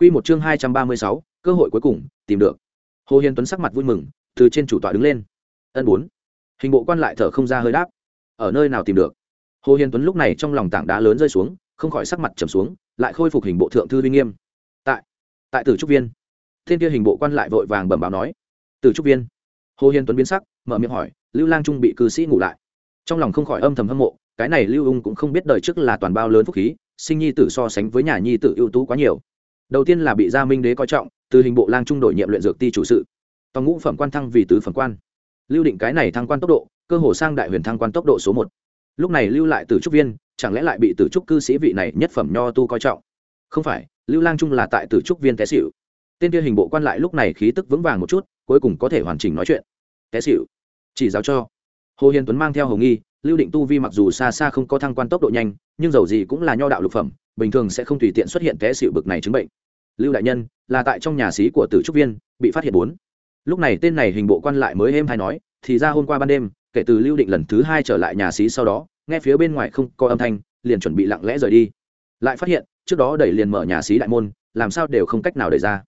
Quy một chương hai trăm ba mươi sáu, cơ hội cuối cùng, tìm được. Hồ Hiên Tuấn sắc mặt vui mừng, từ trên chủ tọa đứng lên. Ân bốn. Hình bộ quan lại thở không ra hơi đáp. Ở nơi nào tìm được? Hồ Hiên Tuấn lúc này trong lòng tảng đá lớn rơi xuống, không khỏi sắc mặt trầm xuống, lại khôi phục hình bộ thượng thư uy nghiêm. Tại, tại Tử trúc viên. Thiên kia hình bộ quan lại vội vàng bẩm báo nói, Tử trúc viên. Hồ Hiên Tuấn biến sắc, mở miệng hỏi, Lưu Lang Trung bị cư sĩ ngủ lại. Trong lòng không khỏi âm thầm hâm mộ, cái này Lưu Ung cũng không biết đời trước là toàn bao lớn phúc khí, sinh nhi tử so sánh với nhà nhi tử ưu tú quá nhiều đầu tiên là bị gia minh đế coi trọng, từ hình bộ lang trung đổi nhiệm luyện dược ti chủ sự. Tòng ngũ phẩm quan thăng vì tứ phẩm quan. Lưu định cái này thăng quan tốc độ, cơ hồ sang đại huyền thăng quan tốc độ số một. Lúc này lưu lại từ trúc viên, chẳng lẽ lại bị tử trúc cư sĩ vị này nhất phẩm nho tu coi trọng? Không phải, lưu lang trung là tại tử trúc viên té xịu tên kia hình bộ quan lại lúc này khí tức vững vàng một chút, cuối cùng có thể hoàn chỉnh nói chuyện. Té xịu chỉ giáo cho. Hồ hiền tuấn mang theo hồng nghi, lưu định tu vi mặc dù xa xa không có thăng quan tốc độ nhanh, nhưng dầu gì cũng là nho đạo lục phẩm, bình thường sẽ không tùy tiện xuất hiện té xịu bực này chứng bệnh lưu đại nhân, là tại trong nhà xí của tử trúc viên, bị phát hiện bốn. Lúc này tên này hình bộ quan lại mới êm hay nói, thì ra hôm qua ban đêm, kể từ lưu định lần thứ hai trở lại nhà xí sau đó, nghe phía bên ngoài không có âm thanh, liền chuẩn bị lặng lẽ rời đi. Lại phát hiện, trước đó đẩy liền mở nhà xí đại môn, làm sao đều không cách nào đẩy ra.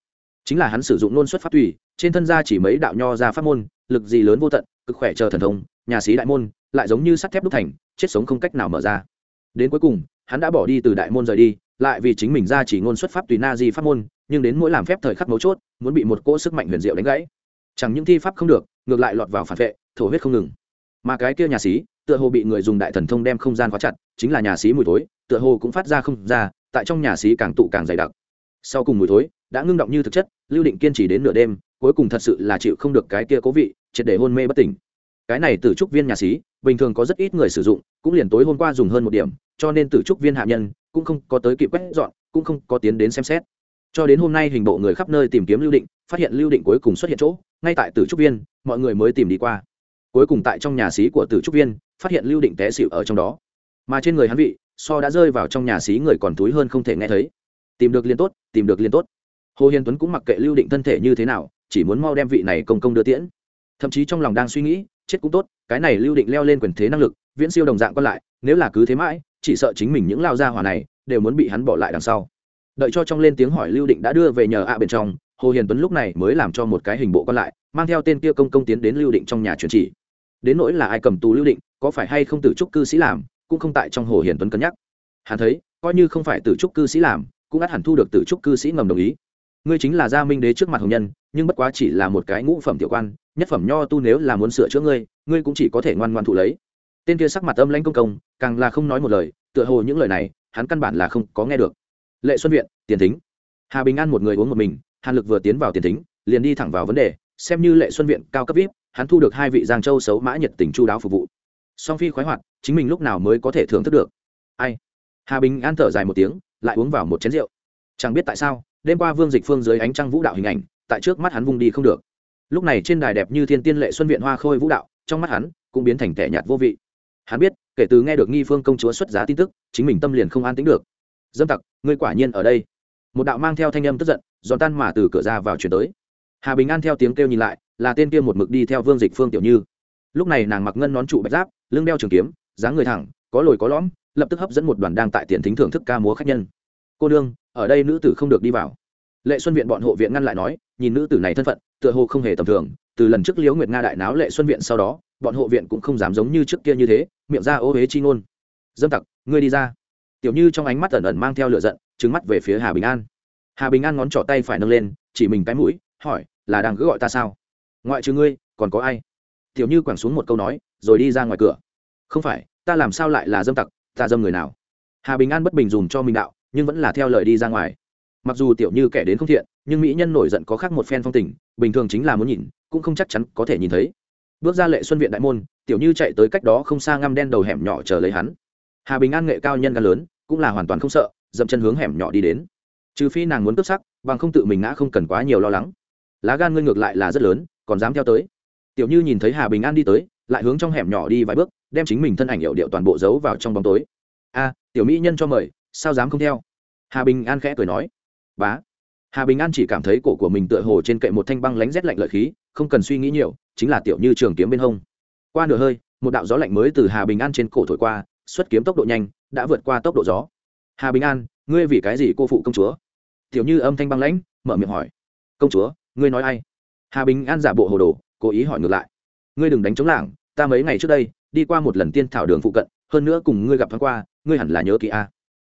Chính là hắn sử dụng nôn xuất pháp thủy trên thân gia chỉ mấy đạo nho ra pháp môn, lực gì lớn vô tận, cực khỏe chờ thần thông, nhà xí đại môn, lại giống như sắt thép đúc thành, chết sống không cách nào mở ra. Đến cuối cùng, hắn đã bỏ đi từ đại môn rời đi lại vì chính mình ra chỉ ngôn xuất pháp tùy na di pháp môn, nhưng đến mỗi làm phép thời khắc mấu chốt, muốn bị một cỗ sức mạnh huyền diệu đánh gãy. Chẳng những thi pháp không được, ngược lại lọt vào phản vệ, thổ huyết không ngừng. Mà cái kia nhà sĩ tựa hồ bị người dùng đại thần thông đem không gian khóa chặt, chính là nhà sĩ mùi thối, tựa hồ cũng phát ra không ra, tại trong nhà sĩ càng tụ càng dày đặc. Sau cùng mùi thối, đã ngưng động như thực chất, lưu định kiên trì đến nửa đêm, cuối cùng thật sự là chịu không được cái kia cố vị, triệt để hôn mê bất tỉnh. Cái này từ trúc viên nhà sĩ bình thường có rất ít người sử dụng, cũng liền tối hôm qua dùng hơn một điểm, cho nên từ trúc viên hạ nhân cũng không có tới kịp quét dọn, cũng không có tiến đến xem xét. Cho đến hôm nay hình bộ người khắp nơi tìm kiếm lưu định, phát hiện lưu định cuối cùng xuất hiện chỗ, ngay tại tử trúc viên, mọi người mới tìm đi qua. Cuối cùng tại trong nhà xí của tử trúc viên, phát hiện lưu định té xịu ở trong đó. Mà trên người hắn vị, so đã rơi vào trong nhà xí người còn túi hơn không thể nghe thấy. Tìm được liên tốt, tìm được liên tốt. Hồ hiền tuấn cũng mặc kệ lưu định thân thể như thế nào, chỉ muốn mau đem vị này công công đưa tiễn. Thậm chí trong lòng đang suy nghĩ, chết cũng tốt, cái này lưu định leo lên quyền thế năng lực, viễn siêu đồng dạng còn lại, nếu là cứ thế mãi chỉ sợ chính mình những lao gia hỏa này đều muốn bị hắn bỏ lại đằng sau. Đợi cho trong lên tiếng hỏi lưu định đã đưa về nhờ ạ bên trong, hồ hiền tuấn lúc này mới làm cho một cái hình bộ còn lại, mang theo tên kia công công tiến đến lưu định trong nhà truyền chỉ. Đến nỗi là ai cầm tù lưu định, có phải hay không tử trúc cư sĩ làm, cũng không tại trong hồ hiền tuấn cân nhắc. Hắn thấy, coi như không phải tử trúc cư sĩ làm, cũng ắt hẳn thu được tử trúc cư sĩ ngầm đồng ý. Ngươi chính là gia minh đế trước mặt hồng nhân, nhưng bất quá chỉ là một cái ngũ phẩm tiểu quan, nhất phẩm nho tu nếu là muốn sửa chữa ngươi ngươi cũng chỉ có thể ngoan ngoan thụ lấy tên kia sắc mặt âm lãnh công công, càng là không nói một lời, tựa hồ những lời này, hắn căn bản là không có nghe được. Lệ xuân viện, tiền thính. Hà bình an một người uống một mình, hàn lực vừa tiến vào tiền thính, liền đi thẳng vào vấn đề, xem như lệ xuân viện cao cấp vip, hắn thu được hai vị giang châu xấu mã nhiệt tình chu đáo phục vụ. Song phi khoái hoạt, chính mình lúc nào mới có thể thưởng thức được? Ai? Hà bình an thở dài một tiếng, lại uống vào một chén rượu. Chẳng biết tại sao, đêm qua vương dịch phương dưới ánh trăng vũ đạo hình ảnh, tại trước mắt hắn vung đi không được. Lúc này trên đài đẹp như thiên tiên lệ xuân viện hoa khôi vũ đạo, trong mắt hắn cũng biến thành tẻ nhạt vô vị hắn biết, kể từ nghe được nghi phương công chúa xuất giá tin tức, chính mình tâm liền không an tính được. Dâm tặc, ngươi quả nhiên ở đây. Một đạo mang theo thanh âm tức giận, giòn tan mà từ cửa ra vào chuyển tới. Hà bình an theo tiếng kêu nhìn lại, là tên kia một mực đi theo vương dịch phương tiểu như. Lúc này nàng mặc ngân nón trụ bạch giáp, lưng đeo trường kiếm, dáng người thẳng, có lồi có lõm, lập tức hấp dẫn một đoàn đang tại tiền thính thưởng thức ca múa khách nhân. Cô đương ở đây nữ tử không được đi vào. Lệ xuân viện bọn hộ viện ngăn lại nói, nhìn nữ tử này thân phận, tựa hồ không hề tầm thường, từ lần trước liễu nguyệt nga đại náo lệ xuân viện sau đó bọn hộ viện cũng không dám giống như trước kia như thế, miệng ra ô huế chi ngôn. Dâm tặc, ngươi đi ra. Tiểu như trong ánh mắt ẩn ẩn mang theo lửa giận trứng mắt về phía hà bình an. Hà bình an ngón trỏ tay phải nâng lên, chỉ mình cái mũi, hỏi, là đang cứ gọi ta sao? Ngoại trừ ngươi, còn có ai? Tiểu như quẳng xuống một câu nói, rồi đi ra ngoài cửa. Không phải, ta làm sao lại là dâm tặc, ta dâm người nào? Hà bình an bất bình dùng cho mình đạo, nhưng vẫn là theo lời đi ra ngoài. Mặc dù tiểu như kẻ đến không thiện, nhưng mỹ nhân nổi giận có khác một phen phong tình, bình thường chính là muốn nhìn, cũng không chắc chắn có thể nhìn thấy bước ra lệ xuân viện đại môn, tiểu như chạy tới cách đó không xa ngăm đen đầu hẻm nhỏ chờ lấy hắn. Hà bình an nghệ cao nhân gan lớn, cũng là hoàn toàn không sợ, dậm chân hướng hẻm nhỏ đi đến. Trừ phi nàng muốn cướp sắc, bằng không tự mình ngã không cần quá nhiều lo lắng. Lá gan ngươi ngược lại là rất lớn, còn dám theo tới. Tiểu như nhìn thấy hà bình an đi tới, lại hướng trong hẻm nhỏ đi vài bước, đem chính mình thân ảnh hiệu điệu toàn bộ giấu vào trong bóng tối. A, tiểu mỹ nhân cho mời, sao dám không theo? Hà bình an khẽ cười nói. Bá. Hà bình an chỉ cảm thấy cổ của mình tựa hồ trên kệ một thanh băng lánh rét lạnh lợi khí không cần suy nghĩ nhiều, chính là tiểu như trường kiếm bên hông. Qua nửa hơi, một đạo gió lạnh mới từ hà bình an trên cổ thổi qua, xuất kiếm tốc độ nhanh, đã vượt qua tốc độ gió. Hà bình an, ngươi vì cái gì cô phụ công chúa? Tiểu như âm thanh băng lãnh, mở miệng hỏi. Công chúa, ngươi nói ai? Hà bình an giả bộ hồ đồ, cố ý hỏi ngược lại. Ngươi đừng đánh chống lảng, ta mấy ngày trước đây, đi qua một lần tiên thảo đường phụ cận, hơn nữa cùng ngươi gặp thoáng qua, ngươi hẳn là nhớ kỹ a.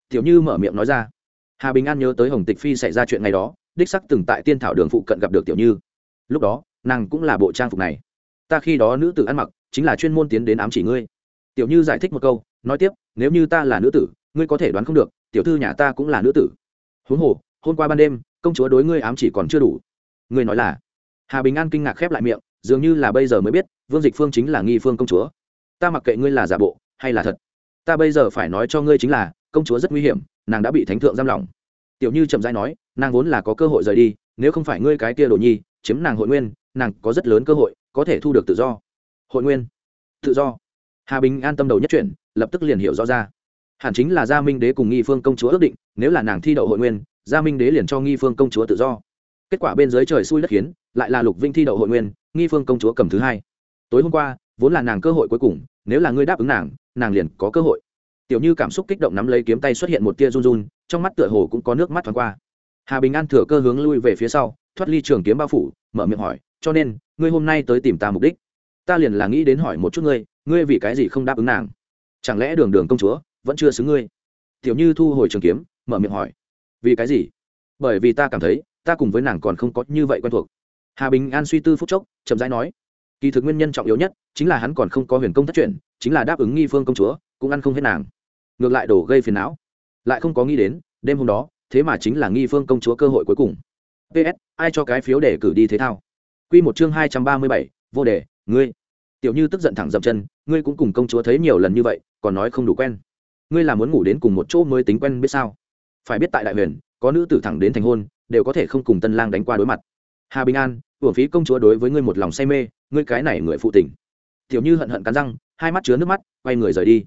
Tiểu như mở miệng nói ra. Hà bình an nhớ tới hồng tịch phi xảy ra chuyện ngày đó, đích sắc từng tại tiên thảo đường phụ cận gặp được tiểu như. Lúc đó nàng cũng là bộ trang phục này. Ta khi đó nữ tử ăn mặc, chính là chuyên môn tiến đến ám chỉ ngươi. Tiểu như giải thích một câu, nói tiếp, nếu như ta là nữ tử, ngươi có thể đoán không được, tiểu thư nhà ta cũng là nữ tử. Huống hồ, hôm qua ban đêm, công chúa đối ngươi ám chỉ còn chưa đủ. Ngươi nói là? Hà bình an kinh ngạc khép lại miệng, dường như là bây giờ mới biết, vương dịch phương chính là nghi phương công chúa. Ta mặc kệ ngươi là giả bộ, hay là thật, ta bây giờ phải nói cho ngươi chính là, công chúa rất nguy hiểm, nàng đã bị thánh thượng giam lỏng. Tiểu như chậm rãi nói, nàng vốn là có cơ hội rời đi, nếu không phải ngươi cái kia đồ nhi chiếm nàng hội nguyên, nàng có rất lớn cơ hội, có thể thu được tự do. Hội nguyên. Tự do. Hà bình an tâm đầu nhất chuyển, lập tức liền hiểu rõ ra. Hẳn chính là gia minh đế cùng nghi phương công chúa ước định, nếu là nàng thi đậu hội nguyên, gia minh đế liền cho nghi phương công chúa tự do. Kết quả bên dưới trời xui đất khiến, lại là lục vinh thi đậu hội nguyên, nghi phương công chúa cầm thứ hai. Tối hôm qua, vốn là nàng cơ hội cuối cùng, nếu là ngươi đáp ứng nàng nàng liền có cơ hội. Tiểu như cảm xúc kích động nắm lấy kiếm tay xuất hiện một tia run run, trong mắt tựa hồ cũng có nước mắt thoáng qua. Hà bình an thừa cơ hướng lui về phía sau thoát ly trường kiếm bao phủ, mở miệng hỏi, cho nên, ngươi hôm nay tới tìm ta mục đích? Ta liền là nghĩ đến hỏi một chút ngươi ngươi vì cái gì không đáp ứng nàng? Chẳng lẽ đường đường công chúa vẫn chưa xứng ngươi? Tiểu như thu hồi trường kiếm, mở miệng hỏi, vì cái gì? Bởi vì ta cảm thấy, ta cùng với nàng còn không có như vậy quen thuộc. Hà bình an suy tư phúc chốc, chậm rãi nói, kỳ thực nguyên nhân trọng yếu nhất chính là hắn còn không có huyền công thất truyền, chính là đáp ứng nghi phương công chúa, cũng ăn không hết nàng. Ngược lại đổ gây phiền não. Lại không có nghĩ đến, đêm hôm đó, thế mà chính là nghi phương công chúa cơ hội cuối cùng ps ai cho cái phiếu để cử đi thế thao? Q một chương hai trăm ba mươi bảy, vô đề, ngươi. Tiểu như tức giận thẳng dậm chân, ngươi cũng cùng công chúa thấy nhiều lần như vậy, còn nói không đủ quen. Ngươi là muốn ngủ đến cùng một chỗ mới tính quen biết sao? Phải biết tại đại huyền, có nữ tử thẳng đến thành hôn, đều có thể không cùng tân lang đánh qua đối mặt. Hà bình an uổng phí công chúa đối với ngươi một lòng say mê, ngươi cái này người phụ tình. Tiểu như hận hận cắn răng, hai mắt chứa nước mắt, quay người rời đi.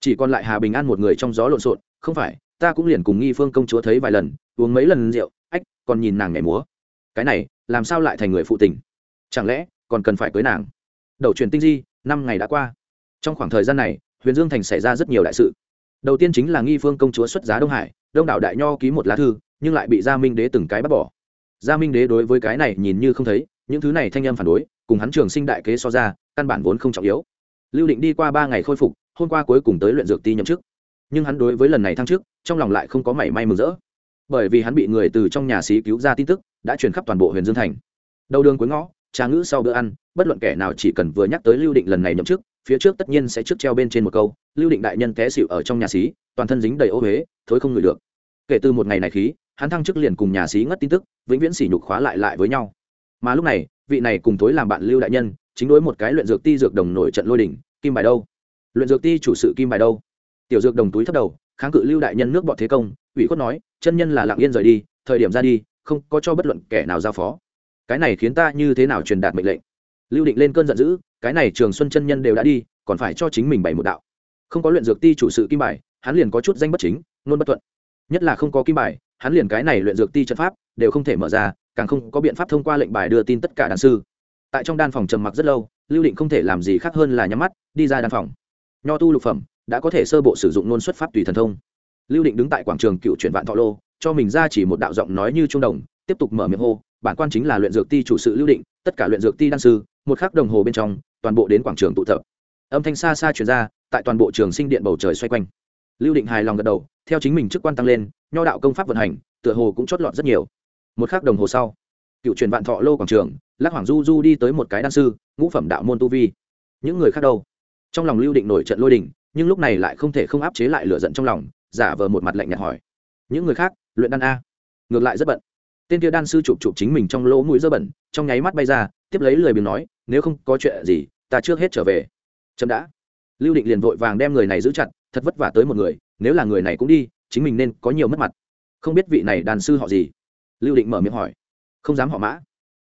Chỉ còn lại hà bình an một người trong gió lộn xộn, không phải, ta cũng liền cùng nghi phương công chúa thấy vài lần, uống mấy lần rượu còn nhìn nàng nhảy múa. Cái này, làm sao lại thành người phụ tình? Chẳng lẽ, còn cần phải cưới nàng? Đầu truyền tinh di, năm ngày đã qua. Trong khoảng thời gian này, huyền dương thành xảy ra rất nhiều đại sự. Đầu tiên chính là nghi phương công chúa xuất giá đông hải, đông đảo đại nho ký một lá thư, nhưng lại bị gia minh đế từng cái bắt bỏ. Gia minh đế đối với cái này nhìn như không thấy, những thứ này thanh âm phản đối, cùng hắn trường sinh đại kế so ra, căn bản vốn không trọng yếu. Lưu định đi qua ba ngày khôi phục, hôm qua cuối cùng tới luyện dược ti nhậm chức. Nhưng hắn đối với lần này thăng chức, trong lòng lại không có mảy may mừng rỡ bởi vì hắn bị người từ trong nhà xí cứu ra tin tức, đã truyền khắp toàn bộ huyền dương thành. Đầu đường cuối ngõ, trà ngữ sau bữa ăn, bất luận kẻ nào chỉ cần vừa nhắc tới lưu định lần này nhậm chức, phía trước tất nhiên sẽ trước treo bên trên một câu, lưu định đại nhân té xịu ở trong nhà xí, toàn thân dính đầy ô huế thối không ngửi được. Kể từ một ngày này khí, hắn thăng chức liền cùng nhà xí ngất tin tức, vĩnh viễn sỉ nhục khóa lại lại với nhau. Mà lúc này, vị này cùng tối làm bạn lưu đại nhân, chính đối một cái luyện dược ti dược đồng nổi trận lôi đỉnh, kim bài đâu. Luyện dược ti chủ sự kim bài đâu. Tiểu dược đồng túi thấp đầu, kháng cự lưu đại nhân nước bọn thế công ủy khuất nói, chân nhân là lặng yên rời đi, thời điểm ra đi, không có cho bất luận kẻ nào giao phó. Cái này khiến ta như thế nào truyền đạt mệnh lệnh? Lưu định lên cơn giận dữ, cái này trường xuân chân nhân đều đã đi, còn phải cho chính mình bày một đạo. Không có luyện dược ti chủ sự kim bài, hắn liền có chút danh bất chính, nôn bất thuận. Nhất là không có kim bài, hắn liền cái này luyện dược ti trận pháp đều không thể mở ra, càng không có biện pháp thông qua lệnh bài đưa tin tất cả đàn sư. Tại trong đan phòng trầm mặc rất lâu, lưu định không thể làm gì khác hơn là nhắm mắt, đi ra đan phòng. Nho tu lục phẩm, đã có thể sơ bộ sử dụng nôn xuất pháp tùy thần thông lưu định đứng tại quảng trường cựu chuyển vạn thọ lô, cho mình ra chỉ một đạo giọng nói như trung đồng, tiếp tục mở miệng hô, bản quan chính là luyện dược ti chủ sự lưu định, tất cả luyện dược ti đan sư, một khắc đồng hồ bên trong, toàn bộ đến quảng trường tụ tập. Âm thanh xa xa chuyển ra, tại toàn bộ trường sinh điện bầu trời xoay quanh. Lưu định hài lòng gật đầu, theo chính mình chức quan tăng lên, nho đạo công pháp vận hành, tựa hồ cũng chót lọt rất nhiều. Một khắc đồng hồ sau, cựu truyền vạn thọ lô quảng trường, lắc hoàng du du đi tới một cái đan sư, ngũ phẩm đạo môn tu vi. Những người khác đâu? Trong lòng lưu định nổi trận lôi đình, nhưng lúc này lại không thể không áp chế lại lửa giận trong lòng giả vờ một mặt lạnh nhạt hỏi. Những người khác, luyện đan a. Ngược lại rất bận. Tên kia đan sư chụp chụp chính mình trong lỗ mũi dơ bẩn, trong nháy mắt bay ra, tiếp lấy lời biếng nói, nếu không có chuyện gì, ta trước hết trở về. Chậm đã. Lưu định liền vội vàng đem người này giữ chặt, thật vất vả tới một người, nếu là người này cũng đi, chính mình nên có nhiều mất mặt. Không biết vị này đàn sư họ gì. Lưu định mở miệng hỏi. Không dám họ mã.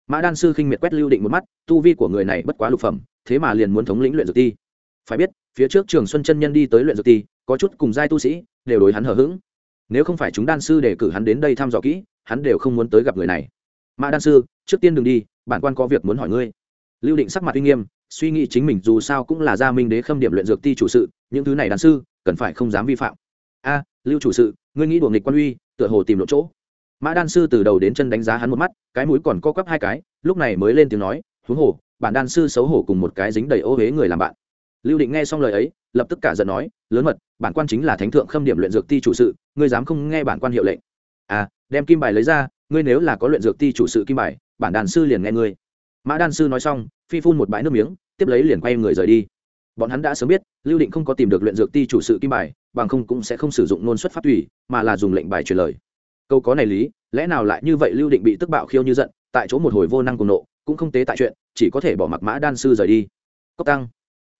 Mã đan sư khinh miệt quét lưu định một mắt, tu vi của người này bất quá lục phẩm, thế mà liền muốn thống lĩnh luyện dược ti. Phải biết, phía trước trường xuân chân nhân đi tới luyện dược ti có chút cùng giai tu sĩ, đều đối hắn hờ hững. Nếu không phải chúng đan sư để cử hắn đến đây thăm dò kỹ, hắn đều không muốn tới gặp người này. Mã đan sư, trước tiên đừng đi, bản quan có việc muốn hỏi ngươi. Lưu định sắc mặt uy nghiêm, suy nghĩ chính mình dù sao cũng là gia minh đế khâm điểm luyện dược ti chủ sự, những thứ này đan sư, cần phải không dám vi phạm. A, lưu chủ sự, ngươi nghĩ đùa nghịch quan uy, tựa hồ tìm lộ chỗ. Mã đan sư từ đầu đến chân đánh giá hắn một mắt, cái mũi còn co quắp hai cái, lúc này mới lên tiếng nói, huống hồ, bản đan sư xấu hổ cùng một cái dính đầy ô huế người làm bạn. Lưu định nghe xong lời ấy lập tức cả giận nói lớn mật bản quan chính là thánh thượng khâm điểm luyện dược ti chủ sự ngươi dám không nghe bản quan hiệu lệnh? À đem kim bài lấy ra ngươi nếu là có luyện dược ti chủ sự kim bài bản đàn sư liền nghe ngươi. Mã đan sư nói xong phi phun một bãi nước miếng tiếp lấy liền quay người rời đi. Bọn hắn đã sớm biết lưu định không có tìm được luyện dược ti chủ sự kim bài bằng không cũng sẽ không sử dụng nôn xuất pháp thủy, mà là dùng lệnh bài truyền lời. Câu có này lý lẽ nào lại như vậy lưu định bị tức bạo khiêu như giận tại chỗ một hồi vô năng cùng nộ cũng không tế tại chuyện chỉ có thể bỏ mặc mã đan sư rời đi. Cốc tăng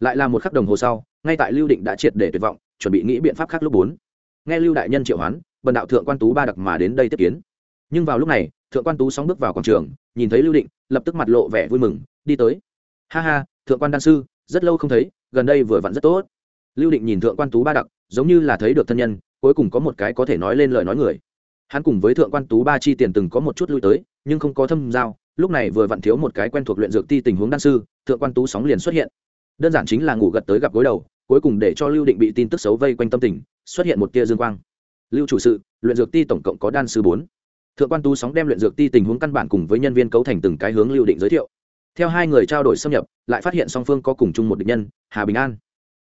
lại là một khắc đồng hồ sau, ngay tại lưu định đã triệt để tuyệt vọng, chuẩn bị nghĩ biện pháp khác lúc bốn. Nghe lưu đại nhân triệu hoán, bần đạo thượng quan tú ba đặc mà đến đây tiếp kiến. Nhưng vào lúc này, thượng quan tú sóng bước vào quảng trường, nhìn thấy lưu định, lập tức mặt lộ vẻ vui mừng, đi tới. Ha ha, thượng quan đan sư, rất lâu không thấy, gần đây vừa vặn rất tốt. Lưu định nhìn thượng quan tú ba đặc, giống như là thấy được thân nhân, cuối cùng có một cái có thể nói lên lời nói người. Hắn cùng với thượng quan tú ba chi tiền từng có một chút lui tới, nhưng không có thâm giao, lúc này vừa vặn thiếu một cái quen thuộc luyện dược ti tình huống đan sư, thượng quan tú sóng liền xuất hiện đơn giản chính là ngủ gật tới gặp gối đầu, cuối cùng để cho lưu định bị tin tức xấu vây quanh tâm tình, xuất hiện một tia dương quang. Lưu chủ sự, luyện dược ti tổng cộng có đan sư bốn. Thượng quan tú sóng đem luyện dược ti tình huống căn bản cùng với nhân viên cấu thành từng cái hướng lưu định giới thiệu. Theo hai người trao đổi xâm nhập, lại phát hiện song phương có cùng chung một địch nhân, hà bình an.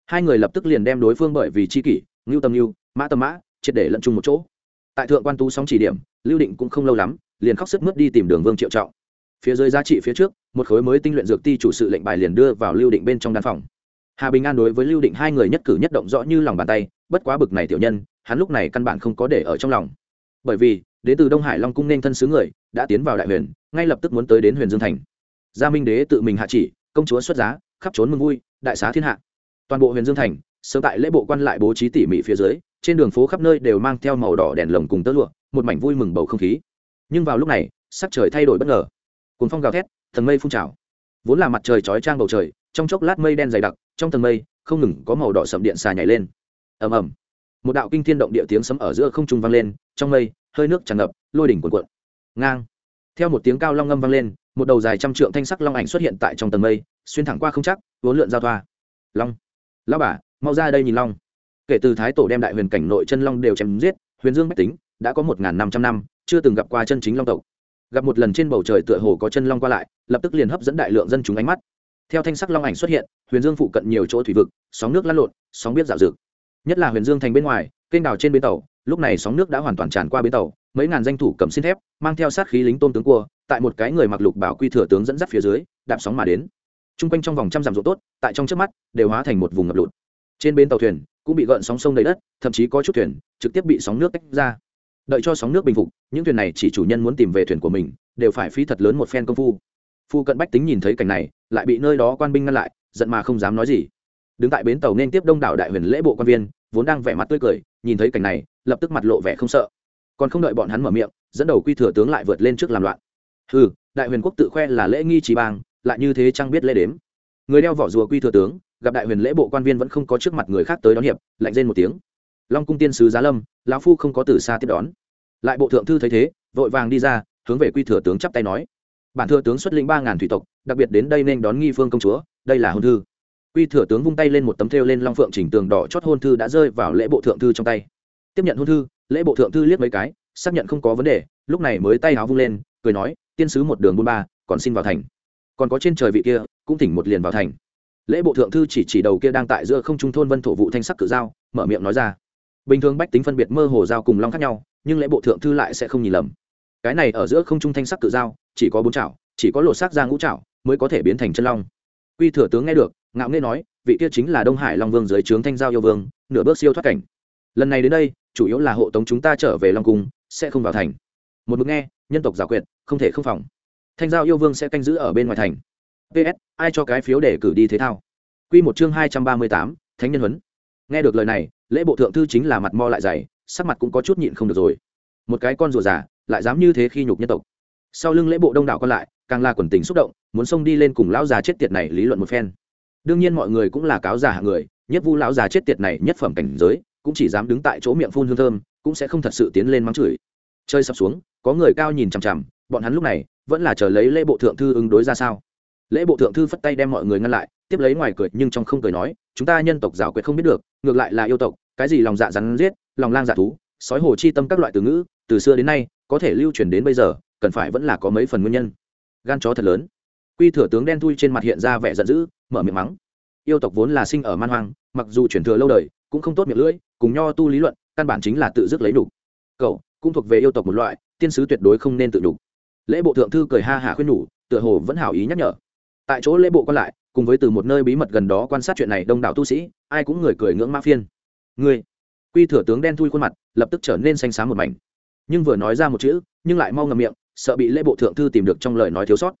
Hai người lập tức liền đem đối phương bởi vì c h i kỷ, ngưu tâm ngưu, mã tâm mã, triệt để lẫn chung một chỗ. Tại thượng quan tú sóng chỉ điểm, lưu định cũng không lâu lắm, liền khóc sức mướt đi tìm đường vương triệu trọng phía dưới giá trị phía trước, một khối mới tinh luyện dược ti chủ sự lệnh bài liền đưa vào lưu định bên trong đan phòng. Hà bình an đối với lưu định hai người nhất cử nhất động rõ như lòng bàn tay, bất quá bực này tiểu nhân, hắn lúc này căn bản không có để ở trong lòng. Bởi vì, đến từ đông hải long cung nên thân sứ người, đã tiến vào đại huyền, ngay lập tức muốn tới đến huyền dương thành. Gia minh đế tự mình hạ chỉ, công chúa xuất giá, khắp trốn mừng vui, đại xá thiên hạ. Toàn bộ huyền dương thành, sớm tại lễ bộ quan lại bố trí tỉ mỉ phía dưới, trên đường phố khắp nơi đều mang theo màu đỏ đèn lồng cùng tơ lụa, một mảnh vui mừng bầu không khí. Nhưng vào lúc này, sắc trời thay đổi bất ngờ cuốn phong gào thét, thần mây phun trào. Vốn là mặt trời chói trang bầu trời, trong chốc lát mây đen dày đặc, trong tầng mây, không ngừng có màu đỏ sậm điện xà nhảy lên. Ầm ầm. Một đạo kinh thiên động địa tiếng sấm ở giữa không trung vang lên, trong mây, hơi nước tràn ngập, lôi đỉnh cuộn cuộn. Ngang. Theo một tiếng cao long ngâm vang lên, một đầu dài trăm trượng thanh sắc long ảnh xuất hiện tại trong tầng mây, xuyên thẳng qua không chắc vốn lượn giao thoa. Long. Lao bà, mau ra đây nhìn long. Kể từ thái tổ đem đại huyền cảnh nội chân long đều chém giết, huyền dương bách tính, đã có một năm trăm năm, chưa từng gặp qua chân chính long tộc gặp một lần trên bầu trời tựa hồ có chân long qua lại, lập tức liền hấp dẫn đại lượng dân chúng ánh mắt. Theo thanh sắc long ảnh xuất hiện, huyền dương phụ cận nhiều chỗ thủy vực, sóng nước lăn lộn, sóng biết dạo dực. Nhất là huyền dương thành bên ngoài, kênh đào trên bến tàu, lúc này sóng nước đã hoàn toàn tràn qua bến tàu, mấy ngàn danh thủ cầm xin thép, mang theo sát khí lính tôm tướng cua, tại một cái người mặc lục bảo quy thừa tướng dẫn dắt phía dưới, đạp sóng mà đến. T r u n g quanh trong vòng trăm dặm rộ tốt, tại trong trước mắt, đều hóa thành một vùng ngập lụt. Trên bến tàu thuyền, cũng bị gợn sóng sông đầy đất, thậm chí có chút thuyền, trực tiếp bị sóng nước tách ra. Đợi cho sóng nước bình phục những thuyền này chỉ chủ nhân muốn tìm về thuyền của mình, đều phải phí thật lớn một phen công phu. Phu cận bách tính nhìn thấy cảnh này, lại bị nơi đó quan binh ngăn lại, giận mà không dám nói gì. Đứng tại bến tàu nên tiếp đông đảo đại huyền lễ bộ quan viên, vốn đang vẻ mặt tươi cười, nhìn thấy cảnh này, lập tức mặt lộ vẻ không sợ. Còn không đợi bọn hắn mở miệng, dẫn đầu quy thừa tướng lại vượt lên trước làm loạn. Ừ đại huyền quốc tự khoe là lễ nghi trí bang, lại như thế chăng biết lễ đếm? Người đeo vỏ rùa quy thừa tướng, gặp đại huyền lễ bộ quan viên vẫn không có trước mặt người khác tới đón hiệp, lạnh rên một tiếng. Long cung tiên sứ giá lâm, lão phu không có từ xa tiếp đón lại bộ thượng thư thấy thế, vội vàng đi ra, hướng về quy thừa tướng chắp tay nói. Bản thừa tướng xuất lĩnh ba ngàn thủy tộc, đặc biệt đến đây nên đón nghi phương công chúa, đây là hôn thư. Quy thừa tướng vung tay lên một tấm thêu lên long phượng chỉnh tường đỏ chót hôn thư đã rơi vào lễ bộ thượng thư trong tay. Tiếp nhận hôn thư, lễ bộ thượng thư liếc mấy cái, xác nhận không có vấn đề, lúc này mới tay áo vung lên, cười nói, tiên sứ một đường buôn ba, còn xin vào thành. Còn có trên trời vị kia, cũng thỉnh một liền vào thành. Lễ bộ thượng thư chỉ chỉ đầu kia đang tại giữa không trung thôn vân thổ vụ thanh sắc cự giao, mở miệng nói ra. Bình thường bách tính phân biệt mơ hồ giao cùng long khác nhau nhưng lễ bộ thượng thư lại sẽ không nhìn lầm. Cái này ở giữa không trung thanh sắc cự giao, chỉ có bốn chảo, chỉ có lột xác ra ngũ chảo mới có thể biến thành chân long. Quy thừa tướng nghe được, ngạo nghê nói, vị kia chính là đông hải long vương dưới trướng thanh giao yêu vương, nửa bước siêu thoát cảnh. Lần này đến đây, chủ yếu là hộ tống chúng ta trở về long cung, sẽ không vào thành. Một mực nghe, nhân tộc giả quyệt, không thể không phòng. Thanh giao yêu vương sẽ canh giữ ở bên ngoài thành. Ps ai cho cái phiếu để cử đi thế thao? Q một chương hai trăm ba mươi tám, thánh nhân huấn. Nghe được lời này, lễ bộ thượng thư chính là mặt mo lại dày sắc mặt cũng có chút nhịn không được rồi. Một cái con rùa giả lại dám như thế khi nhục nhân tộc. Sau lưng lễ bộ đông đảo còn lại, càng là quần tình xúc động, muốn xông đi lên cùng lão già chết tiệt này lý luận một phen. Đương nhiên mọi người cũng là cáo già hạng người, nhất vu lão già chết tiệt này nhất phẩm cảnh giới, cũng chỉ dám đứng tại chỗ miệng phun hương thơm, cũng sẽ không thật sự tiến lên mắng chửi. Chơi sập xuống, có người cao nhìn chằm chằm, bọn hắn lúc này vẫn là chờ lấy lễ bộ thượng thư ứng đối ra sao. Lễ bộ thượng thư phất tay đem mọi người ngăn lại, tiếp lấy ngoài cười, nhưng trong không cười nói, chúng ta nhân tộc giảo quyệt không biết được, ngược lại là yêu tộc cái gì lòng dạ rắn giết, lòng lang dạ thú, sói hồ chi tâm các loại từ ngữ, từ xưa đến nay, có thể lưu truyền đến bây giờ, cần phải vẫn là có mấy phần nguyên nhân. Gan chó thật lớn. Quy thừa tướng đen thui trên mặt hiện ra vẻ giận dữ, mở miệng mắng. Yêu tộc vốn là sinh ở man hoang, mặc dù chuyển thừa lâu đời, cũng không tốt miệng lưỡi, cùng nho tu lý luận, căn bản chính là tự dứt lấy đủ cậu, cũng thuộc về yêu tộc một loại, tiên sứ tuyệt đối không nên tự đủ lễ bộ thượng thư cười ha hả khuyên nhủ, tựa hồ vẫn hảo ý nhắc nhở. Tại chỗ lễ bộ còn lại, cùng với từ một nơi bí mật gần đó quan sát chuyện này đông đảo tu sĩ, ai cũng người cười ngưỡng ma phiên ngươi. Quy thừa tướng đen thui khuôn mặt, lập tức trở nên xanh xám một mảnh. Nhưng vừa nói ra một chữ, nhưng lại mau ngầm miệng, sợ bị lễ bộ thượng thư tìm được trong lời nói thiếu sót.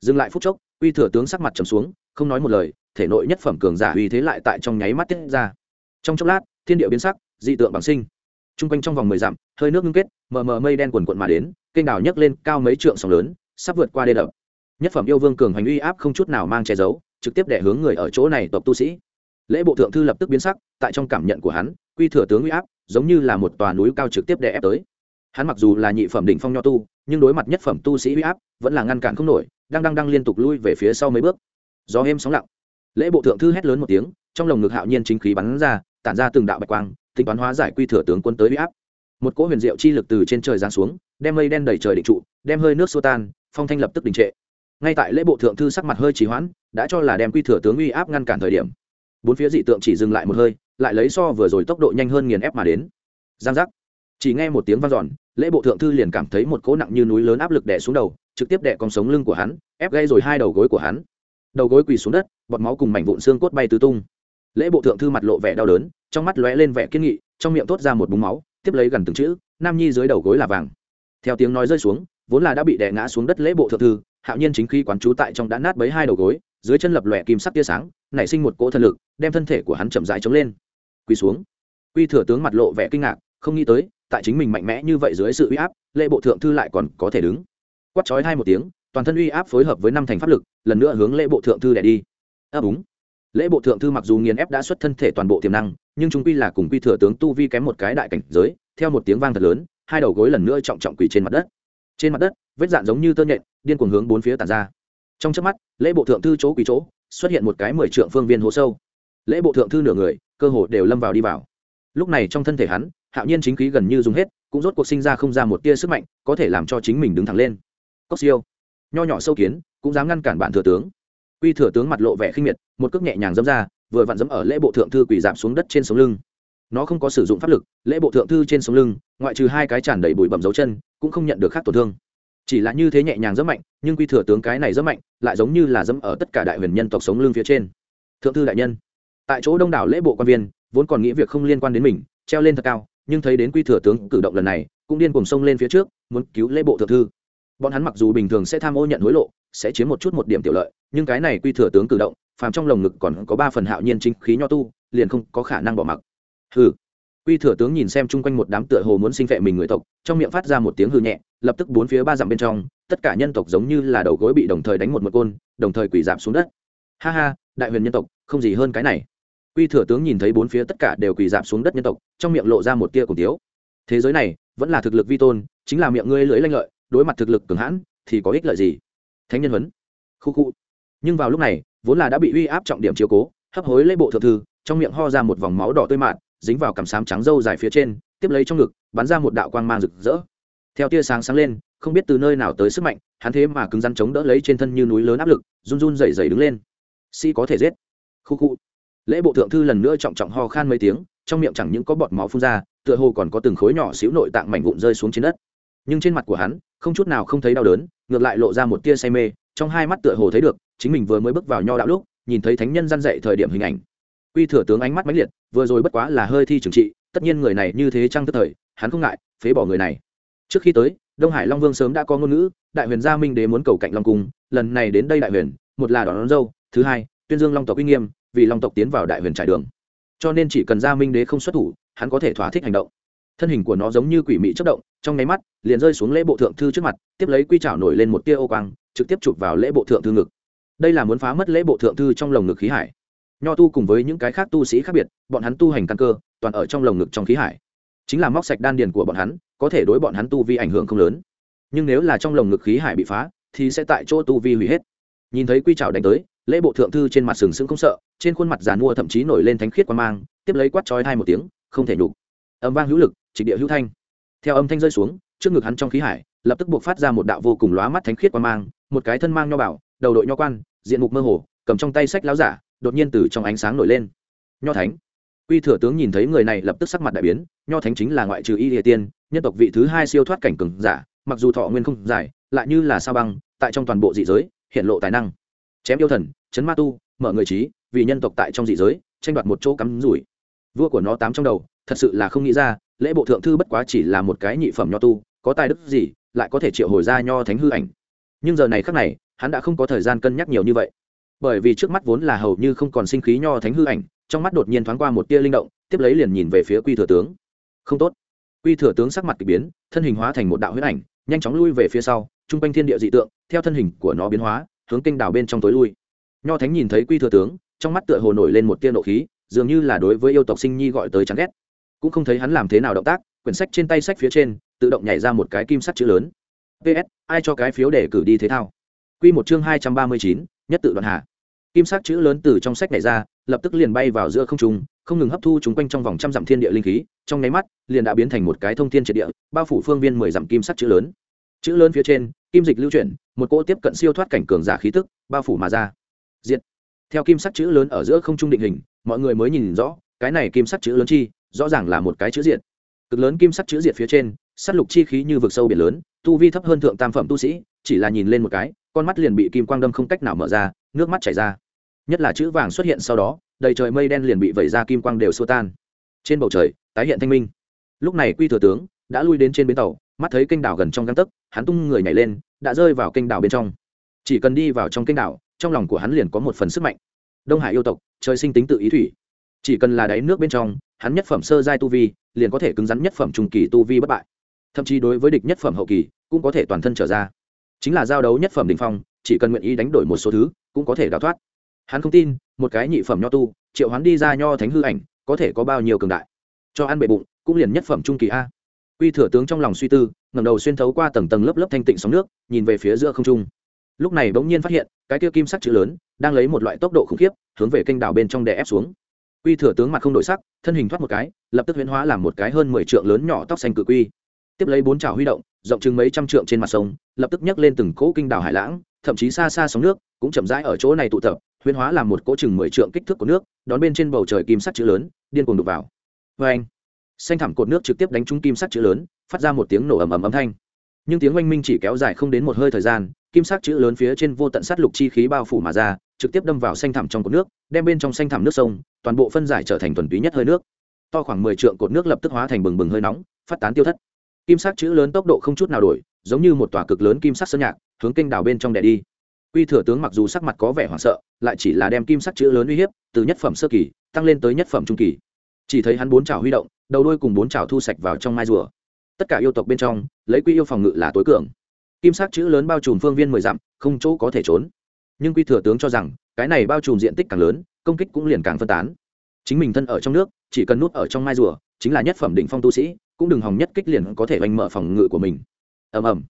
Dừng lại phút chốc, quy thừa tướng sắc mặt trầm xuống, không nói một lời, thể nội nhất phẩm cường giả uy thế lại tại trong nháy mắt tiết ra. Trong chốc lát, thiên địa biến sắc, dị tượng bằng sinh. T r u n g quanh trong vòng mười dặm, hơi nước ngưng kết, mờ mờ mây đen quần quận mà đến, kênh đảo nhấc lên cao mấy trượng sóng lớn, sắp vượt qua đê đập. Nhất phẩm yêu vương cường hành uy áp không chút nào mang che giấu, trực tiếp đẻ hướng người ở chỗ này tộc tu sĩ lễ bộ thượng thư lập tức biến sắc, tại trong cảm nhận của hắn, quy thừa tướng uy áp giống như là một tòa núi cao trực tiếp đè ép tới. Hắn mặc dù là nhị phẩm đỉnh phong nho tu, nhưng đối mặt nhất phẩm tu sĩ uy áp vẫn là ngăn cản không nổi, đang đang đang liên tục lui về phía sau mấy bước. Gió êm sóng lặng. Lễ bộ thượng thư hét lớn một tiếng, trong lồng ngực hạo nhiên chính khí bắn ra, tản ra từng đạo bạch quang, tính toán hóa giải quy thừa tướng quân tới uy áp. Một cỗ huyền diệu chi lực từ trên trời giáng xuống, đem mây đen đầy trời định trụ, đem hơi nước xô tan, phong thanh lập tức đình trệ. Ngay tại lễ bộ thượng thư sắc mặt hơi trì hoãn, đã cho là đem quy thừa tướng uy áp ngăn cản thời điểm bốn phía dị tượng chỉ dừng lại một hơi, lại lấy so vừa rồi tốc độ nhanh hơn nghiền ép mà đến. Giang giác. Chỉ nghe một tiếng vang giòn lễ bộ thượng thư liền cảm thấy một cỗ nặng như núi lớn áp lực đè xuống đầu, trực tiếp đè con sống lưng của hắn, ép gây rồi hai đầu gối của hắn. Đầu gối quỳ xuống đất, bọt máu cùng mảnh vụn xương cốt bay tứ tung. Lễ bộ thượng thư mặt lộ vẻ đau đớn, trong mắt lóe lên vẻ kiên nghị, trong miệng thốt ra một búng máu, tiếp lấy gần từng chữ, nam nhi dưới đầu gối là vàng. Theo tiếng nói rơi xuống, vốn là đã bị đè ngã xuống đất lễ bộ thượng thư, hạo nhiên chính khi quán trú tại trong đã nát bấy hai đầu gối dưới chân lập lòe kim sắc tia sáng, nảy sinh một cỗ thần lực, đem thân thể của hắn chậm rãi chống lên. Quỳ xuống. Quy thừa tướng mặt lộ vẻ kinh ngạc, không nghĩ tới, tại chính mình mạnh mẽ như vậy dưới sự uy áp lệ bộ thượng thư lại còn có thể đứng. Quát chói hai một tiếng, toàn thân uy áp phối hợp với năm thành pháp lực, lần nữa hướng lễ bộ thượng thư đẻ đi. Ấp úng lễ bộ thượng thư mặc dù nghiền ép đã xuất thân thể toàn bộ tiềm năng, nhưng chúng quy là cùng quy thừa tướng tu vi kém một cái đại cảnh giới, theo một tiếng vang thật lớn, hai đầu gối lần nữa trọng trọng quỳ trên mặt đất. Trên mặt đất, vết dạn giống như tơ nhện, điên cuồng hướng bốn phía tàn ra trong trước mắt, lễ bộ thượng thư chỗ quỳ chỗ, xuất hiện một cái mười trượng phương viên hố sâu. Lễ bộ thượng thư nửa người, cơ hồ đều lâm vào đi vào. Lúc này trong thân thể hắn, hạo nhiên chính khí gần như dùng hết, cũng rốt cuộc sinh ra không ra một tia sức mạnh, có thể làm cho chính mình đứng thẳng lên. Cốc siêu. Nho nhỏ sâu kiến, cũng dám ngăn cản bạn thừa tướng. Quy thừa tướng mặt lộ vẻ khinh miệt, một cước nhẹ nhàng dẫm ra, vừa vặn dẫm ở lễ bộ thượng thư quỳ giảm xuống đất trên sống lưng. Nó không có sử dụng pháp lực, lễ bộ thượng thư trên sống lưng, ngoại trừ hai cái tràn đầy bụi bẩm dấu chân, cũng không nhận được khác tổn thương chỉ là như thế nhẹ nhàng rất mạnh, nhưng quy thừa tướng cái này rất mạnh, lại giống như là dẫm ở tất cả đại huyền nhân tộc sống lưng phía trên. Thượng thư đại nhân, tại chỗ đông đảo lễ bộ quan viên vốn còn nghĩ việc không liên quan đến mình, treo lên thật cao, nhưng thấy đến quy thừa tướng cử động lần này, cũng điên cùng sông lên phía trước, muốn cứu lễ bộ thượng thư. Bọn hắn mặc dù bình thường sẽ tham ô nhận hối lộ, sẽ chiếm một chút một điểm tiểu lợi, nhưng cái này quy thừa tướng cử động, phàm trong lồng ngực còn có ba phần hạo nhiên chính khí nho tu, liền không có khả năng bỏ mặc. Hừ quy thừa tướng nhìn xem chung quanh một đám tựa hồ muốn sinh phệ mình người tộc, trong miệng phát ra một tiếng hư nhẹ, lập tức bốn phía ba dặm bên trong, tất cả nhân tộc giống như là đầu gối bị đồng thời đánh một một côn, đồng thời quỳ giảm xuống đất. Ha ha, đại huyền nhân tộc, không gì hơn cái này. Quy thừa tướng nhìn thấy bốn phía tất cả đều quỳ giảm xuống đất nhân tộc, trong miệng lộ ra một tia cùng thiếu. thế giới này, vẫn là thực lực vi tôn, chính là miệng ngươi lưỡi lanh lợi, đối mặt thực lực cường hãn, thì có ích lợi gì? Thánh nhân huấn. Khu khu. Nhưng vào lúc này, vốn là đã bị uy áp trọng điểm chiếu cố, hấp hối lấy bộ thượng thư, trong miệng ho ra một vòng máu đỏ tươi mạt dính vào cằm sám trắng râu dài phía trên, tiếp lấy trong ngực, bắn ra một đạo quang mang rực rỡ. Theo tia sáng sáng lên, không biết từ nơi nào tới sức mạnh, hắn thế mà cứng rắn chống đỡ lấy trên thân như núi lớn áp lực, run run dày dày đứng lên. Si có thể giết. Khu khu. Lễ bộ thượng thư lần nữa trọng trọng ho khan mấy tiếng, trong miệng chẳng những có bọt máu phun ra, tựa hồ còn có từng khối nhỏ xíu nội tạng mảnh vụn rơi xuống trên đất. Nhưng trên mặt của hắn, không chút nào không thấy đau đớn, ngược lại lộ ra một tia say mê, trong hai mắt tựa hồ thấy được, chính mình vừa mới bước vào nho đạo lúc, nhìn thấy thánh nhân gian dạy thời điểm hình ảnh quy thừa tướng ánh mắt mãnh liệt vừa rồi bất quá là hơi thi trừng trị tất nhiên người này như thế trăng tức thời hắn không ngại phế bỏ người này. Trước khi tới đông hải long vương sớm đã có ngôn ngữ đại huyền gia minh đế muốn cầu cạnh long cung lần này đến đây đại huyền một là đón, đón dâu thứ hai tuyên dương long tộc uy nghiêm vì long tộc tiến vào đại huyền trải đường. Cho nên chỉ cần gia minh đế không xuất thủ hắn có thể thỏa thích hành động. Thân hình của nó giống như quỷ mị chất động trong nháy mắt liền rơi xuống lễ bộ thượng thư trước mặt tiếp lấy quy trảo nổi lên một tia ô quang trực tiếp chụp vào lễ bộ thượng thư ngực. Đây là muốn phá mất lễ bộ thượng thư trong lồng ngực khí hải nho tu cùng với những cái khác tu sĩ khác biệt, bọn hắn tu hành căn cơ, toàn ở trong lồng ngực trong khí hải. Chính là móc sạch đan điền của bọn hắn, có thể đối bọn hắn tu vi ảnh hưởng không lớn. Nhưng nếu là trong lồng ngực khí hải bị phá, thì sẽ tại chỗ tu vi hủy hết. Nhìn thấy quy trào đánh tới, lễ bộ thượng thư trên mặt sừng sững không sợ, trên khuôn mặt giàn mua thậm chí nổi lên thánh khiết quan mang, tiếp lấy quát trói hai một tiếng, không thể nhục. Âm vang hữu lực, trịch địa hữu thanh. Theo âm thanh rơi xuống, trước ngực hắn trong khí hải, lập tức buộc phát ra một đạo vô cùng lóa mắt thánh khiết quan mang, một cái thân mang nho bảo, đầu đội nho quan, diện mục mơ hồ, cầm trong tay sách láo giả đột nhiên từ trong ánh sáng nổi lên. Nho thánh. Quy thừa tướng nhìn thấy người này lập tức sắc mặt đại biến, nho thánh chính là ngoại trừ y địa tiên, nhân tộc vị thứ hai siêu thoát cảnh cường giả, mặc dù thọ nguyên không dài, lại như là sao băng, tại trong toàn bộ dị giới, hiện lộ tài năng. Chém yêu thần, chấn ma tu, mở người trí, vì nhân tộc tại trong dị giới, tranh đoạt một chỗ cắm rủi. Vua của nó tám trong đầu, thật sự là không nghĩ ra, lễ bộ thượng thư bất quá chỉ là một cái nhị phẩm nho tu, có tài đức gì, lại có thể triệu hồi ra nho thánh hư ảnh. Nhưng giờ này khác này, hắn đã không có thời gian cân nhắc nhiều như vậy bởi vì trước mắt vốn là hầu như không còn sinh khí nho thánh hư ảnh, trong mắt đột nhiên thoáng qua một tia linh động, tiếp lấy liền nhìn về phía quy thừa tướng. Không tốt. Quy thừa tướng sắc mặt k ỳ biến, thân hình hóa thành một đạo huyết ảnh, nhanh chóng lui về phía sau t r u n g quanh thiên địa dị tượng, theo thân hình của nó biến hóa, hướng kinh đảo bên trong tối lui. Nho thánh nhìn thấy quy thừa tướng, trong mắt tựa hồ nổi lên một tia nộ khí, dường như là đối với yêu tộc sinh nhi gọi tới chán ghét. Cũng không thấy hắn làm thế nào động tác, quyển sách trên tay sách phía trên, tự động nhảy ra một cái kim sắt chữ lớn. Ps ai cho cái phiếu để cử đi thế thao? Q một chương hai trăm ba mươi chín, nhất tự đoạn hạ kim sắc chữ lớn từ trong sách này ra, lập tức liền bay vào giữa không trung, không ngừng hấp thu chúng quanh trong vòng trăm dặm thiên địa linh khí, trong nháy mắt, liền đã biến thành một cái thông thiên triệt địa, bao phủ phương viên mười dặm kim sắc chữ lớn. Chữ lớn phía trên, kim dịch lưu chuyển, một cỗ tiếp cận siêu thoát cảnh cường giả khí tức, bao phủ mà ra. Diện theo kim sắc chữ lớn ở giữa không trung định hình, mọi người mới nhìn rõ, cái này kim sắc chữ lớn chi, rõ ràng là một cái chữ diện cực lớn kim sắc chữ diệt phía trên s á t lục chi khí như vực sâu biển lớn, tu vi thấp hơn thượng tam phẩm tu sĩ, chỉ là nhìn lên một cái con mắt liền bị kim quang đâm không cách nào mở ra, nước mắt chảy ra. Nhất là chữ vàng xuất hiện sau đó, đầy trời mây đen liền bị vẩy ra kim quang đều xua tan. Trên bầu trời, tái hiện thanh minh. Lúc này quy thừa tướng đã lui đến trên bến tàu, mắt thấy kênh đảo gần trong găng tấc, hắn tung người nhảy lên, đã rơi vào kênh đảo bên trong. Chỉ cần đi vào trong kênh đảo, trong lòng của hắn liền có một phần sức mạnh. Đông hải yêu tộc, trời sinh tính tự ý thủy. Chỉ cần là đáy nước bên trong, hắn nhất phẩm sơ giai tu vi liền có thể cứng rắn nhất phẩm trung kỳ tu vi bất bại. Thậm chí đối với địch nhất phẩm hậu kỳ cũng có thể toàn thân trở ra chính là giao đấu nhất phẩm đình phong, chỉ cần nguyện ý đánh đổi một số thứ, cũng có thể đào thoát. Hắn không tin, một cái nhị phẩm nho tu, triệu hắn đi ra nho thánh hư ảnh, có thể có bao nhiêu cường đại. Cho ăn bệ bụng, cũng liền nhất phẩm trung kỳ a. Quy thừa tướng trong lòng suy tư ngầm đầu xuyên thấu qua tầng tầng lớp lớp thanh tịnh sóng nước, nhìn về phía giữa không trung. Lúc này bỗng nhiên phát hiện, cái kia kim sắc chữ lớn, đang lấy một loại tốc độ khủng khiếp, hướng về kênh đảo bên trong đè ép xuống. Quy thừa tướng mặt không đổi sắc, thân hình thoát một cái, lập tức huyễn hóa làm một cái hơn mười trượng lớn nhỏ tóc xanh cự quy. Tiếp lấy bốn trào huy động rộng chừng mấy trăm trượng trên mặt sông, lập tức nhấc lên từng cỗ kinh đảo hải lãng, thậm chí xa xa sóng nước cũng chậm rãi ở chỗ này tụ tập, huyễn hóa làm một cỗ chừng mười trượng kích thước của nước, đón bên trên bầu trời kim sắc chữ lớn, điên cuồng đục vào. Vê anh, xanh thẳm cột nước trực tiếp đánh trúng kim sắc chữ lớn, phát ra một tiếng nổ ầm ầm âm thanh. Nhưng tiếng oanh minh chỉ kéo dài không đến một hơi thời gian, kim sắc chữ lớn phía trên vô tận sát lục chi khí bao phủ mà ra, trực tiếp đâm vào xanh thẳm trong cột nước, đem bên trong xanh thẳm nước sông, toàn bộ phân giải trở thành thuần túy nhất hơi nước. To khoảng mười trượng cột nước lập tức hóa thành bừng bừng hơi nóng, phát tán tiêu thất kim sắc chữ lớn tốc độ không chút nào đổi, giống như một tòa cực lớn kim sắc sơn nhạc, hướng kênh đào bên trong đè đi. Quy thừa tướng mặc dù sắc mặt có vẻ hoảng sợ, lại chỉ là đem kim sắc chữ lớn uy hiếp, từ nhất phẩm sơ kỳ, tăng lên tới nhất phẩm trung kỳ. Chỉ thấy hắn bốn chảo huy động, đầu đuôi cùng bốn chảo thu sạch vào trong mai rùa. Tất cả yêu tộc bên trong, lấy quy yêu phòng ngự là tối cường. Kim sắc chữ lớn bao trùm phương viên mười dặm, không chỗ có thể trốn. Nhưng quy thừa tướng cho rằng, cái này bao trùm diện tích càng lớn, công kích cũng liền càng phân tán. Chính mình thân ở trong nước, chỉ cần nút ở trong mai rùa, chính là nhất phẩm đỉnh phong tu sĩ cũng đừng hòng nhất kích liền có thể oanh mở phòng ngự của mình. Ầm ầm.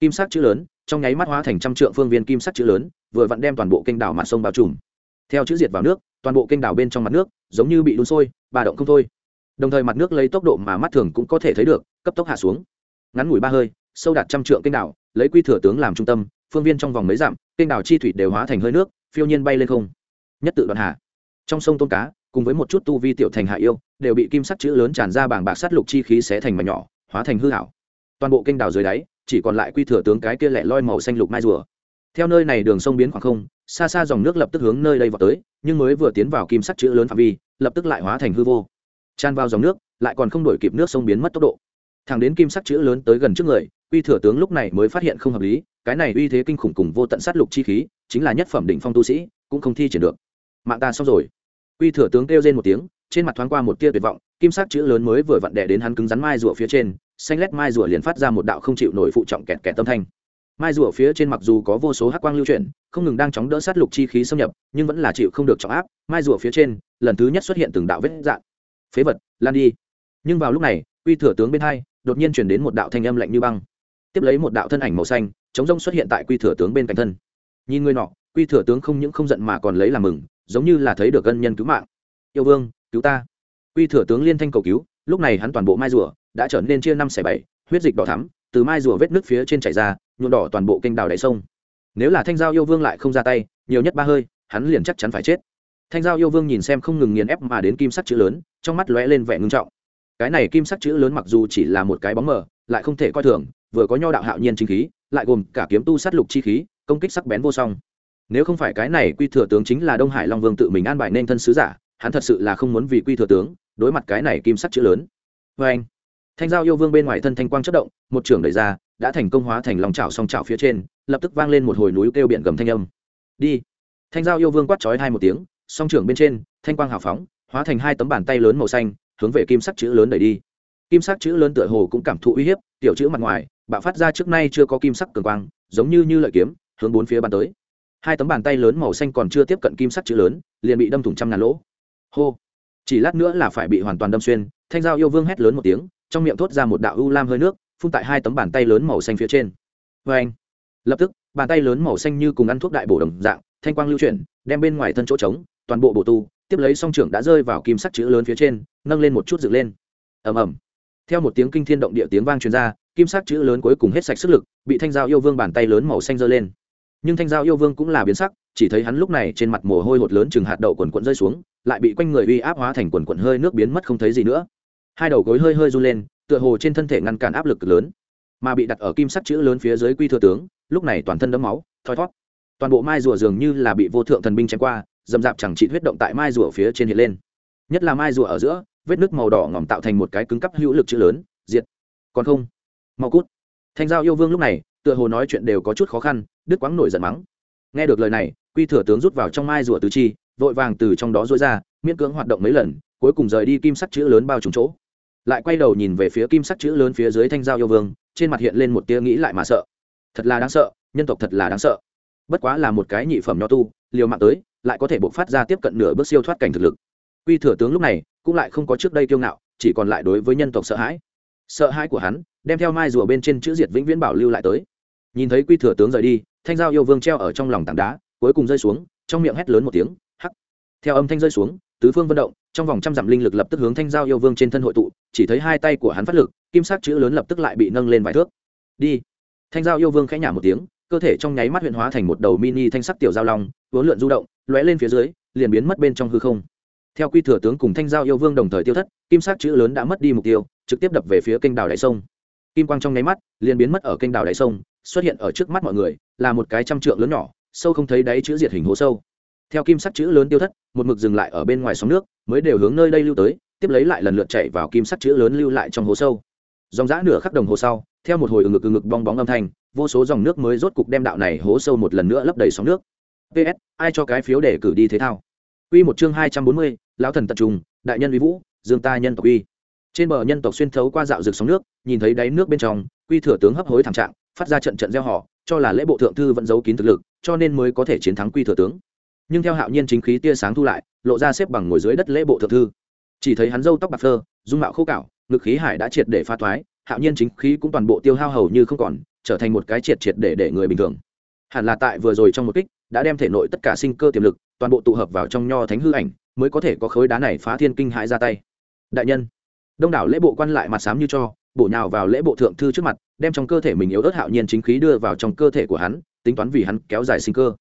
Kim sắc chữ lớn, trong nháy mắt hóa thành trăm trượng phương viên kim sắc chữ lớn, vừa vặn đem toàn bộ kênh đảo mặt sông bao trùm. Theo chữ diệt vào nước, toàn bộ kênh đảo bên trong mặt nước, giống như bị đun sôi bà động không thôi. Đồng thời mặt nước lấy tốc độ mà mắt thường cũng có thể thấy được, cấp tốc hạ xuống. Ngắn ngủi ba hơi, sâu đạt trăm trượng kênh đảo, lấy quy thừa tướng làm trung tâm, phương viên trong vòng mấy dặm, kênh đảo chi thủy đều hóa thành hơi nước, phiêu nhiên bay lên không. Nhất tự đoạn hạ. Trong sông tôm cá, cùng với một chút tu vi tiểu thành hạ yêu đều bị kim sắc chữ lớn tràn ra bảng bạc sắt lục chi khí xé thành mảnh nhỏ, hóa thành hư hảo. Toàn bộ kênh đảo dưới đáy, chỉ còn lại quy thừa tướng cái kia lẻ loi màu xanh lục mai rùa. Theo nơi này đường sông biến khoảng không, xa xa dòng nước lập tức hướng nơi đây vào tới, nhưng mới vừa tiến vào kim sắc chữ lớn phạm vi, lập tức lại hóa thành hư vô. Tràn vào dòng nước, lại còn không đổi kịp nước sông biến mất tốc độ. Thẳng đến kim sắc chữ lớn tới gần trước người, quy thừa tướng lúc này mới phát hiện không hợp lý, cái này uy thế kinh khủng cùng vô tận sát lục chi khí, chính là nhất phẩm đỉnh phong tu sĩ, cũng không thi triển được. Mạng ta xong rồi. Quy thừa tướng kêu lên một tiếng trên mặt thoáng qua một tia tuyệt vọng, kim sắc chữ lớn mới vừa vặn đè đến hắn cứng rắn mai rùa phía trên, xanh lét mai rùa liền phát ra một đạo không chịu nổi phụ trọng kẹt kẹt tâm thanh. Mai rùa phía trên mặc dù có vô số hắc quang lưu chuyển, không ngừng đang chóng đỡ sát lục chi khí xâm nhập, nhưng vẫn là chịu không được trọng áp, mai rùa phía trên, lần thứ nhất xuất hiện từng đạo vết dạn phế vật, lan đi. Nhưng vào lúc này, uy thừa tướng bên hai, đột nhiên chuyển đến một đạo thanh âm lạnh như băng. Tiếp lấy một đạo thân ảnh màu xanh, chống rông xuất hiện tại quy thừa tướng bên cạnh thân. Nhìn người nọ, quy thừa tướng không những không giận mà còn lấy làm mừng, giống như là thấy được ân nhân cứu mạng. Yêu vương cứu ta. Quy thừa tướng liên thanh cầu cứu, lúc này hắn toàn bộ mai rùa, đã trở nên chia năm xẻ bảy, huyết dịch đỏ thắm, từ mai rùa vết nước phía trên chảy ra, nhuộm đỏ toàn bộ kênh đào đáy sông. Nếu là thanh giao yêu vương lại không ra tay, nhiều nhất ba hơi, hắn liền chắc chắn phải chết. Thanh giao yêu vương nhìn xem không ngừng nghiền ép mà đến kim sắc chữ lớn, trong mắt lóe lên vẻ ngưng trọng. Cái này kim sắc chữ lớn mặc dù chỉ là một cái bóng mờ, lại không thể coi thường, vừa có nho đạo hạo nhiên chính khí, lại gồm cả kiếm tu sát lục chi khí, công kích sắc bén vô song. Nếu không phải cái này quy thừa tướng chính là đông hải long vương tự mình an bài nên thân sứ giả hắn thật sự là không muốn vì quy thừa tướng đối mặt cái này kim sắc chữ lớn. Vê anh, thanh giao yêu vương bên ngoài thân thanh quang chất động, một trưởng đẩy ra, đã thành công hóa thành lòng chảo song chảo phía trên, lập tức vang lên một hồi núi kêu biển gầm thanh âm. Đi. Thanh giao yêu vương quát chói hai một tiếng, song trưởng bên trên, thanh quang hào phóng, hóa thành hai tấm bàn tay lớn màu xanh, hướng về kim sắc chữ lớn đẩy đi. Kim sắc chữ lớn tựa hồ cũng cảm thụ uy hiếp, tiểu chữ mặt ngoài, bạo phát ra trước nay chưa có kim sắc cường quang, giống như như lợi kiếm, hướng bốn phía bàn tới. Hai tấm bàn tay lớn màu xanh còn chưa tiếp cận kim sắc chữ lớn, liền bị đâm thủng trăm ngàn lỗ hô. Chỉ lát nữa là phải bị hoàn toàn đâm xuyên, thanh giao yêu vương hét lớn một tiếng, trong miệng thốt ra một đạo u lam hơi nước, phun tại hai tấm bàn tay lớn màu xanh phía trên. Vê anh lập tức, bàn tay lớn màu xanh như cùng ăn thuốc đại bổ đồng dạng, thanh quang lưu chuyển, đem bên ngoài thân chỗ trống, toàn bộ bộ tu, tiếp lấy song trưởng đã rơi vào kim sắc chữ lớn phía trên, nâng lên một chút dựng lên. Ầm ầm. Theo một tiếng kinh thiên động địa tiếng vang truyền ra, kim sắc chữ lớn cuối cùng hết sạch sức lực, bị thanh giao yêu vương bàn tay lớn màu xanh giơ lên. Nhưng thanh giao yêu vương cũng là biến sắc chỉ thấy hắn lúc này trên mặt mồ hôi hột lớn chừng hạt đậu quần quận rơi xuống, lại bị quanh người uy áp hóa thành quần quận hơi nước biến mất không thấy gì nữa. Hai đầu gối hơi hơi run lên, tựa hồ trên thân thể ngăn cản áp lực lớn, mà bị đặt ở kim sắc chữ lớn phía dưới quy thừa tướng, lúc này toàn thân đấm máu, thoi thót toàn bộ mai rùa dường như là bị vô thượng thần binh chém qua, dầm dạp chẳng trị huyết động tại mai rùa phía trên hiện lên. Nhất là mai rùa ở giữa, vết nước màu đỏ ngỏm tạo thành một cái cứng cắp hữu lực chữ lớn, diệt. Còn không, mau cút. Thanh giao yêu vương lúc này, tựa hồ nói chuyện đều có chút khó khăn, đứt quãng nổi giận mắng nghe được lời này, quy thừa tướng rút vào trong mai rùa tứ chi, vội vàng từ trong đó dối ra, miễn cưỡng hoạt động mấy lần, cuối cùng rời đi kim sắc chữ lớn bao trùm chỗ. Lại quay đầu nhìn về phía kim sắc chữ lớn phía dưới thanh giao yêu vương, trên mặt hiện lên một tia nghĩ lại mà sợ. Thật là đáng sợ, nhân tộc thật là đáng sợ. Bất quá là một cái nhị phẩm nho tu, liều mạng tới, lại có thể buộc phát ra tiếp cận nửa bước siêu thoát cảnh thực lực. Quy thừa tướng lúc này, cũng lại không có trước đây kiêu ngạo, chỉ còn lại đối với nhân tộc sợ hãi. Sợ hãi của hắn, đem theo mai rùa bên trên chữ diệt vĩnh viễn bảo lưu lại tới. Nhìn thấy quy thừa tướng rời đi thanh giao yêu vương treo ở trong lòng tảng đá, cuối cùng rơi xuống, trong miệng hét lớn một tiếng, hắc. Theo âm thanh rơi xuống, tứ phương vận động, trong vòng trăm dặm linh lực lập tức hướng thanh giao yêu vương trên thân hội tụ, chỉ thấy hai tay của hắn phát lực, kim sắc chữ lớn lập tức lại bị nâng lên vài thước. Đi. Thanh giao yêu vương khẽ nhả một tiếng, cơ thể trong nháy mắt huyện hóa thành một đầu mini thanh sắc tiểu giao long, vốn lượn du động, lóe lên phía dưới, liền biến mất bên trong hư không. Theo quy thừa tướng cùng thanh giao yêu vương đồng thời tiêu thất, kim sắc chữ lớn đã mất đi mục tiêu, trực tiếp đập về phía kênh đảo đáy sông. Kim quang trong nháy mắt, liền biến mất ở kênh đảo đáy sông xuất hiện ở trước mắt mọi người là một cái trăm trượng lớn nhỏ sâu không thấy đáy chữ diệt hình hố sâu. Theo kim sắc chữ lớn tiêu thất một mực dừng lại ở bên ngoài sóng nước mới đều hướng nơi đây lưu tới tiếp lấy lại lần lượt chạy vào kim sắc chữ lớn lưu lại trong hố sâu. Dòng giã nửa khắc đồng hồ sau theo một hồi ngực ngực bong bóng âm thanh vô số dòng nước mới rốt cục đem đạo này hố sâu một lần nữa lấp đầy sóng nước. Ps ai cho cái phiếu để cử đi thế thao? Quy một chương hai trăm bốn mươi, lão thần tập trung, đại nhân uy vũ, dương ta nhân tộc uy. Trên bờ nhân tộc xuyên thấu qua dạo rực sóng nước, nhìn thấy đáy nước bên trong, quy thừa tướng hấp hối thảm trạng, phát ra trận trận gieo họ, cho là lễ bộ thượng thư vẫn giấu kín thực lực, cho nên mới có thể chiến thắng quy thừa tướng. Nhưng theo Hạo Nhiên chính khí tia sáng thu lại, lộ ra xếp bằng ngồi dưới đất lễ bộ thượng thư. Chỉ thấy hắn râu tóc bạc phơ, dung mạo khô cạo, ngực khí hải đã triệt để pha thoái, Hạo Nhiên chính khí cũng toàn bộ tiêu hao hầu như không còn, trở thành một cái triệt triệt để để người bình thường. Hẳn là tại vừa rồi trong một kích, đã đem thể nội tất cả sinh cơ tiềm lực toàn bộ tụ hợp vào trong nho thánh hư ảnh mới có thể có khối đá này phá thiên kinh hãi ra tay đại nhân đông đảo lễ bộ quan lại mặt sám như cho bổ nhào vào lễ bộ thượng thư trước mặt, đem trong cơ thể mình yếu ớt hạo nhiên chính khí đưa vào trong cơ thể của hắn, tính toán vì hắn kéo dài sinh cơ.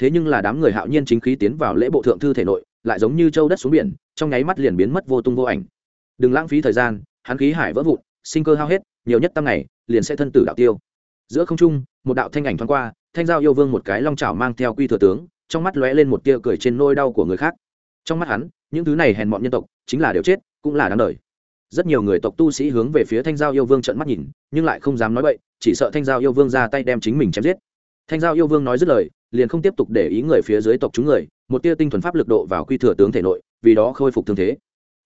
Thế nhưng là đám người hạo nhiên chính khí tiến vào lễ bộ thượng thư thể nội, lại giống như châu đất xuống biển, trong nháy mắt liền biến mất vô tung vô ảnh. Đừng lãng phí thời gian, hắn khí hải vỡ vụn, sinh cơ hao hết, nhiều nhất tăng ngày, liền sẽ thân tử đạo tiêu. Giữa không trung, một đạo thanh ảnh thoáng qua, thanh giao yêu vương một cái long trào mang theo quy thừa tướng, trong mắt lóe lên một tia cười trên nôi đau của người khác. Trong mắt hắn, những thứ này hèn mọn nhân tộc, chính là đều chết, cũng là đáng đời rất nhiều người tộc tu sĩ hướng về phía thanh giao yêu vương trận mắt nhìn, nhưng lại không dám nói bậy, chỉ sợ thanh giao yêu vương ra tay đem chính mình chém giết. Thanh giao yêu vương nói dứt lời, liền không tiếp tục để ý người phía dưới tộc chúng người, một tia tinh thuần pháp lực độ vào quy thừa tướng thể nội, vì đó khôi phục thương thế.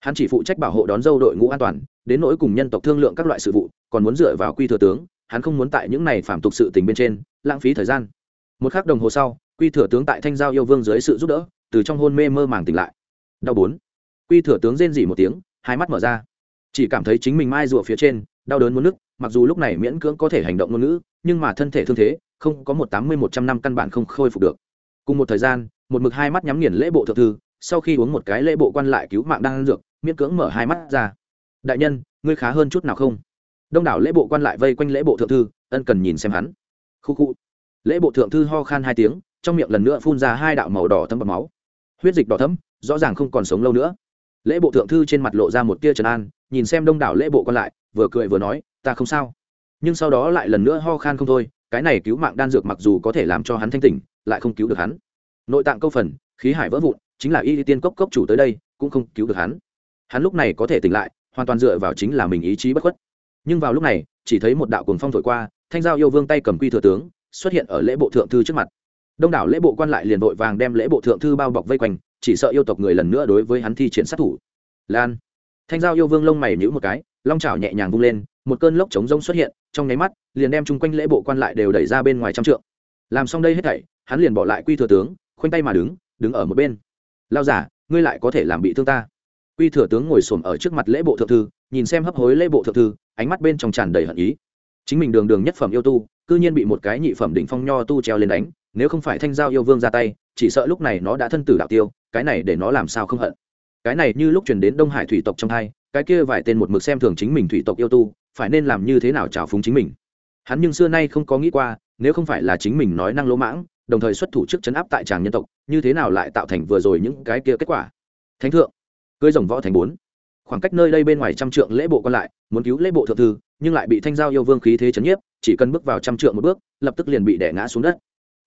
Hắn chỉ phụ trách bảo hộ đón dâu đội ngũ an toàn, đến nỗi cùng nhân tộc thương lượng các loại sự vụ, còn muốn dựa vào quy thừa tướng, hắn không muốn tại những này phạm tục sự tình bên trên, lãng phí thời gian. Một k h ắ c đồng hồ sau, quy thừa tướng tại thanh giao yêu vương dưới sự giúp đỡ, từ trong hôn mê mơ màng tỉnh lại. Đau bốn. Quy thừa tướng rên dỉ một tiếng, hai mắt mở ra chỉ cảm thấy chính mình mai rùa phía trên, đau đớn muốn nức mặc dù lúc này miễn cưỡng có thể hành động ngôn ngữ, nhưng mà thân thể thương thế, không có một tám mươi một trăm năm căn bản không khôi phục được. Cùng một thời gian, một mực hai mắt nhắm nghiền lễ bộ thượng thư, sau khi uống một cái lễ bộ quan lại cứu mạng đang ăn dược, miễn cưỡng mở hai mắt ra. Đại nhân, ngươi khá hơn chút nào không? Đông đảo lễ bộ quan lại vây quanh lễ bộ thượng thư, ân cần nhìn xem hắn. Khu khu. Lễ bộ thượng thư ho khan hai tiếng, trong miệng lần nữa phun ra hai đạo màu đỏ thấm bọt máu. Huyết dịch đỏ thấm, rõ ràng không còn sống lâu nữa. Lễ bộ thượng thư trên mặt lộ ra một tia trấn an nhìn xem đông đảo lễ bộ quan lại, vừa cười vừa nói, ta không sao. Nhưng sau đó lại lần nữa ho khan không thôi, cái này cứu mạng đan dược mặc dù có thể làm cho hắn thanh tỉnh, lại không cứu được hắn. Nội tạng câu phần, khí hải vỡ vụn, chính là y tiên cốc cốc chủ tới đây, cũng không cứu được hắn. Hắn lúc này có thể tỉnh lại, hoàn toàn dựa vào chính là mình ý chí bất khuất. Nhưng vào lúc này, chỉ thấy một đạo cuồng phong thổi qua, thanh giao yêu vương tay cầm quy thừa tướng, xuất hiện ở lễ bộ thượng thư trước mặt. Đông đảo lễ bộ quan lại liền vội vàng đem lễ bộ thượng thư bao bọc vây quanh, chỉ sợ yêu tộc người lần nữa đối với hắn thi triển sát thủ. Lan thanh giao yêu vương lông mày nhữ một cái, long chảo nhẹ nhàng vung lên, một cơn lốc chống rông xuất hiện, trong nháy mắt, liền đem chung quanh lễ bộ quan lại đều đẩy ra bên ngoài trăm trượng. Làm xong đây hết thảy, hắn liền bỏ lại quy thừa tướng, khoanh tay mà đứng đứng ở một bên. Lao giả, ngươi lại có thể làm bị thương ta. Quy thừa tướng ngồi xổm ở trước mặt lễ bộ thượng thư, nhìn xem hấp hối lễ bộ thượng thư, ánh mắt bên trong tràn đầy hận ý. Chính mình đường đường nhất phẩm yêu tu, cư nhiên bị một cái nhị phẩm đỉnh phong nho tu treo lên đánh, nếu không phải thanh giao yêu vương ra tay, chỉ sợ lúc này nó đã thân tử đạo tiêu, cái này để nó làm sao không hận cái này như lúc truyền đến đông hải thủy tộc trong hai cái kia vài tên một mực xem thường chính mình thủy tộc yêu tu, phải nên làm như thế nào trào phúng chính mình? Hắn nhưng xưa nay không có nghĩ qua, nếu không phải là chính mình nói năng lỗ mãng, đồng thời xuất thủ trước chấn áp tại tràng nhân tộc, như thế nào lại tạo thành vừa rồi những cái kia kết quả? Thánh thượng, cưới rồng võ thành bốn. Khoảng cách nơi đây bên ngoài trăm trượng lễ bộ còn lại, muốn cứu lễ bộ thượng thư, nhưng lại bị thanh giao yêu vương khí thế chấn nhiếp, chỉ cần bước vào trăm trượng một bước, lập tức liền bị đẻ ngã xuống đất.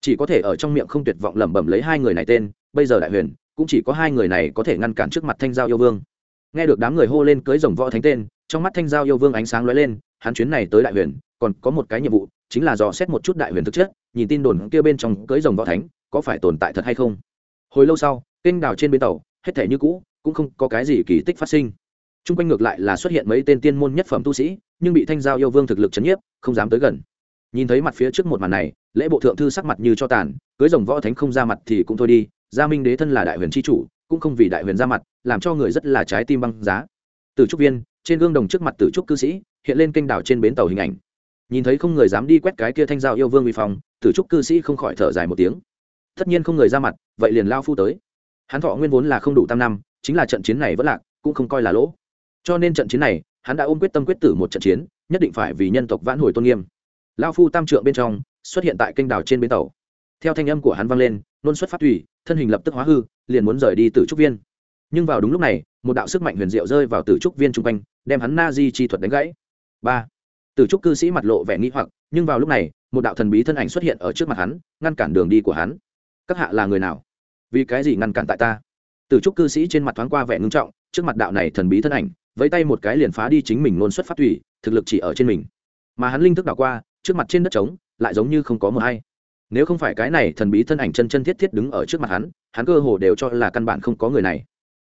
Chỉ có thể ở trong miệng không tuyệt vọng lẩm bẩm lấy hai người này tên, bây giờ đại huyền cũng chỉ có hai người này có thể ngăn cản trước mặt thanh giao yêu vương. Nghe được đám người hô lên cưới rồng võ thánh tên, trong mắt thanh giao yêu vương ánh sáng lóe lên, hắn chuyến này tới đại huyền, còn có một cái nhiệm vụ, chính là dò xét một chút đại huyền thực chất, nhìn tin đồn kia bên trong cưới rồng võ thánh có phải tồn tại thật hay không. Hồi lâu sau, kênh đào trên bến tàu, hết thể như cũ, cũng không có cái gì kỳ tích phát sinh. T r u n g quanh ngược lại là xuất hiện mấy tên tiên môn nhất phẩm tu sĩ, nhưng bị thanh giao yêu vương thực lực c h ấ n nhiếp, không dám tới gần. Nhìn thấy mặt phía trước một màn này, lễ bộ thượng thư sắc mặt như cho tàn, cưới rồng võ thánh không ra mặt thì cũng thôi đi gia minh đế thân là đại huyền tri chủ, cũng không vì đại huyền ra mặt, làm cho người rất là trái tim băng giá. Từ trúc viên, trên gương đồng trước mặt tử trúc cư sĩ, hiện lên kênh đảo trên bến tàu hình ảnh. Nhìn thấy không người dám đi quét cái kia thanh giao yêu vương uy phong tử trúc cư sĩ không khỏi thở dài một tiếng. Tất nhiên không người ra mặt, vậy liền lao phu tới. Hắn thọ nguyên vốn là không đủ tam năm, chính là trận chiến này vẫn lạc, cũng không coi là lỗ. Cho nên trận chiến này, hắn đã ôm quyết tâm quyết tử một trận chiến, nhất định phải vì nhân tộc vãn hồi tôn nghiêm. Lao phu tam trượng bên trong, xuất hiện tại kênh đảo trên bến tàu. Theo thanh âm của hắn vang lên nôn xuất phát thủy, thân hình lập tức hóa hư, liền muốn rời đi từ trúc viên. Nhưng vào đúng lúc này, một đạo sức mạnh huyền diệu rơi vào từ trúc viên chung quanh, đem hắn na di chi thuật đánh gãy. Ba. Từ trúc cư sĩ mặt lộ vẻ nghĩ hoặc, nhưng vào lúc này, một đạo thần bí thân ảnh xuất hiện ở trước mặt hắn, ngăn cản đường đi của hắn. Các hạ là người nào? Vì cái gì ngăn cản tại ta? Từ trúc cư sĩ trên mặt thoáng qua vẻ ngưng trọng, trước mặt đạo này thần bí thân ảnh, vẫy tay một cái liền phá đi chính mình nôn xuất phát thủy, thực lực chỉ ở trên mình. Mà hắn linh thức đảo qua, trước mặt trên đất trống, lại giống như không có mờ hay nếu không phải cái này thần bí thân ảnh chân chân thiết thiết đứng ở trước mặt hắn hắn cơ hồ đều cho là căn bản không có người này.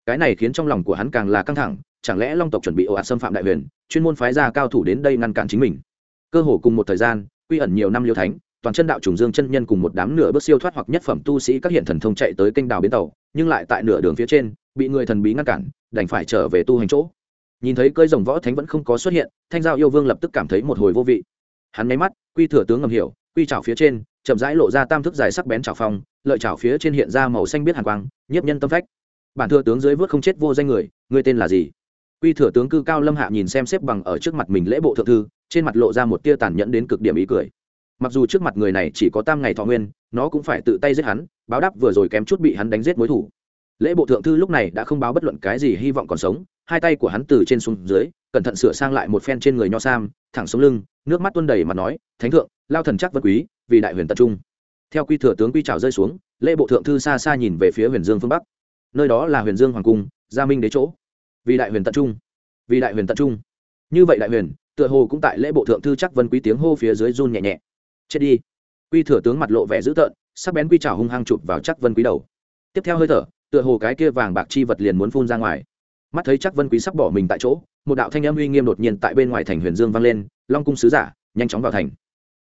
Cái này khiến trong lòng của hắn càng là căng thẳng, chẳng lẽ long tộc chuẩn bị ồ ạt xâm phạm đại huyền, chuyên môn phái ra cao thủ đến đây ngăn cản chính mình? Cơ hồ cùng một thời gian, quy ẩn nhiều năm liêu thánh, toàn chân đạo trùng dương chân nhân cùng một đám nửa bước siêu thoát hoặc nhất phẩm tu sĩ các hiện thần thông chạy tới kênh đào bến tàu, nhưng lại tại nửa đường phía trên, bị người thần bí ngăn cản, đành phải trở về tu hành chỗ. Nhìn thấy cơi rồng võ thánh vẫn không có xuất hiện, thanh giao yêu vương lập tức cảm thấy một hồi vô vị. Hắn nháy mắt, quy thừa tướng ngầm hiểu, quy trào phía trên chậm rãi lộ ra tam thức dài sắc bén trào phong, lợi trào phía trên hiện ra màu xanh biết hàn quang, nhiếp nhân tâm phách. Bản thừa tướng dưới vớt không chết vô danh người người tên là gì? Quy thừa tướng cư cao lâm hạ nhìn xem xếp bằng ở trước mặt mình lễ bộ thượng thư, trên mặt lộ ra một tia tàn nhẫn đến cực điểm ý cười. Mặc dù trước mặt người này chỉ có tam ngày thọ nguyên, nó cũng phải tự tay giết hắn, báo đáp vừa rồi kém chút bị hắn đánh giết mối thủ. Lễ bộ thượng thư lúc này đã không báo bất luận cái gì hy vọng còn sống, hai tay của hắn từ trên xuống dưới, cẩn thận sửa sang lại một phen trên người nho sam, thẳng xuống lưng, nước mắt tuôn đầy mà nói, thánh thượng, lao thần chắc vân quý vì đại huyền tập trung. Theo quy thừa tướng quy trào rơi xuống, lễ bộ thượng thư xa xa nhìn về phía huyền dương phương bắc. Nơi đó là huyền dương hoàng cung, gia minh đế chỗ. Vì đại huyền tập trung. Vì đại huyền tập trung. Như vậy đại huyền, tựa hồ cũng tại lễ bộ thượng thư chắc vân quý tiếng hô phía dưới run nhẹ nhẹ. Chết đi. Quy thừa tướng mặt lộ vẻ dữ tợn, sắc bén quy trào hung hăng chụp vào chắc vân quý đầu. Tiếp theo hơi thở, tựa hồ cái kia vàng bạc chi vật liền muốn phun ra ngoài. Mắt thấy chắc vân quý sắp bỏ mình tại chỗ, một đạo thanh âm uy nghiêm đột nhiên tại bên ngoài thành huyền dương vang lên, long cung sứ giả, nhanh chóng vào thành.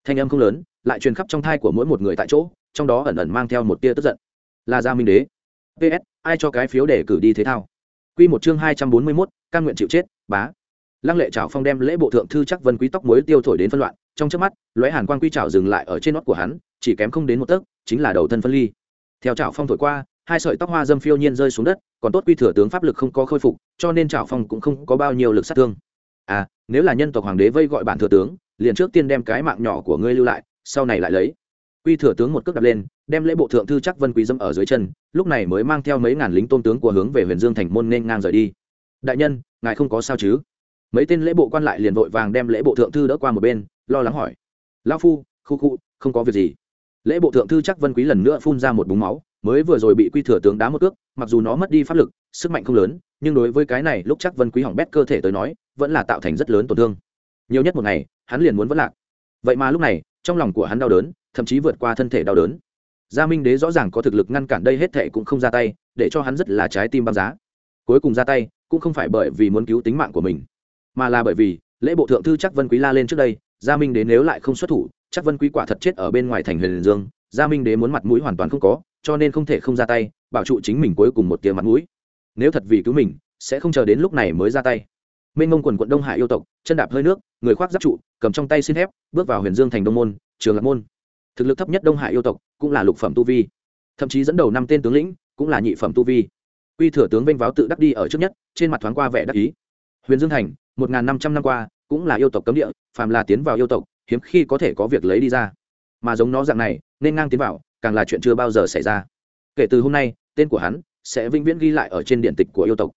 Thanh âm không lớn lại truyền khắp trong thai của mỗi một người tại chỗ, trong đó ẩn ẩn mang theo một tia tức giận. Là gia minh đế. Ps ai cho cái phiếu để cử đi thế thao? Q một chương hai trăm bốn mươi mốt, căn nguyện chịu chết, bá. Lăng lệ trào phong đem lễ bộ thượng thư chắc vân quý tóc muối tiêu thổi đến phân loạn, trong trước mắt, lóe hàn quan quy trào dừng lại ở trên nót của hắn, chỉ kém không đến một tấc, chính là đầu thân phân ly. Theo trào phong thổi qua, hai sợi tóc hoa dâm phiêu nhiên rơi xuống đất, còn tốt quy thừa tướng pháp lực không có khôi phục, cho nên trào phong cũng không có bao nhiêu lực sát thương. À nếu là nhân tộc hoàng đế vây gọi bản thừa tướng, liền trước tiên đem cái mạng nhỏ của ngươi lưu lại sau này lại lấy. Quy thừa tướng một cước đạp lên đem lễ bộ thượng thư chắc vân quý dâm ở dưới chân lúc này mới mang theo mấy ngàn lính tôn tướng của hướng về huyền dương thành môn nên ngang rời đi. Đại nhân ngài không có sao chứ? Mấy tên lễ bộ quan lại liền vội vàng đem lễ bộ thượng thư đỡ qua một bên lo lắng hỏi. Lao phu khu khu không có việc gì. Lễ bộ thượng thư chắc vân quý lần nữa phun ra một búng máu mới vừa rồi bị quy thừa tướng đá một cước, mặc dù nó mất đi pháp lực sức mạnh không lớn nhưng đối với cái này lúc chắc vân quý hỏng bét cơ thể tới nói vẫn là tạo thành rất lớn tổn thương. Nhiều nhất một ngày hắn liền muốn vẫn lạc. Vậy mà lúc này trong lòng của hắn đau đớn, thậm chí vượt qua thân thể đau đớn. Gia minh đế rõ ràng có thực lực ngăn cản đây hết thệ cũng không ra tay, để cho hắn rất là trái tim băng giá. Cuối cùng ra tay, cũng không phải bởi vì muốn cứu tính mạng của mình, mà là bởi vì lễ bộ thượng thư chắc vân quý la lên trước đây, gia minh đế nếu lại không xuất thủ chắc vân quý quả thật chết ở bên ngoài thành huyền dương, gia minh đế muốn mặt mũi hoàn toàn không có, cho nên không thể không ra tay, bảo trụ chính mình cuối cùng một tia mặt mũi. Nếu thật vì cứu mình, sẽ không chờ đến lúc này mới ra tay mênh mông quần quận đông hải yêu tộc, chân đạp hơi nước, người khoác giáp trụ, cầm trong tay xin thép, bước vào huyền dương thành đông môn, trường lạc môn. Thực lực thấp nhất đông hải yêu tộc cũng là lục phẩm tu vi. Thậm chí dẫn đầu năm tên tướng lĩnh cũng là nhị phẩm tu vi. Quy thừa tướng vênh váo tự đắc đi ở trước nhất, trên mặt thoáng qua vẻ đắc ý. Huyền dương thành, một năm trăm năm qua, cũng là yêu tộc cấm địa, phàm là tiến vào yêu tộc, hiếm khi có thể có việc lấy đi ra. Mà giống nó dạng này, nên ngang tiến vào, càng là chuyện chưa bao giờ xảy ra. Kể từ hôm nay, tên của hắn sẽ vĩnh viễn ghi lại ở trên điện tịch của yêu tộc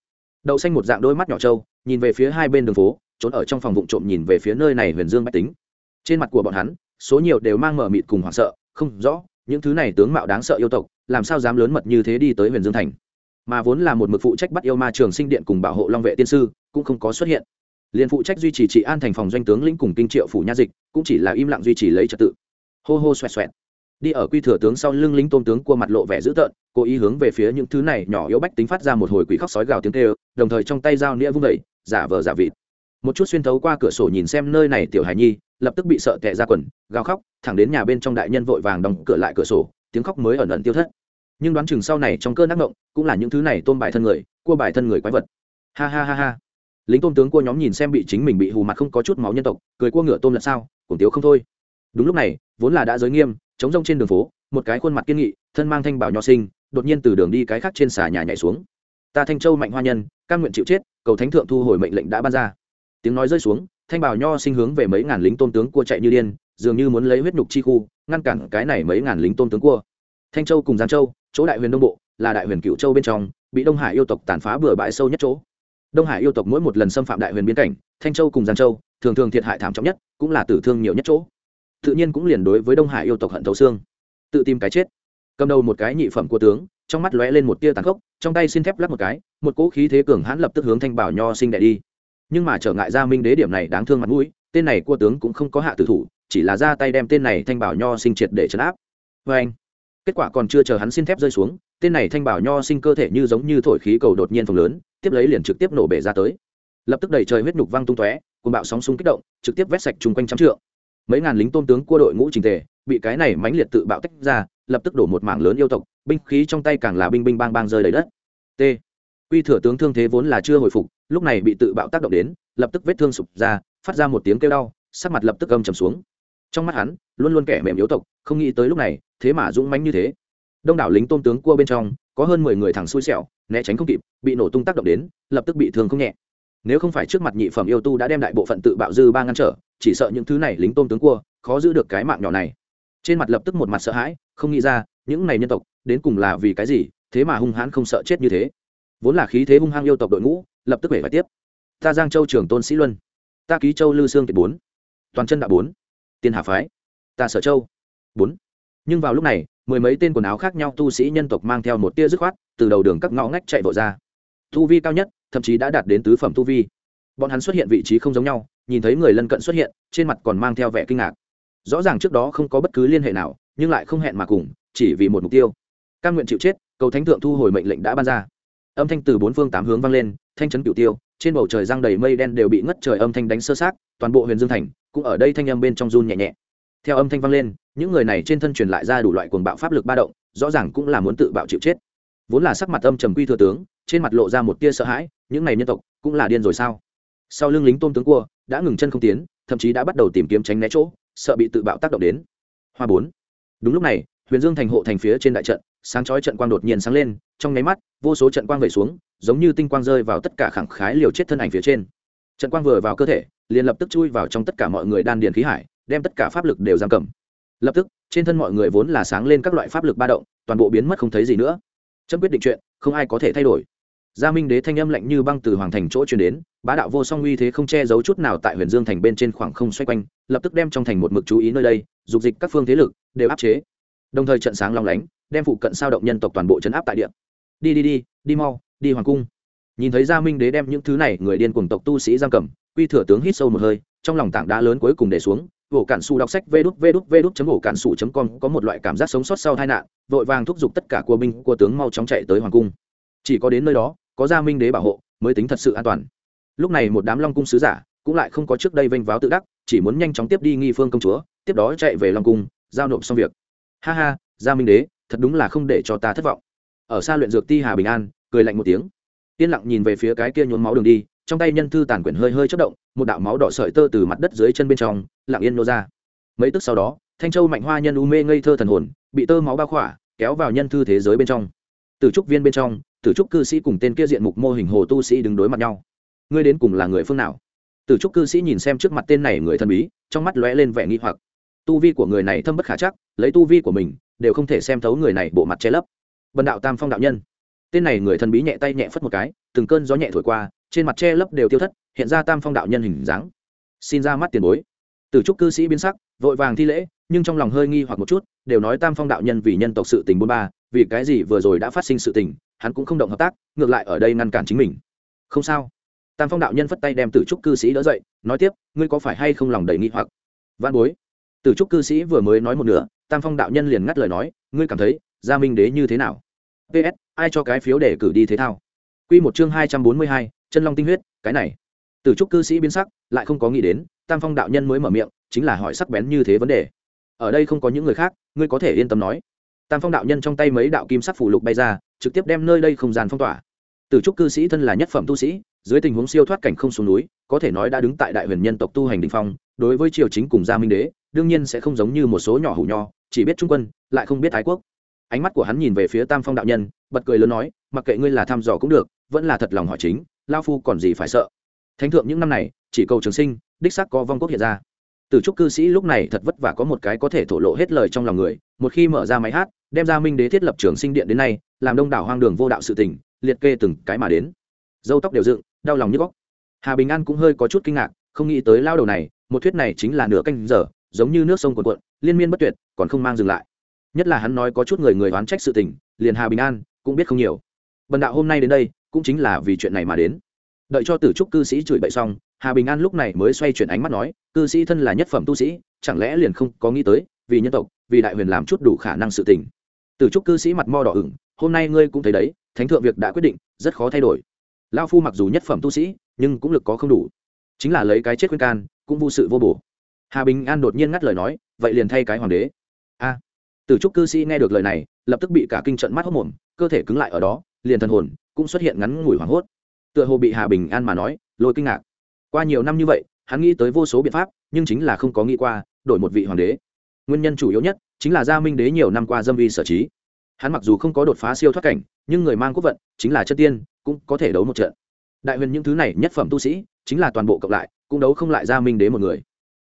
đậu xanh một dạng đôi mắt nhỏ trâu, nhìn về phía hai bên đường phố, trốn ở trong phòng vụ trộm nhìn về phía nơi này huyền dương bách tính. Trên mặt của bọn hắn, số nhiều đều mang mở mịt cùng hoảng sợ, không rõ, những thứ này tướng mạo đáng sợ yêu tộc, làm sao dám lớn mật như thế đi tới huyền dương thành. Mà vốn là một mực phụ trách bắt yêu ma trường sinh điện cùng bảo hộ long vệ tiên sư, cũng không có xuất hiện. Liền phụ trách duy trì trị an thành phòng doanh tướng lĩnh cùng kinh triệu phủ nha dịch, cũng chỉ là im lặng duy trì lấy trật tự. Hô hô xoẹt xoẹt đi ở quy thừa tướng sau lưng lính tôn tướng cua mặt lộ vẻ dữ tợn, cố ý hướng về phía những thứ này nhỏ yếu bách tính phát ra một hồi quỷ khóc sói gào tiếng kêu, đồng thời trong tay dao nĩa vung vẩy giả vờ giả vịt. Một chút xuyên thấu qua cửa sổ nhìn xem nơi này tiểu hải nhi, lập tức bị sợ tệ ra quần, gào khóc, thẳng đến nhà bên trong đại nhân vội vàng đóng cửa lại cửa sổ, tiếng khóc mới ẩn ẩn tiêu thất. Nhưng đoán chừng sau này trong cơn ác mộng, cũng là những thứ này tôm bài thân người, cua bài thân người quái vật. Ha ha ha ha. Lính tôm tướng cua nhóm nhìn xem bị chính mình bị hù mặt không có chút máu nhân tộc, cười cua ngựa tôm là sao cùng tiếu không thôi đúng lúc này, vốn là đã giới nghiêm chống rông trên đường phố, một cái khuôn mặt kiên nghị, thân mang thanh bảo nho sinh, đột nhiên từ đường đi cái khác trên xà nhà nhảy xuống. Ta thanh châu mạnh hoa nhân căn nguyện chịu chết, cầu thánh thượng thu hồi mệnh lệnh đã ban ra. Tiếng nói rơi xuống, thanh bảo nho sinh hướng về mấy ngàn lính tôn tướng cua chạy như điên, dường như muốn lấy huyết nhục chi khu, ngăn cản cái này mấy ngàn lính tôn tướng cua. Thanh châu cùng giang châu, chỗ đại huyền đông bộ, là đại huyền cựu châu bên trong, bị đông hải yêu tộc tàn phá bừa bãi sâu nhất chỗ. Đông hải yêu tộc mỗi một lần xâm phạm đại huyền biên cảnh, thanh châu cùng giang châu, thường thường thiệt hại thảm trọng nhất, cũng là tử thương nhiều nhất chỗ tự nhiên cũng liền đối với đông hải yêu tộc hận thấu xương. Tự tìm cái chết. Cầm đầu một cái nhị phẩm của tướng, trong mắt lóe lên một tia tàn khốc, trong tay xin thép lắp một cái, một cỗ khí thế cường hãn lập tức hướng thanh bảo nho sinh đệ đi. Nhưng mà trở ngại ra minh đế điểm này đáng thương mặt mũi, tên này của tướng cũng không có hạ tử thủ, chỉ là ra tay đem tên này thanh bảo nho sinh triệt để chấn áp. Vê anh, kết quả còn chưa chờ hắn xin thép rơi xuống, tên này thanh bảo nho sinh cơ thể như giống như thổi khí cầu đột nhiên phồng lớn, tiếp lấy liền trực tiếp nổ bể ra tới. Lập tức đẩy trời huyết nhục văng tung tóe cùng bạo sóng súng kích động, trực tiếp vét sạch chung quanh trăm trượng mấy ngàn lính tôn tướng cua đội ngũ trình tề, bị cái này mãnh liệt tự bạo tách ra, lập tức đổ một mảng lớn yêu tộc, binh khí trong tay càng là binh binh bang bang rơi đầy đất. T. Quy thừa tướng thương thế vốn là chưa hồi phục, lúc này bị tự bạo tác động đến, lập tức vết thương sụp ra, phát ra một tiếng kêu đau, sắc mặt lập tức gầm trầm xuống. Trong mắt hắn, luôn luôn kẻ mềm yếu tộc, không nghĩ tới lúc này, thế mà dũng mãnh như thế. Đông đảo lính tôn tướng cua bên trong, có hơn mười người thẳng xui xẻo, né tránh không kịp, bị nổ tung tác động đến, lập tức bị thương không nhẹ nếu không phải trước mặt nhị phẩm yêu tu đã đem đại bộ phận tự bạo dư ba ngăn trở, chỉ sợ những thứ này lính tôn tướng cua, khó giữ được cái mạng nhỏ này. Trên mặt lập tức một mặt sợ hãi, không nghĩ ra, những này nhân tộc, đến cùng là vì cái gì, thế mà hung hãn không sợ chết như thế. Vốn là khí thế hung hăng yêu tộc đội ngũ, lập tức về phải tiếp. Ta giang châu trưởng tôn sĩ luân. Ta ký châu lư sương kiệt bốn. Toàn chân đạo bốn. Tiên hà phái. Ta sở châu. Bốn. Nhưng vào lúc này, mười mấy tên quần áo khác nhau tu sĩ nhân tộc mang theo một tia dứt khoát, từ đầu đường các ngõ ngách chạy vội ra. Tu vi cao nhất thậm chí đã đạt đến tứ phẩm tu vi. Bọn hắn xuất hiện vị trí không giống nhau, nhìn thấy người lân cận xuất hiện, trên mặt còn mang theo vẻ kinh ngạc. Rõ ràng trước đó không có bất cứ liên hệ nào, nhưng lại không hẹn mà cùng, chỉ vì một mục tiêu. Căn nguyện chịu chết, cầu thánh thượng thu hồi mệnh lệnh đã ban ra. Âm thanh từ bốn phương tám hướng vang lên, thanh chấn cửu tiêu, trên bầu trời giang đầy mây đen đều bị ngất trời âm thanh đánh sơ sát toàn bộ huyền dương thành cũng ở đây thanh âm bên trong run nhẹ nhẹ. Theo âm thanh vang lên, những người này trên thân truyền lại ra đủ loại cuồng bạo pháp lực ba động, rõ ràng cũng là muốn tự bạo chịu chết. Vốn là sắc mặt âm trầm quy thừa tướng, trên mặt lộ ra một tia sợ hãi những này nhân tộc cũng là điên rồi sao? Sau lưng lính tôm tướng cua đã ngừng chân không tiến, thậm chí đã bắt đầu tìm kiếm tránh né chỗ, sợ bị tự bạo tác động đến. Hoa bốn. Đúng lúc này, huyền dương thành hộ thành phía trên đại trận, sáng chói trận quang đột nhiên sáng lên, trong nháy mắt, vô số trận quang vẩy xuống, giống như tinh quang rơi vào tất cả khẳng khái liều chết thân ảnh phía trên. Trận quang vừa vào cơ thể, liền lập tức chui vào trong tất cả mọi người đan điền khí hải, đem tất cả pháp lực đều giam cầm. Lập tức, trên thân mọi người vốn là sáng lên các loại pháp lực ba động, toàn bộ biến mất không thấy gì nữa. Chấm quyết định chuyện, không ai có thể thay đổi gia minh đế thanh âm lạnh như băng từ hoàng thành chỗ truyền đến, bá đạo vô song uy thế không che giấu chút nào tại huyền dương thành bên trên khoảng không xoay quanh, lập tức đem trong thành một mực chú ý nơi đây, dục dịch các phương thế lực đều áp chế. Đồng thời trận sáng long lánh, đem phụ cận sao động nhân tộc toàn bộ chấn áp tại địa. Đi đi đi đi mau, đi hoàng cung. Nhìn thấy gia minh đế đem những thứ này, người điên cùng tộc tu sĩ giam cầm, quy thừa tướng hít sâu một hơi, trong lòng tảng đá lớn cuối cùng để xuống ổ cản su đọc sách, vê đút vê đút vê đút chấm ổ cản su chấm com, có một loại cảm giác sống sót sau tai nạn, vội vàng thúc giục tất cả cua binh, của tướng mau chóng chạy tới hoàng cung. Chỉ có đến nơi đó có gia minh đế bảo hộ, mới tính thật sự an toàn. Lúc này một đám long cung sứ giả cũng lại không có trước đây vênh váo tự đắc, chỉ muốn nhanh chóng tiếp đi nghi phương công chúa, tiếp đó chạy về long cung, giao nộp xong việc. Ha ha, gia minh đế, thật đúng là không để cho ta thất vọng. Ở xa luyện dược ti hà bình an, cười lạnh một tiếng. Yên lặng nhìn về phía cái kia nhốn máu đường đi, trong tay nhân thư tàn quyển hơi hơi chất động, một đạo máu đỏ sợi tơ từ mặt đất dưới chân bên trong, lặng yên nô ra. Mấy tức sau đó, thanh châu mạnh hoa nhân u mê ngây thơ thần hồn, bị tơ máu bao khỏa, kéo vào nhân thư thế giới bên trong từ trúc viên bên trong, từ trúc cư sĩ cùng tên kia diện mục mô hình hồ tu sĩ đứng đối mặt nhau. Ngươi đến cùng là người phương nào? Từ trúc cư sĩ nhìn xem trước mặt tên này người thân bí, trong mắt lóe lên vẻ nghi hoặc. Tu vi của người này thâm bất khả chắc, lấy tu vi của mình, đều không thể xem thấu người này bộ mặt che lấp. Bần đạo tam phong đạo nhân. Tên này người thân bí nhẹ tay nhẹ phất một cái, từng cơn gió nhẹ thổi qua, trên mặt che lấp đều tiêu thất, hiện ra tam phong đạo nhân hình dáng. Xin ra mắt tiền bối. Từ trúc cư sĩ biến sắc, vội vàng thi lễ, nhưng trong lòng hơi nghi hoặc một chút, đều nói tam phong đạo nhân vì nhân tộc sự tình bôn ba vì cái gì vừa rồi đã phát sinh sự tình, hắn cũng không động hợp tác, ngược lại ở đây ngăn cản chính mình. Không sao. Tam phong đạo nhân phất tay đem tử trúc cư sĩ đỡ dậy, nói tiếp, ngươi có phải hay không lòng đầy nghi hoặc? Văn bối. Tử trúc cư sĩ vừa mới nói một nửa, tam phong đạo nhân liền ngắt lời nói, ngươi cảm thấy, gia minh đế như thế nào? Ps ai cho cái phiếu để cử đi thế thao? Q một chương hai trăm bốn mươi hai, chân long tinh huyết, cái này. Tử trúc cư sĩ biến sắc, lại không có nghĩ đến, tam phong đạo nhân mới mở miệng, chính là hỏi sắc bén như thế vấn đề. Ở đây không có những người khác, ngươi có thể yên tâm nói tam phong đạo nhân trong tay mấy đạo kim sắc phủ lục bay ra, trực tiếp đem nơi đây không gian phong tỏa. Tử trúc cư sĩ thân là nhất phẩm tu sĩ, dưới tình huống siêu thoát cảnh không xuống núi, có thể nói đã đứng tại đại huyền nhân tộc tu hành đình phong, đối với triều chính cùng gia minh đế, đương nhiên sẽ không giống như một số nhỏ hủ nho, chỉ biết trung quân, lại không biết thái quốc. Ánh mắt của hắn nhìn về phía tam phong đạo nhân, bật cười lớn nói, mặc kệ ngươi là thăm dò cũng được, vẫn là thật lòng hỏi chính, lao phu còn gì phải sợ? Thánh thượng những năm này, chỉ cầu trường sinh, đích xác có vong quốc hiện ra từ trúc cư sĩ lúc này thật vất vả có một cái có thể thổ lộ hết lời trong lòng người, một khi mở ra máy hát, đem ra minh đế thiết lập trường sinh điện đến nay, làm đông đảo hoang đường vô đạo sự tình, liệt kê từng cái mà đến. Dâu tóc đều dựng, đau lòng như góc. Hà bình an cũng hơi có chút kinh ngạc, không nghĩ tới lao đầu này, một thuyết này chính là nửa canh giờ, giống như nước sông cuồn cuộn, liên miên bất tuyệt, còn không mang dừng lại. Nhất là hắn nói có chút người người oán trách sự tình, liền hà bình an cũng biết không nhiều. Bần đạo hôm nay đến đây, cũng chính là vì chuyện này mà đến đợi cho tử trúc cư sĩ chửi bậy xong hà bình an lúc này mới xoay chuyển ánh mắt nói cư sĩ thân là nhất phẩm tu sĩ chẳng lẽ liền không có nghĩ tới vì nhân tộc vì đại huyền làm chút đủ khả năng sự tình. Tử trúc cư sĩ mặt mo đỏ ửng hôm nay ngươi cũng thấy đấy thánh thượng việc đã quyết định rất khó thay đổi. Lao phu mặc dù nhất phẩm tu sĩ nhưng cũng lực có không đủ. Chính là lấy cái chết khuyên can cũng vô sự vô bổ. Hà bình an đột nhiên ngắt lời nói vậy liền thay cái hoàng đế. A. À, tử trúc cư sĩ nghe được lời này lập tức bị cả kinh trận mắt hốc mồm cơ thể cứng lại ở đó liền thần hồn cũng xuất hiện ngắn ngủi hoảng hốt tựa hồ bị hà bình an mà nói, lôi kinh ngạc. Qua nhiều năm như vậy, hắn nghĩ tới vô số biện pháp, nhưng chính là không có nghĩ qua, đổi một vị hoàng đế. Nguyên nhân chủ yếu nhất chính là gia minh đế nhiều năm qua dâm vi sở trí. Hắn mặc dù không có đột phá siêu thoát cảnh, nhưng người mang quốc vận chính là chất tiên, cũng có thể đấu một trận. Đại huyền những thứ này nhất phẩm tu sĩ chính là toàn bộ cộng lại, cũng đấu không lại gia minh đế một người.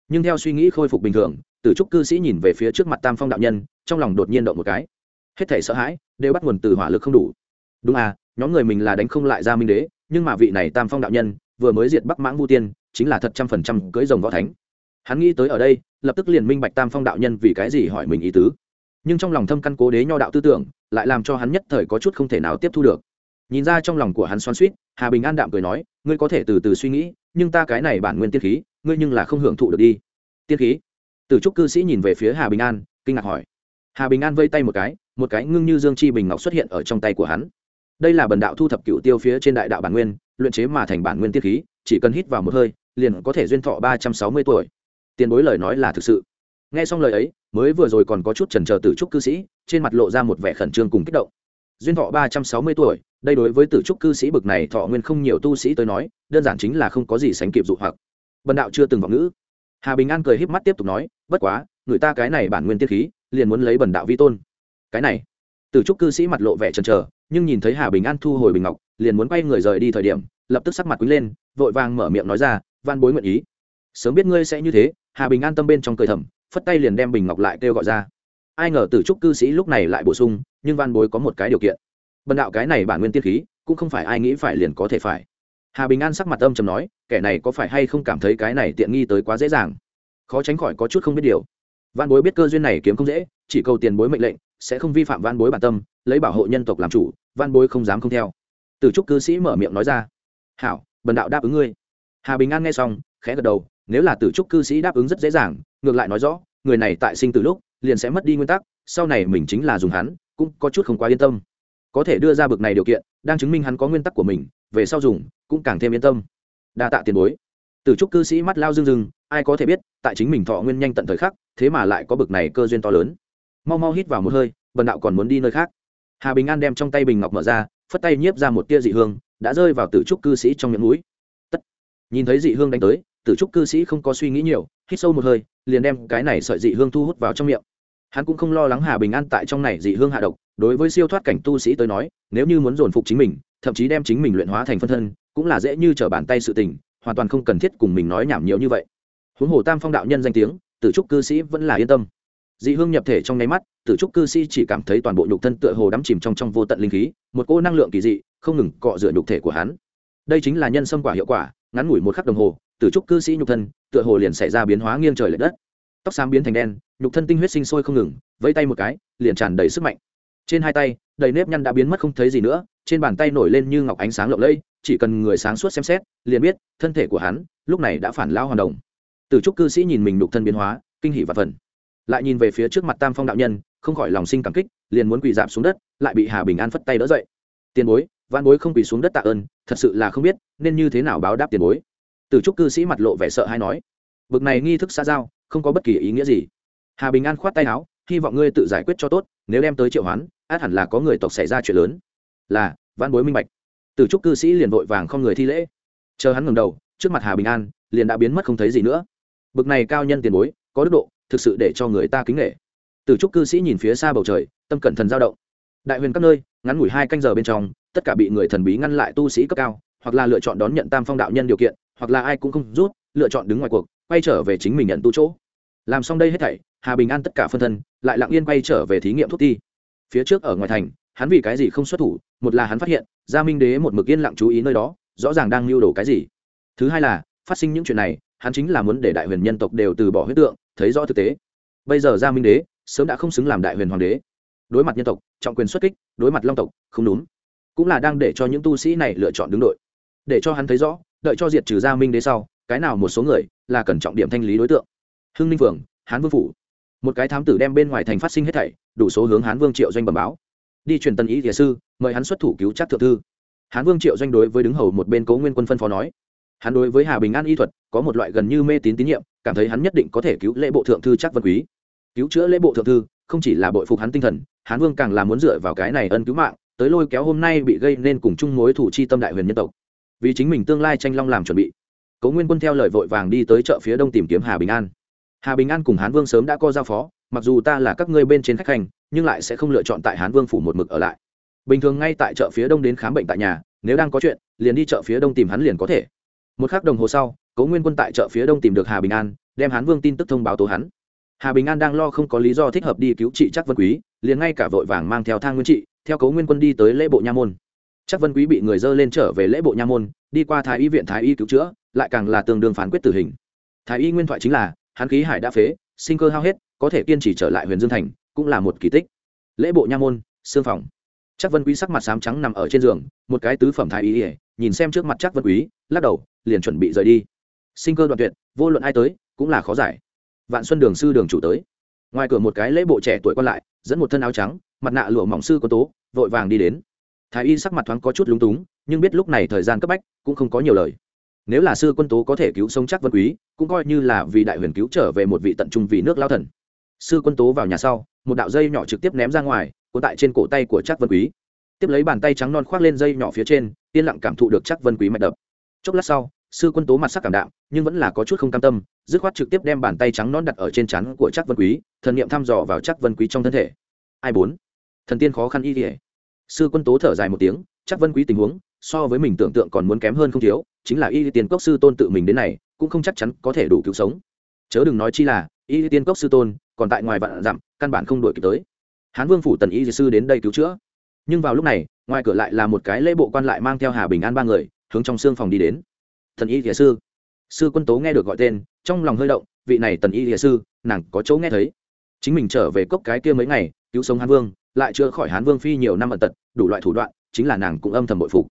Nhưng theo suy nghĩ khôi phục bình thường, tử trúc cư sĩ nhìn về phía trước mặt tam phong đạo nhân, trong lòng đột nhiên động một cái. Hết thể sợ hãi đều bắt nguồn từ hỏa lực không đủ. Đúng à nhóm người mình là đánh không lại gia minh đế nhưng mà vị này tam phong đạo nhân vừa mới diệt bắc mãng vu tiên chính là thật trăm phần trăm cưới rồng võ thánh hắn nghĩ tới ở đây lập tức liền minh bạch tam phong đạo nhân vì cái gì hỏi mình ý tứ nhưng trong lòng thâm căn cố đế nho đạo tư tưởng lại làm cho hắn nhất thời có chút không thể nào tiếp thu được nhìn ra trong lòng của hắn xoắn suýt hà bình an đạm cười nói ngươi có thể từ từ suy nghĩ nhưng ta cái này bản nguyên tiên khí ngươi nhưng là không hưởng thụ được đi tiên khí từ trúc cư sĩ nhìn về phía hà bình an kinh ngạc hỏi hà bình an vây tay một cái một cái ngưng như dương chi bình ngọc xuất hiện ở trong tay của hắn đây là bần đạo thu thập cựu tiêu phía trên đại đạo bản nguyên, luyện chế mà thành bản nguyên tiên khí, chỉ cần hít vào một hơi, liền có thể duyên thọ ba trăm sáu mươi tuổi. Tiền bối lời nói là thực sự. Nghe xong lời ấy, mới vừa rồi còn có chút trần trờ từ trúc cư sĩ, trên mặt lộ ra một vẻ khẩn trương cùng kích động. Duyên thọ ba trăm sáu mươi tuổi, đây đối với tử trúc cư sĩ bực này thọ nguyên không nhiều tu sĩ tới nói, đơn giản chính là không có gì sánh kịp dụ hoặc. Bần đạo chưa từng vọng ngữ. Hà bình an cười híp mắt tiếp tục nói, bất quá, người ta cái này bản nguyên tiết khí, liền muốn lấy bần đạo vi tôn. Cái này, tử trúc cư sĩ mặt lộ vẻ chần trờ nhưng nhìn thấy hà bình an thu hồi bình ngọc, liền muốn quay người rời đi thời điểm, lập tức sắc mặt quý lên, vội vàng mở miệng nói ra van bối nguyện ý. Sớm biết ngươi sẽ như thế. Hà bình an tâm bên trong cười thầm, phất tay liền đem bình ngọc lại kêu gọi ra. Ai ngờ tử trúc cư sĩ lúc này lại bổ sung, nhưng van bối có một cái điều kiện. Bần đạo cái này bản nguyên tiên khí, cũng không phải ai nghĩ phải liền có thể phải. Hà bình an sắc mặt âm chầm nói, kẻ này có phải hay không cảm thấy cái này tiện nghi tới quá dễ dàng? Khó tránh khỏi có chút không biết điều. Văn bối biết cơ duyên này kiếm không dễ, chỉ cầu tiền bối mệnh lệnh sẽ không vi phạm văn bối bản tâm, lấy bảo hộ nhân tộc làm chủ, văn bối không dám không theo. Từ trúc cư sĩ mở miệng nói ra. Hảo, bần đạo đáp ứng ngươi. Hà bình an nghe xong, khẽ gật đầu, nếu là tử trúc cư sĩ đáp ứng rất dễ dàng, ngược lại nói rõ, người này tại sinh từ lúc, liền sẽ mất đi nguyên tắc, sau này mình chính là dùng hắn, cũng có chút không quá yên tâm. Có thể đưa ra bực này điều kiện, đang chứng minh hắn có nguyên tắc của mình, về sau dùng, cũng càng thêm yên tâm. Đa tạ tiền bối. Từ trúc cư sĩ mắt lao rưng rưng, ai có thể biết, tại chính mình thọ nguyên nhanh tận thời khắc, thế mà lại có bực này cơ duyên to lớn mau mau hít vào một hơi bần đạo còn muốn đi nơi khác. Hà bình an đem trong tay bình ngọc mở ra, phất tay nhiếp ra một tia dị hương, đã rơi vào tử trúc cư sĩ trong miệng mũi. Tất. Nhìn thấy dị hương đánh tới, tử trúc cư sĩ không có suy nghĩ nhiều, hít sâu một hơi, liền đem cái này sợi dị hương thu hút vào trong miệng. Hắn cũng không lo lắng hà bình an tại trong này dị hương hạ độc, đối với siêu thoát cảnh tu sĩ tới nói, nếu như muốn dồn phục chính mình, thậm chí đem chính mình luyện hóa thành phân thân, cũng là dễ như trở bàn tay sự tình, hoàn toàn không cần thiết cùng mình nói nhảm nhiều như vậy. Huống hồ tam phong đạo nhân danh tiếng, tử trúc cư sĩ vẫn là yên tâm dị hương nhập thể trong nháy mắt, tử trúc cư sĩ chỉ cảm thấy toàn bộ nhục thân tựa hồ đắm chìm trong trong vô tận linh khí, một cô năng lượng kỳ dị, không ngừng cọ rửa nhục thể của hắn. Đây chính là nhân sâm quả hiệu quả, ngắn ngủi một khắc đồng hồ, tử trúc cư sĩ nhục thân tựa hồ liền xảy ra biến hóa nghiêng trời l ệ đất. Tóc xám biến thành đen, nhục thân tinh huyết sinh sôi không ngừng, vẫy tay một cái, liền tràn đầy sức mạnh. Trên hai tay, đầy nếp nhăn đã biến mất không thấy gì nữa, trên bàn tay nổi lên như ngọc ánh sáng lộng lẫy, chỉ cần người sáng suốt xem xét, liền biết thân thể của hắn lúc này đã phản lao hoàn đồng. Tử trúc cư sĩ nhìn mình nhục thân biến hóa, kinh hỷ và phần lại nhìn về phía trước mặt tam phong đạo nhân, không khỏi lòng sinh cảm kích, liền muốn quỳ dạp xuống đất, lại bị hà bình an phất tay đỡ dậy. Tiền bối, văn bối không quỳ xuống đất tạ ơn, thật sự là không biết, nên như thế nào báo đáp tiền bối? Từ trúc cư sĩ mặt lộ vẻ sợ hay nói. Bực này nghi thức xa giao, không có bất kỳ ý nghĩa gì. Hà bình an khoát tay áo, hy vọng ngươi tự giải quyết cho tốt, nếu đem tới triệu hoán, át hẳn là có người tộc xảy ra chuyện lớn. Là, văn bối minh bạch. Từ trúc cư sĩ liền vội vàng không người thi lễ. Chờ hắn ngừng đầu, trước mặt hà bình an, liền đã biến mất không thấy gì nữa. Bực này cao nhân tiền bối, có đức độ thực sự để cho người ta kính nghệ từ trúc cư sĩ nhìn phía xa bầu trời, tâm cẩn thần dao động. Đại huyền các nơi, ngắn ngủi hai canh giờ bên trong, tất cả bị người thần bí ngăn lại tu sĩ cấp cao, hoặc là lựa chọn đón nhận tam phong đạo nhân điều kiện, hoặc là ai cũng không rút, lựa chọn đứng ngoài cuộc, quay trở về chính mình nhận tu chỗ. Làm xong đây hết thảy, hà bình an tất cả phân thân, lại lặng yên quay trở về thí nghiệm thuốc ti. Phía trước ở ngoài thành, hắn vì cái gì không xuất thủ, một là hắn phát hiện, gia minh đế một mực yên lặng chú ý nơi đó, rõ ràng đang lưu đồ cái gì. Thứ hai là phát sinh những chuyện này, hắn chính là muốn để đại huyền nhân tộc đều từ bỏ huyết tượng, thấy rõ thực tế. Bây giờ gia minh đế sớm đã không xứng làm đại huyền hoàng đế. Đối mặt nhân tộc, trọng quyền xuất kích, đối mặt long tộc, không đúng. Cũng là đang để cho những tu sĩ này lựa chọn đứng đội. Để cho hắn thấy rõ, đợi cho diệt trừ gia minh đế sau, cái nào một số người là cần trọng điểm thanh lý đối tượng. Hưng ninh phường hán vương phủ. Một cái thám tử đem bên ngoài thành phát sinh hết thảy, đủ số hướng hán vương triệu doanh bẩm báo. Đi truyền tân ý thiền sư, mời hắn xuất thủ cứu chắc thượng thư. Hán vương triệu doanh đối với đứng hầu một bên cố nguyên quân phân phó nói hắn đối với hà bình an y thuật có một loại gần như mê tín tín nhiệm, cảm thấy hắn nhất định có thể cứu lễ bộ thượng thư chắc vân quý. Cứu chữa lễ bộ thượng thư không chỉ là bội phục hắn tinh thần, hán vương càng là muốn dựa vào cái này ân cứu mạng, tới lôi kéo hôm nay bị gây nên cùng chung mối thủ chi tâm đại huyền nhân tộc. Vì chính mình tương lai tranh long làm chuẩn bị, cố nguyên quân theo lời vội vàng đi tới chợ phía đông tìm kiếm hà bình an. Hà bình an cùng hán vương sớm đã có giao phó, mặc dù ta là các ngươi bên trên khách hành, nhưng lại sẽ không lựa chọn tại hán vương phủ một mực ở lại. Bình thường ngay tại chợ phía đông đến khám bệnh tại nhà, nếu đang có chuyện, liền đi chợ phía đông tìm hắn liền có thể một k h ắ c đồng hồ sau, cố nguyên quân tại chợ phía đông tìm được hà bình an, đem hán vương tin tức thông báo tố hắn. Hà bình an đang lo không có lý do thích hợp đi cứu trị chắc vân quý, liền ngay cả vội vàng mang theo thang nguyên trị, theo cố nguyên quân đi tới lễ bộ nha môn. Chắc vân quý bị người dơ lên trở về lễ bộ nha môn, đi qua thái y viện thái y cứu chữa, lại càng là tương đương phán quyết tử hình. Thái y nguyên thoại chính là, hắn khí hải đã phế, sinh cơ hao hết, có thể kiên trì trở lại huyền dương thành, cũng là một kỳ tích. Lễ bộ nha môn xương phòng chắc vân quý sắc mặt sám trắng nằm ở trên giường, một cái tứ phẩm thái y ỉa nhìn xem trước mặt chắc vân quý, lắc đầu, liền chuẩn bị rời đi. Sinh cơ đoạn tuyệt, vô luận ai tới, cũng là khó giải. Vạn xuân đường sư đường chủ tới. Ngoài cửa một cái lễ bộ trẻ tuổi còn lại, dẫn một thân áo trắng, mặt nạ lụa mỏng sư có tố, vội vàng đi đến. Thái y sắc mặt thoáng có chút lúng túng, nhưng biết lúc này thời gian cấp bách, cũng không có nhiều lời. Nếu là sư quân tố có thể cứu sống chắc vân quý, cũng coi như là vì đại huyền cứu trở về một vị tận trung vì nước lao thần. Sư quân tố vào nhà sau, một đạo dây nhỏ trực tiếp ném ra ngoài cuốn tại trên cổ tay của chắc vân quý. Tiếp lấy bàn tay trắng non khoác lên dây nhỏ phía trên, yên lặng cảm thụ được chắc vân quý mạch đập. Chốc lát sau, sư quân tố mặt sắc cảm đạm, nhưng vẫn là có chút không cam tâm, dứt khoát trực tiếp đem bàn tay trắng non đặt ở trên chắn của chắc vân quý, thần niệm thăm dò vào chắc vân quý trong thân thể. Ai bốn? Thần tiên khó khăn y ỉa sư quân tố thở dài một tiếng chắc vân quý tình huống, so với mình tưởng tượng còn muốn kém hơn không thiếu, chính là y tiên cốc sư tôn tự mình đến này, cũng không chắc chắn có thể đủ cứu sống. Chớ đừng nói chi là, y tiên cốc sư tôn, còn tại ngoài vạn dặm, căn bản không đổi kịp tới hán vương phủ tần y sư đến đây cứu chữa. Nhưng vào lúc này, ngoài cửa lại là một cái lễ bộ quan lại mang theo hà bình an ba người, hướng trong xương phòng đi đến. Thần y thiền sư. Sư quân tố nghe được gọi tên, trong lòng hơi động, vị này tần y thiền sư, nàng có chỗ nghe thấy. Chính mình trở về cốc cái kia mấy ngày, cứu sống hán vương, lại chữa khỏi hán vương phi nhiều năm ẩn tật, đủ loại thủ đoạn, chính là nàng cũng âm thầm bội phục.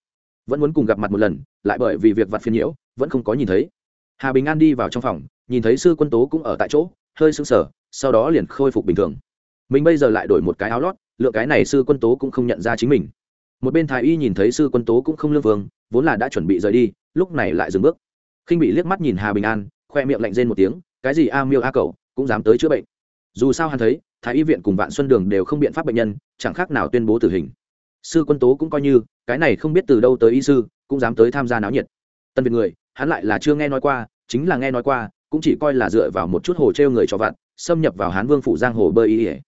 Vẫn muốn cùng gặp mặt một lần, lại bởi vì việc vặt phiền nhiễu, vẫn không có nhìn thấy. Hà bình an đi vào trong phòng, nhìn thấy sư quân tố cũng ở tại chỗ, hơi sững sờ, sau đó liền khôi phục bình thường mình bây giờ lại đổi một cái áo lót lựa cái này sư quân tố cũng không nhận ra chính mình. Một bên thái y nhìn thấy sư quân tố cũng không lương vương vốn là đã chuẩn bị rời đi lúc này lại dừng bước. Khinh bị liếc mắt nhìn hà bình an khoe miệng lạnh rên một tiếng cái gì a miêu a cầu cũng dám tới chữa bệnh? Dù sao hắn thấy thái y viện cùng vạn xuân đường đều không biện pháp bệnh nhân chẳng khác nào tuyên bố tử hình. Sư quân tố cũng coi như cái này không biết từ đâu tới y sư cũng dám tới tham gia náo nhiệt. Tân việt người hắn lại là chưa nghe nói qua chính là nghe nói qua cũng chỉ coi là dựa vào một chút hồ trêu người cho vặt, xâm nhập vào hán vương phủ giang hồ bơi y ỉa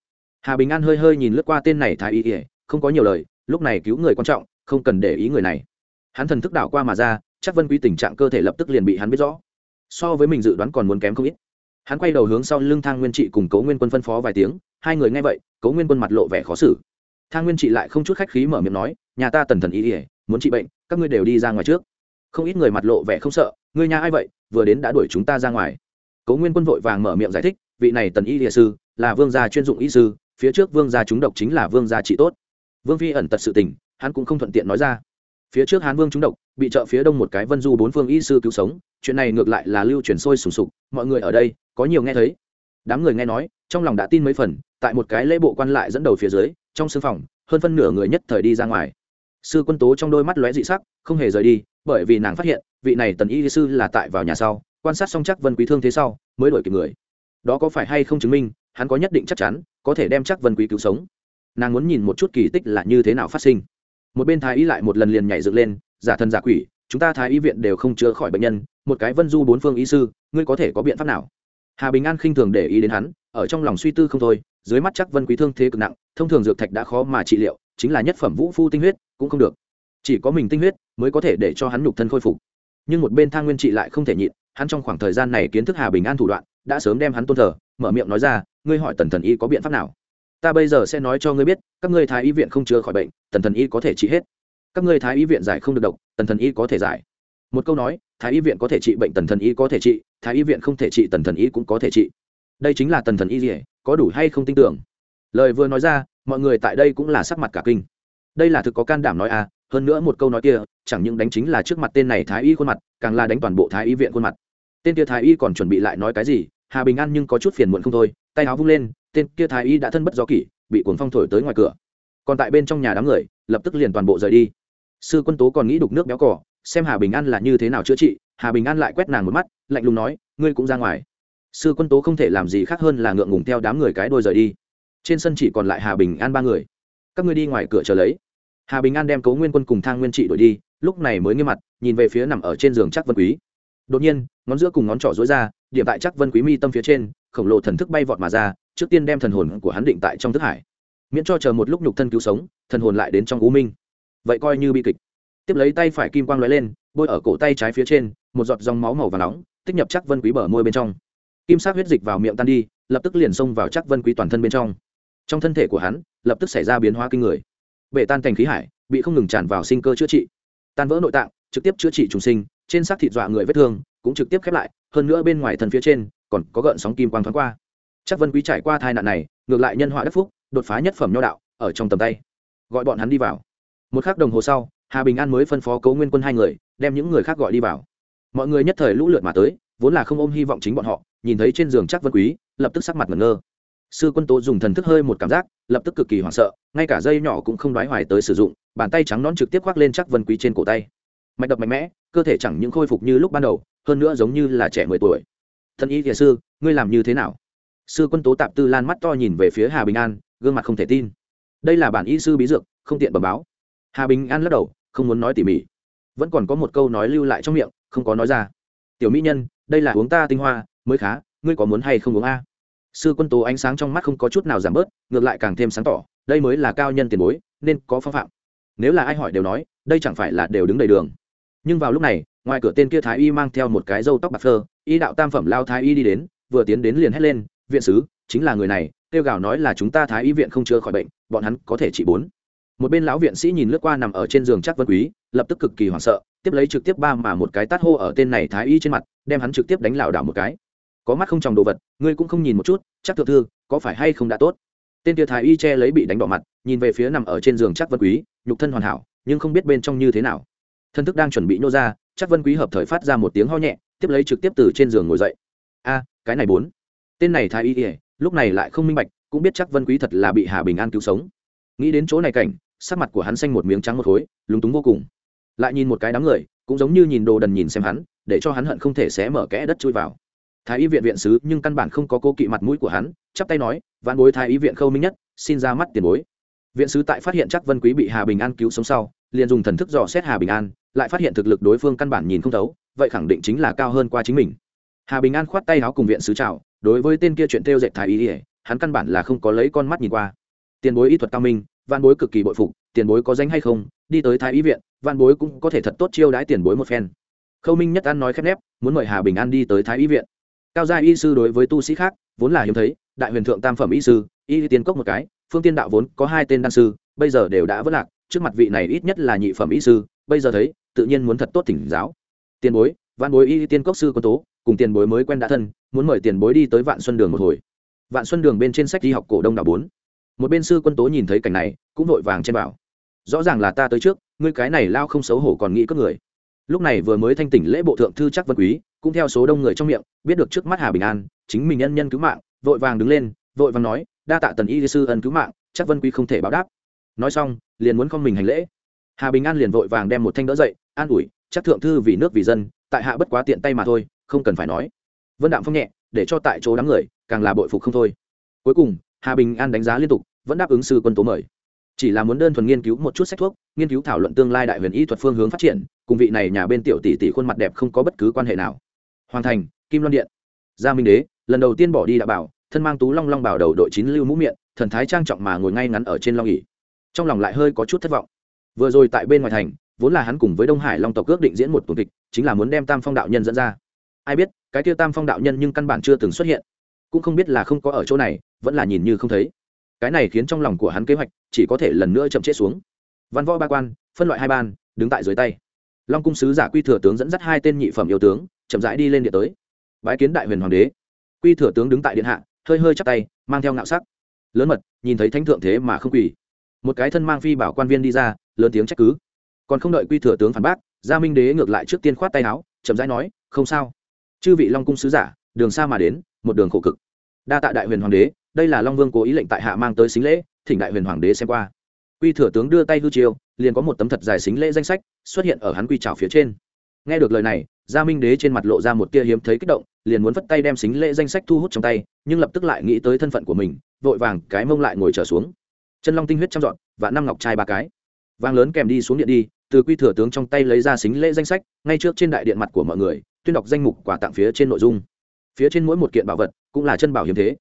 hà bình an hơi hơi nhìn lướt qua tên này thái y ỉa không có nhiều lời, lúc này cứu người quan trọng, không cần để ý người này. Hắn thần thức đảo qua mà ra, chắc vân quý tình trạng cơ thể lập tức liền bị hắn biết rõ. So với mình dự đoán còn muốn kém không ít. Hắn quay đầu hướng sau lưng thang nguyên trị cùng cấu nguyên quân phân phó vài tiếng, hai người nghe vậy cấu nguyên quân mặt lộ vẻ khó xử. Thang nguyên trị lại không chút khách khí mở miệng nói, nhà ta tần thần ý ỉa muốn trị bệnh, các ngươi đều đi ra ngoài trước. Không ít người mặt lộ vẻ không sợ, ngươi nhà ai vậy? Vừa đến đã đuổi chúng ta ra ngoài. Cấu nguyên quân vội vàng mở miệng giải thích, vị này tần y địa sư, là vương gia chuyên dụng y sư phía trước vương gia chúng độc chính là vương gia trị tốt. Vương phi ẩn tật sự tình, hắn cũng không thuận tiện nói ra. Phía trước hán vương chúng độc, bị trợ phía đông một cái vân du bốn phương y sư cứu sống, chuyện này ngược lại là lưu truyền sôi sùng sục, mọi người ở đây, có nhiều nghe thấy. Đám người nghe nói, trong lòng đã tin mấy phần, tại một cái lễ bộ quan lại dẫn đầu phía dưới, trong sương phòng, hơn phân nửa người nhất thời đi ra ngoài. Sư quân tố trong đôi mắt lóe dị sắc, không hề rời đi, bởi vì nàng phát hiện, vị này tần y sư là tại vào nhà sau, quan sát xong chắc vân quý thương thế sau, mới đổi kịp người. Đó có phải hay không chứng minh, hắn có nhất định chắc chắn có thể đem chắc vân quý cứu sống. Nàng muốn nhìn một chút kỳ tích là như thế nào phát sinh. Một bên thái y lại một lần liền nhảy dựng lên, giả thân giả quỷ, chúng ta thái y viện đều không chữa khỏi bệnh nhân, một cái vân du bốn phương y sư, ngươi có thể có biện pháp nào? Hà bình an khinh thường để ý đến hắn, ở trong lòng suy tư không thôi, dưới mắt chắc vân quý thương thế cực nặng, thông thường dược thạch đã khó mà trị liệu, chính là nhất phẩm vũ phu tinh huyết, cũng không được. Chỉ có mình tinh huyết mới có thể để cho hắn nhục thân khôi phục. Nhưng một bên thang nguyên trị lại không thể nhịn, hắn trong khoảng thời gian này kiến thức hà bình an thủ đoạn, đã sớm đem hắn tôn thờ, mở miệng nói ra ngươi hỏi tần thần y có biện pháp nào? Ta bây giờ sẽ nói cho ngươi biết, các ngươi thái y viện không chữa khỏi bệnh, tần thần y có thể trị hết. Các ngươi thái y viện giải không được độc, tần thần y có thể giải. Một câu nói, thái y viện có thể trị bệnh, tần thần y có thể trị, thái y viện không thể trị, tần thần y cũng có thể trị. Đây chính là tần thần y gì có đủ hay không tin tưởng? Lời vừa nói ra, mọi người tại đây cũng là sắc mặt cả kinh. Đây là thực có can đảm nói à hơn nữa một câu nói kia, chẳng những đánh chính là trước mặt tên này thái y khuôn mặt, càng là đánh toàn bộ thái y viện khuôn mặt. Tên kia thái y còn chuẩn bị lại nói cái gì, hà bình an nhưng có chút phiền muộn không thôi tay áo vung lên, tên kia thái y đã thân bất do kỷ, bị cuốn phong thổi tới ngoài cửa. Còn tại bên trong nhà đám người, lập tức liền toàn bộ rời đi. Sư quân tố còn nghĩ đục nước béo cỏ xem hà bình an là như thế nào chữa trị, hà bình an lại quét nàng một mắt, lạnh lùng nói, ngươi cũng ra ngoài. Sư quân tố không thể làm gì khác hơn là ngượng ngùng theo đám người cái đôi rời đi. Trên sân chỉ còn lại hà bình an ba người. Các ngươi đi ngoài cửa chờ lấy. Hà bình an đem cấu nguyên quân cùng thang nguyên trị đổi đi, lúc này mới nghiêm mặt, nhìn về phía nằm ở trên giường chắc vân quý. Đột nhiên, ngón giữa cùng ngón trỏ dối ra, điểm tại chắc vân quý mi tâm phía trên khổng lồ thần thức bay vọt mà ra, trước tiên đem thần hồn của hắn định tại trong thức hải. Miễn cho chờ một lúc nhục thân cứu sống, thần hồn lại đến trong u minh. Vậy coi như bi kịch. Tiếp lấy tay phải kim quang lóe lên, bôi ở cổ tay trái phía trên, một giọt dòng máu màu và nóng, tích nhập chắc vân quý bờ môi bên trong. Kim sắc huyết dịch vào miệng tan đi, lập tức liền xông vào chắc vân quý toàn thân bên trong. Trong thân thể của hắn, lập tức xảy ra biến hóa kinh người. Bể tan thành khí hải, bị không ngừng tràn vào sinh cơ chữa trị. Tan vỡ nội tạng, trực tiếp chữa trị trùng sinh, trên xác thịt dọa người vết thương, cũng trực tiếp khép lại, hơn nữa bên ngoài thân phía trên còn có gợn sóng kim quang thoáng qua. Chắc vân quý trải qua tai nạn này, ngược lại nhân họa đất phúc, đột phá nhất phẩm nho đạo, ở trong tầm tay. Gọi bọn hắn đi vào. Một khắc đồng hồ sau, hà bình an mới phân phó cấu nguyên quân hai người, đem những người khác gọi đi vào. Mọi người nhất thời lũ lượt mà tới, vốn là không ôm hy vọng chính bọn họ, nhìn thấy trên giường chắc vân quý, lập tức sắc mặt ngẩn ngơ. Sư quân tố dùng thần thức hơi một cảm giác, lập tức cực kỳ hoảng sợ, ngay cả dây nhỏ cũng không đoái hoài tới sử dụng, bàn tay trắng nón trực tiếp khoác lên chắc vân quý trên cổ tay. Mạch đập mạnh mẽ, cơ thể chẳng những khôi phục như lúc ban đầu, hơn nữa giống như là trẻ mười tuổi thân y thiền sư, ngươi làm như thế nào? Sư quân tố tạp tư lan mắt to nhìn về phía hà bình an, gương mặt không thể tin. Đây là bản y sư bí dược, không tiện bẩm báo. Hà bình an lắc đầu, không muốn nói tỉ mỉ. Vẫn còn có một câu nói lưu lại trong miệng, không có nói ra. Tiểu mỹ nhân, đây là uống ta tinh hoa, mới khá, ngươi có muốn hay không uống a? Sư quân tố ánh sáng trong mắt không có chút nào giảm bớt, ngược lại càng thêm sáng tỏ, đây mới là cao nhân tiền bối, nên có phong phạm. Nếu là ai hỏi đều nói, đây chẳng phải là đều đứng đầy đường. Nhưng vào lúc này, ngoài cửa tên kia thái y mang theo một cái râu tóc bạc phơ y đạo tam phẩm lao thái y đi đến, vừa tiến đến liền hét lên, viện sứ, chính là người này tiêu gào nói là chúng ta thái y viện không chữa khỏi bệnh, bọn hắn có thể trị bốn. Một bên lão viện sĩ nhìn lướt qua nằm ở trên giường chắc vân quý, lập tức cực kỳ hoảng sợ, tiếp lấy trực tiếp ba mà một cái tát hô ở tên này thái y trên mặt, đem hắn trực tiếp đánh lảo đảo một cái. Có mắt không tròng đồ vật, ngươi cũng không nhìn một chút, chắc thượng thư, có phải hay không đã tốt? Tên tia thái y che lấy bị đánh đỏ mặt, nhìn về phía nằm ở trên giường chắc vân quý, nhục thân hoàn hảo, nhưng không biết bên trong như thế nào. Thân thức đang chuẩn bị nhô ra, chắc vân quý hợp thời phát ra một tiếng ho nhẹ tiếp lấy trực tiếp từ trên giường ngồi dậy. A, cái này bốn. Tên này thái y ỉa lúc này lại không minh bạch, cũng biết chắc vân quý thật là bị hà bình an cứu sống. Nghĩ đến chỗ này cảnh, sắc mặt của hắn xanh một miếng trắng một khối, lúng túng vô cùng. Lại nhìn một cái đám người, cũng giống như nhìn đồ đần nhìn xem hắn, để cho hắn hận không thể xé mở kẽ đất chui vào. Thái y viện viện sứ, nhưng căn bản không có cô kỵ mặt mũi của hắn, chắp tay nói, vạn bối thái y viện khâu minh nhất, xin ra mắt tiền bối viện sứ tại phát hiện chắc vân quý bị hà bình an cứu sống sau, liền dùng thần thức dò xét hà bình an, lại phát hiện thực lực đối phương căn bản nhìn không thấu, vậy khẳng định chính là cao hơn qua chính mình. Hà bình an khoát tay áo cùng viện sứ chào, đối với tên kia chuyện tiêu dệt thái y ỉa hắn căn bản là không có lấy con mắt nhìn qua. Tiền bối y thuật cao minh, văn bối cực kỳ bội phục, tiền bối có danh hay không, đi tới thái y viện, văn bối cũng có thể thật tốt chiêu đãi tiền bối một phen. Khâu minh nhất an nói khép nép, muốn mời hà bình an đi tới thái y viện. Cao gia y sư đối với tu sĩ khác, vốn là hiếm thấy, đại huyền thượng tam phẩm y sư, y tiên cốc một cái phương tiên đạo vốn có hai tên đan sư, bây giờ đều đã vất lạc, trước mặt vị này ít nhất là nhị phẩm y sư, bây giờ thấy, tự nhiên muốn thật tốt tỉnh giáo. Tiền bối văn bối y tiên cốc sư quân tố, cùng tiền bối mới quen đã thân, muốn mời tiền bối đi tới vạn xuân đường một hồi. Vạn xuân đường bên trên sách đi học cổ đông đạo bốn. Một bên sư quân tố nhìn thấy cảnh này, cũng vội vàng trên bảo rõ ràng là ta tới trước, ngươi cái này lao không xấu hổ còn nghĩ cất người. Lúc này vừa mới thanh tỉnh lễ bộ thượng thư chắc vân quý, cũng theo số đông người trong miệng, biết được trước mắt hà bình an, chính mình nhân nhân cứu mạng, vội vàng đứng lên, vội vàng nói đa tạ tần y sư ân cứu mạng, chắc vân quý không thể báo đáp. Nói xong, liền muốn không mình hành lễ. Hà bình an liền vội vàng đem một thanh đỡ dậy, an ủi, chắc thượng thư vì nước vì dân, tại hạ bất quá tiện tay mà thôi, không cần phải nói. Vân đạm phong nhẹ, để cho tại chỗ đám người, càng là bội phục không thôi. Cuối cùng, hà bình an đánh giá liên tục, vẫn đáp ứng sư quân tố mời. Chỉ là muốn đơn thuần nghiên cứu một chút sách thuốc, nghiên cứu thảo luận tương lai đại huyền y thuật phương hướng phát triển, cùng vị này nhà bên tiểu tỷ tỷ khuôn mặt đẹp không có bất cứ quan hệ nào. Hoàn thành, kim loan điện. Gia minh đế, lần đầu tiên bỏ đi đã bảo thân mang tú long long bảo đầu đội chín lưu mũ miệng, thần thái trang trọng mà ngồi ngay ngắn ở trên long nghỉ trong lòng lại hơi có chút thất vọng. Vừa rồi tại bên ngoài thành, vốn là hắn cùng với đông hải long tộc ước định diễn một tuần kịch, chính là muốn đem tam phong đạo nhân dẫn ra. Ai biết, cái kia tam phong đạo nhân nhưng căn bản chưa từng xuất hiện. Cũng không biết là không có ở chỗ này, vẫn là nhìn như không thấy. Cái này khiến trong lòng của hắn kế hoạch chỉ có thể lần nữa chậm chết xuống. Văn võ ba quan, phân loại hai ban, đứng tại dưới tay. Long cung sứ giả quy thừa tướng dẫn dắt hai tên nhị phẩm yêu tướng, chậm rãi đi lên điện tới. Bái kiến đại huyền hoàng đế. Quy thừa tướng đứng tại điện hạ hơi hơi chắc tay, mang theo ngạo sắc. Lớn mật, nhìn thấy thánh thượng thế mà không quỳ. Một cái thân mang phi bảo quan viên đi ra, lớn tiếng trách cứ. Còn không đợi quy thừa tướng phản bác, gia minh đế ngược lại trước tiên khoát tay áo, chậm rãi nói, không sao. Chư vị long cung sứ giả, đường xa mà đến, một đường khổ cực. Đa tạ đại huyền hoàng đế, đây là long vương cố ý lệnh tại hạ mang tới xính lễ, thỉnh đại huyền hoàng đế xem qua. Quy thừa tướng đưa tay hư chiêu, liền có một tấm thật dài xính lễ danh sách xuất hiện ở hắn quy trào phía trên nghe được lời này, gia minh đế trên mặt lộ ra một tia hiếm thấy kích động, liền muốn vất tay đem xính lễ danh sách thu hút trong tay, nhưng lập tức lại nghĩ tới thân phận của mình, vội vàng cái mông lại ngồi trở xuống. Chân long tinh huyết chăm dọn và năm ngọc trai ba cái. Vàng lớn kèm đi xuống điện đi, từ quy thừa tướng trong tay lấy ra xính lễ danh sách, ngay trước trên đại điện mặt của mọi người, tuyên đọc danh mục quà tặng phía trên nội dung. Phía trên mỗi một kiện bảo vật cũng là chân bảo hiếm thế.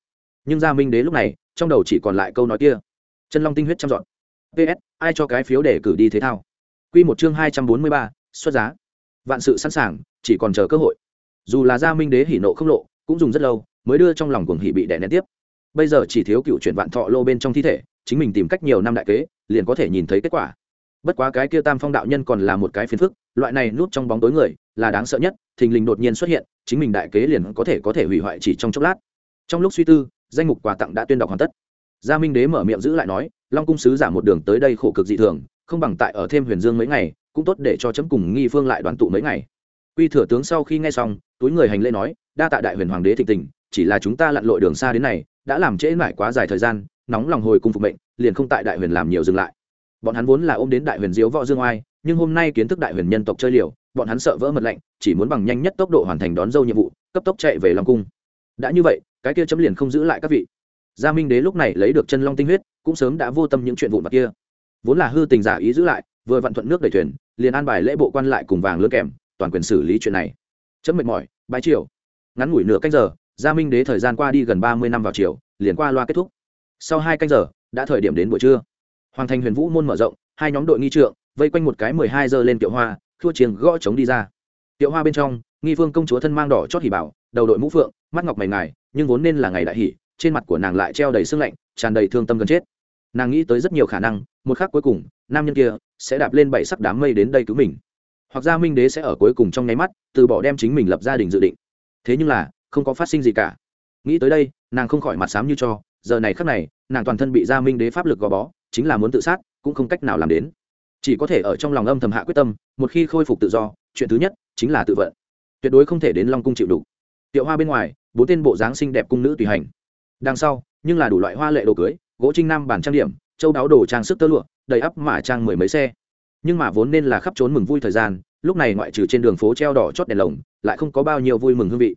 Nhưng gia minh đế lúc này, trong đầu chỉ còn lại câu nói kia. Chân long tinh huyết chăm dọn. Ps ai cho cái phiếu để cử đi thế thao? Q một chương hai trăm bốn mươi ba, xuất giá vạn sự sẵn sàng, chỉ còn chờ cơ hội. Dù là gia minh đế hỉ nộ không lộ, cũng dùng rất lâu mới đưa trong lòng cuồng hỉ bị đè nén tiếp. Bây giờ chỉ thiếu cựu chuyển vạn thọ lô bên trong thi thể, chính mình tìm cách nhiều năm đại kế, liền có thể nhìn thấy kết quả. Bất quá cái kia tam phong đạo nhân còn là một cái phiền phức, loại này núp trong bóng tối người, là đáng sợ nhất, thình lình đột nhiên xuất hiện, chính mình đại kế liền có thể có thể hủy hoại chỉ trong chốc lát. Trong lúc suy tư, danh mục quà tặng đã tuyên đọc hoàn tất. Gia minh đế mở miệng giữ lại nói, long cung sứ giả một đường tới đây khổ cực dị thường, không bằng tại ở thêm huyền dương mấy ngày cũng tốt để cho chấm cùng nghi phương lại đoàn tụ mấy ngày. Quy thừa tướng sau khi nghe xong, túi người hành lễ nói, đa tạ đại huyền hoàng đế thịnh tình, chỉ là chúng ta lặn lội đường xa đến này, đã làm trễ mãi quá dài thời gian, nóng lòng hồi cung phục mệnh, liền không tại đại huyền làm nhiều dừng lại. Bọn hắn vốn là ôm đến đại huyền diếu võ dương oai, nhưng hôm nay kiến thức đại huyền nhân tộc chơi liều, bọn hắn sợ vỡ mật lệnh chỉ muốn bằng nhanh nhất tốc độ hoàn thành đón dâu nhiệm vụ, cấp tốc chạy về long cung. Đã như vậy, cái kia chấm liền không giữ lại các vị. Gia minh đế lúc này lấy được chân long tinh huyết, cũng sớm đã vô tâm những chuyện vụn vặt kia. Vốn là hư tình giả ý giữ lại, vừa vận thuận nước đẩy thuyền liền an bài lễ bộ quan lại cùng vàng lương kèm, toàn quyền xử lý chuyện này. Chấm mệt mỏi bãi chiều ngắn ngủi nửa canh giờ, gia minh đế thời gian qua đi gần ba mươi năm vào chiều liền qua loa kết thúc. Sau hai canh giờ, đã thời điểm đến buổi trưa. Hoàng thành huyền vũ môn mở rộng, hai nhóm đội nghi trượng, vây quanh một cái mười hai giờ lên kiệu hoa thua chiêng gõ trống đi ra. Kiệu hoa bên trong, nghi vương công chúa thân mang đỏ chót hỉ bảo, đầu đội mũ phượng, mắt ngọc mày ngài, nhưng vốn nên là ngày đại hỉ, trên mặt của nàng lại treo đầy sương lạnh, tràn đầy thương tâm gần chết. Nàng nghĩ tới rất nhiều khả năng một khắc cuối cùng, nam nhân kia sẽ đạp lên bảy sắc đám mây đến đây cứu mình. Hoặc ra minh đế sẽ ở cuối cùng trong nháy mắt, từ bỏ đem chính mình lập gia đình dự định. Thế nhưng là, không có phát sinh gì cả. Nghĩ tới đây, nàng không khỏi mặt sám như cho, giờ này khắc này, nàng toàn thân bị gia minh đế pháp lực gò bó, chính là muốn tự sát, cũng không cách nào làm đến. Chỉ có thể ở trong lòng âm thầm hạ quyết tâm, một khi khôi phục tự do, chuyện thứ nhất chính là tự vận. Tuyệt đối không thể đến long cung chịu đủ tiệu hoa bên ngoài, bốn tên bộ dáng xinh đẹp cung nữ tùy hành. Đằng sau, nhưng là đủ loại hoa lệ đồ cưới, gỗ trinh nam bản trang điểm châu đáo đồ trang sức tơ lụa, đầy ắp mã trang mười mấy xe. Nhưng mà vốn nên là khắp trốn mừng vui thời gian, lúc này ngoại trừ trên đường phố treo đỏ chót đèn lồng, lại không có bao nhiêu vui mừng hương vị.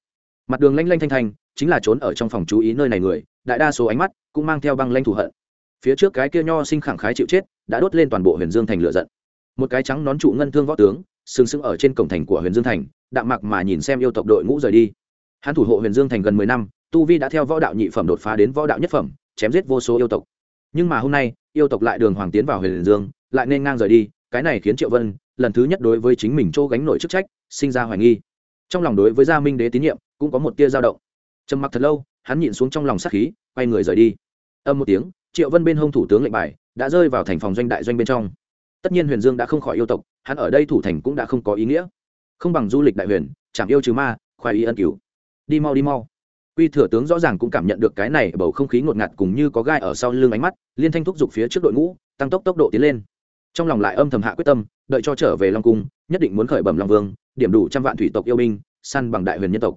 Mặt đường lanh lanh thanh thanh, chính là trốn ở trong phòng chú ý nơi này người, đại đa số ánh mắt cũng mang theo băng lanh thù hận. Phía trước cái kia nho sinh khẳng khái chịu chết, đã đốt lên toàn bộ huyền dương thành lựa giận. Một cái trắng nón trụ ngân thương võ tướng, sừng sững ở trên cổng thành của huyền dương thành, đạm mặc mà nhìn xem yêu tộc đội ngũ rời đi. Hắn thủ hộ huyền dương thành gần mười năm, tu vi đã theo võ đạo nhị phẩm đột phá đến võ đạo nhất phẩm, chém giết vô số yêu tộc nhưng mà hôm nay, yêu tộc lại đường hoàng tiến vào huyền dương, lại nên ngang rời đi, cái này khiến triệu vân lần thứ nhất đối với chính mình chỗ gánh nổi chức trách, sinh ra hoài nghi. Trong lòng đối với gia minh đế tín nhiệm, cũng có một tia dao động. Trầm mặc thật lâu, hắn nhịn xuống trong lòng sát khí, quay người rời đi. Âm một tiếng, triệu vân bên hông thủ tướng lệnh bài đã rơi vào thành phòng doanh đại doanh bên trong. Tất nhiên huyền dương đã không khỏi yêu tộc, hắn ở đây thủ thành cũng đã không có ý nghĩa. Không bằng du lịch đại huyền chạm yêu trừ ma khoai y ân cứu. Đi mau đi mau quy thừa tướng rõ ràng cũng cảm nhận được cái này bầu không khí ngột ngạt cùng như có gai ở sau lưng ánh mắt, liên thanh thúc giục phía trước đội ngũ, tăng tốc tốc độ tiến lên. Trong lòng lại âm thầm hạ quyết tâm, đợi cho trở về long cung, nhất định muốn khởi bẩm long vương, điểm đủ trăm vạn thủy tộc yêu binh, săn bằng đại huyền nhân tộc.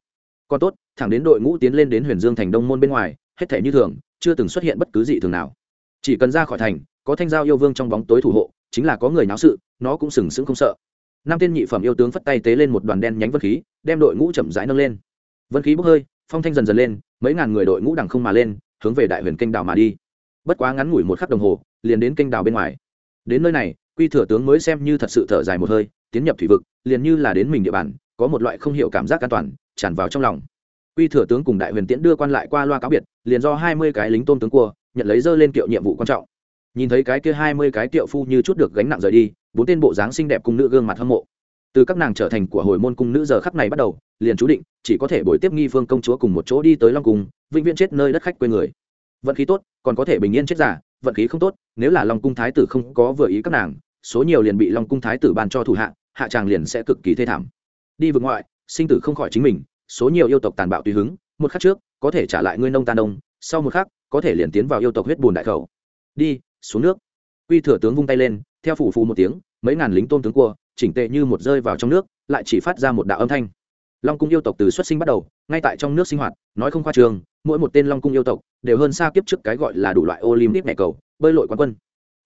Còn tốt, thẳng đến đội ngũ tiến lên đến huyền dương thành đông môn bên ngoài, hết thể như thường, chưa từng xuất hiện bất cứ gì thường nào. Chỉ cần ra khỏi thành, có thanh giao yêu vương trong bóng tối thủ hộ, chính là có người náo sự, nó cũng sừng sững không sợ. Năm tên nhị phẩm yêu tướng phất tay tế lên một đoàn đen nhánh vân khí, đem đội ngũ chậm rãi nâng lên. Vân khí bốc hơi phong thanh dần dần lên, mấy ngàn người đội ngũ đằng không mà lên, hướng về đại huyền kênh đào mà đi. Bất quá ngắn ngủi một khắc đồng hồ, liền đến kênh đào bên ngoài. Đến nơi này, quy thừa tướng mới xem như thật sự thở dài một hơi, tiến nhập thủy vực, liền như là đến mình địa bàn, có một loại không hiểu cảm giác an toàn, tràn vào trong lòng. Quy thừa tướng cùng đại huyền tiễn đưa quan lại qua loa cáo biệt, liền do hai mươi cái lính tôm tướng cua, nhận lấy dơ lên kiệu nhiệm vụ quan trọng. Nhìn thấy cái kia hai mươi cái kiệu phu như chút được gánh nặng rời đi, bốn tên bộ dáng xinh đẹp cùng nữ gương mặt hâm mộ từ các nàng trở thành của hồi môn cung nữ giờ khắc này bắt đầu, liền chú định, chỉ có thể bồi tiếp nghi phương công chúa cùng một chỗ đi tới long cung, vĩnh viễn chết nơi đất khách quê người. Vận khí tốt, còn có thể bình yên chết giả, vận khí không tốt, nếu là long cung thái tử không có vừa ý các nàng, số nhiều liền bị long cung thái tử ban cho thủ hạ hạ tràng liền sẽ cực kỳ thê thảm. Đi vực ngoại, sinh tử không khỏi chính mình, số nhiều yêu tộc tàn bạo tùy hứng, một khắc trước, có thể trả lại ngươi nông tàn đông sau một khắc, có thể liền tiến vào yêu tộc huyết bùn đại khẩu. Đi, xuống nước. Quy thừa tướng vung tay lên, theo phủ phù một tiếng, mấy ngàn lính tôn tướng cua chỉnh tệ như một rơi vào trong nước, lại chỉ phát ra một đạo âm thanh. Long cung yêu tộc từ xuất sinh bắt đầu, ngay tại trong nước sinh hoạt, nói không khoa trường, mỗi một tên long cung yêu tộc đều hơn xa kiếp trước cái gọi là đủ loại olympic mẹ cầu, bơi lội quán quân.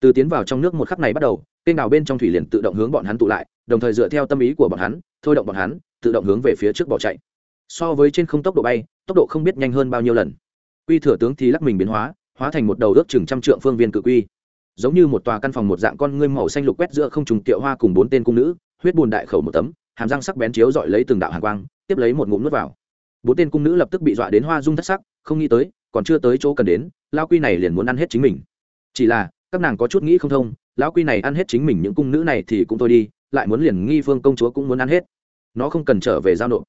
Từ tiến vào trong nước một khắc này bắt đầu, kênh đào bên trong thủy liền tự động hướng bọn hắn tụ lại, đồng thời dựa theo tâm ý của bọn hắn, thôi động bọn hắn, tự động hướng về phía trước bỏ chạy. So với trên không tốc độ bay, tốc độ không biết nhanh hơn bao nhiêu lần. Quy thừa tướng thì lắc mình biến hóa hóa thành một đầu ước chừng trăm trượng phương viên cự quy giống như một tòa căn phòng một dạng con ngươi màu xanh lục quét giữa không trùng tiệu hoa cùng bốn tên cung nữ huyết bùn đại khẩu một tấm hàm răng sắc bén chiếu dọi lấy từng đạo hàng quang tiếp lấy một ngụm nước vào. Bốn tên cung nữ lập tức bị dọa đến hoa dung thất sắc không nghĩ tới còn chưa tới chỗ cần đến lao quy này liền muốn ăn hết chính mình. Chỉ là các nàng có chút nghĩ không thông lão quy này ăn hết chính mình những cung nữ này thì cũng thôi đi lại muốn liền nghi phương công chúa cũng muốn ăn hết. Nó không cần trở về giao nộp.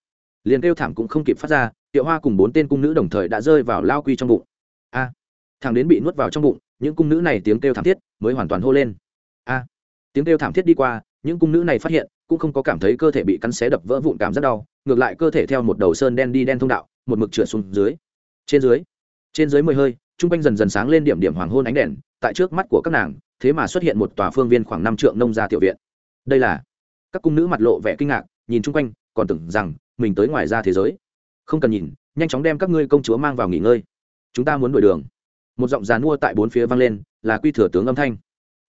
Liền kêu thảm cũng không kịp phát ra tiệu hoa cùng bốn tên cung nữ đồng thời đã rơi vào lao quy trong bụng. A à, thằng đến bị nuốt vào trong bụng những cung nữ này tiếng kêu thảm thiết mới hoàn toàn hô lên. A, tiếng kêu thảm thiết đi qua, những cung nữ này phát hiện, cũng không có cảm thấy cơ thể bị cắn xé đập vỡ vụn cảm rất đau, ngược lại cơ thể theo một đầu sơn đen đi đen thông đạo, một mực trượt xuống dưới. Trên dưới trên dưới mười hơi t r u n g quanh dần dần sáng lên điểm điểm hoàng hôn ánh đèn, tại trước mắt của các nàng, thế mà xuất hiện một tòa phương viên khoảng năm trượng nông gia tiểu viện. Đây là, các cung nữ mặt lộ vẻ kinh ngạc, nhìn chung quanh, còn tưởng rằng mình tới ngoài ra thế giới. Không cần nhìn, nhanh chóng đem các ngươi công chúa mang vào nghỉ ngơi. Chúng ta muốn đổi đường một giọng giàn mua tại bốn phía vang lên, là quy thừa tướng âm thanh.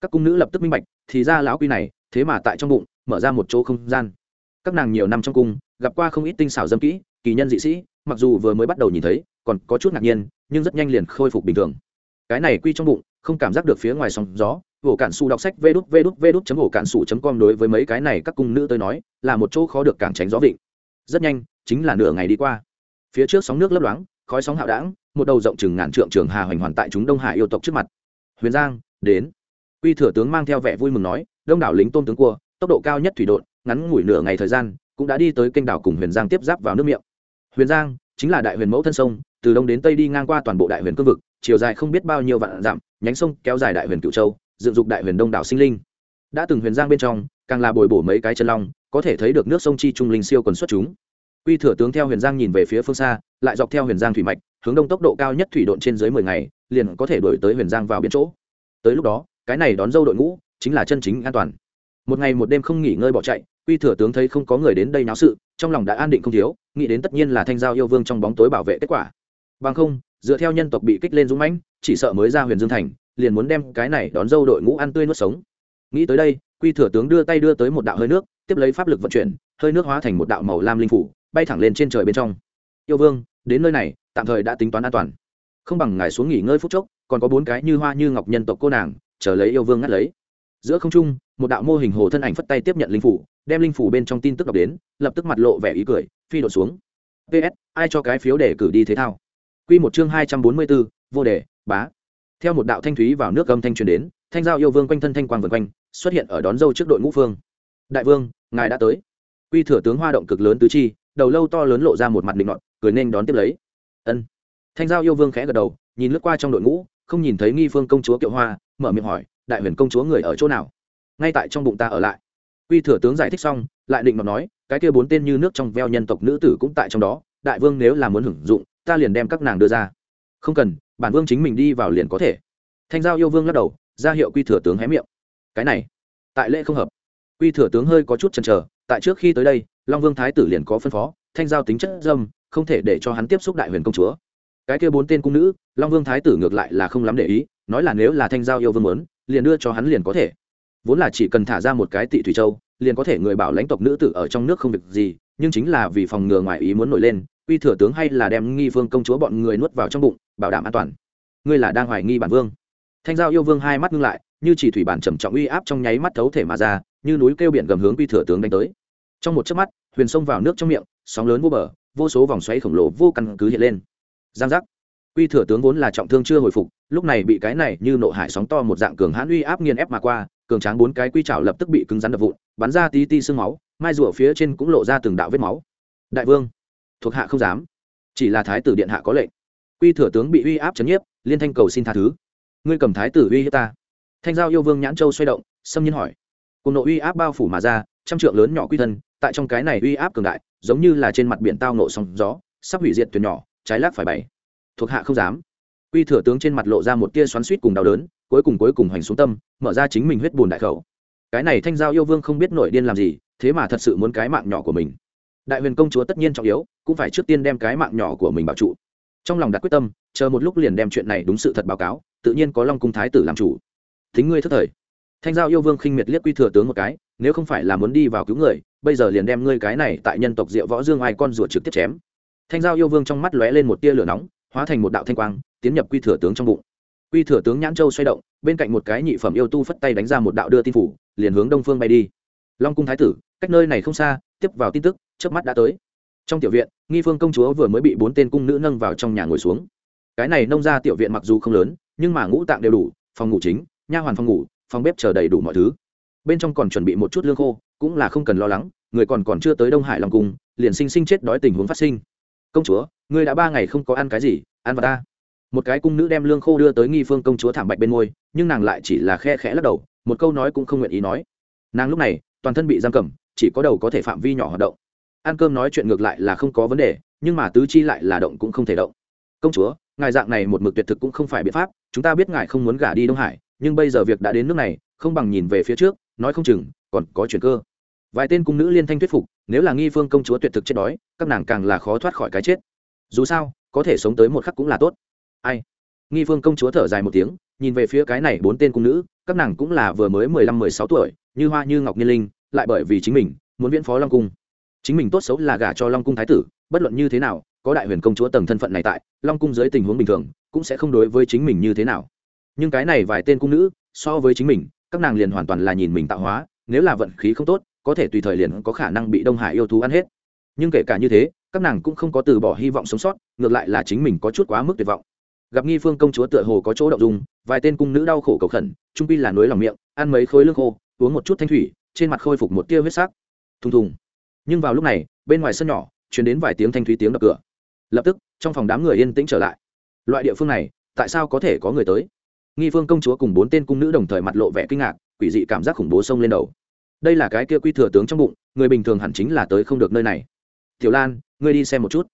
Các cung nữ lập tức minh bạch, thì ra lão quy này, thế mà tại trong bụng, mở ra một chỗ không gian. Các nàng nhiều năm trong cung, gặp qua không ít tinh xảo dâm kỹ, kỳ nhân dị sĩ, mặc dù vừa mới bắt đầu nhìn thấy, còn có chút ngạc nhiên, nhưng rất nhanh liền khôi phục bình thường. Cái này quy trong bụng, không cảm giác được phía ngoài sóng gió ổ cản su đọc sách vê đút vê đút vê đút chấm ổ cản su chấm com đối với mấy cái này các cung nữ tôi nói, là một chỗ khó được cản tránh gió vịnh. Rất nhanh, chính là nửa ngày đi qua. Phía trước sóng nước lấp loáng khói sóng hạo đảng một đầu rộng chừng ngàn trượng trường hà hoành hoàn tại chúng đông hải yêu tộc trước mặt. Huyền giang, đến. Quy thừa tướng mang theo vẻ vui mừng nói, đông đảo lính tôm tướng cua, tốc độ cao nhất thủy đội ngắn ngủi nửa ngày thời gian, cũng đã đi tới kênh đảo cùng huyền giang tiếp giáp vào nước miệng. Huyền giang chính là đại huyền mẫu thân sông, từ đông đến tây đi ngang qua toàn bộ đại huyền cương vực, chiều dài không biết bao nhiêu vạn dặm, nhánh sông kéo dài đại huyền cựu châu, dựng dục đại huyền đông đảo sinh linh. Đã từng huyền giang bên trong, càng là bồi bổ mấy cái chân long, có thể thấy được nước sông chi trung linh siêu còn xuất chúng quy thừa tướng theo huyền giang nhìn về phía phương xa, lại dọc theo huyền giang thủy mạch, hướng đông tốc độ cao nhất thủy độn trên dưới mười ngày, liền có thể đuổi tới huyền giang vào biển chỗ. Tới lúc đó, cái này đón dâu đội ngũ, chính là chân chính an toàn. Một ngày một đêm không nghỉ ngơi bỏ chạy, quy thừa tướng thấy không có người đến đây náo sự, trong lòng đã an định không thiếu, nghĩ đến tất nhiên là thanh giao yêu vương trong bóng tối bảo vệ kết quả. Bằng không, dựa theo nhân tộc bị kích lên dũng mãnh, chỉ sợ mới ra huyền dương thành, liền muốn đem cái này đón dâu đội ngũ ăn tươi nuốt sống. Nghĩ tới đây, quy thừa tướng đưa tay đưa tới một đạo hơi nước, tiếp lấy pháp lực vận chuyển, hơi nước hóa thành một đạo màu lam linh phủ bay thẳng lên trên trời bên trong. Yêu vương, đến nơi này, tạm thời đã tính toán an toàn. Không bằng ngài xuống nghỉ ngơi phút chốc, còn có bốn cái như hoa như ngọc nhân tộc cô nàng, chờ lấy yêu vương ngắt lấy. Giữa không trung, một đạo mô hình hồ thân ảnh phất tay tiếp nhận linh phủ, đem linh phủ bên trong tin tức đọc đến, lập tức mặt lộ vẻ ý cười, phi đột xuống. Ps ai cho cái phiếu để cử đi thế thao? Q một chương hai trăm bốn mươi bốn, vô đề, bá. Theo một đạo thanh thúy vào nước âm thanh truyền đến, thanh giao yêu vương quanh thân thanh quang vần quanh, xuất hiện ở đón dâu trước đội ngũ phương. Đại vương, ngài đã tới. Quy thừa tướng hoa động cực lớn tứ chi đầu lâu to lớn lộ ra một mặt định nọt, cười nên đón tiếp lấy. Ân. Thanh giao yêu vương khẽ gật đầu, nhìn lướt qua trong đội ngũ, không nhìn thấy nghi phương công chúa kiệu hoa, mở miệng hỏi, đại huyền công chúa người ở chỗ nào? Ngay tại trong bụng ta ở lại. Quy thừa tướng giải thích xong, lại định nọt nói, cái kia bốn tên như nước trong veo nhân tộc nữ tử cũng tại trong đó, đại vương nếu là muốn hưởng dụng, ta liền đem các nàng đưa ra. Không cần, bản vương chính mình đi vào liền có thể. Thanh giao yêu vương lắc đầu, ra hiệu quy thừa tướng hé miệng. Cái này, tại lễ không hợp. Quy thừa tướng hơi có chút chần chờ, tại trước khi tới đây long vương thái tử liền có phân phó, thanh giao tính chất dâm, không thể để cho hắn tiếp xúc đại huyền công chúa. Cái kia bốn tên cung nữ, long vương thái tử ngược lại là không lắm để ý, nói là nếu là thanh giao yêu vương muốn, liền đưa cho hắn liền có thể. Vốn là chỉ cần thả ra một cái tị thủy châu, liền có thể người bảo lãnh tộc nữ tử ở trong nước không việc gì, nhưng chính là vì phòng ngừa ngoài ý muốn nổi lên, uy thừa tướng hay là đem nghi vương công chúa bọn người nuốt vào trong bụng, bảo đảm an toàn. Ngươi là đang hoài nghi bản vương. Thanh giao yêu vương hai mắt ngưng lại, như chỉ thủy bản trầm trọng uy áp trong nháy mắt thấu thể mà ra, như núi kêu biển gầm hướng uy thừa tướng đánh tới. Trong một chớp mắt huyền sông vào nước trong miệng, sóng lớn vô bờ, vô số vòng xoáy khổng lồ vô căn cứ hiện lên. Giang giác. Uy thừa tướng vốn là trọng thương chưa hồi phục, lúc này bị cái này như nộ hải sóng to một dạng cường hãn uy áp nghiền ép mà qua, cường tráng bốn cái quy trảo lập tức bị cứng rắn đập vụn, bắn ra tí ti sương máu, mai rùa phía trên cũng lộ ra từng đạo vết máu. Đại vương, thuộc hạ không dám. Chỉ là thái tử điện hạ có lệnh. Quy thừa tướng bị uy áp chấn nhiếp, liên thanh cầu xin tha thứ. Ngươi cầm thái tử uy hiếp ta. Thanh giao yêu vương nhãn châu xoay động, xâm nhiên hỏi. Cùng nộ uy áp bao phủ mà ra, trăm trượng lớn nhỏ quy thân tại trong cái này uy áp cường đại, giống như là trên mặt biển tao nộ sóng gió, sắp hủy diệt thuyền nhỏ, trái lác phải bày. Thuộc hạ không dám. Quy thừa tướng trên mặt lộ ra một tia xoắn suýt cùng đau đớn, cuối cùng cuối cùng hành xuống tâm, mở ra chính mình huyết bùn đại khẩu. Cái này thanh giao yêu vương không biết nổi điên làm gì, thế mà thật sự muốn cái mạng nhỏ của mình. Đại huyền công chúa tất nhiên trọng yếu, cũng phải trước tiên đem cái mạng nhỏ của mình bảo trụ. Trong lòng đặt quyết tâm, chờ một lúc liền đem chuyện này đúng sự thật báo cáo, tự nhiên có long cung thái tử làm chủ. Thính ngươi thất thời. Thanh giao yêu vương khinh miệt liếc quy thừa tướng một cái nếu không phải là muốn đi vào cứu người, bây giờ liền đem ngươi cái này tại nhân tộc diệu võ dương ai con ruột trực tiếp chém. Thanh giao yêu vương trong mắt lóe lên một tia lửa nóng, hóa thành một đạo thanh quang, tiến nhập quy thừa tướng trong bụng. Quy thừa tướng nhãn châu xoay động, bên cạnh một cái nhị phẩm yêu tu phất tay đánh ra một đạo đưa tin phủ, liền hướng đông phương bay đi. Long cung thái tử, cách nơi này không xa, tiếp vào tin tức trước mắt đã tới. Trong tiểu viện, nghi phương công chúa vừa mới bị bốn tên cung nữ nâng vào trong nhà ngồi xuống. Cái này nông ra tiểu viện mặc dù không lớn, nhưng mà ngũ tạng đều đủ, phòng ngủ chính, nha hoàn phòng ngủ, phòng bếp chờ đầy đủ mọi thứ bên trong còn chuẩn bị một chút lương khô, cũng là không cần lo lắng, người còn còn chưa tới đông hải lòng cùng liền sinh sinh chết đói tình huống phát sinh. Công chúa, ngươi đã ba ngày không có ăn cái gì, ăn vào ta. Một cái cung nữ đem lương khô đưa tới nghi phương công chúa thảm bạch bên môi, nhưng nàng lại chỉ là khe khẽ lắc đầu, một câu nói cũng không nguyện ý nói. Nàng lúc này, toàn thân bị giam cầm, chỉ có đầu có thể phạm vi nhỏ hoạt động. Ăn cơm nói chuyện ngược lại là không có vấn đề, nhưng mà tứ chi lại là động cũng không thể động. Công chúa, ngài dạng này một mực tuyệt thực cũng không phải biện pháp, chúng ta biết ngài không muốn gả đi đông hải, nhưng bây giờ việc đã đến nước này, không bằng nhìn về phía trước nói không chừng, còn có chuyện cơ. Vài tên cung nữ liên thanh thuyết phục, nếu là nghi phương công chúa tuyệt thực chết đói, các nàng càng là khó thoát khỏi cái chết. Dù sao, có thể sống tới một khắc cũng là tốt. Ai? Nghi phương công chúa thở dài một tiếng, nhìn về phía cái này bốn tên cung nữ, các nàng cũng là vừa mới mười lăm mười sáu tuổi, như hoa như ngọc nhiên linh, lại bởi vì chính mình, muốn viễn phó long cung. Chính mình tốt xấu là gả cho long cung thái tử, bất luận như thế nào, có đại huyền công chúa tầng thân phận này tại, long cung dưới tình huống bình thường, cũng sẽ không đối với chính mình như thế nào. Nhưng cái này vài tên cung nữ, so với chính mình các nàng liền hoàn toàn là nhìn mình tạo hóa, nếu là vận khí không tốt, có thể tùy thời liền có khả năng bị đông hải yêu thú ăn hết. Nhưng kể cả như thế, các nàng cũng không có từ bỏ hy vọng sống sót, ngược lại là chính mình có chút quá mức tuyệt vọng. Gặp nghi phương công chúa tựa hồ có chỗ động dung, vài tên cung nữ đau khổ cầu khẩn, trung pi là nối lòng miệng, ăn mấy khối lương khô, uống một chút thanh thủy, trên mặt khôi phục một tia huyết sắc. Thùng thùng. Nhưng vào lúc này, bên ngoài sân nhỏ chuyển đến vài tiếng thanh thúy tiếng đập cửa. Lập tức, trong phòng đám người yên tĩnh trở lại. Loại địa phương này, tại sao có thể có người tới? Nghi phương công chúa cùng bốn tên cung nữ đồng thời mặt lộ vẻ kinh ngạc, quỷ dị cảm giác khủng bố xông lên đầu. Đây là cái kia quy thừa tướng trong bụng, người bình thường hẳn chính là tới không được nơi này. Tiểu lan, ngươi đi xem một chút.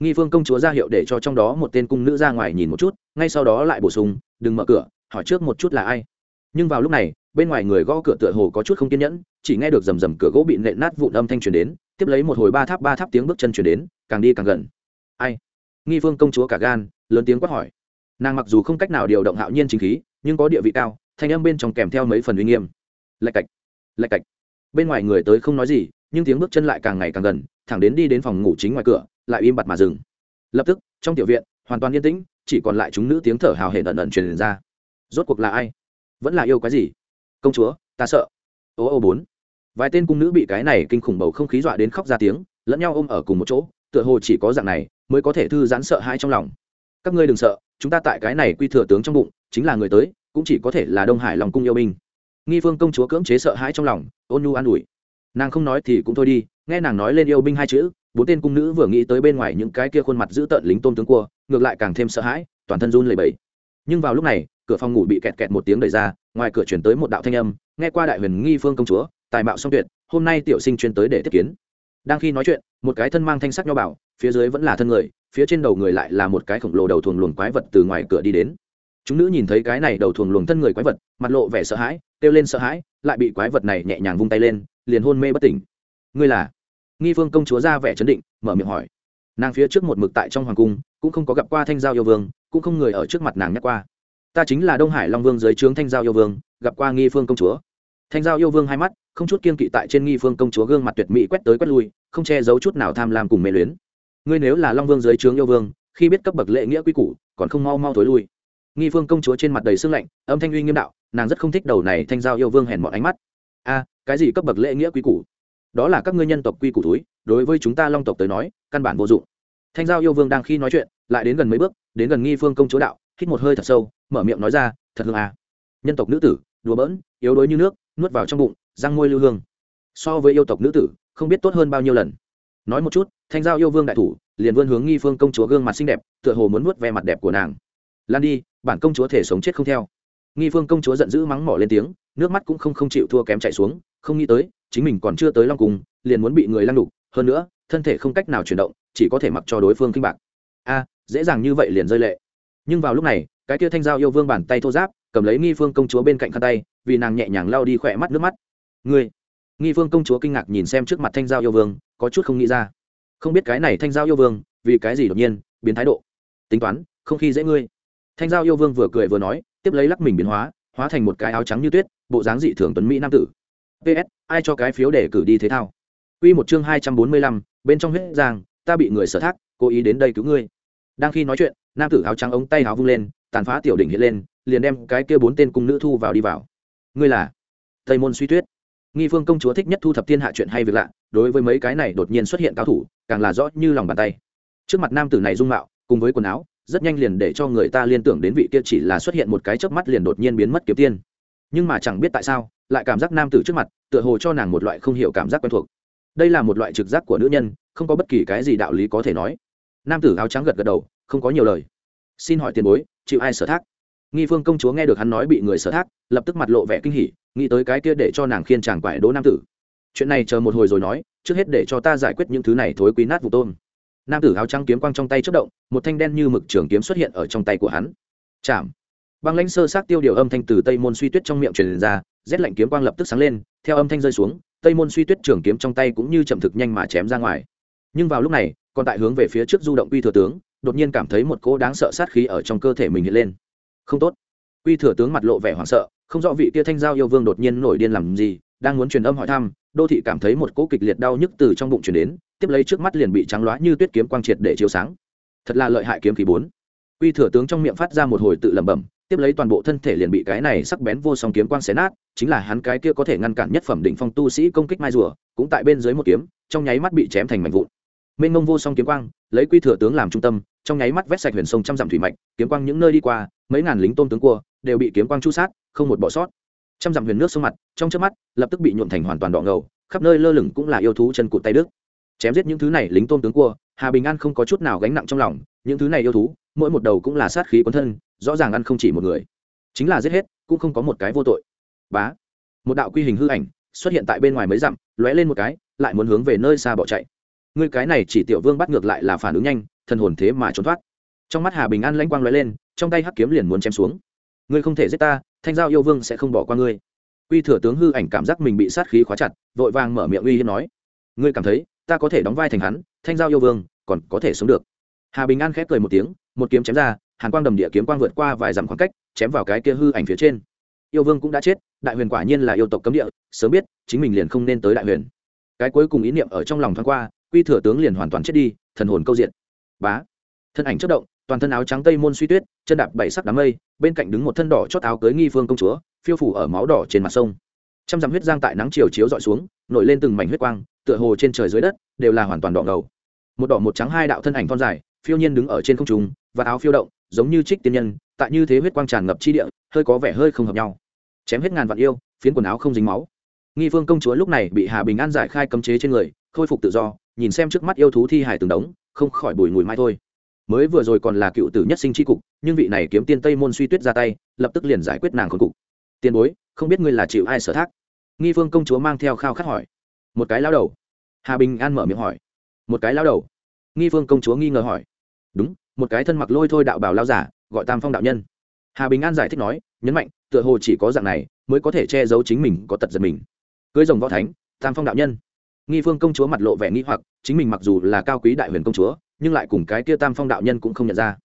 Nghi phương công chúa ra hiệu để cho trong đó một tên cung nữ ra ngoài nhìn một chút, ngay sau đó lại bổ sung, đừng mở cửa, hỏi trước một chút là ai. Nhưng vào lúc này, bên ngoài người gõ cửa tựa hồ có chút không kiên nhẫn, chỉ nghe được rầm rầm cửa gỗ bị nện nát vụn âm thanh truyền đến, tiếp lấy một hồi ba tháp ba tháp tiếng bước chân truyền đến, càng đi càng gần. Ai? Nghi phương công chúa cả gan, lớn tiếng quát hỏi nàng mặc dù không cách nào điều động hạo nhiên chính khí, nhưng có địa vị cao, thanh âm bên trong kèm theo mấy phần uy nghiêm. Lạch cạch lạch cạch. Bên ngoài người tới không nói gì, nhưng tiếng bước chân lại càng ngày càng gần, thẳng đến đi đến phòng ngủ chính ngoài cửa, lại im bặt mà dừng. Lập tức, trong tiểu viện, hoàn toàn yên tĩnh, chỉ còn lại chúng nữ tiếng thở hào hển ẩn ẩn truyền ra. Rốt cuộc là ai? Vẫn là yêu cái gì? Công chúa, ta sợ. Ô ô bốn. Vài tên cung nữ bị cái này kinh khủng bầu không khí dọa đến khóc ra tiếng, lẫn nhau ôm ở cùng một chỗ, tựa hồ chỉ có dạng này, mới có thể thư giãn sợ hãi trong lòng các ngươi đừng sợ, chúng ta tại cái này quy thừa tướng trong bụng, chính là người tới, cũng chỉ có thể là đông hải lòng cung yêu binh. Nghi phương công chúa cưỡng chế sợ hãi trong lòng, ôn nhu an ủi. Nàng không nói thì cũng thôi đi, nghe nàng nói lên yêu binh hai chữ, bốn tên cung nữ vừa nghĩ tới bên ngoài những cái kia khuôn mặt giữ tợn lính tôn tướng cua, ngược lại càng thêm sợ hãi, toàn thân run lẩy bẩy. Nhưng vào lúc này, cửa phòng ngủ bị kẹt kẹt một tiếng đẩy ra, ngoài cửa chuyển tới một đạo thanh âm, nghe qua đại huyền nghi phương công chúa, tài mạo song tuyệt, hôm nay tiểu sinh chuyên tới để tiếp kiến đang khi nói chuyện, một cái thân mang thanh sắc nho bảo phía dưới vẫn là thân người, phía trên đầu người lại là một cái khổng lồ đầu thuồng luồng quái vật từ ngoài cửa đi đến. Chúng nữ nhìn thấy cái này đầu thuồng luồng thân người quái vật, mặt lộ vẻ sợ hãi, kêu lên sợ hãi, lại bị quái vật này nhẹ nhàng vung tay lên, liền hôn mê bất tỉnh. Ngươi là? Nghi phương công chúa ra vẻ chấn định, mở miệng hỏi. Nàng phía trước một mực tại trong hoàng cung, cũng không có gặp qua thanh giao yêu vương, cũng không người ở trước mặt nàng nhắc qua. Ta chính là đông hải long vương dưới trướng thanh giao yêu vương, gặp qua nghi phương công chúa thanh giao yêu vương hai mắt, không chút kiên kỵ tại trên nghi phương công chúa gương mặt tuyệt mỹ quét tới quét lui, không che giấu chút nào tham lam cùng mê luyến. Ngươi nếu là long vương dưới trướng yêu vương, khi biết cấp bậc lệ nghĩa quy củ, còn không mau mau thối lui. Nghi phương công chúa trên mặt đầy sương lạnh, âm thanh uy nghiêm đạo, nàng rất không thích đầu này thanh giao yêu vương hèn mọn ánh mắt. A, cái gì cấp bậc lễ nghĩa quy củ? Đó là các ngươi nhân tộc quy củ túi đối với chúng ta long tộc tới nói, căn bản vô dụng. Thanh giao yêu vương đang khi nói chuyện, lại đến gần mấy bước, đến gần nghi phương công chúa đạo, hít một hơi thật sâu, mở miệng nói ra, thật hương à. nhân tộc nữ tử, đùa bỡn, yếu đuối như nước nuốt vào trong bụng, răng môi lưu hương. So với yêu tộc nữ tử, không biết tốt hơn bao nhiêu lần. Nói một chút, thanh giao yêu vương đại thủ, liền vươn hướng nghi phương công chúa gương mặt xinh đẹp, tựa hồ muốn nuốt ve mặt đẹp của nàng. Lan đi, bản công chúa thể sống chết không theo. Nghi phương công chúa giận dữ mắng mỏ lên tiếng, nước mắt cũng không không chịu thua kém chạy xuống, không nghĩ tới, chính mình còn chưa tới long cung, liền muốn bị người lăng đục. Hơn nữa, thân thể không cách nào chuyển động, chỉ có thể mặc cho đối phương kinh bạc. A, dễ dàng như vậy liền rơi lệ. Nhưng vào lúc này, cái kia thanh giao yêu vương bàn tay thô giáp cầm lấy nghi phương công chúa bên cạnh khăn tay, vì nàng nhẹ nhàng lao đi khỏe mắt nước mắt. Ngươi. Nghi phương công chúa kinh ngạc nhìn xem trước mặt thanh giao yêu vương, có chút không nghĩ ra. Không biết cái này thanh giao yêu vương, vì cái gì đột nhiên biến thái độ? Tính toán, không khi dễ ngươi. Thanh giao yêu vương vừa cười vừa nói, tiếp lấy lắc mình biến hóa hóa thành một cái áo trắng như tuyết, bộ dáng dị thường tuấn mỹ nam tử. Ps ai cho cái phiếu để cử đi thế thao? Quy một chương hai trăm bốn mươi lăm, bên trong huyết giang, ta bị người sở thác, cố ý đến đây cứu ngươi. Đang khi nói chuyện, nam tử áo trắng ống tay áo vung lên, tàn phá tiểu đỉnh hiện lên liền đem cái kia bốn tên cung nữ thu vào đi vào. Ngươi là? Tây môn suy tuyết. Nghi phương công chúa thích nhất thu thập thiên hạ chuyện hay việc lạ, đối với mấy cái này đột nhiên xuất hiện cao thủ, càng là rõ như lòng bàn tay. Trước mặt nam tử này dung mạo, cùng với quần áo, rất nhanh liền để cho người ta liên tưởng đến vị kia chỉ là xuất hiện một cái chớp mắt liền đột nhiên biến mất kiếm tiên. Nhưng mà chẳng biết tại sao, lại cảm giác nam tử trước mặt, tựa hồ cho nàng một loại không hiểu cảm giác quen thuộc. Đây là một loại trực giác của nữ nhân, không có bất kỳ cái gì đạo lý có thể nói. Nam tử áo trắng gật gật đầu, không có nhiều lời. Xin hỏi tiền bối, chịu ai sở thác? Nghi phương công chúa nghe được hắn nói bị người sở thác, lập tức mặt lộ vẻ kinh hỉ, nghĩ tới cái kia để cho nàng khiên chàng quải đỗ nam tử. Chuyện này chờ một hồi rồi nói, trước hết để cho ta giải quyết những thứ này thối quý nát vụ tôm. Nam tử áo trắng kiếm quang trong tay chất động, một thanh đen như mực trường kiếm xuất hiện ở trong tay của hắn. Chạm. Băng lãnh sơ sát tiêu điều âm thanh từ tây môn suy tuyết trong miệng truyền ra, rét lạnh kiếm quang lập tức sáng lên, theo âm thanh rơi xuống, tây môn suy tuyết trường kiếm trong tay cũng như chậm thực nhanh mà chém ra ngoài. Nhưng vào lúc này, còn tại hướng về phía trước du động uy thừa tướng, đột nhiên cảm thấy một cỗ đáng sợ sát khí ở trong cơ thể mình hiện lên không tốt. Quy thừa tướng mặt lộ vẻ hoảng sợ, không rõ vị kia thanh giao yêu vương đột nhiên nổi điên làm gì, đang muốn truyền âm hỏi thăm, đô thị cảm thấy một cỗ kịch liệt đau nhức từ trong bụng truyền đến, tiếp lấy trước mắt liền bị trắng loá như tuyết kiếm quang triệt để chiếu sáng. Thật là lợi hại kiếm khí bốn. Quy thừa tướng trong miệng phát ra một hồi tự lẩm bẩm, tiếp lấy toàn bộ thân thể liền bị cái này sắc bén vô song kiếm quang xé nát, chính là hắn cái kia có thể ngăn cản nhất phẩm đỉnh phong tu sĩ công kích mai rùa, cũng tại bên dưới một kiếm, trong nháy mắt bị chém thành mảnh vụn. Mênh mông vô song kiếm quang lấy quy thừa tướng làm trung tâm, trong nháy mắt vét sạch huyền sông trăm dặm thủy mạch, kiếm quang những nơi đi qua, mấy ngàn lính tôm tướng cua, đều bị kiếm quang chu sát, không một bỏ sót. Trăm dặm huyền nước sông mặt, trong trước mắt, lập tức bị nhuộn thành hoàn toàn đỏ ngầu, khắp nơi lơ lửng cũng là yêu thú chân cụt tay đức chém giết những thứ này lính tôm tướng cua, hà bình an không có chút nào gánh nặng trong lòng, những thứ này yêu thú, mỗi một đầu cũng là sát khí quấn thân, rõ ràng ăn không chỉ một người. Chính là giết hết, cũng không có một cái vô tội. Bá. Một đạo quy hình hư ảnh xuất hiện tại bên ngoài mấy dặm, lóe lên một cái, lại muốn hướng về nơi xa bỏ chạy ngươi cái này chỉ tiểu vương bắt ngược lại là phản ứng nhanh, thần hồn thế mà trốn thoát. Trong mắt hà bình an lãnh quang lóe lên, trong tay hắc kiếm liền muốn chém xuống. Ngươi không thể giết ta, thanh giao yêu vương sẽ không bỏ qua ngươi. Quy thừa tướng hư ảnh cảm giác mình bị sát khí khóa chặt, vội vàng mở miệng uy hiếp nói. Ngươi cảm thấy, ta có thể đóng vai thành hắn, thanh giao yêu vương, còn có thể sống được. Hà bình an khép cười một tiếng, một kiếm chém ra, hàn quang đầm địa kiếm quang vượt qua vài dặm khoảng cách, chém vào cái kia hư ảnh phía trên. Yêu vương cũng đã chết, đại huyền quả nhiên là yêu tộc cấm địa, sớm biết, chính mình liền không nên tới đại huyền. Cái cuối cùng ý niệm ở trong lòng thoáng qua quy thừa tướng liền hoàn toàn chết đi, thần hồn câu diện. Bá. Thân ảnh chất động, toàn thân áo trắng tây môn suy tuyết, chân đạp bảy sắc đám mây, bên cạnh đứng một thân đỏ chót áo cưới nghi phương công chúa, phiêu phủ ở máu đỏ trên mặt sông. Trăm dặm huyết giang tại nắng chiều chiếu dọi xuống, nổi lên từng mảnh huyết quang, tựa hồ trên trời dưới đất, đều là hoàn toàn đỏ ngầu. Một đỏ một trắng hai đạo thân ảnh thon dài, phiêu nhiên đứng ở trên không trung, và áo phiêu động, giống như trích tiên nhân, tại như thế huyết quang tràn ngập chi địa, hơi có vẻ hơi không hợp nhau. Chém hết ngàn vạn yêu, phiến quần áo không dính máu. Nghi phương công chúa lúc này bị hà bình an giải khai cấm chế trên người, khôi phục tự do nhìn xem trước mắt yêu thú thi hải từng đống, không khỏi bùi ngùi mai thôi. Mới vừa rồi còn là cựu tử nhất sinh tri cục, nhưng vị này kiếm tiên tây môn suy tuyết ra tay, lập tức liền giải quyết nàng khốn cục. Tiền bối, không biết ngươi là chịu ai sở thác? Nghi phương công chúa mang theo khao khát hỏi. Một cái lao đầu. Hà bình an mở miệng hỏi. Một cái lao đầu? Nghi phương công chúa nghi ngờ hỏi. Đúng, một cái thân mặc lôi thôi đạo bảo lao giả, gọi tam phong đạo nhân. Hà bình an giải thích nói, nhấn mạnh, tựa hồ chỉ có dạng này, mới có thể che giấu chính mình, có tật giật mình. Cưới rồng võ thánh, tam phong đạo nhân nghi phương công chúa mặt lộ vẻ nghĩ hoặc, chính mình mặc dù là cao quý đại huyền công chúa, nhưng lại cùng cái kia tam phong đạo nhân cũng không nhận ra.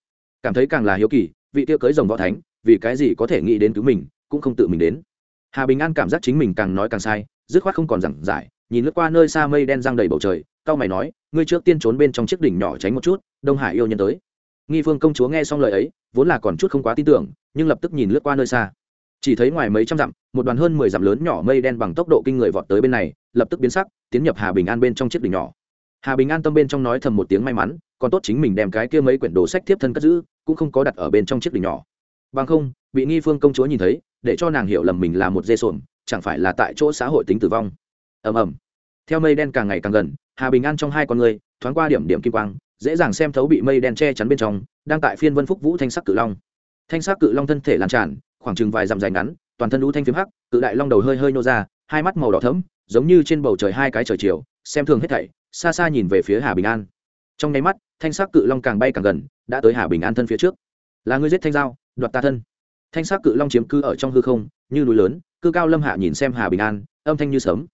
Cảm thấy càng là hiếu kỳ, vị kia cưới rồng võ thánh, vì cái gì có thể nghĩ đến cứu mình, cũng không tự mình đến. Hà bình an cảm giác chính mình càng nói càng sai, dứt khoát không còn giảng giải, nhìn lướt qua nơi xa mây đen răng đầy bầu trời, cao mày nói, ngươi trước tiên trốn bên trong chiếc đỉnh nhỏ tránh một chút, đông hải yêu nhân tới. Nghi phương công chúa nghe xong lời ấy, vốn là còn chút không quá tin tưởng, nhưng lập tức nhìn lướt qua nơi xa. Chỉ thấy ngoài mấy trăm dặm, một đoàn hơn mười dặm lớn nhỏ mây đen bằng tốc độ kinh người vọt tới bên này lập tức biến sắc, tiến nhập hà bình an bên trong chiếc đỉnh nhỏ. Hà bình an tâm bên trong nói thầm một tiếng may mắn, còn tốt chính mình đem cái kia mấy quyển đồ sách tiếp thân cất giữ, cũng không có đặt ở bên trong chiếc đỉnh nhỏ. Bằng không bị nghi phương công chúa nhìn thấy, để cho nàng hiểu lầm mình là một dê sồn, chẳng phải là tại chỗ xã hội tính tử vong. Ầm ầm. Theo mây đen càng ngày càng gần, hà bình an trong hai con người, thoáng qua điểm điểm kim quang, dễ dàng xem thấu bị mây đen che chắn bên trong, đang tại phiên vân phúc vũ thanh sắc cự long. Thanh sắc cự long thân thể lan tràn, khoảng chừng vài dặm dài ngắn, toàn thân lũ thanh phiếm hắc, cự đại long đầu hơi hơi nô ra, hai mắt màu đỏ thẫm giống như trên bầu trời hai cái trời chiều, xem thường hết thảy, xa xa nhìn về phía hà bình an. Trong nháy mắt, thanh sắc cự long càng bay càng gần, đã tới hà bình an thân phía trước. Là ngươi giết thanh giao, đoạt ta thân. Thanh sắc cự long chiếm cư ở trong hư không, như núi lớn, cư cao lâm hạ nhìn xem hà bình an, âm thanh như sớm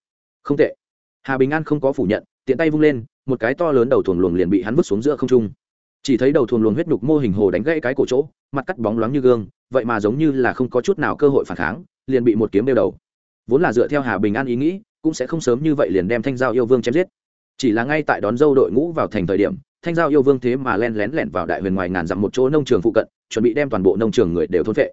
không tệ. Hà bình an không có phủ nhận, tiện tay vung lên, một cái to lớn đầu thuồng luồng liền bị hắn vứt xuống giữa không trung. Chỉ thấy đầu thuồng luồng huyết nhục mô hình hồ đánh gãy cái cổ chỗ, mặt cắt bóng loáng như gương, vậy mà giống như là không có chút nào cơ hội phản kháng, liền bị một kiếm đeo đầu. Vốn là dựa theo hà bình an ý nghĩ cũng sẽ không sớm như vậy liền đem thanh giao yêu vương chém giết. Chỉ là ngay tại đón dâu đội ngũ vào thành thời điểm, thanh giao yêu vương thế mà len lén lẻn vào đại huyền ngoài ngàn dặm một chỗ nông trường phụ cận, chuẩn bị đem toàn bộ nông trường người đều thôn vệ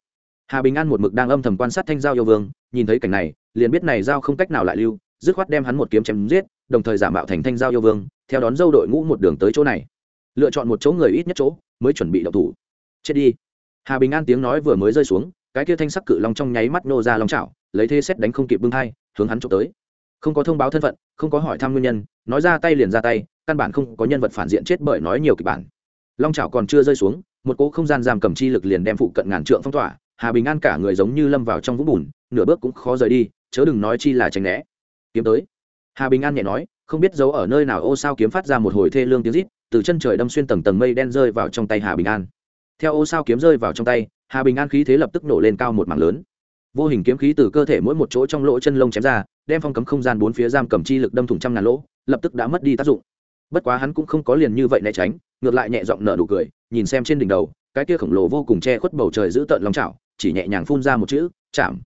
hà bình an một mực đang âm thầm quan sát thanh giao yêu vương, nhìn thấy cảnh này, liền biết này giao không cách nào lại lưu, dứt khoát đem hắn một kiếm chém giết, đồng thời giả mạo thành thanh giao yêu vương, theo đón dâu đội ngũ một đường tới chỗ này. Lựa chọn một chỗ người ít nhất chỗ, mới chuẩn bị đậu thủ. Chết đi. Hà bình an tiếng nói vừa mới rơi xuống, cái kia thanh sắc cự long trong nháy mắt nô ra long chảo, lấy thế xét đánh không kịp bưng thai, hướng hắn trộm tới không có thông báo thân phận, không có hỏi thăm nguyên nhân, nói ra tay liền ra tay, căn bản không có nhân vật phản diện chết bởi nói nhiều kịch bản. Long chảo còn chưa rơi xuống, một cỗ không gian giam cầm chi lực liền đem phụ cận ngàn trượng phong tỏa, hà bình an cả người giống như lâm vào trong vũng bùn, nửa bước cũng khó rời đi, chớ đừng nói chi là tránh né. Kiếm tới. Hà bình an nhẹ nói, không biết giấu ở nơi nào ô sao kiếm phát ra một hồi thê lương tiếng rít, từ chân trời đâm xuyên tầng tầng mây đen rơi vào trong tay hà bình an. Theo ô sao kiếm rơi vào trong tay, hà bình an khí thế lập tức nổ lên cao một mảng lớn vô hình kiếm khí từ cơ thể mỗi một chỗ trong lỗ chân lông chém ra, đem phong cấm không gian bốn phía giam cầm chi lực đâm thủng trăm ngàn lỗ, lập tức đã mất đi tác dụng. Bất quá hắn cũng không có liền như vậy né tránh, ngược lại nhẹ giọng nở nụ cười, nhìn xem trên đỉnh đầu, cái kia khổng lồ vô cùng che khuất bầu trời giữ tợn lòng chảo, chỉ nhẹ nhàng phun ra một chữ, chạm.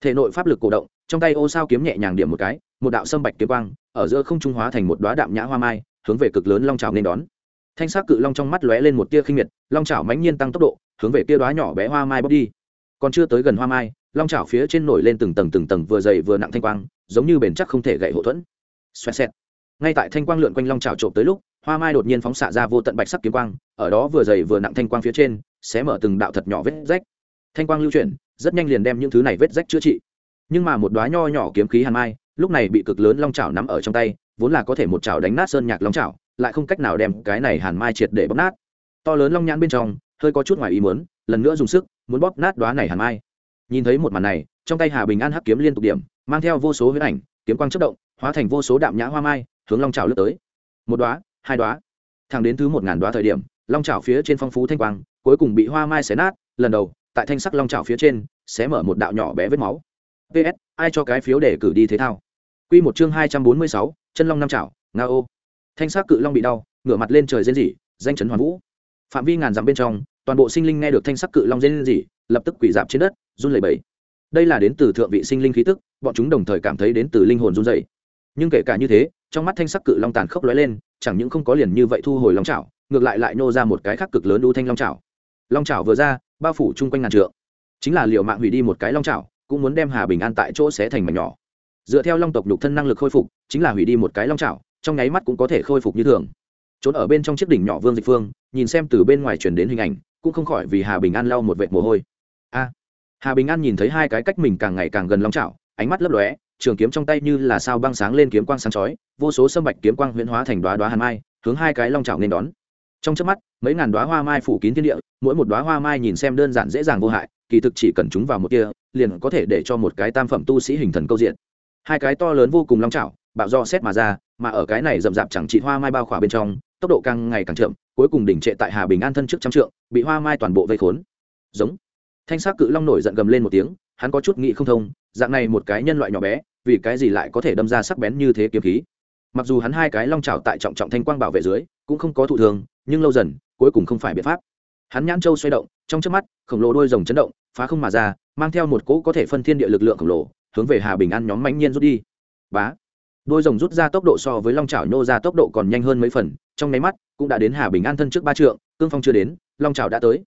Thể nội pháp lực cổ động, trong tay ô sao kiếm nhẹ nhàng điểm một cái, một đạo sâm bạch kiếm quang, ở giữa không trung hóa thành một đoá đạm nhã hoa mai, hướng về cực lớn long trào nên đón. Thanh sắc cự long trong mắt lóe lên một tia khinh miệt, long trào mãnh nhiên tăng tốc độ, hướng về kia đoá nhỏ bé hoa mai bóc đi. Còn chưa tới gần hoa mai long chảo phía trên nổi lên từng tầng từng tầng vừa dày vừa nặng thanh quang, giống như bền chắc không thể gậy hậu thuẫn. Xoẹt xẹt. Ngay tại thanh quang lượn quanh long chảo trộm tới lúc, hoa mai đột nhiên phóng xạ ra vô tận bạch sắc kiếm quang, ở đó vừa dày vừa nặng thanh quang phía trên sẽ mở từng đạo thật nhỏ vết rách. Thanh quang lưu chuyển, rất nhanh liền đem những thứ này vết rách chữa trị. Nhưng mà một đoá nho nhỏ kiếm khí hàn mai, lúc này bị cực lớn long chảo nắm ở trong tay, vốn là có thể một chảo đánh nát sơn nhạc long chảo, lại không cách nào đem cái này hàn mai triệt để bóp nát. To lớn long nhãn bên trong, hơi có chút ngoài ý muốn, lần nữa dùng sức, muốn bóp nát đoá này hàn mai nhìn thấy một màn này, trong tay hà bình an hắc kiếm liên tục điểm, mang theo vô số huyết ảnh, kiếm quang chất động, hóa thành vô số đạm nhã hoa mai, hướng long trào lướt tới. Một đoá hai đoá thẳng đến thứ một ngàn đoá thời điểm, long trào phía trên phong phú thanh quang, cuối cùng bị hoa mai xé nát, lần đầu, tại thanh sắc long trào phía trên, xé mở một đạo nhỏ bé vết máu. Ps ai cho cái phiếu để cử đi thế thao? Q một chương hai trăm bốn mươi sáu, chân long năm trào nga ô. Thanh sắc cự long bị đau, ngửa mặt lên trời rên rỉ, danh chấn hoàn vũ. Phạm vi ngàn dặm bên trong, toàn bộ sinh linh nghe được thanh sắc cự long rên rỉ lập tức quỳ dạp trên đất, run lẩy bẩy. Đây là đến từ thượng vị sinh linh khí tức, bọn chúng đồng thời cảm thấy đến từ linh hồn run dày nhưng kể cả như thế, trong mắt thanh sắc cự long tàn khốc lóe lên, chẳng những không có liền như vậy thu hồi long trào ngược lại lại nô ra một cái khắc cực lớn đu thanh long trào long trào vừa ra, bao phủ chung quanh ngàn trượng. Chính là liệu mạng hủy đi một cái long trào cũng muốn đem hà bình an tại chỗ xé thành mảnh nhỏ. Dựa theo long tộc nhục thân năng lực khôi phục, chính là hủy đi một cái long trào trong nháy mắt cũng có thể khôi phục như thường. Trốn ở bên trong chiếc đỉnh nhỏ vương dịch phương, nhìn xem từ bên ngoài chuyển đến hình ảnh, cũng không khỏi vì hà bình an lau một vệt mồ hôi hà bình an nhìn thấy hai cái cách mình càng ngày càng gần long trào ánh mắt lấp lóe, trường kiếm trong tay như là sao băng sáng lên kiếm quang sáng chói, vô số sâm bạch kiếm quang huyễn hóa thành đoá đoá hàn mai, hướng hai cái long trào nên đón. Trong trước mắt, mấy ngàn đoá hoa mai phủ kín thiên địa, mỗi một đoá hoa mai nhìn xem đơn giản dễ dàng vô hại, kỳ thực chỉ cần chúng vào một kia liền có thể để cho một cái tam phẩm tu sĩ hình thần câu diện. Hai cái to lớn vô cùng long trào bạo do xét mà ra, mà ở cái này rậm rạp chẳng trị hoa mai bao khỏa bên trong, tốc độ càng ngày càng chậm, cuối cùng đỉnh trệ tại hà bình an thân trước trăm trượng, bị hoa mai toàn bộ vây khốn. Giống thanh sắc cự long nổi giận gầm lên một tiếng, hắn có chút nghĩ không thông, dạng này một cái nhân loại nhỏ bé, vì cái gì lại có thể đâm ra sắc bén như thế kiếm khí? Mặc dù hắn hai cái long trào tại trọng trọng thanh quang bảo vệ dưới, cũng không có thụ thường, nhưng lâu dần, cuối cùng không phải biện pháp. Hắn nhãn châu xoay động, trong trước mắt, khổng lồ đôi rồng chấn động, phá không mà ra, mang theo một cỗ có thể phân thiên địa lực lượng khổng lồ, hướng về hà bình an nhóm mãnh nhiên rút đi. Bá! Đôi rồng rút ra tốc độ so với long trào nhô ra tốc độ còn nhanh hơn mấy phần, trong nháy mắt, cũng đã đến hà bình an thân trước ba trượng, cương phong chưa đến, long trào đã tới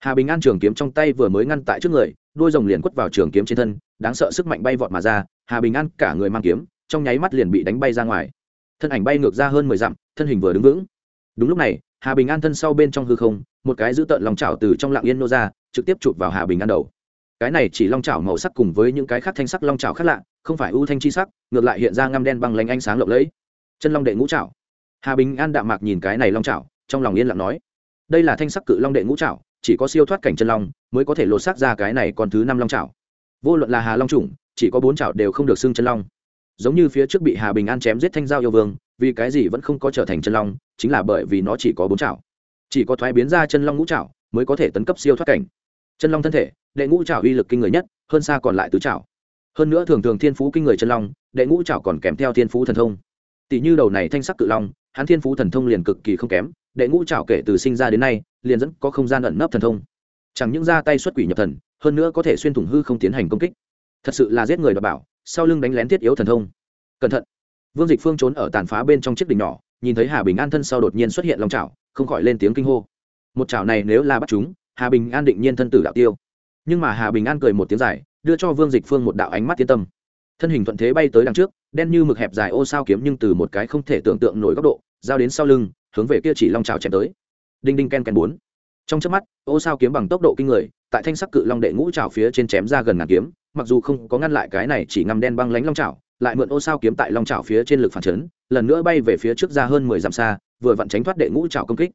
hà bình an trường kiếm trong tay vừa mới ngăn tại trước người, đôi rồng liền quất vào trường kiếm trên thân, đáng sợ sức mạnh bay vọt mà ra, hà bình an cả người mang kiếm, trong nháy mắt liền bị đánh bay ra ngoài. Thân ảnh bay ngược ra hơn mười dặm, thân hình vừa đứng vững. Đúng lúc này, hà bình an thân sau bên trong hư không, một cái giữ tợn lòng chảo từ trong lạng yên nô ra, trực tiếp chụp vào hà bình an đầu. Cái này chỉ long chảo màu sắc cùng với những cái khác thanh sắc long chảo khác lạ, không phải ưu thanh chi sắc, ngược lại hiện ra ngăm đen bằng lánh ánh sáng lộng lẫy. Chân long đệ ngũ chảo. Hà bình an đạm mạc nhìn cái này long chảo, trong lòng yên lặng nói, đây là thanh sắc cự long đệ ngũ chảo chỉ có siêu thoát cảnh chân long mới có thể lột xác ra cái này còn thứ năm long chảo. Vô luận là hà long trùng chỉ có bốn chảo đều không được xưng chân long. Giống như phía trước bị hà bình an chém giết thanh giao yêu vương, vì cái gì vẫn không có trở thành chân long, chính là bởi vì nó chỉ có bốn chảo. Chỉ có thoái biến ra chân long ngũ chảo mới có thể tấn cấp siêu thoát cảnh. Chân long thân thể, đệ ngũ chảo uy lực kinh người nhất, hơn xa còn lại tứ chảo. Hơn nữa thường thường thiên phú kinh người chân long, đệ ngũ chảo còn kèm theo thiên phú thần thông. Tỷ như đầu này thanh sắc cự long, hắn thiên phú thần thông liền cực kỳ không kém đệ ngũ chảo kể từ sinh ra đến nay, liền dẫn có không gian ẩn nấp thần thông. Chẳng những ra tay xuất quỷ nhập thần, hơn nữa có thể xuyên thủng hư không tiến hành công kích. Thật sự là giết người đ bảo, sau lưng đánh lén thiết yếu thần thông. Cẩn thận. Vương dịch phương trốn ở tàn phá bên trong chiếc đỉnh nhỏ, nhìn thấy hà bình an thân sau đột nhiên xuất hiện lòng chảo không khỏi lên tiếng kinh hô. Một chảo này nếu là bắt chúng, hà bình an định nhiên thân tử đạo tiêu. Nhưng mà hà bình an cười một tiếng dài, đưa cho vương dịch phương một đạo ánh mắt tiến tâm. Thân hình thuận thế bay tới đằng trước, đen như mực hẹp dài ô sao kiếm nhưng từ một cái không thể tưởng tượng nổi góc độ, giao đến sau lưng hướng về kia chỉ long trào chém tới. Đinh đinh ken ken bốn. Trong chớp mắt, ô sao kiếm bằng tốc độ kinh người, tại thanh sắc cự long đệ ngũ trào phía trên chém ra gần ngàn kiếm, mặc dù không có ngăn lại cái này chỉ ngăm đen băng lánh long trào, lại mượn ô sao kiếm tại long trào phía trên lực phản chấn, lần nữa bay về phía trước ra hơn mười dặm xa, vừa vặn tránh thoát đệ ngũ trào công kích.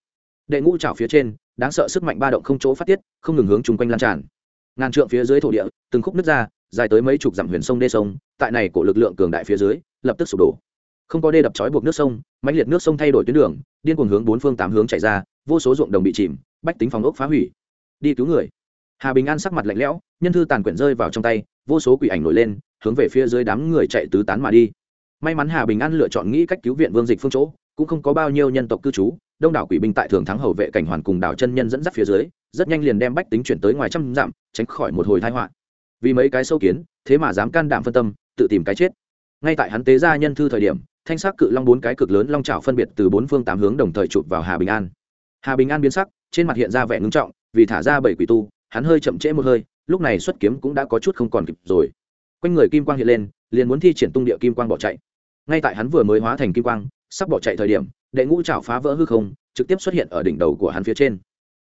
Đệ ngũ trào phía trên, đáng sợ sức mạnh ba động không chỗ phát tiết, không ngừng hướng chung quanh lan tràn. Ngàn trượng phía dưới thổ địa, từng khúc nứt ra, dài tới mấy chục dặm huyền sông đê sông, tại này của lực lượng cường đại phía dưới, lập tức sụp đổ không có đê đập trói buộc nước sông, mãnh liệt nước sông thay đổi tuyến đường, điên cuồng hướng bốn phương tám hướng chạy ra, vô số ruộng đồng bị chìm, bách tính phòng ốc phá hủy. Đi cứu người. Hà bình an sắc mặt lạnh lẽo, nhân thư tàn quyển rơi vào trong tay, vô số quỷ ảnh nổi lên, hướng về phía dưới đám người chạy tứ tán mà đi. May mắn hà bình an lựa chọn nghĩ cách cứu viện vương dịch phương chỗ, cũng không có bao nhiêu nhân tộc cư trú, đông đảo quỷ binh tại thường thắng hầu vệ cảnh hoàn cùng đảo chân nhân dẫn dắt phía dưới, rất nhanh liền đem bách tính chuyển tới ngoài trăm dặm, tránh khỏi một hồi thái họa. Vì mấy cái sâu kiến, thế mà dám can đảm phân tâm, tự tìm cái chết. Ngay tại hắn tế ra nhân thư thời điểm thanh sắc cự long bốn cái cực lớn long trào phân biệt từ bốn phương tám hướng đồng thời chụp vào hà bình an. Hà bình an biến sắc, trên mặt hiện ra vẻ ngưng trọng, vì thả ra bảy quỷ tu, hắn hơi chậm trễ một hơi, lúc này xuất kiếm cũng đã có chút không còn kịp rồi. Quanh người kim quang hiện lên, liền muốn thi triển tung địa kim quang bỏ chạy. Ngay tại hắn vừa mới hóa thành kim quang, sắp bỏ chạy thời điểm, đệ ngũ chảo phá vỡ hư không, trực tiếp xuất hiện ở đỉnh đầu của hắn phía trên.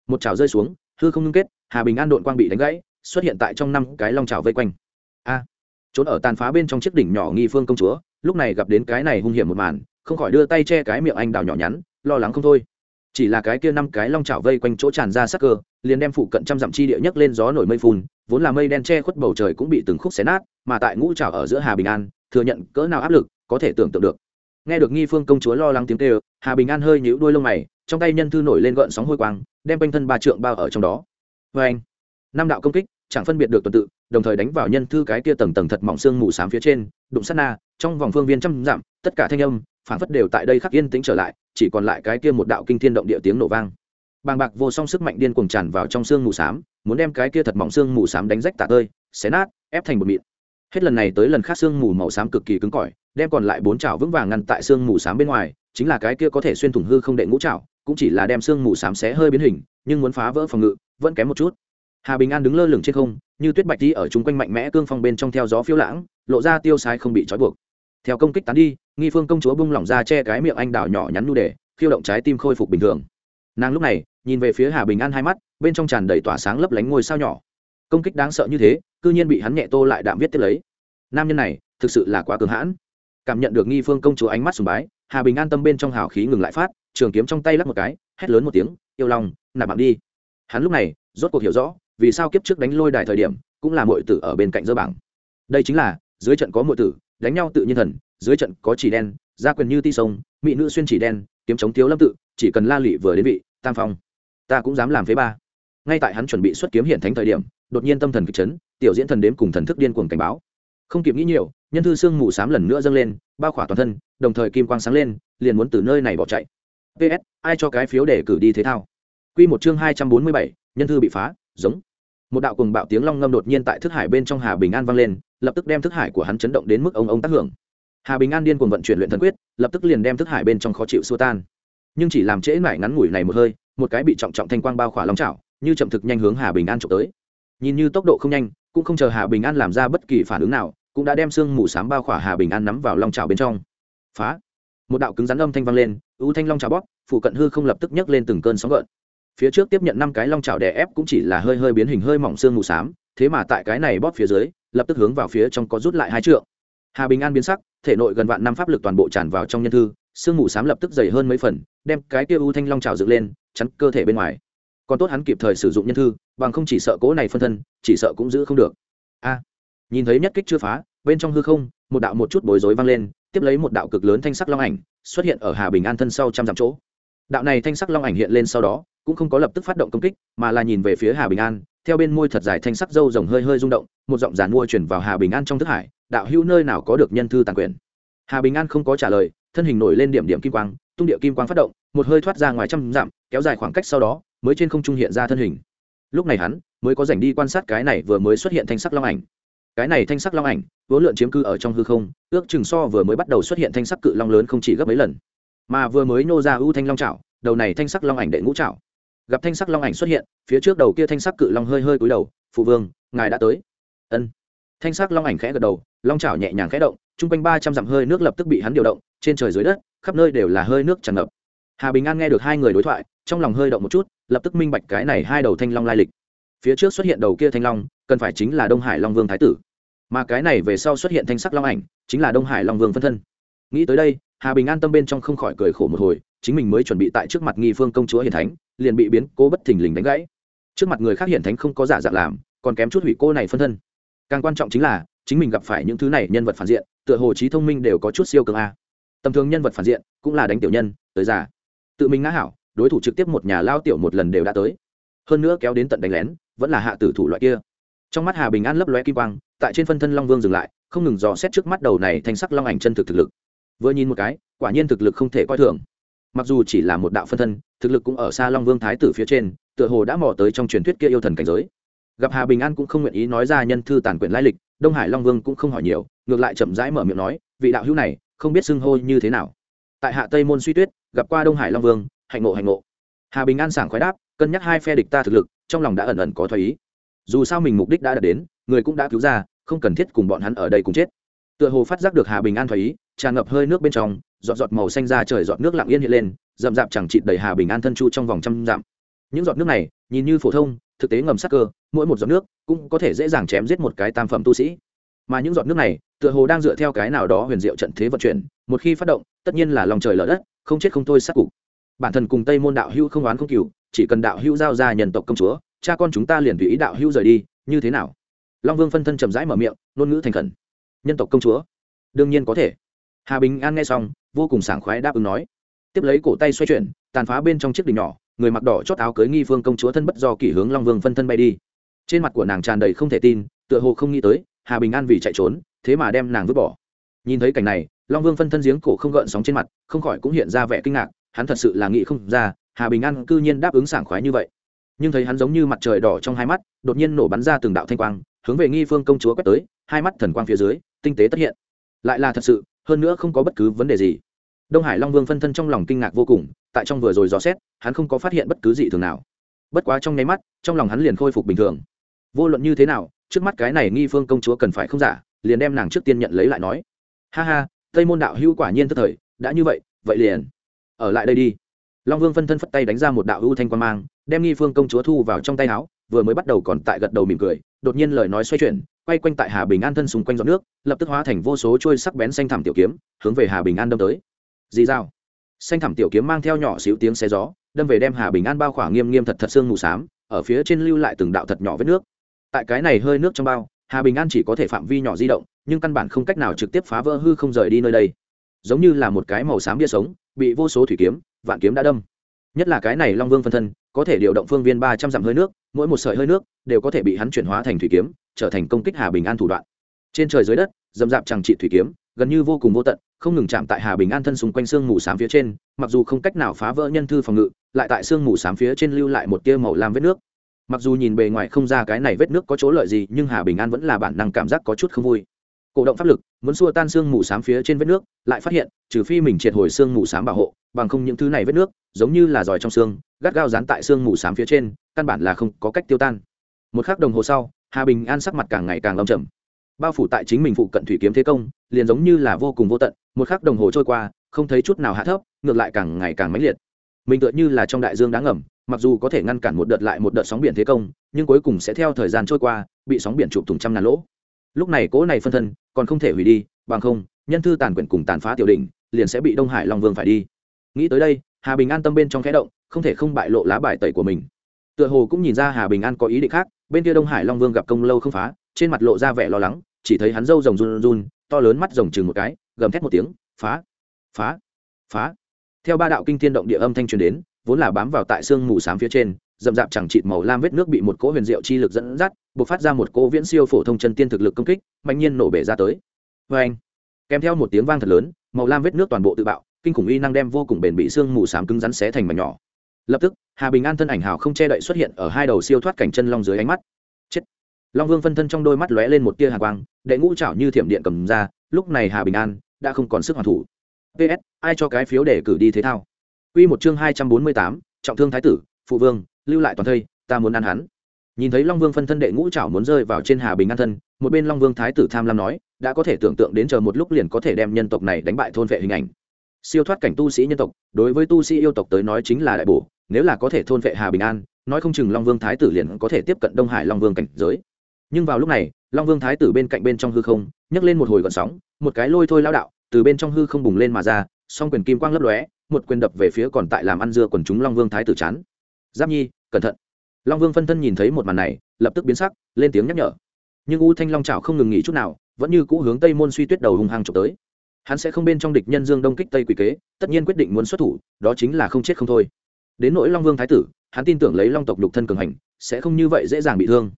Một chảo rơi xuống, hư không ngưng kết, hà bình an đội quang bị đánh gãy, xuất hiện tại trong năm cái long chảo vây quanh. A! Trốn ở tàn phá bên trong chiếc đỉnh nhỏ nghi phương công chúa, lúc này gặp đến cái này hung hiểm một màn, không khỏi đưa tay che cái miệng anh đào nhỏ nhắn, lo lắng không thôi. Chỉ là cái kia năm cái long chảo vây quanh chỗ tràn ra sắc cơ, liền đem phụ cận trăm dặm chi địa nhấc lên gió nổi mây phun, vốn là mây đen che khuất bầu trời cũng bị từng khúc xé nát, mà tại ngũ trào ở giữa hà bình an, thừa nhận cỡ nào áp lực, có thể tưởng tượng được. Nghe được nghi phương công chúa lo lắng tiếng kêu, hà bình an hơi nhíu đuôi lông mày, trong tay nhân thư nổi lên gợn sóng hôi quang, đem quanh thân ba trượng bao ở trong đó. Vê anh năm đạo công kích chẳng phân biệt được tuần tự, đồng thời đánh vào nhân thư cái kia tầng tầng thật mỏng xương mù xám phía trên, đụng sát na, trong vòng phương viên trăm dặm, tất cả thanh âm phản phất đều tại đây khắc yên tĩnh trở lại, chỉ còn lại cái kia một đạo kinh thiên động địa tiếng nổ vang. Bàng bạc vô song sức mạnh điên cuồng tràn vào trong xương mù xám, muốn đem cái kia thật mỏng xương mù xám đánh rách tạ tơi, xé nát, ép thành một mịn. Hết lần này tới lần khác xương mù màu xám cực kỳ cứng cỏi, đem còn lại bốn chảo vững vàng ngăn tại xương mù xám bên ngoài, chính là cái kia có thể xuyên thủng hư không đệ ngũ chảo, cũng chỉ là đem xương mù xám xé hơi biến hình, nhưng muốn phá vỡ phòng ngự, vẫn kém một chút hà bình an đứng lơ lửng trên không, như tuyết bạch đi ở chung quanh mạnh mẽ cương phong bên trong theo gió phiêu lãng, lộ ra tiêu sái không bị trói buộc. Theo công kích tán đi, nghi phương công chúa bung lỏng ra che cái miệng anh đào nhỏ nhắn nu để, khiêu động trái tim khôi phục bình thường. Nàng lúc này, nhìn về phía hà bình an hai mắt, bên trong tràn đầy tỏa sáng lấp lánh ngôi sao nhỏ. Công kích đáng sợ như thế, cư nhiên bị hắn nhẹ tô lại đạm viết tiếp lấy. Nam nhân này, thực sự là quá cường hãn. Cảm nhận được nghi phương công chúa ánh mắt sùng bái, hà bình an tâm bên trong hào khí ngừng lại phát, trường kiếm trong tay lắc một cái, hét lớn một tiếng, yêu lòng nạp bạn đi. Hắn lúc này, rốt cuộc hiểu rõ vì sao kiếp trước đánh lôi đài thời điểm cũng là mọi tử ở bên cạnh dơ bảng. Đây chính là, dưới trận có mọi tử, đánh nhau tự nhiên thần, dưới trận có chỉ đen, gia quyền như ti sông, mỹ nữ xuyên chỉ đen, kiếm chống thiếu lâm tự, chỉ cần la lị vừa đến vị, tam phong. Ta cũng dám làm phế ba. Ngay tại hắn chuẩn bị xuất kiếm hiện thánh thời điểm, đột nhiên tâm thần kịch chấn, tiểu diễn thần đếm cùng thần thức điên cuồng cảnh báo. Không kịp nghĩ nhiều, nhân thư xương mù sám lần nữa dâng lên, bao khỏa toàn thân, đồng thời kim quang sáng lên, liền muốn từ nơi này bỏ chạy. Ps ai cho cái phiếu để cử đi thế thao? Q một chương hai trăm bốn mươi bảy, nhân thư bị phá, giống một đạo cùng bạo tiếng long ngâm đột nhiên tại thức hải bên trong hà bình an vang lên, lập tức đem thức hải của hắn chấn động đến mức ông ông tác hưởng. Hà bình an điên cuồng vận chuyển luyện thần quyết, lập tức liền đem thức hải bên trong khó chịu xua tan. Nhưng chỉ làm trễ mải ngắn ngủi này một hơi, một cái bị trọng trọng thanh quang bao khỏa long chảo, như chậm thực nhanh hướng hà bình an trộm tới. Nhìn như tốc độ không nhanh, cũng không chờ hà bình an làm ra bất kỳ phản ứng nào, cũng đã đem xương mù s á m bao khỏa hà bình an nắm vào long trào bên trong. Phá! Một đạo cứng rắn âm thanh vang lên, ưu thanh long trào bóp, phụ cận hư không lập tức nhấc lên từng cơn sóng gợn phía trước tiếp nhận năm cái long chảo đè ép cũng chỉ là hơi hơi biến hình hơi mỏng xương mù xám, thế mà tại cái này bóp phía dưới, lập tức hướng vào phía trong có rút lại hai trượng. Hà bình an biến sắc, thể nội gần vạn năm pháp lực toàn bộ tràn vào trong nhân thư, xương mù xám lập tức dày hơn mấy phần, đem cái kia u thanh long trào dựng lên, chắn cơ thể bên ngoài. Còn tốt hắn kịp thời sử dụng nhân thư, bằng không chỉ sợ cố này phân thân, chỉ sợ cũng giữ không được. A, nhìn thấy nhất kích chưa phá, bên trong hư không, một đạo một chút bối rối vang lên, tiếp lấy một đạo cực lớn thanh sắc long ảnh xuất hiện ở hà bình an thân sau trăm dặm chỗ. Đạo này thanh sắc long ảnh hiện lên sau đó cũng không có lập tức phát động công kích, mà là nhìn về phía hà bình an, theo bên môi thật dài thanh sắc dâu rồng hơi hơi rung động, một giọng giàn mua chuyển vào hà bình an trong thức hải, đạo hữu nơi nào có được nhân thư tàn quyền? Hà bình an không có trả lời, thân hình nổi lên điểm điểm kim quang, tung địa kim quang phát động, một hơi thoát ra ngoài trăm dặm, kéo dài khoảng cách sau đó, mới trên không trung hiện ra thân hình. Lúc này hắn mới có dành đi quan sát cái này vừa mới xuất hiện thanh sắc long ảnh. Cái này thanh sắc long ảnh, vốn lượn chiếm cư ở trong hư không, ước chừng so vừa mới bắt đầu xuất hiện thanh sắc cự long lớn không chỉ gấp mấy lần, mà vừa mới nô ra ưu thanh long trảo đầu này thanh sắc long ảnh đệ ngũ trảo gặp thanh sắc long ảnh xuất hiện, phía trước đầu kia thanh sắc cự long hơi hơi cúi đầu, phụ vương, ngài đã tới. Ân. Thanh sắc long ảnh khẽ gật đầu, long chảo nhẹ nhàng khẽ động, chung quanh ba trăm dặm hơi nước lập tức bị hắn điều động, trên trời dưới đất, khắp nơi đều là hơi nước tràn ngập. Hà bình an nghe được hai người đối thoại, trong lòng hơi động một chút, lập tức minh bạch cái này hai đầu thanh long lai lịch. Phía trước xuất hiện đầu kia thanh long, cần phải chính là đông hải long vương thái tử. Mà cái này về sau xuất hiện thanh sắc long ảnh, chính là đông hải long vương phân thân. Nghĩ tới đây, hà bình an tâm bên trong không khỏi cười khổ một hồi chính mình mới chuẩn bị tại trước mặt nghi phương công chúa hiền thánh, liền bị biến cố bất thình lình đánh gãy. Trước mặt người khác hiển thánh không có giả dạng làm, còn kém chút hủy cô này phân thân. Càng quan trọng chính là, chính mình gặp phải những thứ này nhân vật phản diện, tựa hồ trí thông minh đều có chút siêu cường a. Tầm thường nhân vật phản diện, cũng là đánh tiểu nhân, tới già. Tự mình ngã hảo, đối thủ trực tiếp một nhà lao tiểu một lần đều đã tới. Hơn nữa kéo đến tận đánh lén, vẫn là hạ tử thủ loại kia. Trong mắt hà bình an lấp lóe kim quang, tại trên phân thân long vương dừng lại, không ngừng dò xét trước mắt đầu này thành sắc long ảnh chân thực thực lực. Vừa nhìn một cái, quả nhiên thực lực không thể coi thường mặc dù chỉ là một đạo phân thân, thực lực cũng ở xa long vương thái tử phía trên, tựa hồ đã mò tới trong truyền thuyết kia yêu thần cảnh giới. Gặp hà bình an cũng không nguyện ý nói ra nhân thư tàn quyển lai lịch, đông hải long vương cũng không hỏi nhiều, ngược lại chậm rãi mở miệng nói, vị đạo hữu này, không biết xưng hô như thế nào. Tại hạ tây môn suy tuyết, gặp qua đông hải long vương, hạnh ngộ hạnh ngộ. Hà bình an sảng khoái đáp, cân nhắc hai phe địch ta thực lực, trong lòng đã ẩn ẩn có thoái ý. Dù sao mình mục đích đã đạt đến, người cũng đã cứu ra, không cần thiết cùng bọn hắn ở đây cùng chết. Tựa hồ phát giác được hà bình an thoái ý, tràn ngập hơi nước bên trong giọt giọt màu xanh ra trời giọt nước lặng yên hiện lên, rậm rạp chẳng chịt đầy hà bình an thân chu trong vòng trăm dặm. Những giọt nước này, nhìn như phổ thông, thực tế ngầm sắc cơ, mỗi một giọt nước cũng có thể dễ dàng chém giết một cái tam phẩm tu sĩ. Mà những giọt nước này, tựa hồ đang dựa theo cái nào đó huyền diệu trận thế vận chuyển, một khi phát động, tất nhiên là lòng trời lở đất, không chết không thôi sát cục. Bản thân cùng tây môn đạo hữu không oán không cừu, chỉ cần đạo hữu giao ra nhân tộc công chúa, cha con chúng ta liền tùy ý đạo hữu rời đi, như thế nào? Long vương phân thân chậm rãi mở miệng, ngôn ngữ thành khẩn. Nhân tộc công chúa? Đương nhiên có thể. Hà bình an nghe xong vô cùng sảng khoái đáp ứng nói. Tiếp lấy cổ tay xoay chuyển, tàn phá bên trong chiếc đỉnh nhỏ, người mặc đỏ chót áo cưới nghi phương công chúa thân bất do kỷ hướng long vương phân thân bay đi. Trên mặt của nàng tràn đầy không thể tin, tựa hồ không nghĩ tới, hà bình an vì chạy trốn, thế mà đem nàng vứt bỏ. Nhìn thấy cảnh này, long vương phân thân giếng cổ không gợn sóng trên mặt, không khỏi cũng hiện ra vẻ kinh ngạc, hắn thật sự là nghĩ không ra, hà bình an cư nhiên đáp ứng sảng khoái như vậy. Nhưng thấy hắn giống như mặt trời đỏ trong hai mắt, đột nhiên nổ bắn ra từng đạo thanh quang, hướng về nghi phương công chúa quét tới, hai mắt thần quang phía dưới, tinh tế tất hiện. Lại là thật sự, hơn nữa không có bất cứ vấn đề gì đông hải long vương phân thân trong lòng kinh ngạc vô cùng, tại trong vừa rồi dò xét, hắn không có phát hiện bất cứ gì thường nào. Bất quá trong nháy mắt, trong lòng hắn liền khôi phục bình thường. Vô luận như thế nào, trước mắt cái này nghi phương công chúa cần phải không giả, liền đem nàng trước tiên nhận lấy lại nói. Ha ha, tây môn đạo hữu quả nhiên tức thời, đã như vậy vậy liền. Ở lại đây đi. Long vương phân thân phất tay đánh ra một đạo hữu thanh quan mang, đem nghi phương công chúa thu vào trong tay áo, vừa mới bắt đầu còn tại gật đầu mỉm cười, đột nhiên lời nói xoay chuyển, quay quanh tại hà bình an thân xung quanh giọt nước, lập tức hóa thành vô số trôi sắc bén xanh thảm tiểu kiếm, hướng về hà bình an đâm tới dì dao xanh thảm tiểu kiếm mang theo nhỏ xíu tiếng xe gió, đâm về đem hà bình an bao khỏa nghiêm nghiêm thật thật xương mù xám, ở phía trên lưu lại từng đạo thật nhỏ vết nước. Tại cái này hơi nước trong bao, hà bình an chỉ có thể phạm vi nhỏ di động, nhưng căn bản không cách nào trực tiếp phá vỡ hư không rời đi nơi đây. Giống như là một cái màu xám bia sống, bị vô số thủy kiếm, vạn kiếm đã đâm. Nhất là cái này long vương phân thân, có thể điều động phương viên ba trăm dặm hơi nước, mỗi một sợi hơi nước đều có thể bị hắn chuyển hóa thành thủy kiếm, trở thành công kích hà bình an thủ đoạn. Trên trời dưới đất, dầm dạp chẳng trị thủy kiếm gần như vô cùng vô tận, không ngừng chạm tại hà bình an thân xung quanh xương mù s á m phía trên, mặc dù không cách nào phá vỡ nhân thư phòng ngự, lại tại xương mù s á m phía trên lưu lại một tia màu lam vết nước. Mặc dù nhìn bề ngoài không ra cái này vết nước có chỗ lợi gì, nhưng hà bình an vẫn là bản năng cảm giác có chút không vui. Cổ động pháp lực, muốn xua tan xương mù s á m phía trên vết nước, lại phát hiện, trừ phi mình triệt hồi xương mù s á m bảo hộ, bằng không những thứ này vết nước, giống như là giỏi trong xương, gắt gao dán tại xương mù s á m phía trên, căn bản là không có cách tiêu tan. Một k h ắ c đồng hồ sau, hà bình an sắc mặt càng ngày càng lâm trầm bao phủ tại chính mình phụ cận thủy kiếm thế công, liền giống như là vô cùng vô tận, một khắc đồng hồ trôi qua, không thấy chút nào hạ thấp, ngược lại càng ngày càng mãnh liệt. Mình tựa như là trong đại dương đáng ngầm, mặc dù có thể ngăn cản một đợt lại một đợt sóng biển thế công, nhưng cuối cùng sẽ theo thời gian trôi qua, bị sóng biển chụp thùng trăm ngàn lỗ. Lúc này cỗ này phân thân còn không thể hủy đi, bằng không, nhân thư tàn quyển cùng tàn phá tiểu đình liền sẽ bị đông hải long vương phải đi. Nghĩ tới đây, hà bình an tâm bên trong khẽ động, không thể không bại lộ lá bài tẩy của mình. Tựa hồ cũng nhìn ra hà bình an có ý định khác, bên kia đông hải long vương gặp công lâu không phá trên mặt lộ ra vẻ lo lắng, chỉ thấy hắn râu rồng run run to lớn mắt rồng chừng một cái, gầm thét một tiếng, phá! Phá! Phá! Theo ba đạo kinh thiên động địa âm thanh truyền đến, vốn là bám vào tại xương mù xám phía trên dậm dạp chẳng chịt màu lam vết nước bị một cỗ huyền diệu chi lực dẫn dắt buộc phát ra một cỗ viễn siêu phổ thông chân tiên thực lực công kích, mạnh nhiên nổ bể ra tới. Vê anh, kèm theo một tiếng vang thật lớn, màu lam vết nước toàn bộ tự bạo, kinh khủng uy năng đem vô cùng bền bị xương mù xám cứng rắn xé thành mảnh nhỏ. Lập tức, hà bình an thân ảnh hào không che đậy xuất hiện ở hai đầu siêu thoát cảnh chân long dưới ánh mắt long vương phân thân trong đôi mắt lóe lên một tia hà quang, đệ ngũ trảo như thiểm điện cầm ra, lúc này hà bình an đã không còn sức hoàn thủ. Ps ai cho cái phiếu để cử đi thế thao? Q một chương hai trăm bốn mươi tám, trọng thương thái tử, phụ vương, lưu lại toàn thây, ta muốn ăn hắn. Nhìn thấy long vương phân thân đệ ngũ trảo muốn rơi vào trên hà bình an thân, một bên long vương thái tử tham lam nói, đã có thể tưởng tượng đến chờ một lúc liền có thể đem nhân tộc này đánh bại thôn vệ hình ảnh. Siêu thoát cảnh tu sĩ nhân tộc, đối với tu sĩ yêu tộc tới nói chính là đại bổ, nếu là có thể thôn vệ hà bình an, nói không chừng long vương thái tử liền có thể tiếp cận đông hải long vương cảnh giới nhưng vào lúc này, long vương thái tử bên cạnh bên trong hư không, nhấc lên một hồi gọn sóng, một cái lôi thôi lao đạo, từ bên trong hư không bùng lên mà ra, song quyền kim quang lấp lóe, một quyền đập về phía còn tại làm ăn dưa quần chúng long vương thái tử chán. Giáp nhi, cẩn thận. Long vương phân thân nhìn thấy một màn này, lập tức biến sắc, lên tiếng nhắc nhở. Nhưng u thanh long trào không ngừng nghỉ chút nào, vẫn như cũ hướng tây môn suy tuyết đầu hung hăng trộm tới. Hắn sẽ không bên trong địch nhân dương đông kích tây quỷ kế, tất nhiên quyết định muốn xuất thủ, đó chính là không chết không thôi. Đến nỗi long vương thái tử, hắn tin tưởng lấy long tộc lục thân cường hành, sẽ không như vậy dễ dàng bị thương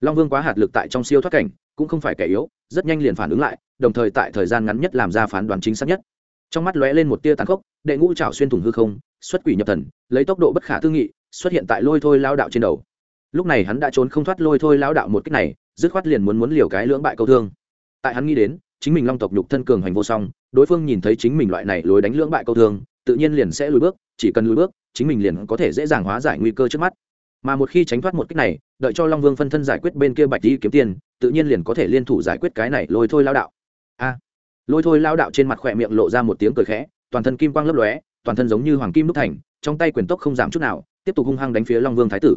long vương quá hạt lực tại trong siêu thoát cảnh, cũng không phải kẻ yếu, rất nhanh liền phản ứng lại, đồng thời tại thời gian ngắn nhất làm ra phán đoán chính xác nhất. Trong mắt lóe lên một tia tàn khốc, đệ ngũ trào xuyên thủng hư không, xuất quỷ nhập thần, lấy tốc độ bất khả tư nghị, xuất hiện tại lôi thôi lao đạo trên đầu. Lúc này hắn đã trốn không thoát lôi thôi lao đạo một cách này, dứt khoát liền muốn muốn liều cái lưỡng bại câu thương. Tại hắn nghĩ đến, chính mình long tộc nhục thân cường hành vô song, đối phương nhìn thấy chính mình loại này lối đánh lưỡng bại câu thương, tự nhiên liền sẽ lùi bước, chỉ cần lùi bước, chính mình liền có thể dễ dàng hóa giải nguy cơ trước mắt. Mà một khi tránh thoát một cách này đợi cho long vương phân thân giải quyết bên kia bạch đi kiếm tiền, tự nhiên liền có thể liên thủ giải quyết cái này lôi thôi lao đạo. A. Lôi thôi lao đạo trên mặt khỏe miệng lộ ra một tiếng cười khẽ, toàn thân kim quang lấp lóe, toàn thân giống như hoàng kim đúc thành, trong tay quyền tốc không giảm chút nào, tiếp tục hung hăng đánh phía long vương thái tử.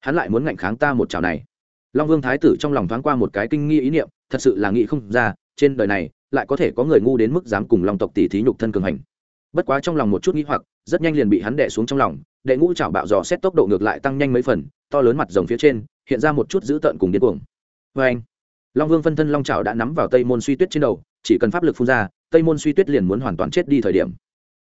Hắn lại muốn ngạnh kháng ta một chảo này. Long vương thái tử trong lòng thoáng qua một cái kinh nghi ý niệm, thật sự là nghĩ không ra, trên đời này, lại có thể có người ngu đến mức dám cùng long tộc tỷ thí nhục thân cường hành bất quá trong lòng một chút nghĩ hoặc, rất nhanh liền bị hắn đẻ xuống trong lòng, đệ ngũ chảo bạo dò xét tốc độ ngược lại tăng nhanh mấy phần, to lớn mặt rồng phía trên, hiện ra một chút dữ tợn cùng điên cuồng. Vê anh, long vương phân thân long chảo đã nắm vào tây môn suy tuyết trên đầu, chỉ cần pháp lực phun ra, tây môn suy tuyết liền muốn hoàn toàn chết đi thời điểm.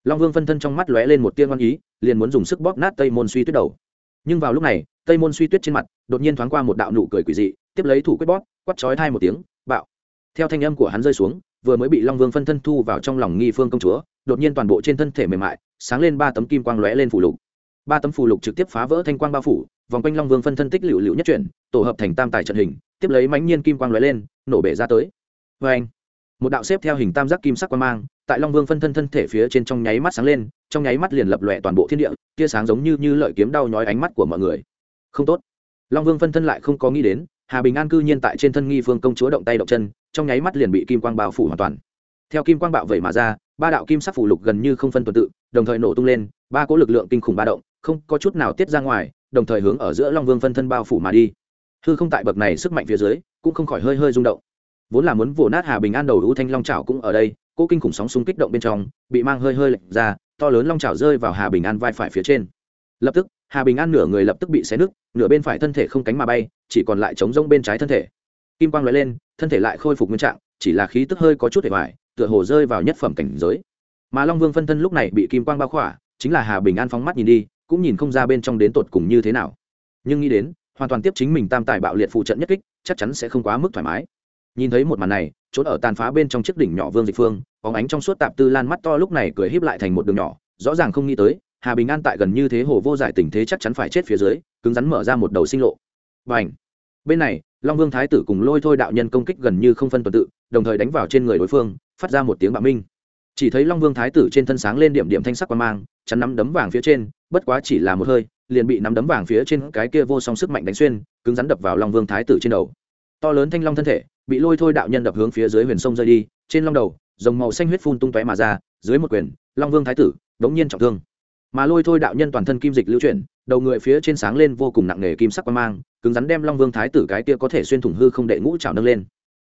Long vương phân thân trong mắt lóe lên một tiên ngoan ý, liền muốn dùng sức bóp nát tây môn suy tuyết đầu. Nhưng vào lúc này, tây môn suy tuyết trên mặt, đột nhiên thoáng qua một đạo nụ cười quỷ dị, tiếp lấy thủ quyết bóp quắt chói thai một tiếng, bạo. Theo thanh âm của hắn rơi xuống vừa mới bị long vương phân thân thu vào trong lòng nghi phương công chúa, đột nhiên toàn bộ trên thân thể mềm mại, sáng lên ba tấm kim quang lóe lên phủ lục. Ba tấm phù lục trực tiếp phá vỡ thanh quang bao phủ, vòng quanh long vương phân thân tích lựu lựu nhất chuyển, tổ hợp thành tam tài trận hình, tiếp lấy mãnh nhiên kim quang lóe lên, nổ bể ra tới. Vê anh, một đạo xếp theo hình tam giác kim sắc quang mang, tại long vương phân thân thân thể phía trên trong nháy mắt sáng lên, trong nháy mắt liền lập lòe toàn bộ thiên địa, tia sáng giống như như lợi kiếm đau nhói ánh mắt của mọi người. Không tốt. Long vương phân thân lại không có nghĩ đến hà bình an cư nhiên tại trên thân nghi phương công chúa động tay động chân, trong nháy mắt liền bị kim quang bao phủ hoàn toàn. Theo kim quang bạo vẩy mà ra, ba đạo kim sắc phủ lục gần như không phân tuần tự, đồng thời nổ tung lên, ba cỗ lực lượng kinh khủng ba động, không có chút nào tiết ra ngoài, đồng thời hướng ở giữa long vương phân thân bao phủ mà đi. Hư không tại bậc này sức mạnh phía dưới, cũng không khỏi hơi hơi rung động. Vốn là muốn vồ nát hà bình an đầu u thanh long trào cũng ở đây, cỗ kinh khủng sóng xung kích động bên trong, bị mang hơi hơi lệch ra, to lớn long trào rơi vào hà bình an vai phải phía trên. Lập tức hà bình an nửa người lập tức bị xé nứt, nửa bên phải thân thể không cánh mà bay, chỉ còn lại trống rông bên trái thân thể. Kim quang lóe lên, thân thể lại khôi phục nguyên trạng, chỉ là khí tức hơi có chút hề hoài, tựa hồ rơi vào nhất phẩm cảnh giới. Mà long vương phân thân lúc này bị kim quang bao khỏa, chính là hà bình an phóng mắt nhìn đi, cũng nhìn không ra bên trong đến tột cùng như thế nào. Nhưng nghĩ đến, hoàn toàn tiếp chính mình tam tài bạo liệt phụ trận nhất kích, chắc chắn sẽ không quá mức thoải mái. Nhìn thấy một màn này trốn ở tàn phá bên trong chiếc đỉnh nhỏ vương dịch phương, bóng ánh trong suốt tạp tư lan mắt to lúc này cười híp lại thành một đường nhỏ, rõ ràng không nghĩ tới hà bình an tại gần như thế hồ vô giải tình thế chắc chắn phải chết phía dưới, cứng rắn mở ra một đầu sinh lộ. Và ảnh bên này, long vương thái tử cùng lôi thôi đạo nhân công kích gần như không phân tuần tự, đồng thời đánh vào trên người đối phương, phát ra một tiếng bạo minh. Chỉ thấy long vương thái tử trên thân sáng lên điểm điểm thanh sắc qua mang, chắn nắm đấm vàng phía trên, bất quá chỉ là một hơi, liền bị nắm đấm vàng phía trên cái kia vô song sức mạnh đánh xuyên, cứng rắn đập vào long vương thái tử trên đầu. To lớn thanh long thân thể, bị lôi thôi đạo nhân đập hướng phía dưới huyền sông rơi đi, trên long đầu, dòng màu xanh huyết phun tung tóe mà ra, dưới một quyền, long vương thái tử, đống nhiên trọng thương mà lôi thôi đạo nhân toàn thân kim dịch lưu chuyển, đầu người phía trên sáng lên vô cùng nặng nề kim sắc quang mang, cứng rắn đem long vương thái tử cái kia có thể xuyên thủng hư không đệ ngũ trào nâng lên.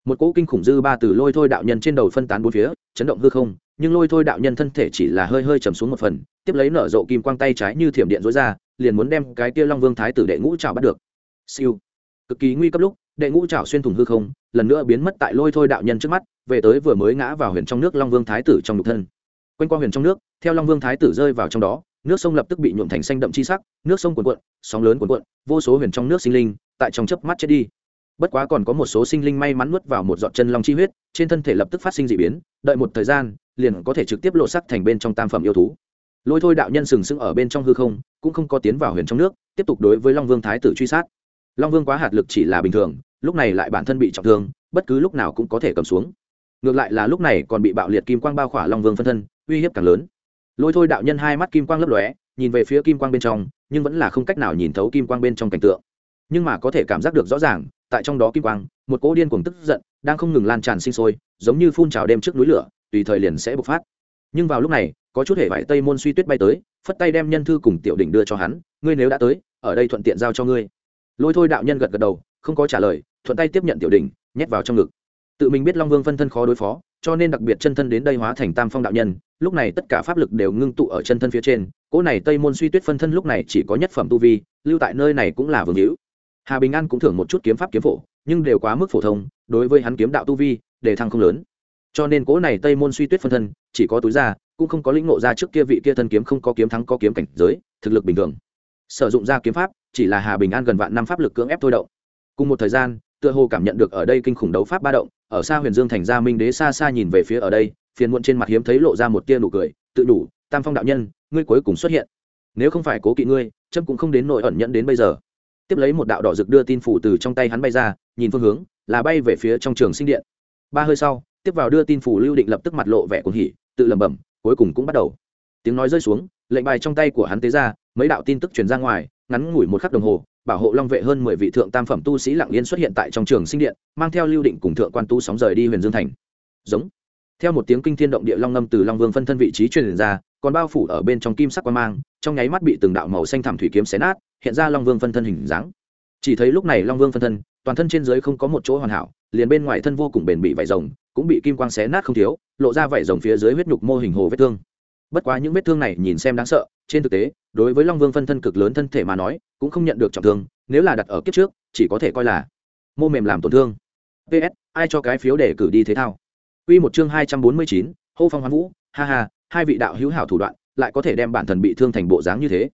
Một cỗ kinh khủng dư ba từ lôi thôi đạo nhân trên đầu phân tán bốn phía, chấn động hư không, nhưng lôi thôi đạo nhân thân thể chỉ là hơi hơi chầm xuống một phần, tiếp lấy nở rộ kim quang tay trái như thiểm điện dối ra, liền muốn đem cái kia long vương thái tử đệ ngũ trào bắt được. Siêu. Cực kỳ nguy cấp lúc, đệ ngũ trào xuyên thủng hư không, lần nữa biến mất tại lôi thôi đạo nhân trước mắt, về tới vừa mới ngã vào huyền trong nước long vương thái tử trong nhục thân. Quanh qua huyền trong nước, theo long vương thái tử rơi vào trong đó nước sông lập tức bị nhuộm thành xanh đậm chi sắc, nước sông cuồn cuộn, sóng lớn cuồn cuộn, vô số huyền trong nước sinh linh tại trong chớp mắt chết đi. Bất quá còn có một số sinh linh may mắn nuốt vào một giọt chân long chi huyết, trên thân thể lập tức phát sinh d ị biến, đợi một thời gian, liền có thể trực tiếp lộ sắc thành bên trong tam phẩm yêu thú. Lôi thôi đạo nhân sừng sững ở bên trong hư không, cũng không có tiến vào huyền trong nước, tiếp tục đối với long vương thái tử truy sát. Long vương quá hạt lực chỉ là bình thường, lúc này lại bản thân bị trọng thương, bất cứ lúc nào cũng có thể cầm xuống. Ngược lại là lúc này còn bị bạo liệt kim quang bao khỏa long vương phân thân, uy hiếp càng lớn lôi thôi đạo nhân hai mắt kim quang lấp lóe, nhìn về phía kim quang bên trong, nhưng vẫn là không cách nào nhìn thấu kim quang bên trong cảnh tượng. Nhưng mà có thể cảm giác được rõ ràng, tại trong đó kim quang, một cỗ điên cuồng tức giận đang không ngừng lan tràn sinh sôi, giống như phun trào đêm trước núi lửa, tùy thời liền sẽ bộc phát. Nhưng vào lúc này, có chút hệ vải tây môn suy tuyết bay tới, phất tay đem nhân thư cùng tiểu đỉnh đưa cho hắn, ngươi nếu đã tới, ở đây thuận tiện giao cho ngươi. Lôi thôi đạo nhân gật gật đầu, không có trả lời, thuận tay tiếp nhận tiểu đỉnh, nhét vào trong ngực. Tự mình biết long vương phân thân khó đối phó, cho nên đặc biệt chân thân đến đây hóa thành tam phong đạo nhân lúc này tất cả pháp lực đều ngưng tụ ở chân thân phía trên, cỗ này tây môn suy tuyết phân thân lúc này chỉ có nhất phẩm tu vi, lưu tại nơi này cũng là vương hữu. Hà bình an cũng thưởng một chút kiếm pháp kiếm phổ, nhưng đều quá mức phổ thông, đối với hắn kiếm đạo tu vi, đề thăng không lớn. Cho nên cỗ này tây môn suy tuyết phân thân, chỉ có túi ra cũng không có lĩnh ngộ ra trước kia vị kia thân kiếm không có kiếm thắng có kiếm cảnh giới, thực lực bình thường. Sử dụng ra kiếm pháp, chỉ là hà bình an gần vạn năm pháp lực cưỡng ép thôi động. Cùng một thời gian, tựa hồ cảm nhận được ở đây kinh khủng đấu pháp ba động, ở xa huyền dương thành gia minh đế xa xa nhìn về phía ở đây phiền muộn trên mặt hiếm thấy lộ ra một tia nụ cười, tự đủ tam phong đạo nhân, ngươi cuối cùng xuất hiện. Nếu không phải cố kỵ ngươi trâm cũng không đến nội ẩn nhẫn đến bây giờ. Tiếp lấy một đạo đỏ rực đưa tin phủ từ trong tay hắn bay ra, nhìn phương hướng, là bay về phía trong trường sinh điện. Ba hơi sau, tiếp vào đưa tin phủ lưu định lập tức mặt lộ vẻ cuồng hỉ, tự lẩm bẩm, cuối cùng cũng bắt đầu. Tiếng nói rơi xuống, lệnh bài trong tay của hắn tế ra, mấy đạo tin tức truyền ra ngoài, ngắn ngủi một khắc đồng hồ, bảo hộ long vệ hơn mười vị thượng tam phẩm tu sĩ lặng yên xuất hiện tại trong trường sinh điện, mang theo lưu định cùng thượng quan tu sóng rời đi huyền dương thành. Giống theo một tiếng kinh thiên động địa long ngâm từ long vương phân thân vị trí truyền ra, còn bao phủ ở bên trong kim sắc quan mang, trong nháy mắt bị từng đạo màu xanh thảm thủy kiếm xé nát, hiện ra long vương phân thân hình dáng. Chỉ thấy lúc này long vương phân thân, toàn thân trên dưới không có một chỗ hoàn hảo, liền bên ngoài thân vô cùng bền bị vải rồng, cũng bị kim quang xé nát không thiếu, lộ ra vải rồng phía dưới huyết nhục mô hình hồ vết thương. Bất quá những vết thương này nhìn xem đáng sợ, trên thực tế, đối với long vương phân thân cực lớn thân thể mà nói, cũng không nhận được trọng thương, nếu là đặt ở kiếp trước, chỉ có thể coi là mô mềm làm tổn thương. Ps ai cho cái phiếu để cử đi thế thao? Quy một chương hai trăm bốn mươi chín, hô phong hoán vũ ha ha hai vị đạo hữu hảo thủ đoạn lại có thể đem bản thân bị thương thành bộ dáng như thế.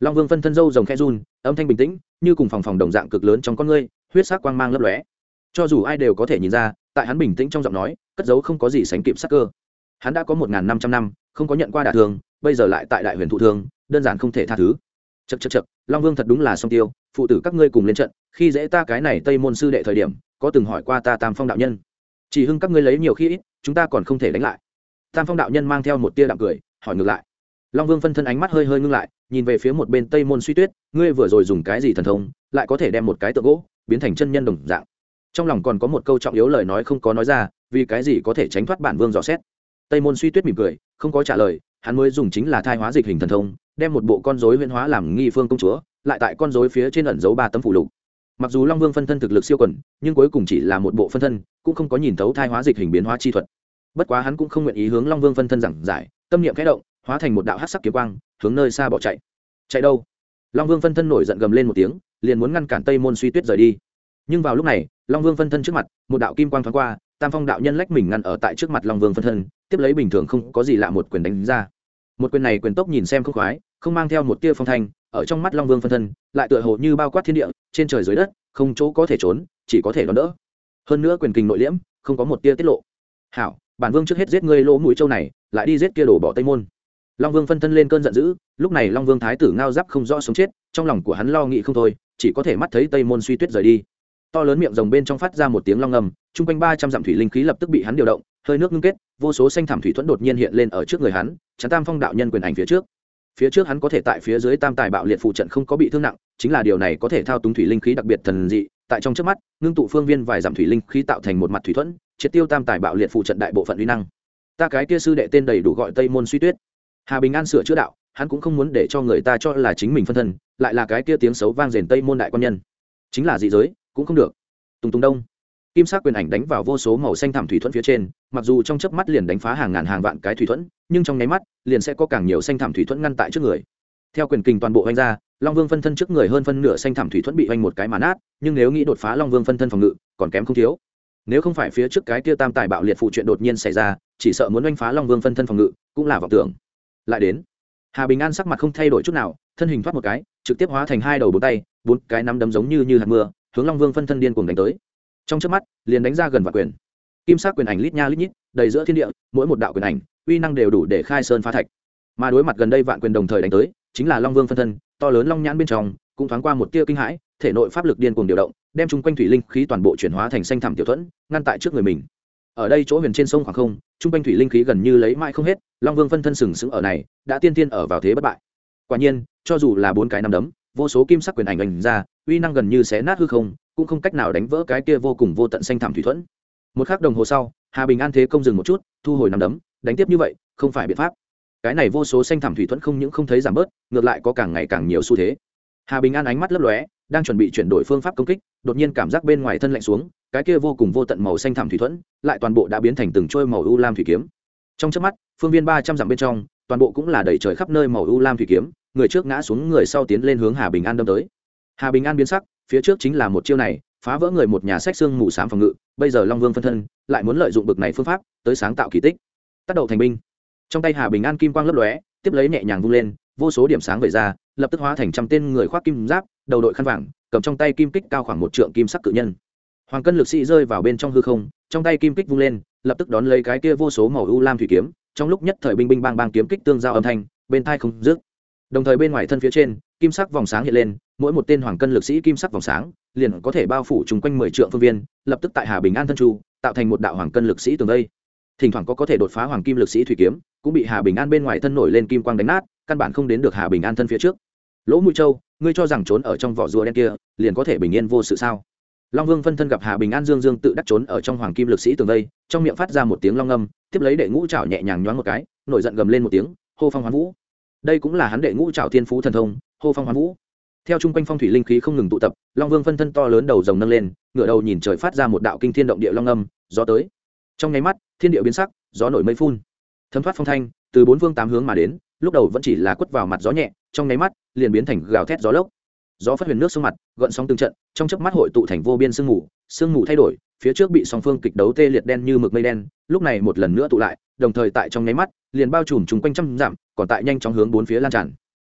Long vương phân thân dâu rồng khe run âm thanh bình tĩnh như cùng phòng phòng đồng dạng cực lớn trong con ngươi huyết sắc quang mang lấp lóe. Cho dù ai đều có thể nhìn ra tại hắn bình tĩnh trong giọng nói cất giấu không có gì sánh kịp sắc cơ. Hắn đã có một năm trăm năm không có nhận qua đả thương bây giờ lại tại đại huyền thụ thương đơn giản không thể tha thứ. Chậc chậc chậc, long vương thật đúng là song tiêu phụ tử các ngươi cùng lên trận khi dễ ta cái này tây môn sư đệ thời điểm có từng hỏi qua ta tam phong đạo nhân chỉ hưng các ngươi lấy nhiều khi ít, chúng ta còn không thể đánh lại. Tam phong đạo nhân mang theo một tia đạm cười, hỏi ngược lại. Long vương phân thân ánh mắt hơi hơi ngưng lại, nhìn về phía một bên tây môn suy tuyết, ngươi vừa rồi dùng cái gì thần thông, lại có thể đem một cái tượng gỗ biến thành chân nhân đồng dạng. Trong lòng còn có một câu trọng yếu lời nói không có nói ra, vì cái gì có thể tránh thoát bản vương dò xét. Tây môn suy tuyết mỉm cười, không có trả lời, hắn mới dùng chính là thai hóa dịch hình thần thông, đem một bộ con dối huyễn hóa làm nghi phương công chúa, lại tại con dối phía trên ẩn giấu ba tấm phủ lục mặc dù long vương phân thân thực lực siêu quần, nhưng cuối cùng chỉ là một bộ phân thân, cũng không có nhìn thấu thai hóa dịch hình biến hóa chi thuật. Bất quá hắn cũng không nguyện ý hướng long vương phân thân giảng giải, tâm niệm kẽ động, hóa thành một đạo hát sắc kiếm quang, hướng nơi xa bỏ chạy. Chạy đâu? Long vương phân thân nổi giận gầm lên một tiếng, liền muốn ngăn cản tây môn suy tuyết rời đi. Nhưng vào lúc này, long vương phân thân trước mặt, một đạo kim quang thoáng qua, tam phong đạo nhân lách mình ngăn ở tại trước mặt long vương phân thân, tiếp lấy bình thường không có gì lạ một quyền đánh ra. Một quyền này quyền tốc nhìn xem không khoái, không mang theo một tia phong thanh ở trong mắt long vương phân thân, lại tựa hồ như bao quát thiên địa, trên trời dưới đất, không chỗ có thể trốn, chỉ có thể đón đỡ. Hơn nữa quyền kình nội liễm, không có một tia tiết lộ. Hảo, bản vương trước hết giết ngươi lỗ mũi châu này, lại đi giết kia đổ bỏ tây môn. Long vương phân thân lên cơn giận dữ, lúc này long vương thái tử ngao giáp không rõ sống chết, trong lòng của hắn lo nghĩ không thôi, chỉ có thể mắt thấy tây môn suy tuyết rời đi. To lớn miệng rồng bên trong phát ra một tiếng long ngầm, chung quanh ba trăm dặm thủy linh khí lập tức bị hắn điều động, hơi nước ngưng kết, vô số xanh thảm thủy thuẫn đột nhiên hiện lên ở trước người hắn, chắn tam phong đạo nhân quyền ảnh phía trước phía trước hắn có thể tại phía dưới tam tài bạo liệt phụ trận không có bị thương nặng, chính là điều này có thể thao túng thủy linh khí đặc biệt thần dị, tại trong trước mắt, ngưng tụ phương viên vài giảm thủy linh khí tạo thành một mặt thủy thuẫn, triệt tiêu tam tài bạo liệt phụ trận đại bộ phận uy năng. Ta cái kia sư đệ tên đầy đủ gọi tây môn suy tuyết. Hà bình an sửa chữa đạo, hắn cũng không muốn để cho người ta cho là chính mình phân thân, lại là cái kia tiếng xấu vang rền tây môn đại quan nhân. Chính là dị giới, cũng không được. Tùng tùng đông kim sắc quyền ảnh đánh vào vô số màu xanh thảm thủy thuẫn phía trên, mặc dù trong chớp mắt liền đánh phá hàng ngàn hàng vạn cái thủy thuẫn, nhưng trong nháy mắt, liền sẽ có càng nhiều xanh thảm thủy thuẫn ngăn tại trước người. Theo quyền kình toàn bộ oanh ra, long vương phân thân trước người hơn phân nửa xanh thảm thủy thuẫn bị oanh một cái mà nát, nhưng nếu nghĩ đột phá long vương phân thân phòng ngự, còn kém không thiếu. Nếu không phải phía trước cái kia tam tài bạo liệt phụ chuyện đột nhiên xảy ra, chỉ sợ muốn oanh phá long vương phân thân phòng ngự cũng là vọng tưởng. Lại đến, hà bình an sắc mặt không thay đổi chút nào, thân hình thoát một cái, trực tiếp hóa thành hai đầu bốn tay, bốn cái nắm đấm giống như như hạt mưa, hướng long vương phân thân điên cuồng đánh tới trong trước mắt, liền đánh ra gần vạn quyền. Kim sắc quyền ảnh lít nha lít nhít, đầy giữa thiên địa, mỗi một đạo quyền ảnh, uy năng đều đủ để khai sơn phá thạch. Mà đối mặt gần đây vạn quyền đồng thời đánh tới, chính là long vương phân thân, to lớn long nhãn bên trong, cũng thoáng qua một tia kinh hãi, thể nội pháp lực điên cuồng điều động, đem chung quanh thủy linh khí toàn bộ chuyển hóa thành xanh thảm tiểu thuẫn, ngăn tại trước người mình. Ở đây chỗ huyền trên sông khoảng không, chung quanh thủy linh khí gần như lấy mãi không hết, long vương phân thân sừng sững ở này, đã tiên tiên ở vào thế bất bại. Quả nhiên, cho dù là bốn cái năm đấm, vô số kim sắc quyền ảnh ảnh ra, uy năng gần như xé nát hư không cũng không cách nào đánh vỡ cái kia vô cùng vô tận xanh thảm thủy thuẫn. Một khắc đồng hồ sau, hà bình an thế công dừng một chút, thu hồi nằm đấm, đánh tiếp như vậy, không phải biện pháp. Cái này vô số xanh thảm thủy thuẫn không những không thấy giảm bớt, ngược lại có càng ngày càng nhiều xu thế. Hà bình an ánh mắt lấp lóe, đang chuẩn bị chuyển đổi phương pháp công kích, đột nhiên cảm giác bên ngoài thân lạnh xuống, cái kia vô cùng vô tận màu xanh thảm thủy thuẫn, lại toàn bộ đã biến thành từng trôi màu u lam thủy kiếm. Trong trước mắt, phương viên ba trăm dặm bên trong, toàn bộ cũng là đầy trời khắp nơi màu u lam thủy kiếm, người trước ngã xuống, người sau tiến lên hướng hà bình an đâm tới. Hà bình an biến sắc phía trước chính là một chiêu này, phá vỡ người một nhà sách xương mù s phòng ngự, bây giờ long vương phân thân lại muốn lợi dụng bực này phương pháp tới sáng tạo kỳ tích. Tác động thành binh. Trong tay hà bình an kim quang lấp lóe, tiếp lấy nhẹ nhàng vung lên, vô số điểm sáng về ra, lập tức hóa thành trăm tên người khoác kim giáp, đầu đội khăn vàng, cầm trong tay kim kích cao khoảng một trượng kim sắc cự nhân. Hoàng cân lực sĩ rơi vào bên trong hư không, trong tay kim kích vung lên, lập tức đón lấy cái kia vô số màu u lam thủy kiếm, trong lúc nhất thời binh binh bang bang kiếm kích tương giao âm thanh, bên thai không dứt. Đồng thời bên ngoài thân phía trên, kim sắc vòng sáng hiện lên mỗi một tên hoàng cân lực sĩ kim sắc vòng sáng liền có thể bao phủ chung quanh mười trượng phương viên, lập tức tại hà bình an thân chu, tạo thành một đạo hoàng cân lực sĩ tường đây. Thỉnh thoảng có có thể đột phá hoàng kim lực sĩ thủy kiếm, cũng bị hà bình an bên ngoài thân nổi lên kim quang đánh nát, căn bản không đến được hà bình an thân phía trước. Lỗ mũi châu, ngươi cho rằng trốn ở trong vỏ rùa đen kia, liền có thể bình yên vô sự sao? Long vương phân thân gặp hà bình an dương dương tự đắc trốn ở trong hoàng kim lực sĩ tường đây, trong miệng phát ra một tiếng long âm tiếp lấy đệ ngũ trảo nhẹ nhàng nhoáng một cái, nổi giận gầm lên một tiếng, hô phong hoán vũ. Đây cũng là hắn đệ ngũ trảo thiên phú thần thông, hô phong hoán vũ theo chung quanh phong thủy linh khí không ngừng tụ tập, long vương phân thân to lớn đầu rồng nâng lên ngựa đầu nhìn trời phát ra một đạo kinh thiên động địa long âm, gió tới. Trong nháy mắt, thiên địa biến sắc, gió nổi mây phun. Thấm thoát phong thanh, từ bốn phương tám hướng mà đến, lúc đầu vẫn chỉ là quất vào mặt gió nhẹ, trong nháy mắt, liền biến thành gào thét gió lốc. Gió phát huyền nước sông mặt, gợn sóng từng trận, trong chớp mắt hội tụ thành vô biên sương mù sương mù thay đổi, phía trước bị song phương kịch đấu tê liệt đen như mực mây đen, lúc này một lần nữa tụ lại, đồng thời tại trong nháy mắt, liền bao trùm chúng quanh trăm giảm còn tại nhanh chóng hướng bốn phía lan tràn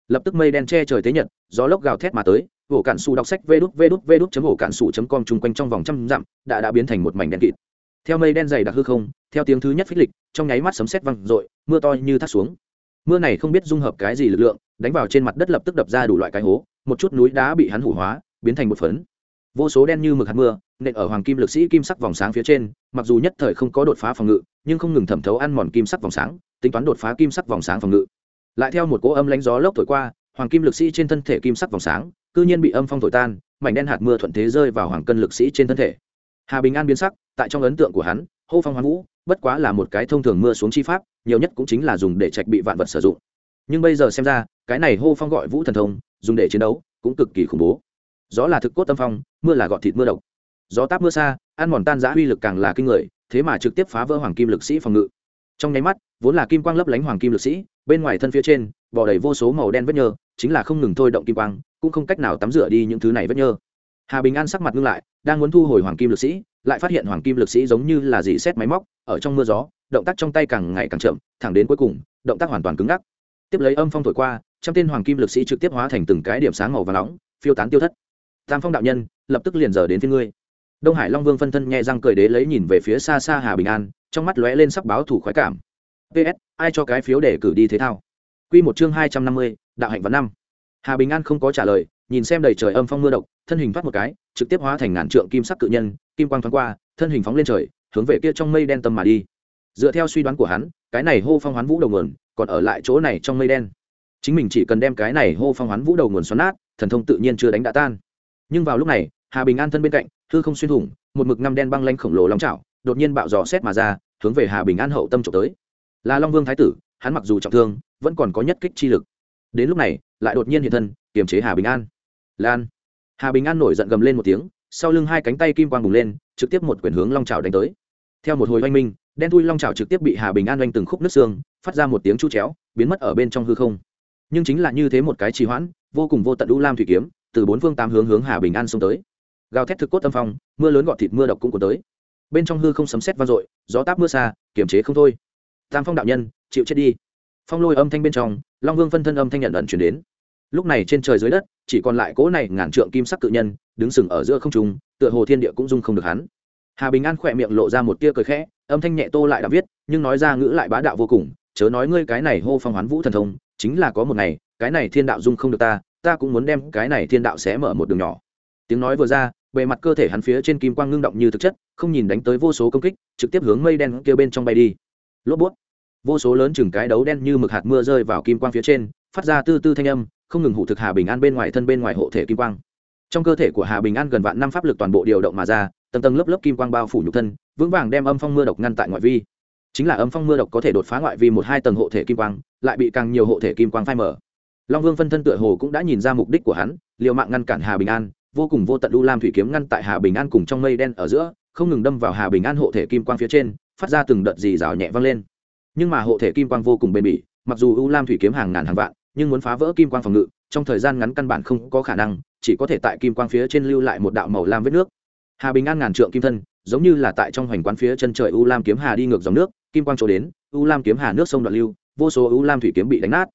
lập tức mây đen che trời thế nhật, gió lốc gào thét mà tới ổ cản sủ đọc sách vê đút vê đút vê đút chấm ổ cản sủ chấm com chung quanh trong vòng trăm dặm, đã đã biến thành một mảnh đen kịt. Theo mây đen dày đặc hư không, theo tiếng thứ nhất phích lịch, trong nháy mắt sấm sét văng rội mưa to như thác xuống. Mưa này không biết dung hợp cái gì lực lượng, đánh vào trên mặt đất lập tức đập ra đủ loại cái hố, một chút núi đá bị hắn hủ hóa, biến thành một phấn. Vô số đen như mực hạt mưa, nện ở hoàng kim lực sĩ kim sắc vòng sáng phía trên, mặc dù nhất thời không có đột phá phòng ngự, nhưng không ngừng thẩm thấu ăn mòn kim sắc vòng sáng, tính toán đột phá kim sắc vòng sáng phòng ngự lại theo một cỗ âm lánh gió lốc thổi qua, hoàng kim lực sĩ trên thân thể kim sắc vòng sáng, cư nhiên bị âm phong thổi tan, mảnh đen hạt mưa thuận thế rơi vào hoàng cân lực sĩ trên thân thể. Hà bình an biến sắc, tại trong ấn tượng của hắn, hô phong hoàng vũ, bất quá là một cái thông thường mưa xuống chi pháp, nhiều nhất cũng chính là dùng để trạch bị vạn vật sử dụng. Nhưng bây giờ xem ra, cái này hô phong gọi vũ thần thông, dùng để chiến đấu, cũng cực kỳ khủng bố. Gió là thực cốt tâm phong, mưa là gọt thịt mưa độc. Gió táp mưa xa, ăn mòn tan giã uy lực càng là kinh người, thế mà trực tiếp phá vỡ hoàng kim lực sĩ phòng ngự trong nháy mắt, vốn là kim quang lấp lánh hoàng kim lực sĩ, bên ngoài thân phía trên bỏ đầy vô số màu đen vết nhơ, chính là không ngừng thôi động kim quang, cũng không cách nào tắm rửa đi những thứ này vết nhơ. Hà bình an sắc mặt ngưng lại, đang muốn thu hồi hoàng kim lực sĩ, lại phát hiện hoàng kim lực sĩ giống như là dị xét máy móc, ở trong mưa gió, động tác trong tay càng ngày càng chậm, thẳng đến cuối cùng, động tác hoàn toàn cứng ngắc. Tiếp lấy âm phong thổi qua, trăm tên hoàng kim lực sĩ trực tiếp hóa thành từng cái điểm sáng màu và nóng, phiêu tán tiêu thất. Tam phong đạo nhân, lập tức liền giờ đến phía ngươi. Đông hải long vương phân thân nhẹ răng cười đế lấy nhìn về phía xa xa hà bình an trong mắt lóe lên sắc báo thủ khoái cảm. Ps ai cho cái phiếu để cử đi thế thao? Quy một chương hai trăm năm mươi, đạo hạnh văn năm. Hà bình an không có trả lời, nhìn xem đầy trời âm phong mưa độc, thân hình thoát một cái, trực tiếp hóa thành ngàn trượng kim sắc cự nhân, kim quang thoáng qua, thân hình phóng lên trời, hướng về kia trong mây đen tâm mà đi. Dựa theo suy đoán của hắn, cái này hô phong hoán vũ đầu nguồn, còn ở lại chỗ này trong mây đen. Chính mình chỉ cần đem cái này hô phong hoán vũ đầu nguồn xoắn nát, thần thông tự nhiên chưa đánh đã tan. Nhưng vào lúc này, hà bình an thân bên cạnh, hư không xuyên thủng, một mực năm đen băng lanh khổng lồ long chảo, đột nhiên bạo dò xét mà ra hướng về hà bình an hậu tâm trộm tới. Là long vương thái tử, hắn mặc dù trọng thương, vẫn còn có nhất kích chi lực. Đến lúc này, lại đột nhiên hiện thân, kiềm chế hà bình an. Lan. Hà bình an nổi giận gầm lên một tiếng, sau lưng hai cánh tay kim quang bùng lên, trực tiếp một quyển hướng long trào đánh tới. Theo một hồi oanh minh, đen thui long trào trực tiếp bị hà bình an oanh từng khúc nước xương, phát ra một tiếng chu chéo, biến mất ở bên trong hư không. Nhưng chính là như thế một cái trì hoãn, vô cùng vô tận u lam thủy kiếm, từ bốn phương tám hướng hướng hà bình an xông tới. Gào thét thực cốt tâm phong, mưa lớn gọt thịt mưa độc cũng có tới bên trong hư không sấm sét vang dội, gió táp mưa xa, kiềm chế không thôi. Tam phong đạo nhân, chịu chết đi. Phong lôi âm thanh bên trong, long vương phân thân âm thanh nhận ẩn chuyển đến. Lúc này trên trời dưới đất, chỉ còn lại cỗ này ngàn trượng kim sắc cự nhân, đứng sừng ở giữa không trung, tựa hồ thiên địa cũng dung không được hắn. Hà bình an khỏe miệng lộ ra một tia cười khẽ, âm thanh nhẹ tô lại đã viết, nhưng nói ra ngữ lại bá đạo vô cùng, chớ nói ngươi cái này hô phong hoán vũ thần thông, chính là có một ngày, cái này thiên đạo dung không được ta ta cũng muốn đem cái này thiên đạo sẽ mở một đường nhỏ. Tiếng nói vừa ra bề mặt cơ thể hắn phía trên kim quang ngưng động như thực chất, không nhìn đánh tới vô số công kích, trực tiếp hướng mây đen kia bên trong bay đi. Lốp bút. Vô số lớn chừng cái đấu đen như mực hạt mưa rơi vào kim quang phía trên, phát ra tư tư thanh âm, không ngừng hủ thực hà bình an bên ngoài thân bên ngoài hộ thể kim quang. Trong cơ thể của hà bình an gần vạn năm pháp lực toàn bộ điều động mà ra, tầng tầng lớp lớp kim quang bao phủ nhục thân, vững vàng đem âm phong mưa độc ngăn tại ngoại vi. Chính là âm phong mưa độc có thể đột phá ngoại vi một hai tầng hộ thể kim quang, lại bị càng nhiều hộ thể kim quang phai mở long vương phân thân tựa hồ cũng đã nhìn ra mục đích của hắn, liều mạng ngăn cản hà bình an vô cùng vô tận u lam thủy kiếm ngăn tại hà bình an cùng trong mây đen ở giữa, không ngừng đâm vào hà bình an hộ thể kim quang phía trên, phát ra từng đợt dì rào nhẹ vang lên. Nhưng mà hộ thể kim quang vô cùng bền bỉ, mặc dù u lam thủy kiếm hàng ngàn hàng vạn, nhưng muốn phá vỡ kim quang phòng ngự, trong thời gian ngắn căn bản không có khả năng, chỉ có thể tại kim quang phía trên lưu lại một đạo màu lam vết nước. Hà bình an ngàn trượng kim thân, giống như là tại trong hoành quán phía chân trời u lam kiếm hà đi ngược dòng nước, kim quang chỗ đến, u lam kiếm hà nước sông đoạn lưu, vô số u lam thủy kiếm bị đánh nát.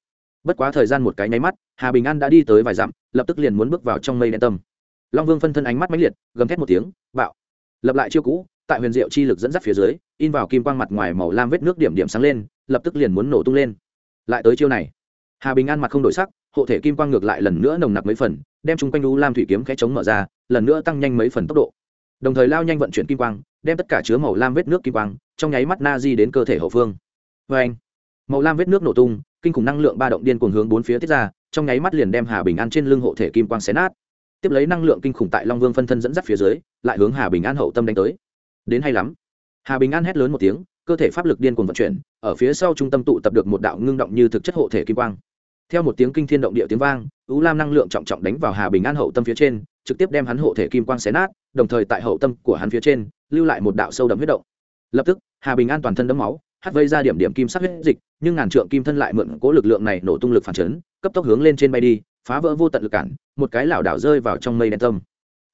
Bất quá thời gian một cái nháy mắt, hà bình an đã đi tới vài dặm, lập tức liền muốn bước vào trong mây đen tâm long vương phân thân ánh mắt mãnh liệt, gầm thét một tiếng, bạo. Lập lại chiêu cũ, tại huyền diệu chi lực dẫn dắt phía dưới, in vào kim quang mặt ngoài màu lam vết nước điểm điểm sáng lên, lập tức liền muốn nổ tung lên. Lại tới chiêu này. Hà bình an mặt không đổi sắc, hộ thể kim quang ngược lại lần nữa nồng nặc mấy phần, đem chung quanh lũ lam thủy kiếm khẽ chống mở ra, lần nữa tăng nhanh mấy phần tốc độ. Đồng thời lao nhanh vận chuyển kim quang, đem tất cả chứa màu lam vết nước kim quang, trong nháy mắt na di đến cơ thể hậu phương. Vê anh, màu lam vết nước nổ tung, kinh khủng năng lượng ba động điên cuồng hướng bốn phía tiết ra, trong nháy mắt liền đem hà bình an trên lưng hộ thể kim quang xé nát tiếp lấy năng lượng kinh khủng tại long vương phân thân dẫn dắt phía dưới, lại hướng hà bình an hậu tâm đánh tới. Đến hay lắm. Hà bình an hét lớn một tiếng, cơ thể pháp lực điên cuồng vận chuyển, ở phía sau trung tâm tụ tập được một đạo ngưng động như thực chất hộ thể kim quang. Theo một tiếng kinh thiên động địa tiếng vang, U lam năng lượng trọng trọng đánh vào hà bình an hậu tâm phía trên, trực tiếp đem hắn hộ thể kim quang xé nát, đồng thời tại hậu tâm của hắn phía trên, lưu lại một đạo sâu đậm huyết động. Lập tức, hà bình an toàn thân đấm máu, hắt vây ra điểm điểm kim sắc huyết dịch, nhưng ngàn trượng kim thân lại mượn cố lực lượng này nổ tung lực phản chấn, cấp tốc hướng lên trên bay đi phá vỡ vô tận lực cản, một cái lảo đảo rơi vào trong mây đen tâm.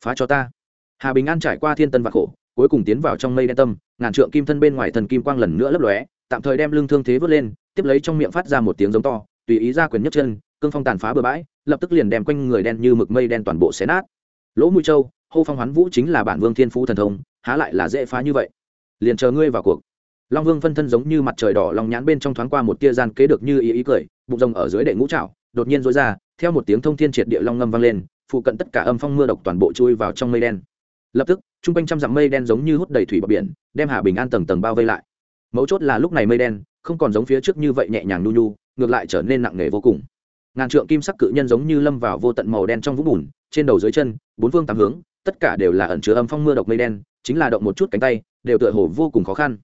Phá cho ta. Hà bình an trải qua thiên tân và khổ, cuối cùng tiến vào trong mây đen tâm, ngàn trượng kim thân bên ngoài thần kim quang lần nữa lấp lóe, tạm thời đem lưng thương thế vớt lên, tiếp lấy trong miệng phát ra một tiếng giống to, tùy ý ra quyền nhấc chân, cương phong tàn phá bừa bãi, lập tức liền đem quanh người đen như mực mây đen toàn bộ xé nát. Lỗ mũi châu, hô phong hoán vũ chính là bản vương thiên phú thần thông, há lại là dễ phá như vậy. Liền chờ ngươi vào cuộc. Long vương phân thân giống như mặt trời đỏ lòng nhãn bên trong thoáng qua một tia gian kế được như ý ý cười, bụng rồng ở dưới đệ ngũ trạo đột nhiên rối ra theo một tiếng thông thiên triệt địa long ngâm vang lên, phụ cận tất cả âm phong mưa độc toàn bộ chui vào trong mây đen. Lập tức t r u n g quanh trăm dặm mây đen giống như hút đầy thủy bờ biển, đem hà bình an tầng tầng bao vây lại. Mấu chốt là lúc này mây đen, không còn giống phía trước như vậy nhẹ nhàng nu nhu, ngược lại trở nên nặng nề vô cùng. Ngàn trượng kim sắc cự nhân giống như lâm vào vô tận màu đen trong vũng bùn, trên đầu dưới chân, bốn phương tám hướng, tất cả đều là ẩn chứa âm phong mưa độc mây đen, chính là động một chút cánh tay, đều tựa hồ vô cùng khó khăn.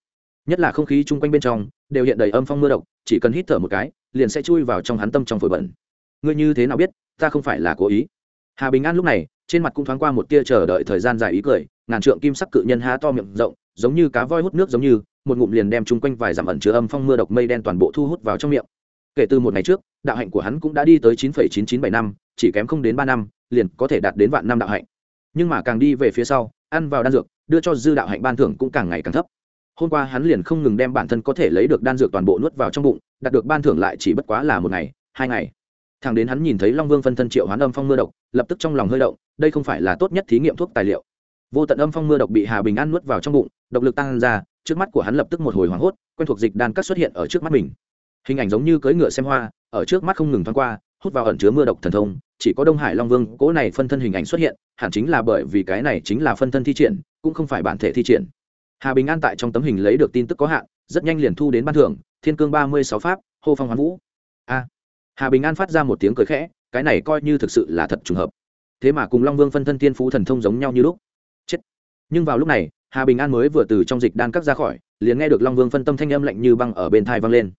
Nhất là không khí chung quanh bên trong, đều hiện đầy âm phong mưa độc, chỉ cần hít thở một cái, liền sẽ chui vào trong hắn tâm trong phổi bẩn ngươi như thế nào biết, ta không phải là cố ý. Hà bình an lúc này, trên mặt cũng thoáng qua một tia chờ đợi thời gian dài ý cười, ngàn trượng kim sắc cự nhân há to miệng rộng, giống như cá voi hút nước giống như, một ngụm liền đem chung quanh vài dặm ẩn chứa âm phong mưa độc mây đen toàn bộ thu hút vào trong miệng. Kể từ một ngày trước, đạo hạnh của hắn cũng đã đi tới chín phẩy chín chín bảy năm, chỉ kém không đến ba năm, liền có thể đạt đến vạn năm đạo hạnh. Nhưng mà càng đi về phía sau, ăn vào đan dược, đưa cho dư đạo hạnh ban thưởng cũng càng ngày càng thấp. Hôm qua hắn liền không ngừng đem bản thân có thể lấy được đan dược toàn bộ nuốt vào trong bụng, đạt được ban thưởng lại chỉ bất quá là một ngày, hai ngày thằng đến hắn nhìn thấy long vương phân thân triệu hoán âm phong mưa độc, lập tức trong lòng hơi động, đây không phải là tốt nhất thí nghiệm thuốc tài liệu. Vô tận âm phong mưa độc bị hà bình an nuốt vào trong bụng, độc lực tăng ra, trước mắt của hắn lập tức một hồi hoảng hốt, quen thuộc dịch đan cắt xuất hiện ở trước mắt mình. Hình ảnh giống như cưỡi ngựa xem hoa, ở trước mắt không ngừng thoáng qua, hút vào ẩn chứa mưa độc thần thông, chỉ có đông hải long vương cỗ này phân thân hình ảnh xuất hiện, hẳn chính là bởi vì cái này chính là phân thân thi triển, cũng không phải bản thể thi triển. Hà bình an tại trong tấm hình lấy được tin tức có hạn, rất nhanh liền thu đến ban thưởng, thiên cương ba mươi sáu pháp, hô phong hoán vũ. A hà bình an phát ra một tiếng cười khẽ, cái này coi như thực sự là thật trùng hợp. Thế mà cùng long vương phân thân thiên phú thần thông giống nhau như lúc. Chết. Nhưng vào lúc này, hà bình an mới vừa từ trong dịch đan cắt ra khỏi, liền nghe được long vương phân tâm thanh âm lạnh như băng ở bên thai vang lên.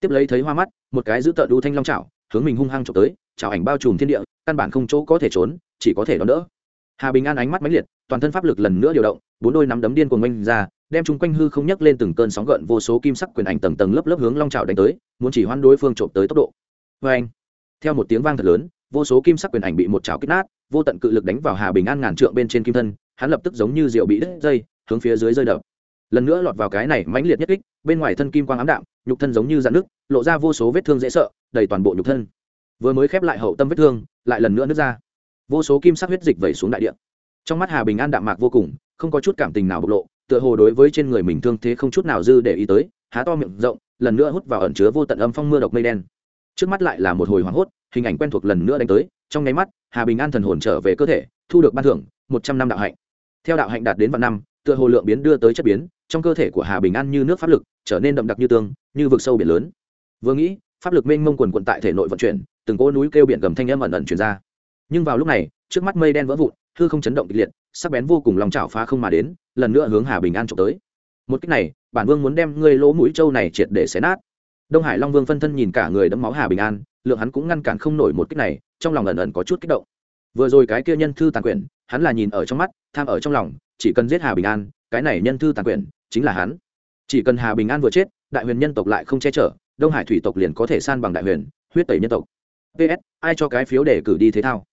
Tiếp lấy thấy hoa mắt, một cái giữ tợ đu thanh long trào hướng mình hung hăng trộm tới trào ảnh bao trùm thiên địa, căn bản không chỗ có thể trốn, chỉ có thể đón đỡ. Hà bình an ánh mắt mãnh liệt, toàn thân pháp lực lần nữa điều động, bốn đôi nắm đấm điên cuồng oanh ra, đem chúng quanh hư không nhấc lên từng cơn sóng gợn vô số kim sắc quyền ảnh tầng tầng lớp lớp hướng long trào đánh tới, muốn chỉ hoan đối phương trộm tới tốc độ vê anh, theo một tiếng vang thật lớn, vô số kim sắc quyền ảnh bị một chảo kích nát, vô tận cự lực đánh vào hà bình an ngàn trượng bên trên kim thân, hắn lập tức giống như rượu bị đứt dây, hướng phía dưới rơi đập. Lần nữa lọt vào cái này mãnh liệt nhất kích, bên ngoài thân kim quang ám đạm, nhục thân giống như dạn nước lộ ra vô số vết thương dễ sợ, đầy toàn bộ nhục thân. Vừa mới khép lại hậu tâm vết thương, lại lần nữa nứt ra. Vô số kim sắc huyết dịch vẩy xuống đại địa. Trong mắt hà bình an đạm mạc vô cùng, không có chút cảm tình nào bộc lộ, tựa hồ đối với trên người mình thương thế không chút nào dư để ý tới, há to miệng rộng, lần nữa hút vào ẩn chứa vô tận âm phong mưa độc mây đen trước mắt lại là một hồi hoảng hốt, hình ảnh quen thuộc lần nữa đánh tới, trong nháy mắt, hà bình an thần hồn trở về cơ thể, thu được ban thưởng, một trăm năm đạo hạnh. Theo đạo hạnh đạt đến vạn năm, tựa hồ lượng biến đưa tới chất biến, trong cơ thể của hà bình an như nước pháp lực, trở nên đậm đặc như tương, như vực sâu biển lớn. Vừa nghĩ, pháp lực mênh mông quần quận tại thể nội vận chuyển, từng cỗ núi kêu biển gầm thanh âm ẩn ẩn chuyển ra. Nhưng vào lúc này, trước mắt mây đen vỡ vụn, hư không chấn động kịch liệt, sắc bén vô cùng lòng chảo phá không mà đến, lần nữa hướng hà bình an trộm tới. Một cách này, bản vương muốn đem ngươi lỗ mũi trâu này triệt để xé nát đông hải long vương phân thân nhìn cả người đẫm máu hà bình an, lượng hắn cũng ngăn cản không nổi một cách này, trong lòng ẩn ẩn có chút kích động. Vừa rồi cái kia nhân thư tàn quyển, hắn là nhìn ở trong mắt, tham ở trong lòng, chỉ cần giết hà bình an, cái này nhân thư tàn quyển chính là hắn. Chỉ cần hà bình an vừa chết, đại huyền nhân tộc lại không che chở, đông hải thủy tộc liền có thể san bằng đại huyền, huyết tẩy nhân tộc. Ps ai cho cái phiếu để cử đi thế thao?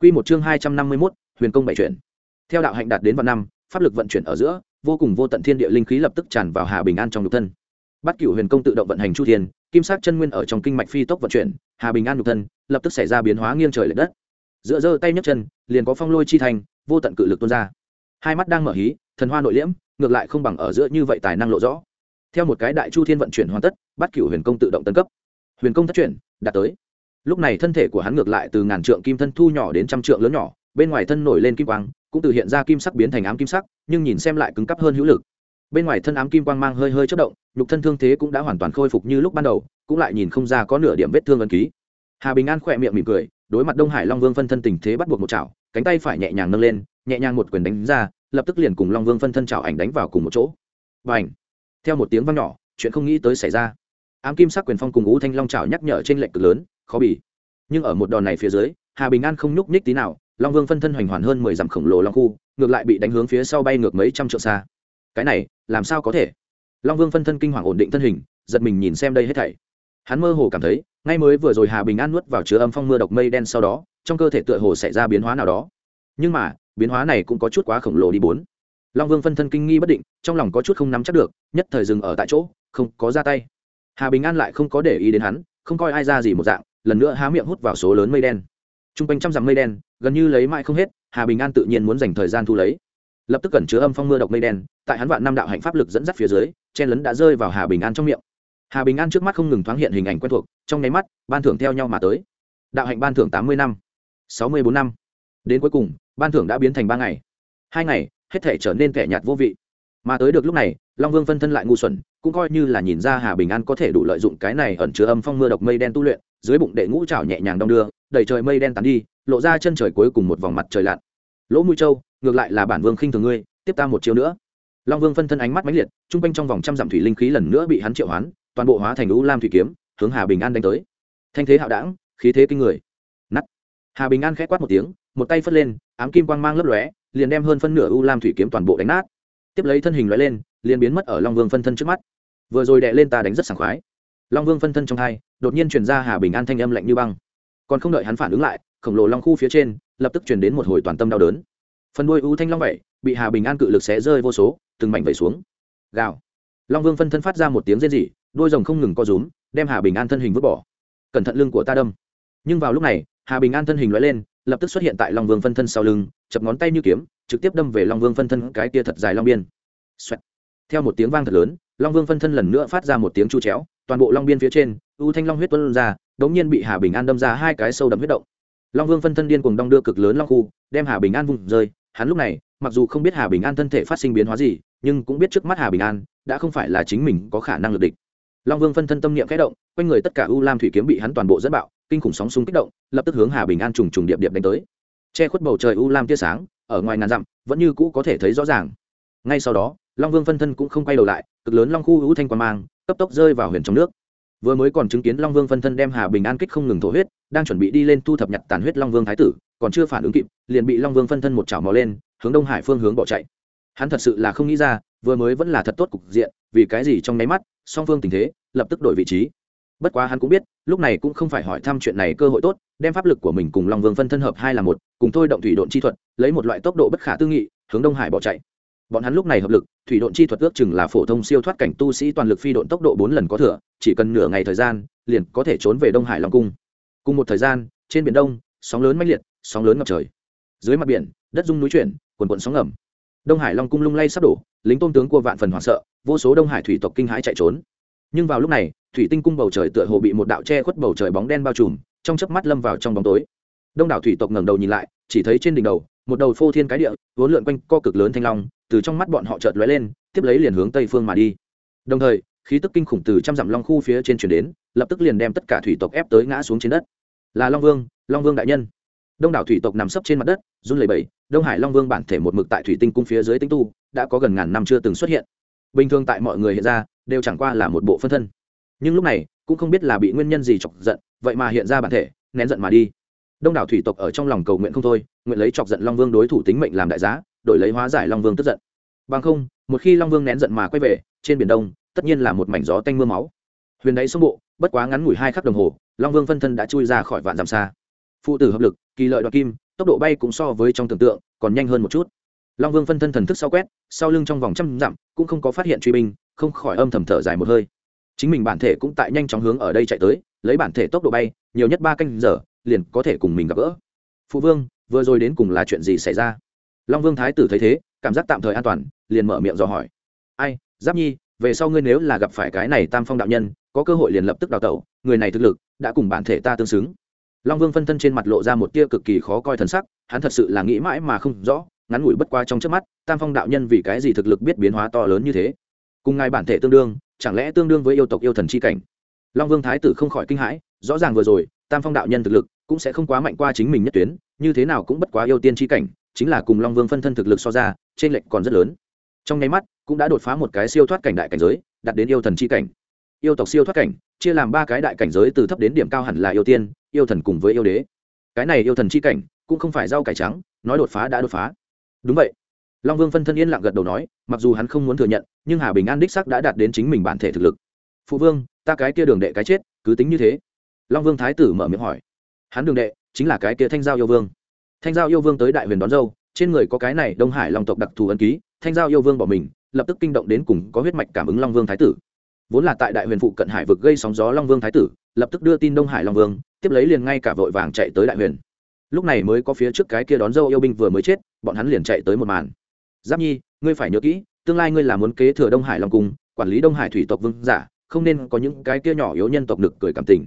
Q một chương hai trăm năm mươi mốt, huyền công bảy chuyển. Theo đạo hạnh đạt đến vạn năm, pháp lực vận chuyển ở giữa, vô cùng vô tận thiên địa linh khí lập tức tràn vào hà bình an trong nhục thân bắt cựu huyền công tự động vận hành chu thiên, kim sắc chân nguyên ở trong kinh mạch phi tốc vận chuyển, hà bình an nhục thân, lập tức xảy ra biến hóa nghiêng trời l ệ đất. Dựa dơ tay nhấc chân, liền có phong lôi chi thành, vô tận cự lực tuôn ra. Hai mắt đang mở hí, thần hoa nội liễm, ngược lại không bằng ở giữa như vậy tài năng lộ rõ. Theo một cái đại chu thiên vận chuyển hoàn tất, bắt cửu huyền công tự động tân cấp. Huyền công thất chuyển, đạt tới. Lúc này thân thể của hắn ngược lại từ ngàn trượng kim thân thu nhỏ đến trăm trượng lớn nhỏ, bên ngoài thân nổi lên kim quang, cũng từ hiện ra kim sắc biến thành ám kim sắc, nhưng nhìn xem lại cứng cắp hơn hữu lực bên ngoài thân ám kim quang mang hơi hơi chất động, nhục thân thương thế cũng đã hoàn toàn khôi phục như lúc ban đầu, cũng lại nhìn không ra có nửa điểm vết thương ấn ký. Hà bình an khỏe miệng mỉm cười, đối mặt đông hải long vương phân thân tình thế bắt buộc một chảo, cánh tay phải nhẹ nhàng nâng lên, nhẹ nhàng một quyền đánh ra, lập tức liền cùng long vương phân thân chảo ảnh đánh vào cùng một chỗ. Và ảnh theo một tiếng vang nhỏ, chuyện không nghĩ tới xảy ra. Ám kim sắc quyền phong cùng ú thanh long chảo nhắc nhở trên lệnh cực lớn, khó bỉ nhưng ở một đòn này phía dưới, hà bình an không nhúc nhích tí nào, long vương phân thân hoành hoàn hơn mười dặm khổng lồ long khu, ngược lại bị đánh hướng phía sau bay ngược mấy trăm trượng xa cái này, làm sao có thể? Long vương phân thân kinh hoàng ổn định thân hình, giật mình nhìn xem đây hết thảy. Hắn mơ hồ cảm thấy, ngay mới vừa rồi hà bình an nuốt vào chứa âm phong mưa độc mây đen sau đó, trong cơ thể tựa hồ xảy ra biến hóa nào đó. Nhưng mà, biến hóa này cũng có chút quá khổng lồ đi bốn. Long vương phân thân kinh nghi bất định, trong lòng có chút không nắm chắc được, nhất thời dừng ở tại chỗ, không có ra tay. Hà bình an lại không có để ý đến hắn, không coi ai ra gì một dạng, lần nữa há miệng hút vào số lớn mây đen. T r u n g quanh trăm dặm mây đen, gần như lấy mãi không hết, hà bình an tự nhiên muốn dành thời gian thu lấy lập tức cẩn chứa âm phong mưa độc mây đen, tại hắn vạn năm đạo hạnh pháp lực dẫn dắt phía dưới, chen lấn đã rơi vào hà bình an trong miệng. Hà bình an trước mắt không ngừng thoáng hiện hình ảnh quen thuộc, trong nháy mắt, ban thưởng theo nhau mà tới. Đạo hạnh ban thưởng tám mươi năm, sáu mươi bốn năm. Đến cuối cùng, ban thưởng đã biến thành ba ngày. Hai ngày, hết thể trở nên kẻ nhạt vô vị. Mà tới được lúc này, long vương phân thân lại ngu xuẩn, cũng coi như là nhìn ra hà bình an có thể đủ lợi dụng cái này ẩn chứa âm phong mưa độc mây đen tu luyện, dưới bụng đệ ngũ trào nhẹ nhàng đong đưa đẩy trời mây đen tàn đi, lộ ra chân trời cuối cùng một vòng mặt trời lặn. Lỗ mũi châu ngược lại là bản vương khinh thường ngươi, tiếp ta một chiêu nữa. Long vương phân thân ánh mắt mãnh liệt, trung quanh trong vòng trăm dặm thủy linh khí lần nữa bị hắn triệu hoán, toàn bộ hóa thành lũ lam thủy kiếm, hướng hà bình an đánh tới. Thanh thế hạo đảng, khí thế kinh người. Nắt hà bình an khẽ quát một tiếng, một tay phất lên, ám kim quang mang lấp lóe, liền đem hơn phân nửa u lam thủy kiếm toàn bộ đánh nát. Tiếp lấy thân hình lóe lên, liền biến mất ở long vương phân thân trước mắt. Vừa rồi đệ lên ta đánh rất sảng khoái. Long vương phân thân trong hai, đột nhiên truyền ra hà bình an thanh âm lạnh như băng. Còn không đợi hắn phản ứng lại, khổng lồ long khu phía trên, lập tức truyền đến một hồi toàn tâm đau đớn phần đuôi u thanh long vậy, bị hà bình an cự lực xé rơi vô số, từng mảnh vẩy xuống. Gào. Long vương phân thân phát ra một tiếng rên rỉ, đôi rồng không ngừng co rúm, đem hà bình an thân hình vứt bỏ. Cẩn thận lưng của ta đâm. Nhưng vào lúc này, hà bình an thân hình loại lên, lập tức xuất hiện tại long vương phân thân sau lưng, chập ngón tay như kiếm, trực tiếp đâm về long vương phân thân cái tia thật dài long biên、Xoẹt. theo một tiếng vang thật lớn, long vương phân thân lần nữa phát ra một tiếng chu chéo, toàn bộ long biên phía trên, u thanh long huyết tuân ra, đống nhiên bị hà bình an đâm ra hai cái sâu đậm huyết động. Long vương phân thân điên cùng đong đưa cực lớn long khu, đem hà bình an vùng rơi hắn lúc này, mặc dù không biết hà bình an thân thể phát sinh biến hóa gì, nhưng cũng biết trước mắt hà bình an đã không phải là chính mình có khả năng lực địch. Long vương phân thân tâm niệm kẽ động, quanh người tất cả u lam thủy kiếm bị hắn toàn bộ dẫn bạo, kinh khủng sóng súng kích động, lập tức hướng hà bình an trùng trùng điệp điệp đánh tới. Che khuất bầu trời u lam tia sáng, ở ngoài ngàn dặm, vẫn như cũ có thể thấy rõ ràng. Ngay sau đó, long vương phân thân cũng không quay đầu lại, cực lớn long khu hữu thanh quan mang, cấp tốc rơi vào huyền trong nước. Vừa mới còn chứng kiến long vương phân thân đem hà bình an kích không ngừng thổ huyết, đang chuẩn bị đi lên thu thập nhặt tàn huyết long vương thái tử còn chưa phản ứng kịp, liền bị long vương phân thân một chảo mò lên, hướng đông hải phương hướng bỏ chạy. Hắn thật sự là không nghĩ ra, vừa mới vẫn là thật tốt cục diện, vì cái gì trong nháy mắt, song phương tình thế, lập tức đổi vị trí. Bất quá hắn cũng biết, lúc này cũng không phải hỏi thăm chuyện này cơ hội tốt, đem pháp lực của mình cùng long vương phân thân hợp hai là một, cùng thôi động thủy độn chi thuật, lấy một loại tốc độ bất khả tư nghị, hướng đông hải bỏ chạy. Bọn hắn lúc này hợp lực, thủy độn chi thuật ước chừng là phổ thông siêu thoát cảnh tu sĩ toàn lực phi độn tốc độ bốn lần có thừa, chỉ cần nửa ngày thời gian, liền có thể trốn về đông hải long cung. Cùng một thời gian, trên biển đông, sóng lớn mãnh liệt sóng lớn ngập trời. Dưới mặt biển, đất dung núi chuyển, quần quận sóng ngầm. Đông hải long cung lung lay sắp đổ, lính tôn tướng của vạn phần hoảng sợ, vô số đông hải thủy tộc kinh hãi chạy trốn. Nhưng vào lúc này, thủy tinh cung bầu trời tựa hồ bị một đạo che khuất bầu trời bóng đen bao trùm, trong chớp mắt lâm vào trong bóng tối. Đông đảo thủy tộc ngẩng đầu nhìn lại, chỉ thấy trên đỉnh đầu, một đầu phô thiên cái địa, vốn lượn quanh co cực lớn thanh long, từ trong mắt bọn họ chợt lóe lên, tiếp lấy liền hướng tây phương mà đi. Đồng thời, khí tức kinh khủng từ trăm dặm long khu phía trên chuyển đến, lập tức liền đem tất cả thủy tộc ép tới ngã xuống trên đất. Là long vương long vương đại nhân đông đảo thủy tộc nằm sấp trên mặt đất, run lẩy bẩy, đông hải long vương bản thể một mực tại thủy tinh cung phía dưới tinh tu, đã có gần ngàn năm chưa từng xuất hiện. Bình thường tại mọi người hiện ra, đều chẳng qua là một bộ phân thân. Nhưng lúc này, cũng không biết là bị nguyên nhân gì chọc giận, vậy mà hiện ra bản thể, nén giận mà đi. Đông đảo thủy tộc ở trong lòng cầu nguyện không thôi, nguyện lấy chọc giận long vương đối thủ tính mệnh làm đại giá, đổi lấy hóa giải long vương tức giận. Bằng không, một khi long vương nén giận mà quay về, trên biển đông, tất nhiên là một mảnh gió tanh mưa máu. Huyền đáy sông bộ, bất quá ngắn ngủi hai khắc đồng hồ, long vương phân thân đã chui ra khỏi vạn dặm xa phụ tử hợp lực, kỳ lợi đoạt kim, tốc độ bay cũng so với trong tưởng tượng, còn nhanh hơn một chút. Long vương phân thân thần thức sau quét, sau lưng trong vòng trăm dặm, cũng không có phát hiện truy binh, không khỏi âm thầm thở dài một hơi. Chính mình bản thể cũng tại nhanh chóng hướng ở đây chạy tới, lấy bản thể tốc độ bay, nhiều nhất ba canh giờ, liền có thể cùng mình gặp gỡ. Phụ vương, vừa rồi đến cùng là chuyện gì xảy ra? Long vương thái tử thấy thế, cảm giác tạm thời an toàn, liền mở miệng dò hỏi. Ai, giáp nhi, về sau ngươi nếu là gặp phải cái này tam phong đạo nhân, có cơ hội liền lập tức đào tẩu, người này thực lực đã cùng bản thể ta tương xứng long vương phân thân trên mặt lộ ra một tia cực kỳ khó coi thần sắc, hắn thật sự là nghĩ mãi mà không rõ, ngắn ngủi bất qua trong trước mắt, tam phong đạo nhân vì cái gì thực lực biết biến hóa to lớn như thế? Cùng ngài bản thể tương đương, chẳng lẽ tương đương với yêu tộc yêu thần c h i cảnh? Long vương thái tử không khỏi kinh hãi, rõ ràng vừa rồi, tam phong đạo nhân thực lực cũng sẽ không quá mạnh qua chính mình nhất tuyến, như thế nào cũng bất quá yêu tiên c h i cảnh, chính là cùng long vương phân thân thực lực so ra trên lệnh còn rất lớn. Trong nháy mắt, cũng đã đột phá một cái siêu thoát cảnh đại cảnh giới, đạt đến yêu thần c h i cảnh. Yêu tộc siêu thoát cảnh, chia làm ba cái đại cảnh giới từ thấp đến điểm cao hẳn là yêu tiên yêu thần cùng với yêu đế. Cái này yêu thần c h i cảnh, cũng không phải rau cải trắng, nói đột phá đã đột phá. Đúng vậy. Long vương phân thân yên lặng gật đầu nói, mặc dù hắn không muốn thừa nhận, nhưng hà bình an đích sắc đã đạt đến chính mình bản thể thực lực. Phụ vương, ta cái kia đường đệ cái chết, cứ tính như thế. Long vương thái tử mở miệng hỏi. Hắn đường đệ, chính là cái kia thanh giao yêu vương. Thanh giao yêu vương tới đại huyền đón dâu, trên người có cái này đông hải long tộc đặc thù ân ký, thanh giao yêu vương bỏ mình, lập tức kinh động đến cùng có huyết mạch cảm ứng long vương thái tử. Vốn là tại đại huyền phụ cận hải vực gây sóng gió long vương thái tử, lập tức đưa tin đông hải long vương tiếp lấy liền ngay cả vội vàng chạy tới đại huyền. Lúc này mới có phía trước cái kia đón dâu yêu binh vừa mới chết, bọn hắn liền chạy tới một màn. Giáp nhi, ngươi phải nhớ kỹ, tương lai ngươi là muốn kế thừa đông hải long cung, quản lý đông hải thủy tộc vương giả, không nên có những cái kia nhỏ yếu nhân tộc nực cười cảm tình.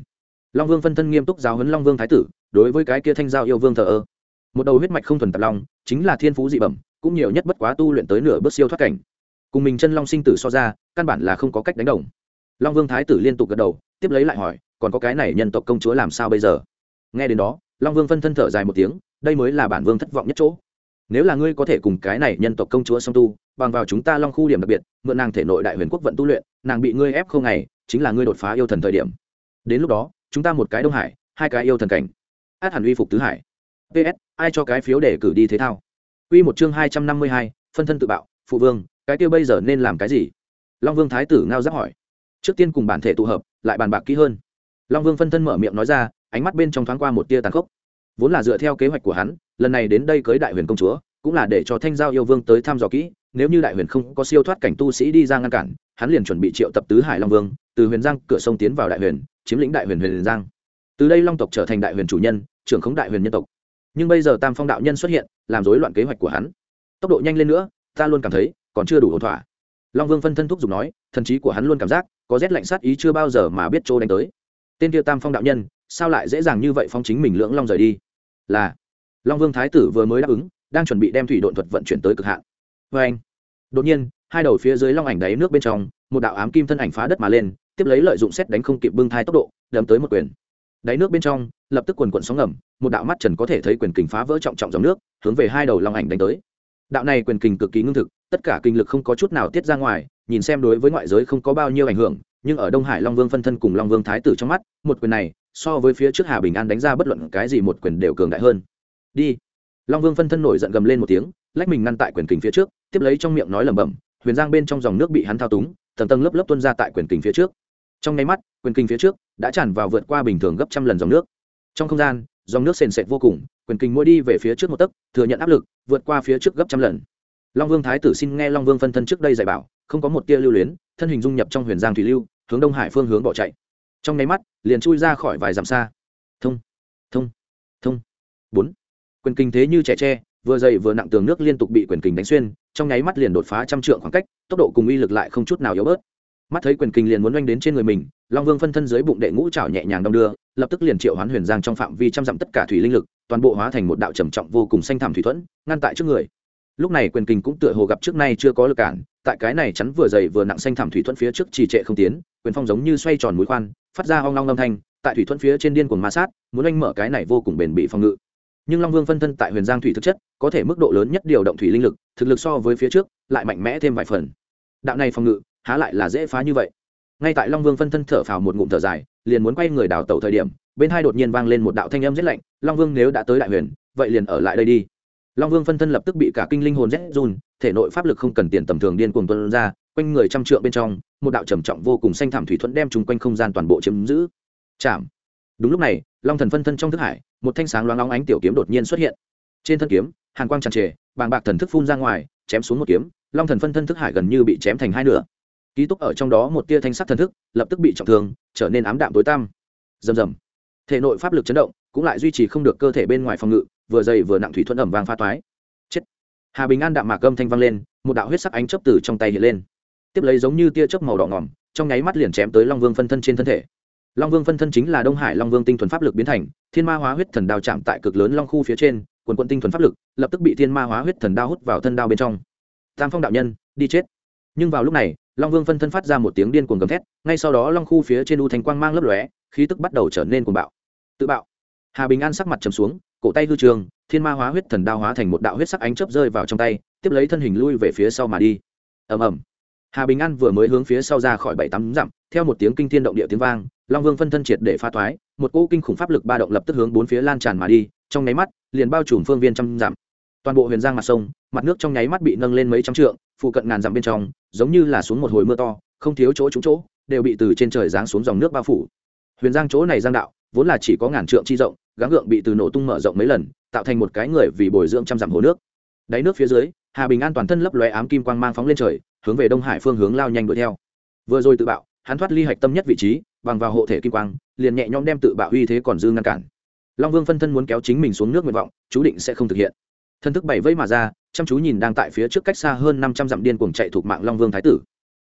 Long vương phân thân nghiêm túc giáo huấn long vương thái tử, đối với cái kia thanh giao yêu vương thờ ơ. Một đầu huyết mạch không thuần tạp long, chính là thiên phú dị bẩm, cũng nhiều nhất bất quá tu luyện tới nửa bước siêu thoát cảnh. Cùng mình chân long sinh tử so ra, căn bản là không có cách đánh đồng. Long vương thái tử liên tục gật đầu, tiếp lấy lại hỏi còn có cái này nhân tộc công chúa làm sao bây giờ? Nghe đến đó, long vương phân thân thở dài một tiếng, đây mới là bản vương thất vọng nhất chỗ. Nếu là ngươi có thể cùng cái này nhân tộc công chúa song tu, bằng vào chúng ta long khu điểm đặc biệt, mượn nàng thể nội đại huyền quốc vận tu luyện, nàng bị ngươi ép không ngày, chính là ngươi đột phá yêu thần thời điểm. Đến lúc đó, chúng ta một cái đông hải, hai cái yêu thần cảnh. Át hẳn uy phục tứ hải. Ps ai cho cái phiếu để cử đi thế thao? Quy một chương hai trăm năm mươi hai, phân thân tự bạo, phụ vương, cái kia bây giờ nên làm cái gì? Long vương thái tử ngao giáp hỏi. Trước tiên cùng bản thể tụ hợp, lại bàn bạc kỹ hơn long vương phân thân mở miệng nói ra, ánh mắt bên trong thoáng qua một tia tàn khốc. Vốn là dựa theo kế hoạch của hắn, lần này đến đây cưới đại huyền công chúa, cũng là để cho thanh giao yêu vương tới thăm dò kỹ, nếu như đại huyền không có siêu thoát cảnh tu sĩ đi ra ngăn cản, hắn liền chuẩn bị triệu tập tứ hải long vương, từ huyền giang cửa sông tiến vào đại huyền, chiếm lĩnh đại huyền huyền giang. Từ đây long tộc trở thành đại huyền chủ nhân, trưởng khống đại huyền nhân tộc. Nhưng bây giờ tam phong đạo nhân xuất hiện, làm rối loạn kế hoạch của hắn. Tốc độ nhanh lên nữa, ta luôn cảm thấy còn chưa đủ ổn thỏa. Long vương phân thân thúc giục nói, thần trí của hắn luôn cảm giác có rét lạnh sát ý chưa bao giờ mà biết chỗ đánh tới tên kia tam phong đạo nhân, sao lại dễ dàng như vậy phong chính mình lưỡng long rời đi? Là, long vương thái tử vừa mới đáp ứng, đang chuẩn bị đem thủy độn thuật vận chuyển tới cực hạn. Vê anh, đột nhiên, hai đầu phía dưới long ảnh đáy nước bên trong, một đạo ám kim thân ảnh phá đất mà lên, tiếp lấy lợi dụng xét đánh không kịp bưng thai tốc độ đâm tới một quyền. Đáy nước bên trong, lập tức quần quận sóng ngầm, một đạo mắt trần có thể thấy quyền kình phá vỡ trọng trọng dòng nước, hướng về hai đầu long ảnh đánh tới. Đạo này quyền kình cực kỳ ngưng thực, tất cả kinh lực không có chút nào tiết ra ngoài, nhìn xem đối với ngoại giới không có bao nhiêu ảnh hưởng nhưng ở đông hải long vương phân thân cùng long vương thái tử trong mắt, một quyền này, so với phía trước hà bình an đánh ra bất luận cái gì một quyền đều cường đại hơn. Đi. Long vương phân thân nổi giận gầm lên một tiếng, lách mình ngăn tại quyền kình phía trước, tiếp lấy trong miệng nói lẩm bẩm, huyền giang bên trong dòng nước bị hắn thao túng, tầng tầng lớp lớp tuân ra tại quyền kình phía trước. Trong nháy mắt, quyền kình phía trước đã tràn vào vượt qua bình thường gấp trăm lần dòng nước. Trong không gian, dòng nước sền sệt vô cùng, quyền kình mỗi đi về phía trước một tấc, thừa nhận áp lực, vượt qua phía trước gấp trăm lần. Long vương thái tử xin nghe long vương phân thân trước đây dạy bảo không có một tia lưu luyến, thân hình dung nhập trong huyền giang thủy lưu, hướng đông hải phương hướng bỏ chạy. Trong nháy mắt, liền chui ra khỏi vài dặm xa. Thông thông thông. Bốn. Quyền kinh thế như trẻ tre, vừa dày vừa nặng tường nước liên tục bị quyền kình đánh xuyên, trong nháy mắt liền đột phá trăm trượng khoảng cách, tốc độ cùng uy lực lại không chút nào yếu bớt. Mắt thấy quyền kinh liền muốn oanh đến trên người mình, long vương phân thân dưới bụng đệ ngũ trào nhẹ nhàng đong đưa, lập tức liền triệu hoán huyền giang trong phạm vi trăm dặm tất cả thủy linh lực, toàn bộ hóa thành một đạo trầm trọng vô cùng xanh thảm thủy thuẫn, ngăn tại trước người. Lúc này quyền kinh cũng tựa hồ gặp trước nay chưa có lực cản tại cái này chắn vừa dày vừa nặng xanh thảm thủy thuận phía trước trì trệ không tiến, quyền phong giống như xoay tròn mũi khoan, phát ra hoang long âm thanh, tại thủy thuận phía trên điên cuồng ma sát, muốn anh mở cái này vô cùng bền bị phòng ngự. Nhưng long vương phân thân tại huyền giang thủy thực chất, có thể mức độ lớn nhất điều động thủy linh lực, thực lực so với phía trước, lại mạnh mẽ thêm vài phần. Đạo này phòng ngự, há lại là dễ phá như vậy. Ngay tại long vương phân thân thở phào một ngụm thở dài, liền muốn quay người đào tẩu thời điểm, bên hai đột nhiên vang lên một đạo thanh âm rất lạnh, long vương nếu đã tới đại huyền, vậy liền ở lại đây đi. Long vương phân thân lập tức bị cả kinh linh hồn rét run thể nội pháp lực không cần tiền tầm thường điên cuồng tuân ra, quanh người trăm trượng bên trong, một đạo trầm trọng vô cùng xanh thảm thủy thuẫn đem chung quanh không gian toàn bộ chiếm giữ. Chạm. Đúng lúc này, long thần phân thân trong thức hải, một thanh sáng loáng long ánh tiểu kiếm đột nhiên xuất hiện. Trên thân kiếm, hàn quang tràn trề, bàng bạc thần thức phun ra ngoài, chém xuống một kiếm, long thần phân thân thức hải gần như bị chém thành hai nửa. Ký túc ở trong đó một tia thanh sắc thần thức, lập tức bị trọng thương, trở nên ám đạm tối tăm. Rầm rầm. Thể nội pháp lực chấn động, cũng lại duy trì không được cơ thể bên ngoài phòng ngự, vừa dày vừa nặng thủy thuận ẩm vang pha toái hà bình an đạm mạc âm thanh vang lên, một đạo huyết sắc ánh chấp từ trong tay hiện lên. Tiếp lấy giống như tia chớp màu đỏ ngòm, trong nháy mắt liền chém tới long vương phân thân trên thân thể. Long vương phân thân chính là đông hải long vương tinh thuần pháp lực biến thành, thiên ma hóa huyết thần đao chạm tại cực lớn long khu phía trên, quần quân tinh thuần pháp lực, lập tức bị thiên ma hóa huyết thần đao hút vào thân đao bên trong. Tam phong đạo nhân, đi chết. Nhưng vào lúc này, long vương phân thân phát ra một tiếng điên cuồng gầm thét, ngay sau đó long khu phía trên u thành quang mang lấp lóe, khí tức bắt đầu trở nên cuồng bạo. Tự bạo. Hà bình an sắc mặt trầm xuống, cổ tay hư trường thiên ma hóa huyết thần đao hóa thành một đạo huyết sắc ánh chớp rơi vào trong tay, tiếp lấy thân hình lui về phía sau mà đi. Ầm ầm. Hà bình an vừa mới hướng phía sau ra khỏi bảy tám dặm, theo một tiếng kinh thiên động địa tiếng vang, long vương phân thân triệt để pha thoái, một cỗ kinh khủng pháp lực ba động lập tức hướng bốn phía lan tràn mà đi, trong nháy mắt, liền bao trùm phương viên trăm dặm. Toàn bộ huyền giang mặt sông, mặt nước trong nháy mắt bị nâng lên mấy trăm trượng, phụ cận ngàn dặm bên trong, giống như là xuống một hồi mưa to, không thiếu chỗ trúng chỗ, đều bị từ trên trời giáng xuống dòng nước bao phủ. Huyền giang chỗ này giang đạo, vốn là chỉ có ngàn trượng chi rộng gắng gượng bị từ nổ tung mở rộng mấy lần, tạo thành một cái người vì bồi dưỡng trăm dặm hồ nước. Đáy nước phía dưới, hà bình an toàn thân lấp lóe ám kim quang mang phóng lên trời, hướng về đông hải phương hướng lao nhanh đuổi theo. Vừa rồi tự bạo, hắn thoát ly hạch tâm nhất vị trí, bằng vào hộ thể kim quang, liền nhẹ nhõm đem tự bạo uy thế còn dư ngăn cản. Long vương phân thân muốn kéo chính mình xuống nước nguyện vọng, chú định sẽ không thực hiện. Thân thức bảy vây mà ra, chăm chú nhìn đang tại phía trước cách xa hơn năm trăm dặm điên cuồng chạy thuộc mạng long vương thái tử.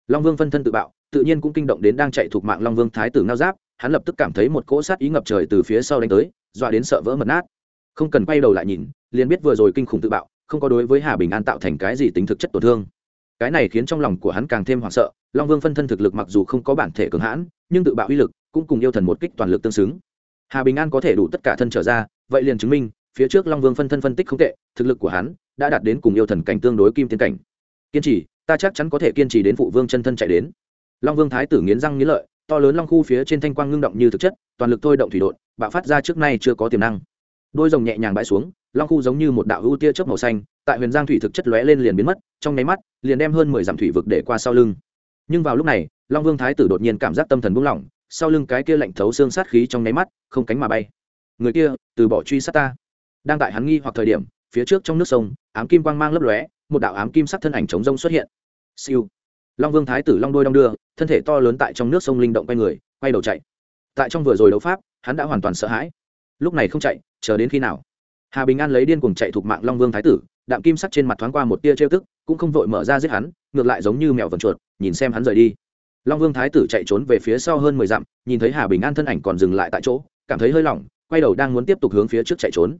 Long vương phân thân tự bạo, tự nhiên cũng kinh động đến đang chạy thuộc mạng long vương thái tử ngao giáp, hắn lập tức cảm thấy một cỗ sát ý ngập trời từ phía sau đánh tới dọa đến sợ vỡ mật nát. Không cần quay đầu lại nhìn, liền biết vừa rồi kinh khủng tự bạo, không có đối với hà bình an tạo thành cái gì tính thực chất tổn thương. Cái này khiến trong lòng của hắn càng thêm hoảng sợ, long vương phân thân thực lực mặc dù không có bản thể cường hãn, nhưng tự bạo uy lực cũng cùng yêu thần một kích toàn lực tương xứng. Hà bình an có thể đủ tất cả thân trở ra, vậy liền chứng minh, phía trước long vương phân thân phân tích không tệ, thực lực của hắn đã đạt đến cùng yêu thần cảnh tương đối kim tiến cảnh. Kiên trì, ta chắc chắn có thể kiên trì đến phụ vương chân thân chạy đến. Long vương thái tử nghiến răng nghiến lợi to lớn long khu phía trên thanh quang ngưng động như thực chất, toàn lực thôi động thủy đột, bạo phát ra trước nay chưa có tiềm năng. Đôi rồng nhẹ nhàng bãi xuống, long khu giống như một đạo ưu tia chớp màu xanh, tại huyền giang thủy thực chất lóe lên liền biến mất, trong nháy mắt, liền đem hơn mười dặm thủy vực để qua sau lưng. Nhưng vào lúc này, long vương thái tử đột nhiên cảm giác tâm thần buông lỏng, sau lưng cái kia lạnh thấu xương sát khí trong nháy mắt, không cánh mà bay. Người kia, từ bỏ truy sát ta. Đang tại hắn nghi hoặc thời điểm, phía trước trong nước sông, ám kim quang mang lấp lóe, một đạo ám kim sắc thân ảnh chống rông xuất hiện. Siêu long vương thái tử long đôi đong đưa, thân thể to lớn tại trong nước sông linh động quay người, quay đầu chạy. Tại trong vừa rồi đấu pháp, hắn đã hoàn toàn sợ hãi. Lúc này không chạy, chờ đến khi nào? Hà bình an lấy điên cuồng chạy thuộc mạng long vương thái tử, đạm kim sắc trên mặt thoáng qua một tia trêu tức, cũng không vội mở ra giết hắn, ngược lại giống như mèo vần chuột, nhìn xem hắn rời đi. Long vương thái tử chạy trốn về phía sau hơn mười dặm, nhìn thấy hà bình an thân ảnh còn dừng lại tại chỗ, cảm thấy hơi lỏng, quay đầu đang muốn tiếp tục hướng phía trước chạy trốn.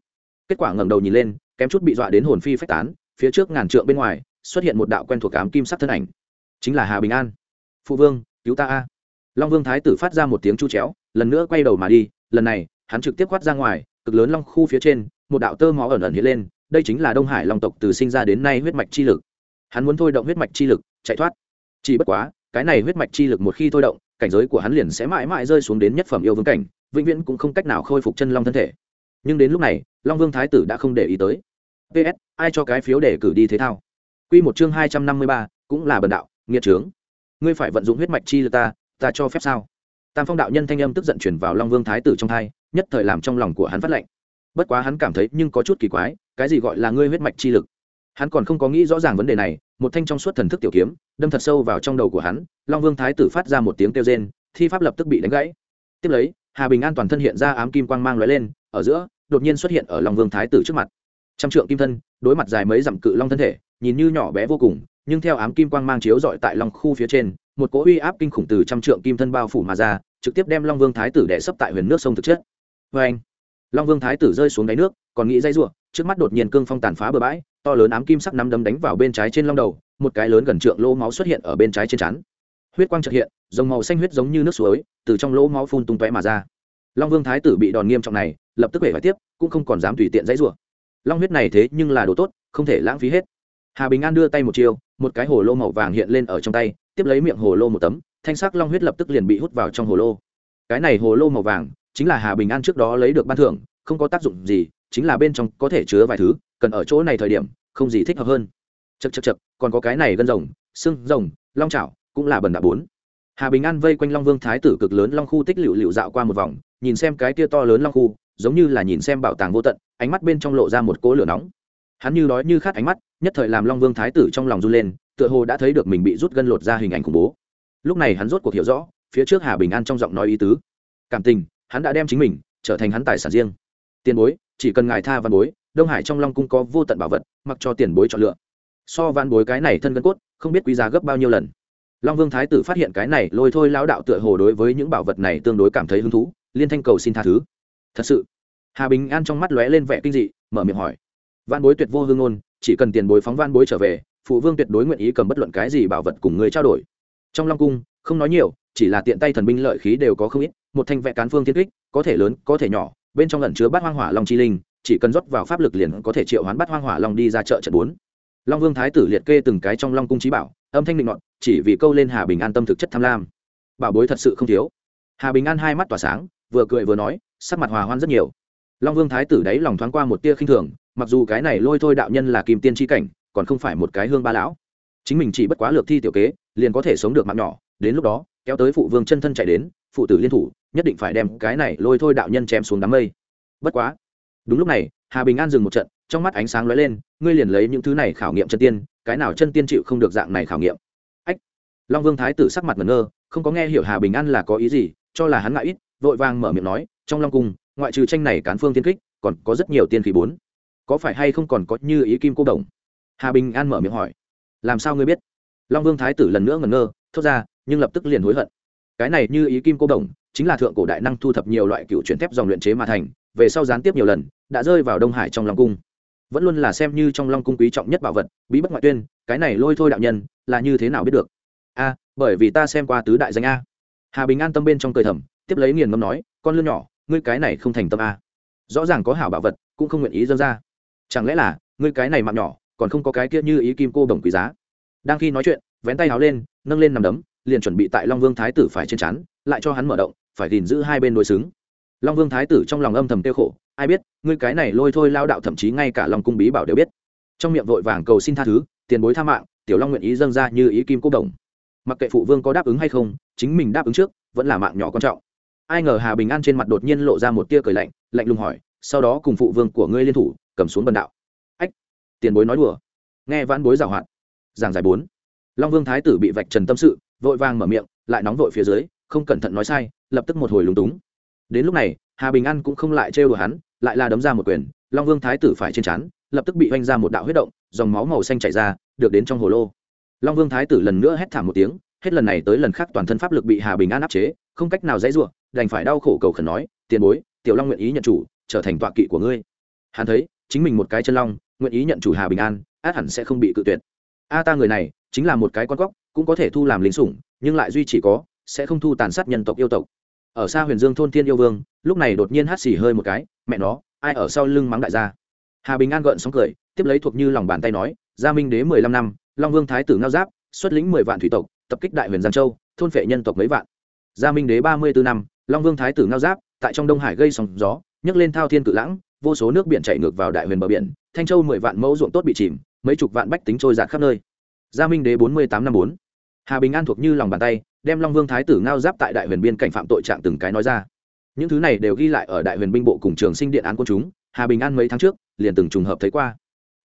Kết quả ngẩng đầu nhìn lên, kém chút bị dọa đến hồn phi phách tán, phía trước ngàn trượng bên ngoài, xuất hiện một đạo quen thuộc cám kim sắc thân ảnh chính là hà bình an. Phụ vương, cứu ta a. Long vương thái tử phát ra một tiếng chu chéo, lần nữa quay đầu mà đi, lần này, hắn trực tiếp quát ra ngoài, cực lớn long khu phía trên, một đạo tơ máu ẩn ẩn hiện lên, đây chính là đông hải long tộc từ sinh ra đến nay huyết mạch chi lực. Hắn muốn thôi động huyết mạch chi lực, chạy thoát. Chỉ bất quá, cái này huyết mạch chi lực một khi thôi động, cảnh giới của hắn liền sẽ mãi mãi rơi xuống đến nhất phẩm yêu vương cảnh, vĩnh viễn cũng không cách nào khôi phục chân long thân thể. Nhưng đến lúc này, long vương thái tử đã không để ý tới. Ps ai cho cái phiếu để cử đi thế thao? Q một chương hai trăm năm mươi ba, cũng là bần đạo nghiệt trướng. Ngươi phải vận dụng huyết mạch chi lực ta ta cho phép sao? Tam phong đạo nhân thanh âm tức giận chuyển vào long vương thái tử trong thai, nhất thời làm trong lòng của hắn phát lệnh. Bất quá hắn cảm thấy nhưng có chút kỳ quái, cái gì gọi là ngươi huyết mạch chi lực? Hắn còn không có nghĩ rõ ràng vấn đề này, một thanh trong suốt thần thức tiểu kiếm, đâm thật sâu vào trong đầu của hắn, long vương thái tử phát ra một tiếng kêu rên, thi pháp lập tức bị đánh gãy. Tiếp lấy, hà bình an toàn thân hiện ra ám kim quang mang l lên, ở giữa, đột nhiên xuất hiện ở long vương thái tử trước mặt. Trăm trượng kim thân, đối mặt dài mấy dặm cự long thân thể, nhìn như nhỏ bé vô cùng nhưng theo ám kim quang mang chiếu dọi tại long khu phía trên, một cỗ uy áp kinh khủng từ trăm trượng kim thân bao phủ mà ra, trực tiếp đem long vương thái tử đẻ sấp tại huyền nước sông thực chất. Vê anh long vương thái tử rơi xuống đáy nước, còn nghĩ dây r trước mắt đột nhiên cương phong tàn phá bờ bãi, to lớn ám kim sắc nắm đấm đánh vào bên trái trên long đầu, một cái lớn gần trượng lỗ máu xuất hiện ở bên trái trên chắn huyết quang trợt hiện, dòng màu xanh huyết giống như nước suối, từ trong lỗ máu phun tung tóe mà ra. Long vương thái tử bị đòn nghiêm trọng này, lập tức bể phải tiếp, cũng không còn dám tùy tiện dãy rủa. Long huyết này thế nhưng là đồ tốt, không thể lãng phí hết. Hà bình an đưa tay một chiêu một cái hồ lô màu vàng hiện lên ở trong tay, tiếp lấy miệng hồ lô một tấm, thanh sắc long huyết lập tức liền bị hút vào trong hồ lô. Cái này hồ lô màu vàng, chính là hà bình an trước đó lấy được ban thưởng, không có tác dụng gì, chính là bên trong có thể chứa vài thứ, cần ở chỗ này thời điểm, không gì thích hợp hơn. Chật chật chật còn có cái này gân rồng, xương rồng, long chảo, cũng là bần đạo bốn. Hà bình an vây quanh long vương thái tử cực lớn long khu tích lựu lựu dạo qua một vòng, nhìn xem cái tia to lớn long khu, giống như là nhìn xem bảo tàng vô tận, ánh mắt bên trong lộ ra một cỗ lửa nóng. Hắn như đói như khát ánh mắt nhất thời làm long vương thái tử trong lòng run lên, tựa hồ đã thấy được mình bị rút gân lột ra hình ảnh khủng bố. Lúc này hắn rốt cuộc hiểu rõ, phía trước hà bình an trong giọng nói ý tứ. Cảm tình, hắn đã đem chính mình trở thành hắn tài sản riêng. Tiền bối, chỉ cần ngài tha văn bối, đông hải trong long cung có vô tận bảo vật, mặc cho tiền bối chọn lựa. So văn bối cái này thân gân cốt, không biết quý giá gấp bao nhiêu lần. Long vương thái tử phát hiện cái này lôi thôi lão đạo tựa hồ đối với những bảo vật này tương đối cảm thấy hứng thú, liên thanh cầu xin tha thứ. Thật sự, hà bình an trong mắt lóe lên vẻ kinh dị, mở miệng hỏi. Văn bối tuyệt vô hương ngôn chỉ cần tiền bối phóng văn bối trở về, phụ vương tuyệt đối nguyện ý cầm bất luận cái gì bảo vật cùng người trao đổi. Trong long cung, không nói nhiều, chỉ là tiện tay thần binh lợi khí đều có không ít, một thanh vẽ cán phương thiên kích, có thể lớn, có thể nhỏ, bên trong lẩn chứa bát hoang hỏa long chi linh, chỉ cần rót vào pháp lực liền có thể triệu hoán bát hoang hỏa long đi ra chợ trận bốn. Long vương thái tử liệt kê từng cái trong long cung trí bảo, âm thanh định ngọn chỉ vì câu lên hà bình an tâm thực chất tham lam. Bảo bối thật sự không thiếu. Hà bình an hai mắt tỏa sáng, vừa cười vừa nói, sắc mặt hòa hoan rất nhiều. Long vương thái tử đấy lòng thoáng qua một tia khinh thường mặc dù cái này lôi thôi đạo nhân là kim tiên tri cảnh, còn không phải một cái hương ba lão. Chính mình chỉ bất quá lược thi tiểu kế, liền có thể sống được mạng nhỏ, đến lúc đó, kéo tới phụ vương chân thân chạy đến, phụ tử liên thủ, nhất định phải đem cái này lôi thôi đạo nhân chém xuống đám mây. Bất quá, đúng lúc này, hà bình an dừng một trận, trong mắt ánh sáng lóe lên, ngươi liền lấy những thứ này khảo nghiệm chân tiên, cái nào chân tiên chịu không được dạng này khảo nghiệm? Ách, long vương thái tử sắc mặt ngẩn ngơ, không có nghe hiểu hà bình an là có ý gì, cho là hắn ngại ít, vội vàng mở miệng nói, trong long cung, ngoại trừ tranh này cán phương tiên kích, còn có rất nhiều tiên khí bốn có phải hay không còn có như ý kim cô đồng? Hà bình an mở miệng hỏi. Làm sao ngươi biết? Long vương thái tử lần nữa ngẩn ngơ, thốt ra, nhưng lập tức liền hối hận. Cái này như ý kim cô đồng chính là thượng cổ đại năng thu thập nhiều loại cựu chuyển thép dòng luyện chế mà thành, về sau gián tiếp nhiều lần, đã rơi vào đông hải trong long cung. Vẫn luôn là xem như trong long cung quý trọng nhất bảo vật, bí bất ngoại tuyên, cái này lôi thôi đạo nhân là như thế nào biết được? A, bởi vì ta xem qua tứ đại danh a. Hà bình an tâm bên trong cười thầm, tiếp lấy nghiền ngâm nói, con lươn nhỏ, ngươi cái này không thành tâm a. Rõ ràng có hảo bảo vật, cũng không nguyện ý dâng ra chẳng lẽ là, ngươi cái này mạng nhỏ, còn không có cái kia như ý kim cô đồng quý giá? Đang khi nói chuyện, vén tay háo lên, nâng lên nằm đấm, liền chuẩn bị tại long vương thái tử phải trên chắn lại cho hắn mở động, phải gìn giữ hai bên đối xứng. Long vương thái tử trong lòng âm thầm tiêu khổ, ai biết, ngươi cái này lôi thôi lao đạo thậm chí ngay cả lòng cung bí bảo đều biết. Trong miệng vội vàng cầu xin tha thứ, tiền bối tha mạng, tiểu long nguyện ý dâng ra như ý kim cô đồng. Mặc kệ phụ vương có đáp ứng hay không, chính mình đáp ứng trước, vẫn là mạng nhỏ quan trọng. Ai ngờ hà bình an trên mặt đột nhiên lộ ra một tia cười lạnh lạnh lùng hỏi, sau đó cùng phụ vương của ngươi liên thủ cầm xuống bần đạo. Ách, tiền bối nói đùa. Nghe vãn bối giảo hoạt. Giảng giải bốn. Long vương thái tử bị vạch trần tâm sự, vội vàng mở miệng, lại nóng vội phía dưới, không cẩn thận nói sai, lập tức một hồi lúng túng. Đến lúc này, hà bình an cũng không lại trêu đùa hắn, lại là đấm ra một quyền, long vương thái tử phải trên chắn lập tức bị oanh ra một đạo huyết động, dòng máu màu xanh chảy ra, được đến trong hồ lô. Long vương thái tử lần nữa hét thảm một tiếng, hết lần này tới lần khác toàn thân pháp lực bị hà bình an áp chế, không cách nào dãy ruộng đành phải đau khổ cầu khẩn nói, tiền bối, tiểu long nguyện ý nhận chủ, trở thành tọa kỵ của ngươi. Hắn thấy chính mình một cái chân long, nguyện ý nhận chủ hà bình an, át hẳn sẽ không bị cự tuyệt. A ta người này, chính là một cái con cóc, cũng có thể thu làm lính sủng, nhưng lại duy chỉ có, sẽ không thu tàn sát nhân tộc yêu tộc. Ở xa huyền dương thôn thiên yêu vương, lúc này đột nhiên hát xì hơi một cái, mẹ nó, ai ở sau lưng mắng đại gia? Hà bình an gợn sóng cười, tiếp lấy thuộc như lòng bàn tay nói, gia minh đế mười lăm năm, long vương thái tử ngao giáp, xuất lĩnh mười vạn thủy tộc, tập kích đại huyền giang châu, thôn phệ nhân tộc mấy vạn. Gia minh đế ba mươi bốn năm, long vương thái tử ngao giáp, tại trong đông hải gây sóng gió, nhấc lên thao thiên cự lãng vô số nước biển chảy ngược vào đại huyền bờ biển, thanh châu mười vạn mẫu ruộng tốt bị chìm, mấy chục vạn bách tính trôi giạt khắp nơi. Gia minh đế bốn mươi tám năm bốn. Hà bình an thuộc như lòng bàn tay, đem long vương thái tử ngao giáp tại đại huyền biên cảnh phạm tội trạng từng cái nói ra. Những thứ này đều ghi lại ở đại huyền binh bộ cùng trường sinh điện án quân chúng, hà bình an mấy tháng trước, liền từng trùng hợp thấy qua.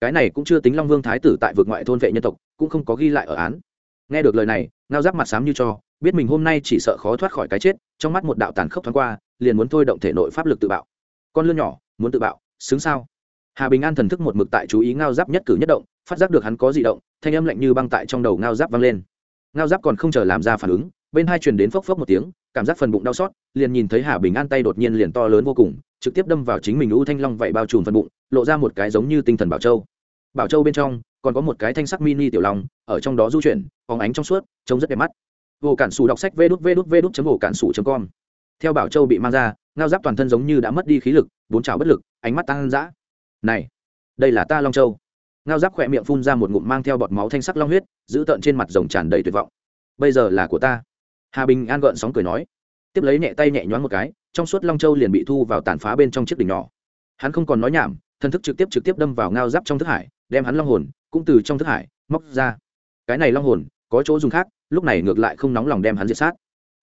Cái này cũng chưa tính long vương thái tử tại vực ngoại thôn vệ nhân tộc, cũng không có ghi lại ở án. Nghe được lời này, ngao giáp mặt sám như cho, biết mình hôm nay chỉ sợ khó thoát khỏi cái chết, trong mắt một đạo tàn khốc thoáng qua, liền muốn thôi động thể nội pháp lực tự bạo. Con lươn nhỏ muốn tự bạo, xứng sao? Hà bình an thần thức một mực tại chú ý ngao giáp nhất cử nhất động, phát giác được hắn có di động, thanh âm lạnh như băng tại trong đầu ngao giáp vang lên. Ngao giáp còn không chờ làm ra phản ứng, bên hai truyền đến phốc phốc một tiếng, cảm giác phần bụng đau xót, liền nhìn thấy hà bình an tay đột nhiên liền to lớn vô cùng, trực tiếp đâm vào chính mình u thanh long vậy bao trùm phần bụng, lộ ra một cái giống như tinh thần bảo châu. Bảo châu bên trong, còn có một cái thanh sắc mini tiểu long, ở trong đó du chuyển, phóng ánh trong suốt, trông rất đẹp mắt. Vô cản sủ đọc sách vê đút vê đút vê đút chấm ổ cản sủ chấm com. Theo bảo châu bị mang ra ngao giáp toàn thân giống như đã mất đi khí lực bốn trào bất lực, ánh mắt tăng dã. Này, đây là ta long châu. Ngao giáp khỏe miệng phun ra một ngụm mang theo bọt máu thanh sắc long huyết, giữ tợn trên mặt rồng tràn đầy tuyệt vọng. Bây giờ là của ta. Hà bình an gợn sóng cười nói. Tiếp lấy nhẹ tay nhẹ nhoáng một cái, trong suốt long châu liền bị thu vào tàn phá bên trong chiếc đỉnh nhỏ. Hắn không còn nói nhảm, thân thức trực tiếp trực tiếp đâm vào ngao giáp trong thức hải, đem hắn long hồn, cũng từ trong thức hải, móc ra. Cái này long hồn, có chỗ dùng khác, lúc này ngược lại không nóng lòng đem hắn diệt sát.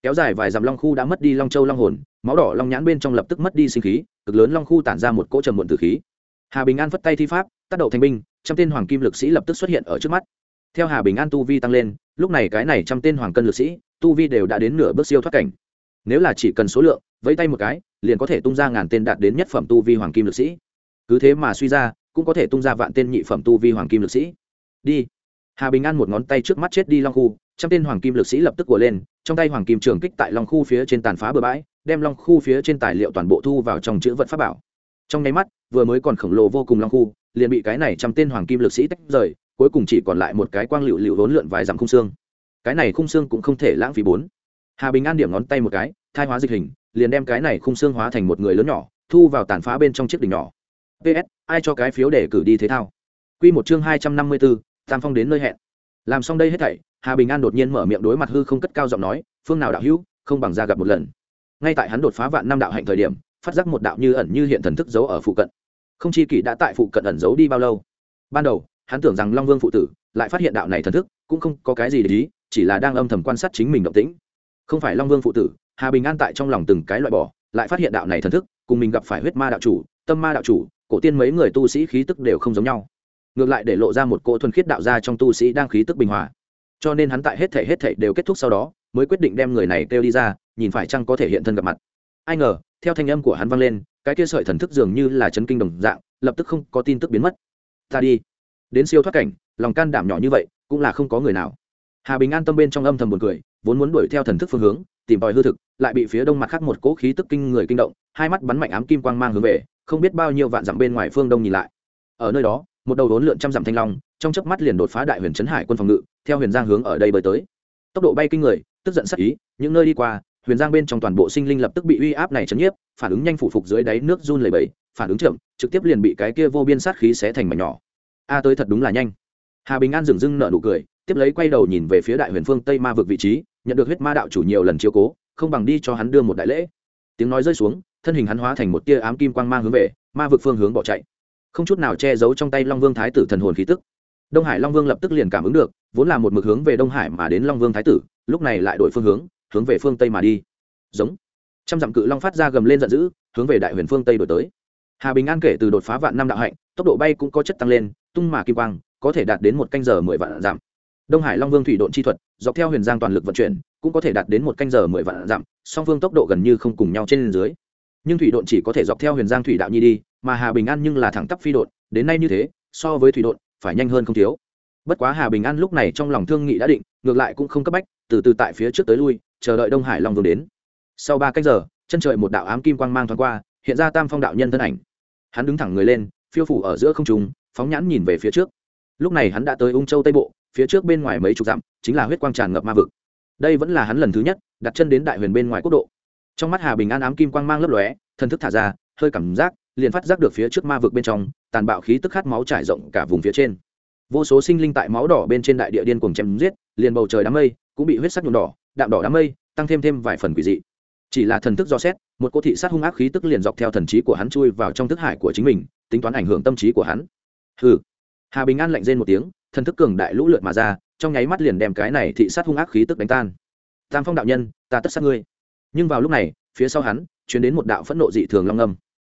Kéo dài vài dặm long khu đã mất đi long châu long hồn máu đỏ long nhãn bên trong lập tức mất đi sinh khí, cực lớn long khu tản ra một cỗ trầm muộn từ khí. Hà bình an phất tay thi pháp, tác động thành binh, trăm tên hoàng kim lực sĩ lập tức xuất hiện ở trước mắt. Theo hà bình an tu vi tăng lên, lúc này cái này trăm tên hoàng cân lực sĩ, tu vi đều đã đến nửa bước siêu thoát cảnh. Nếu là chỉ cần số lượng, vẫy tay một cái, liền có thể tung ra ngàn tên đạt đến nhất phẩm tu vi hoàng kim lực sĩ. Cứ thế mà suy ra, cũng có thể tung ra vạn tên nhị phẩm tu vi hoàng kim lực sĩ. Đi. Hà bình an một ngón tay trước mắt chết đi long khu trăm tên hoàng kim lực sĩ lập tức của lên, trong tay hoàng kim trường kích tại long khu phía trên tàn phá bờ bãi, đem long khu phía trên tài liệu toàn bộ thu vào trong chữ vật pháp bảo. Trong nháy mắt, vừa mới còn khổng lồ vô cùng long khu, liền bị cái này trăm tên hoàng kim lực sĩ tách rời, cuối cùng chỉ còn lại một cái quang liệu liệu hỗn lượn vài dặm khung xương. Cái này khung xương cũng không thể lãng phí bốn. Hà bình an điểm ngón tay một cái, thai hóa dịch hình, liền đem cái này khung xương hóa thành một người lớn nhỏ, thu vào tàn phá bên trong chiếc đỉnh nhỏ. Ps ai cho cái phiếu để cử đi thế thao? Q một chương hai trăm năm mươi bốn tam phong đến nơi hẹn. Làm xong đây hết thảy hà bình an đột nhiên mở miệng đối mặt hư không cất cao giọng nói, phương nào đạo hữu, không bằng ra gặp một lần. Ngay tại hắn đột phá vạn năm đạo hạnh thời điểm, phát giác một đạo như ẩn như hiện thần thức giấu ở phụ cận. Không chi kỷ đã tại phụ cận ẩn giấu đi bao lâu? Ban đầu, hắn tưởng rằng long vương phụ tử lại phát hiện đạo này thần thức, cũng không có cái gì để ý, chỉ là đang âm thầm quan sát chính mình động tĩnh. Không phải long vương phụ tử, hà bình an tại trong lòng từng cái loại bỏ, lại phát hiện đạo này thần thức, cùng mình gặp phải huyết ma đạo chủ, tâm ma đạo chủ, cổ tiên mấy người tu sĩ khí tức đều không giống nhau. Ngược lại để lộ ra một cỗ thuần khiết đạo gia trong tu sĩ đang khí tức bình hòa cho nên hắn tại hết thể hết thể đều kết thúc sau đó, mới quyết định đem người này kêu đi ra, nhìn phải chăng có thể hiện thân gặp mặt. Ai ngờ, theo thanh âm của hắn vang lên, cái kia sợi thần thức dường như là chấn kinh đồng dạng, lập tức không có tin tức biến mất. Ta đi. Đến siêu thoát cảnh, lòng can đảm nhỏ như vậy, cũng là không có người nào. Hà bình an tâm bên trong âm thầm buồn cười, vốn muốn đuổi theo thần thức phương hướng, tìm tòi hư thực, lại bị phía đông mặt khác một cỗ khí tức kinh người kinh động, hai mắt bắn mạnh ám kim quang mang hướng về, không biết bao nhiêu vạn dặm bên ngoài phương đông nhìn lại. Ở nơi đó, một đầu đốn lượn trăm dặm thanh long trong chớp mắt liền đột phá đại huyền trấn hải quân phòng ngự, theo huyền giang hướng ở đây bơi tới. Tốc độ bay kinh người, tức giận sắc ý, những nơi đi qua, huyền giang bên trong toàn bộ sinh linh lập tức bị uy áp này chấn nhiếp, phản ứng nhanh phủ phục dưới đáy nước run lầy bẫy phản ứng chậm, trực tiếp liền bị cái kia vô biên sát khí xé thành mảnh nhỏ. A tới thật đúng là nhanh. Hà bình an dừng dưng nợ nụ cười, tiếp lấy quay đầu nhìn về phía đại huyền phương tây ma vực vị trí, nhận được huyết ma đạo chủ nhiều lần chiếu cố, không bằng đi cho hắn đưa một đại lễ. Tiếng nói rơi xuống, thân hình hắn hóa thành một tia ám kim quang mang hướng về ma vực phương hướng bỏ chạy. Không chút nào che giấu trong tay long vương thái tử thần hồn khí tức đông hải long vương lập tức liền cảm ứng được, vốn là một mực hướng về đông hải mà đến long vương thái tử, lúc này lại đổi phương hướng hướng về phương tây mà đi. Giống. Trăm dặm cự long phát ra gầm lên giận dữ, hướng về đại huyền phương tây đổi tới. Hà bình an kể từ đột phá vạn năm đạo hạnh, tốc độ bay cũng có chất tăng lên, tung mà kim quang, có thể đạt đến một canh giờ mười vạn dặm. Đông hải long vương thủy độn chi thuật, dọc theo huyền giang toàn lực vận chuyển, cũng có thể đạt đến một canh giờ mười vạn dặm, song phương tốc độ gần như không cùng nhau trên dưới. Nhưng thủy độn chỉ có thể dọc theo huyền giang thủy đạo nhi đi, mà hà bình an nhưng là thẳng tắp phi độn, đến nay như thế, so với thủy độn phải nhanh hơn không thiếu. Bất quá hà bình an lúc này trong lòng thương nghị đã định, ngược lại cũng không cấp bách, từ từ tại phía trước tới lui, chờ đợi đông hải long vương đến. Sau ba cách giờ, chân trời một đạo ám kim quang mang thoáng qua, hiện ra tam phong đạo nhân thân ảnh. Hắn đứng thẳng người lên, phiêu phủ ở giữa không trùng phóng nhãn nhìn về phía trước. Lúc này hắn đã tới ung châu tây bộ, phía trước bên ngoài mấy chục dặm, chính là huyết quang tràn ngập ma vực. Đây vẫn là hắn lần thứ nhất, đặt chân đến đại huyền bên ngoài quốc độ. Trong mắt hà bình an ám kim quang mang lấp lóe thân thức thả ra, hơi cảm giác, liền phát giác được phía trước ma vực bên trong tàn bạo khí tức khát máu trải rộng cả vùng phía trên. Vô số sinh linh tại máu đỏ bên trên đại địa điên cuồng chém giết, liền bầu trời đám mây cũng bị huyết sắc nhuộm đỏ, đạm đỏ đám mây tăng thêm thêm vài phần quỷ dị. Chỉ là thần thức do xét, một cô thị sát hung ác khí tức liền dọc theo thần trí của hắn chui vào trong thức hải của chính mình, tính toán ảnh hưởng tâm trí của hắn. Hừ. Hà bình an lạnh rên một tiếng, thần thức cường đại lũ lượt mà ra, trong nháy mắt liền đem cái này thị sát hung ác khí tức đánh tan. Tam phong đạo nhân, ta tất sát ngươi. Nhưng vào lúc này, phía sau hắn chuyển đến một đạo phẫn nộ dị thường long âm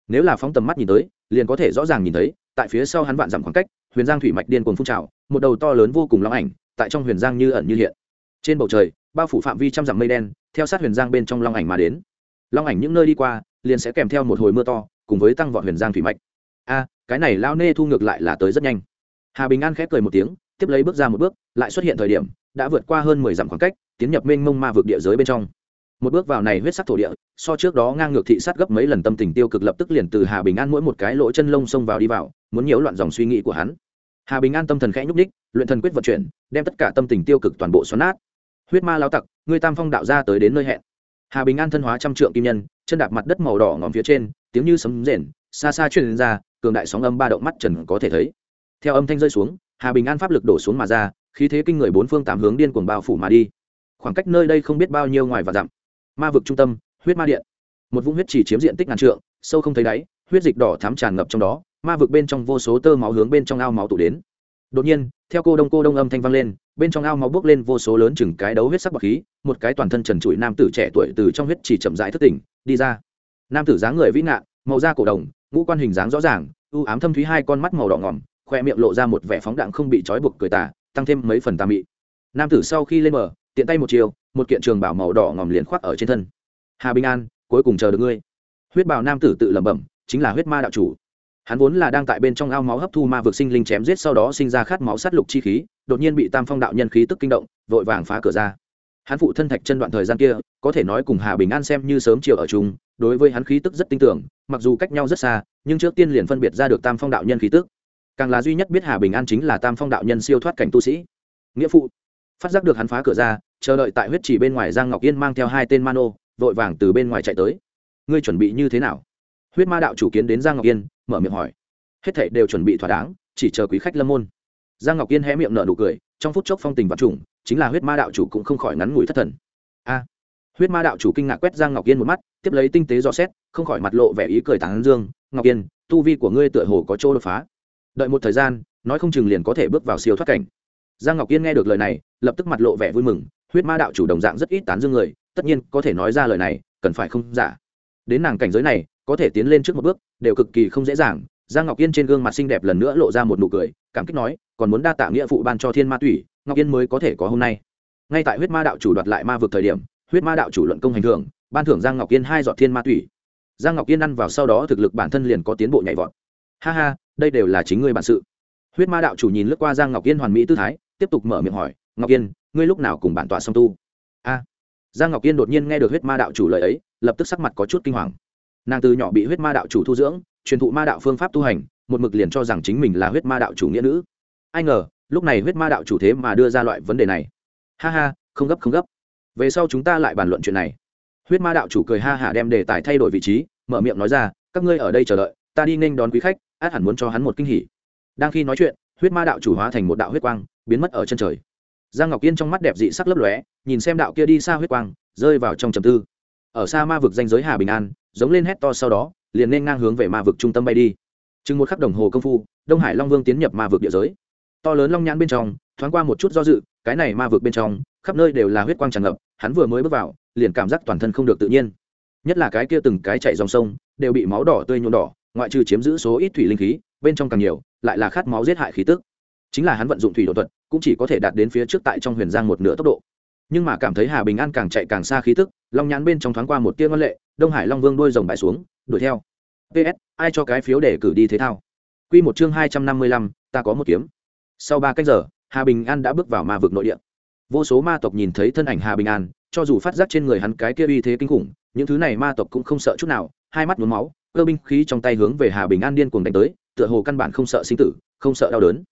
nếu là phóng tầm mắt nhìn tới liền có thể rõ ràng nhìn thấy, tại phía sau hắn vạn dặm khoảng cách, huyền giang thủy mạch điên cuồng phun trào, một đầu to lớn vô cùng long ảnh, tại trong huyền giang như ẩn như hiện. Trên bầu trời, bao phủ phạm vi trăm dặm mây đen, theo sát huyền giang bên trong long ảnh mà đến. Long ảnh những nơi đi qua, liền sẽ kèm theo một hồi mưa to, cùng với tăng vọt huyền giang thủy mạch. A, cái này lao nê thu ngược lại là tới rất nhanh. Hà bình an khép cười một tiếng, tiếp lấy bước ra một bước, lại xuất hiện thời điểm, đã vượt qua hơn mười dặm khoảng cách, tiến nhập mênh mông ma vực địa giới bên trong. Một bước vào này huyết sắc thổ địa so trước đó ngang ngược thị sát gấp mấy lần tâm tình tiêu cực lập tức liền từ hà bình an mỗi một cái lỗ chân lông xông vào đi vào, muốn nhiễu loạn dòng suy nghĩ của hắn. Hà bình an tâm thần khẽ nhúc ních luyện thần quyết vận chuyển, đem tất cả tâm tình tiêu cực toàn bộ xoắn nát. Huyết ma lao tặc người tam phong đạo ra tới đến nơi hẹn. Hà bình an thân hóa trăm trượng kim nhân, chân đạp mặt đất màu đỏ ngòm phía trên, tiếng như sấm rền, xa xa truyền ra, cường đại sóng âm ba động mắt trần có thể thấy. Theo âm thanh rơi xuống, hà bình an pháp lực đổ xuống mà ra, khí thế kinh người bốn phương tám hướng điên cuồng bao phủ mà đi. Khoảng cách nơi đây không biết bao nhiêu ngoài và dặm. Ma vực trung tâm huyết ma điện. Một vũng huyết chỉ chiếm diện tích ngàn trượng, sâu không thấy đáy, huyết dịch đỏ thám tràn ngập trong đó, ma vực bên trong vô số tơ máu hướng bên trong ao máu tụ đến. Đột nhiên, theo cô đông cô đông âm thanh vang lên, bên trong ao máu bước lên vô số lớn chừng cái đấu huyết sắc bọc khí, một cái toàn thân trần trụi nam tử trẻ tuổi từ trong huyết chỉ chậm rãi thức tỉnh, đi ra. Nam tử dáng người vĩ ngạn màu da cổ đồng, ngũ quan hình dáng rõ ràng, u ám thâm thúy hai con mắt màu đỏ ngỏm, khoe miệng lộ ra một vẻ phóng đạn không bị trói buộc cười tả tăng thêm mấy phần tà mị. Nam tử sau khi lên bờ, tiện tay một chiều, một kiện trường bảo màu đỏ ngòm liền khoác ở trên thân hà bình an, cuối cùng chờ được ngươi. Huyết bào nam tử tự lẩm bẩm, chính là huyết ma đạo chủ. Hắn vốn là đang tại bên trong ao máu hấp thu ma vực sinh linh chém giết sau đó sinh ra khát máu sát lục chi khí, đột nhiên bị tam phong đạo nhân khí tức kinh động, vội vàng phá cửa ra. Hắn phụ thân thạch chân đoạn thời gian kia, có thể nói cùng hà bình an xem như sớm chiều ở chung, đối với hắn khí tức rất tin tưởng, mặc dù cách nhau rất xa, nhưng trước tiên liền phân biệt ra được tam phong đạo nhân khí tức. Càng là duy nhất biết hà bình an chính là tam phong đạo nhân siêu thoát cảnh tu sĩ. Nghĩa phụ. Phát giác được hắn phá cửa ra, chờ đợi tại huyết chỉ bên ngoài giang ngọc yên mang theo hai tên mano vội vàng từ bên ngoài chạy tới. Ngươi chuẩn bị như thế nào? Huyết ma đạo chủ kiến đến giang ngọc yên, mở miệng hỏi. Hết thảy đều chuẩn bị thỏa đáng, chỉ chờ quý khách lâm môn. Giang ngọc yên hé miệng nở nụ cười, trong phút chốc phong tình vật trùng, chính là huyết ma đạo chủ cũng không khỏi ngắn ngủi thất thần. A! Huyết ma đạo chủ kinh ngạc quét giang ngọc yên một mắt, tiếp lấy tinh tế dò xét, không khỏi mặt lộ vẻ ý cười tán dương. Ngọc yên, tu vi của ngươi tựa hồ có chỗ đột phá. Đợi một thời gian, nói không chừng liền có thể bước vào siêu thoát cảnh. Giang ngọc yên nghe được lời này, lập tức mặt lộ vẻ vui mừng. Huyết ma đạo chủ đồng dạng rất ít tán dương người tất nhiên có thể nói ra lời này, cần phải không giả. Đến nàng cảnh giới này, có thể tiến lên trước một bước, đều cực kỳ không dễ dàng. Giang ngọc yên trên gương mặt xinh đẹp lần nữa lộ ra một nụ cười, cảm kích nói, còn muốn đa tạ nghĩa phụ ban cho thiên ma tủy, ngọc yên mới có thể có hôm nay. Ngay tại huyết ma đạo chủ đoạt lại ma vực thời điểm, huyết ma đạo chủ luận công hành thưởng, ban thưởng giang ngọc yên hai giọt thiên ma tủy. Giang ngọc yên ăn vào sau đó thực lực bản thân liền có tiến bộ nhảy vọt. Ha ha, đây đều là chính ngươi bản sự. Huyết ma đạo chủ nhìn lướt qua giang ngọc yên hoàn mỹ tư thái, tiếp tục mở miệng hỏi, ngọc yên, ngươi lúc nào cùng bản tọa song tu? Giang ngọc yên đột nhiên nghe được huyết ma đạo chủ lời ấy, lập tức sắc mặt có chút kinh hoàng. Nàng từ nhỏ bị huyết ma đạo chủ thu dưỡng, truyền thụ ma đạo phương pháp tu hành, một mực liền cho rằng chính mình là huyết ma đạo chủ nghĩa nữ. Ai ngờ, lúc này huyết ma đạo chủ thế mà đưa ra loại vấn đề này. Ha ha, không gấp không gấp. Về sau chúng ta lại bàn luận chuyện này. Huyết ma đạo chủ cười ha hả đem đề tài thay đổi vị trí, mở miệng nói ra, các ngươi ở đây chờ đợi, ta đi nên đón quý khách, át hẳn muốn cho hắn một kinh hỉ. Đang khi nói chuyện, huyết ma đạo chủ hóa thành một đạo huyết quang, biến mất ở chân trời giang ngọc yên trong mắt đẹp dị sắc lấp lóe, nhìn xem đạo kia đi xa huyết quang, rơi vào trong trầm tư. Ở xa ma vực danh giới hà bình an, giống lên hét to sau đó, liền nên ngang hướng về ma vực trung tâm bay đi. Chừng một khắc đồng hồ công phu, đông hải long vương tiến nhập ma vực địa giới. To lớn long nhãn bên trong, thoáng qua một chút do dự, cái này ma vực bên trong, khắp nơi đều là huyết quang tràn ngập, hắn vừa mới bước vào, liền cảm giác toàn thân không được tự nhiên. Nhất là cái kia từng cái chạy dòng sông, đều bị máu đỏ tươi nhuộm đỏ, ngoại trừ chiếm giữ số ít thủy linh khí, bên trong càng nhiều, lại là khát máu giết hại khí tức chính là hắn vận dụng thủy đột thuật, cũng chỉ có thể đạt đến phía trước tại trong huyền giang một nửa tốc độ. Nhưng mà cảm thấy hà bình an càng chạy càng xa khí tức, long nhãn bên trong thoáng qua một tia ngân lệ, đông hải long vương đôi rồng bãi xuống, đuổi theo. Ps ai cho cái phiếu để cử đi thế thao? Quy một chương hai trăm năm mươi lăm, ta có một kiếm. Sau ba cách giờ, hà bình an đã bước vào ma vực nội địa. Vô số ma tộc nhìn thấy thân ảnh hà bình an, cho dù phát giác trên người hắn cái kia uy thế kinh khủng, những thứ này ma tộc cũng không sợ chút nào, hai mắt nhuốm máu, cơ binh khí trong tay hướng về hà bình an điên cuồng đánh tới, tựa hồ căn bản không sợ sinh tử, không sợ đau đớn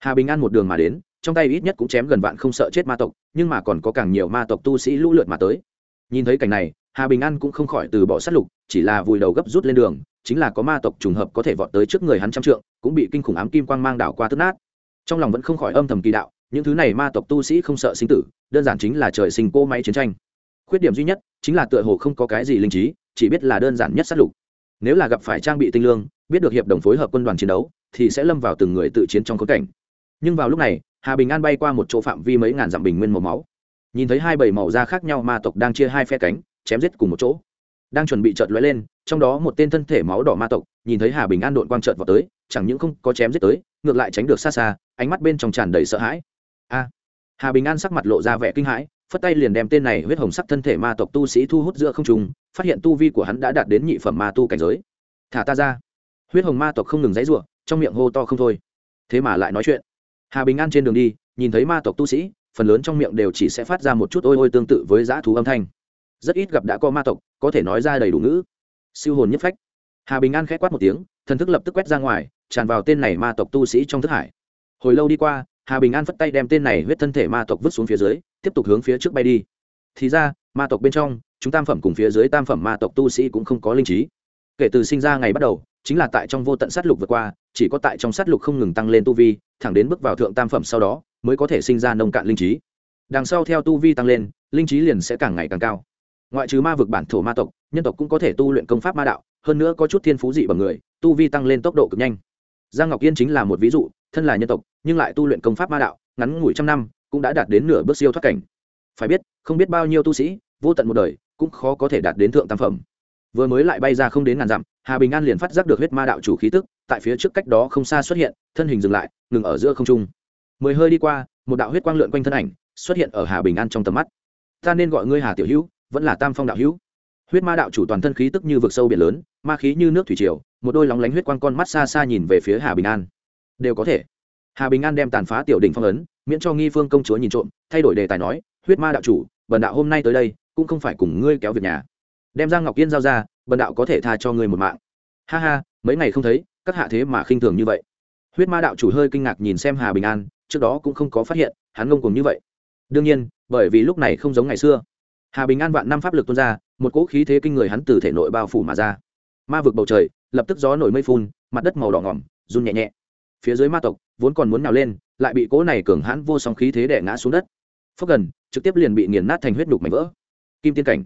hà bình an một đường mà đến, trong tay ít nhất cũng chém gần vạn không sợ chết ma tộc, nhưng mà còn có càng nhiều ma tộc tu sĩ lũ lượt mà tới. Nhìn thấy cảnh này, hà bình an cũng không khỏi từ bỏ sát lục, chỉ là vùi đầu gấp rút lên đường, chính là có ma tộc trùng hợp có thể vọt tới trước người hắn trăm trượng, cũng bị kinh khủng ám kim quang mang đảo qua tức nát. Trong lòng vẫn không khỏi âm thầm kỳ đạo, những thứ này ma tộc tu sĩ không sợ sinh tử, đơn giản chính là trời sinh cô máy chiến tranh. Khuyết điểm duy nhất chính là tựa hồ không có cái gì linh trí, chỉ biết là đơn giản nhất sát lục. Nếu là gặp phải trang bị tinh lương, biết được hiệp đồng phối hợp quân đoàn chiến đấu, thì sẽ lâm vào từng người tự chiến trong khốn cảnh nhưng vào lúc này, hà bình an bay qua một chỗ phạm vi mấy ngàn dặm bình nguyên màu máu. Nhìn thấy hai bầy màu da khác nhau ma tộc đang chia hai phe cánh, chém giết cùng một chỗ. Đang chuẩn bị chợt lóe lên, trong đó một tên thân thể máu đỏ ma tộc, nhìn thấy hà bình an đội quang trợt vào tới, chẳng những không có chém giết tới, ngược lại tránh được xa xa, ánh mắt bên trong tràn đầy sợ hãi. A! Hà bình an sắc mặt lộ ra vẻ kinh hãi, phất tay liền đem tên này huyết hồng sắc thân thể ma tộc tu sĩ thu hút giữa không trùng phát hiện tu vi của hắn đã đạt đến nhị phẩm ma tu cảnh giới. Thả ta ra! Huyết hồng ma tộc không ngừng dãy ruộng trong miệng hô to không thôi. Thế mà lại nói chuyện hà bình an trên đường đi, nhìn thấy ma tộc tu sĩ, phần lớn trong miệng đều chỉ sẽ phát ra một chút ôi ôi tương tự với dã thú âm thanh. Rất ít gặp đã có ma tộc, có thể nói ra đầy đủ ngữ. Siêu hồn nhất phách. Hà bình an khẽ quát một tiếng, thần thức lập tức quét ra ngoài, tràn vào tên này ma tộc tu sĩ trong thức hải. Hồi lâu đi qua, hà bình an phất tay đem tên này huyết thân thể ma tộc vứt xuống phía dưới, tiếp tục hướng phía trước bay đi. Thì ra, ma tộc bên trong, chúng tam phẩm cùng phía dưới tam phẩm ma tộc tu sĩ cũng không có linh trí. Kể từ sinh ra ngày bắt đầu chính là tại trong vô tận sát lục vượt qua, chỉ có tại trong sát lục không ngừng tăng lên tu vi, thẳng đến bước vào thượng tam phẩm sau đó, mới có thể sinh ra nông cạn linh trí. Đằng sau theo tu vi tăng lên, linh trí liền sẽ càng ngày càng cao. Ngoại trừ ma vực bản thổ ma tộc, nhân tộc cũng có thể tu luyện công pháp ma đạo, hơn nữa có chút thiên phú dị bằng người, tu vi tăng lên tốc độ cực nhanh. Giang ngọc yên chính là một ví dụ, thân là nhân tộc, nhưng lại tu luyện công pháp ma đạo, ngắn ngủi trăm năm, cũng đã đạt đến nửa bước siêu thoát cảnh. Phải biết, không biết bao nhiêu tu sĩ, vô tận một đời, cũng khó có thể đạt đến thượng tam phẩm. Vừa mới lại bay ra không đến ngàn dặm hà bình an liền phát giác được huyết ma đạo chủ khí tức, tại phía trước cách đó không xa xuất hiện, thân hình dừng lại, ngừng ở giữa không trung. Mười hơi đi qua, một đạo huyết quang lượn quanh thân ảnh xuất hiện ở hà bình an trong tầm mắt. Ta nên gọi ngươi hà tiểu hữu, vẫn là tam phong đạo hữu. Huyết ma đạo chủ toàn thân khí tức như vực sâu biển lớn, ma khí như nước thủy triều, một đôi lóng lánh huyết quang con mắt xa xa nhìn về phía hà bình an. Đều có thể. Hà bình an đem tàn phá tiểu đình phong ấn, miễn cho nghi phương công chúa nhìn trộm, thay đổi đề tài nói, huyết ma đạo chủ, bần đạo hôm nay tới đây, cũng không phải cùng ngươi kéo việc nhà. Đem giang ngọc yên giao ra bần đạo có thể tha cho ngươi một mạng. Ha ha, mấy ngày không thấy, các hạ thế mà khinh thường như vậy. Huyết ma đạo chủ hơi kinh ngạc nhìn xem hà bình an, trước đó cũng không có phát hiện, hắn ngông cùng như vậy. Đương nhiên, bởi vì lúc này không giống ngày xưa. Hà bình an vạn năm pháp lực tuôn ra, một cỗ khí thế kinh người hắn từ thể nội bao phủ mà ra. Ma vực bầu trời, lập tức gió nổi mây phun, mặt đất màu đỏ ngỏm, run nhẹ nhẹ. Phía dưới ma tộc, vốn còn muốn nào lên, lại bị cỗ này cường hãn vô song khí thế đè ngã xuống đất. Phốc gần, trực tiếp liền bị nghiền nát thành huyết nhục mảnh vỡ. Kim tiên cảnh.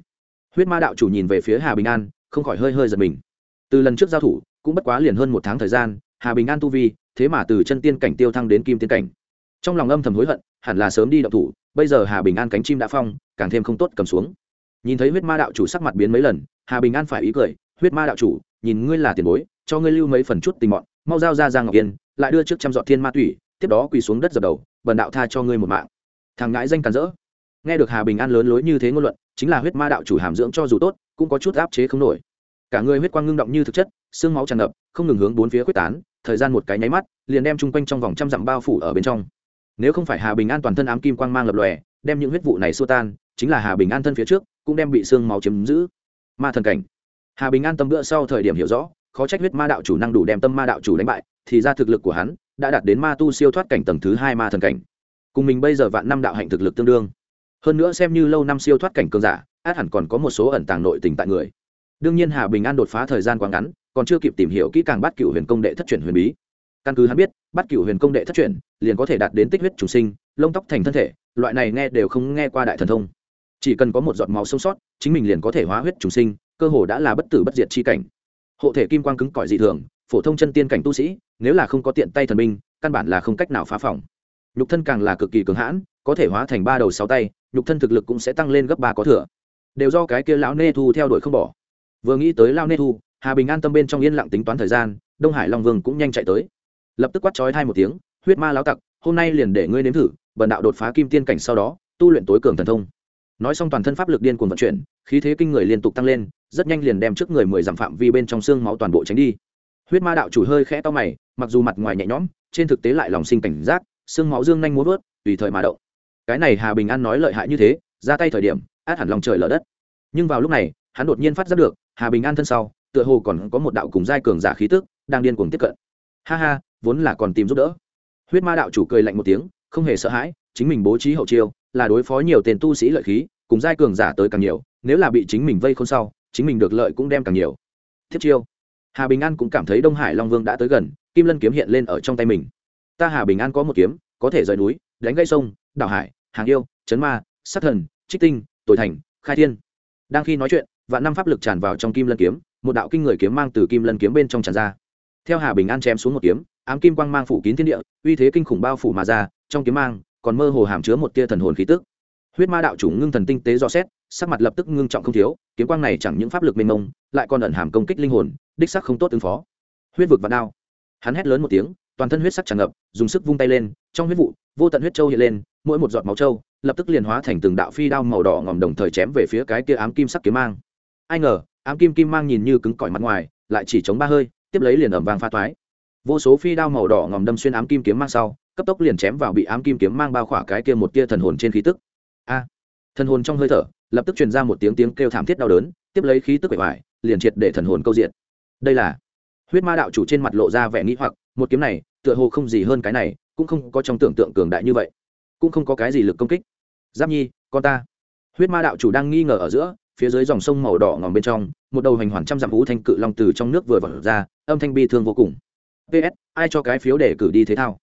Huyết ma đạo chủ nhìn về phía hà bình an không khỏi hơi hơi giật mình. Từ lần trước giao thủ, cũng bất quá liền hơn một tháng thời gian, hà bình an tu vi, thế mà từ chân tiên cảnh tiêu thăng đến kim tiên cảnh. Trong lòng âm thầm hối hận, hẳn là sớm đi động thủ, bây giờ hà bình an cánh chim đã phong, càng thêm không tốt cầm xuống. Nhìn thấy huyết ma đạo chủ sắc mặt biến mấy lần, hà bình an phải ý cười, huyết ma đạo chủ, nhìn ngươi là tiền bối, cho ngươi lưu mấy phần chút tình mọn, mau giao ra giang ngọc yên, lại đưa trước trăm dọn thiên ma thủy tiếp đó quỳ xuống đất dập đầu, bần đạo tha cho ngươi một mạng. Thằng ngãi danh càn rỡ. Nghe được hà bình an lớn lối như thế ngôn luận, chính là huyết ma đạo chủ hàm dưỡng cho dù tốt cũng có chút áp chế không nổi. Cả người huyết quang ngưng động như thực chất, xương máu tràn ngập, không ngừng hướng bốn phía quyết tán, thời gian một cái nháy mắt, liền đem chung quanh trong vòng trăm dặm bao phủ ở bên trong. Nếu không phải hà bình an toàn thân ám kim quang mang lập lòe, đem những huyết vụ này xua tan, chính là hà bình an thân phía trước, cũng đem bị xương máu chiếm giữ. Ma thần cảnh. Hà bình an tâm bữa sau thời điểm hiểu rõ, khó trách huyết ma đạo chủ năng đủ đem tâm ma đạo chủ đánh bại, thì ra thực lực của hắn đã đạt đến ma tu siêu thoát cảnh tầng thứ hai ma thần cảnh. Cùng mình bây giờ vạn năm đạo hạnh thực lực tương đương. Hơn nữa xem như lâu năm siêu thoát cảnh cường giả át hẳn còn có một số ẩn tàng nội tình tại người. Đương nhiên hà bình an đột phá thời gian quá ngắn còn chưa kịp tìm hiểu kỹ càng bắt cựu huyền công đệ thất truyền huyền bí. Căn cứ hắn biết bắt cựu huyền công đệ thất truyền liền có thể đạt đến tích huyết trùng sinh lông tóc thành thân thể loại này nghe đều không nghe qua đại thần thông. Chỉ cần có một giọt máu sống sót chính mình liền có thể hóa huyết trùng sinh cơ hồ đã là bất tử bất diệt chi cảnh. Hộ thể kim quang cứng cỏi dị thường phổ thông chân tiên cảnh tu sĩ nếu là không có tiện tay thần minh, căn bản là không cách nào phá phòng. Nhục thân càng là cực kỳ cường hãn có thể hóa thành ba đầu sáu tay nhục thân thực lực cũng sẽ tăng lên gấp ba có thừa đều do cái kia lão nê thu theo đuổi không bỏ. Vừa nghĩ tới lao nê thu, hà bình an tâm bên trong yên lặng tính toán thời gian, đông hải long vương cũng nhanh chạy tới. Lập tức quát trói thai một tiếng, huyết ma lão tặc, hôm nay liền để ngươi nếm thử, bần đạo đột phá kim tiên cảnh sau đó, tu luyện tối cường thần thông. Nói xong toàn thân pháp lực điên cuồng vận chuyển, khí thế kinh người liên tục tăng lên, rất nhanh liền đem trước người mười dặm phạm vi bên trong xương máu toàn bộ tránh đi. Huyết ma đạo chủ hơi khẽ to mày, mặc dù mặt ngoài nhẹ nhõm, trên thực tế lại lòng sinh cảnh giác, xương máu dương nhanh muốn vớt, tùy thời mà động. Cái này hà bình an nói lợi hại như thế, ra tay thời điểm át hẳn lòng trời lở đất. Nhưng vào lúc này, hắn đột nhiên phát giác được, hà bình an thân sau, tựa hồ còn có một đạo cùng giai cường giả khí tức, đang điên cuồng tiếp cận. Ha ha, vốn là còn tìm giúp đỡ. Huyết ma đạo chủ cười lạnh một tiếng, không hề sợ hãi, chính mình bố trí hậu chiêu, là đối phó nhiều tiền tu sĩ lợi khí, cùng giai cường giả tới càng nhiều, nếu là bị chính mình vây khôn sau, chính mình được lợi cũng đem càng nhiều. Thiết chiêu. Hà bình an cũng cảm thấy đông hải long vương đã tới gần, kim lân kiếm hiện lên ở trong tay mình. Ta hà bình an có một kiếm, có thể rời núi, đánh gây sông, đảo hải, hàng yêu, chấn ma, sát thần, trích tinh tội thành, khai thiên. Đang khi nói chuyện, vạn năm pháp lực tràn vào trong kim lân kiếm, một đạo kinh người kiếm mang từ kim lân kiếm bên trong tràn ra. Theo hà bình an chém xuống một kiếm, ám kim quang mang phủ kín thiên địa, uy thế kinh khủng bao phủ mà ra, trong kiếm mang còn mơ hồ hàm chứa một tia thần hồn khí tức. Huyết ma đạo chủ ngưng thần tinh tế do xét, sắc mặt lập tức ngưng trọng không thiếu, kiếm quang này chẳng những pháp lực mênh mông, lại còn ẩn hàm công kích linh hồn, đích sắc không tốt ứng phó. Huyết vực và đao. Hắn hét lớn một tiếng, toàn thân huyết sắc tràn ngập, dùng sức vung tay lên, trong huyết vụ, vô tận huyết châu hiện lên, mỗi một giọt máu châu lập tức liền hóa thành từng đạo phi đao màu đỏ ngòm đồng thời chém về phía cái kia ám kim sắc kiếm mang. Ai ngờ ám kim kim mang nhìn như cứng cỏi mặt ngoài lại chỉ chống ba hơi tiếp lấy liền ẩm vàng pha toái. Vô số phi đao màu đỏ ngòm đâm xuyên ám kim kiếm mang sau cấp tốc liền chém vào bị ám kim kiếm mang bao khỏa cái kia một tia thần hồn trên khí tức. A! Thần hồn trong hơi thở lập tức truyền ra một tiếng tiếng kêu thảm thiết đau đớn tiếp lấy khí tức bể hoài, liền triệt để thần hồn câu diện. Đây là huyết ma đạo chủ trên mặt lộ ra vẻ nghĩ hoặc một kiếm này tựa hồ không gì hơn cái này cũng không có trong tưởng tượng cường đại như vậy cũng không có cái gì lực công kích giáp nhi, con ta. Huyết ma đạo chủ đang nghi ngờ ở giữa, phía dưới dòng sông màu đỏ ngòm bên trong, một đầu hành hoàn trăm dặm vũ thanh cự long từ trong nước vừa vọt ra, âm thanh bi thương vô cùng. Ps ai cho cái phiếu để cử đi thế thao?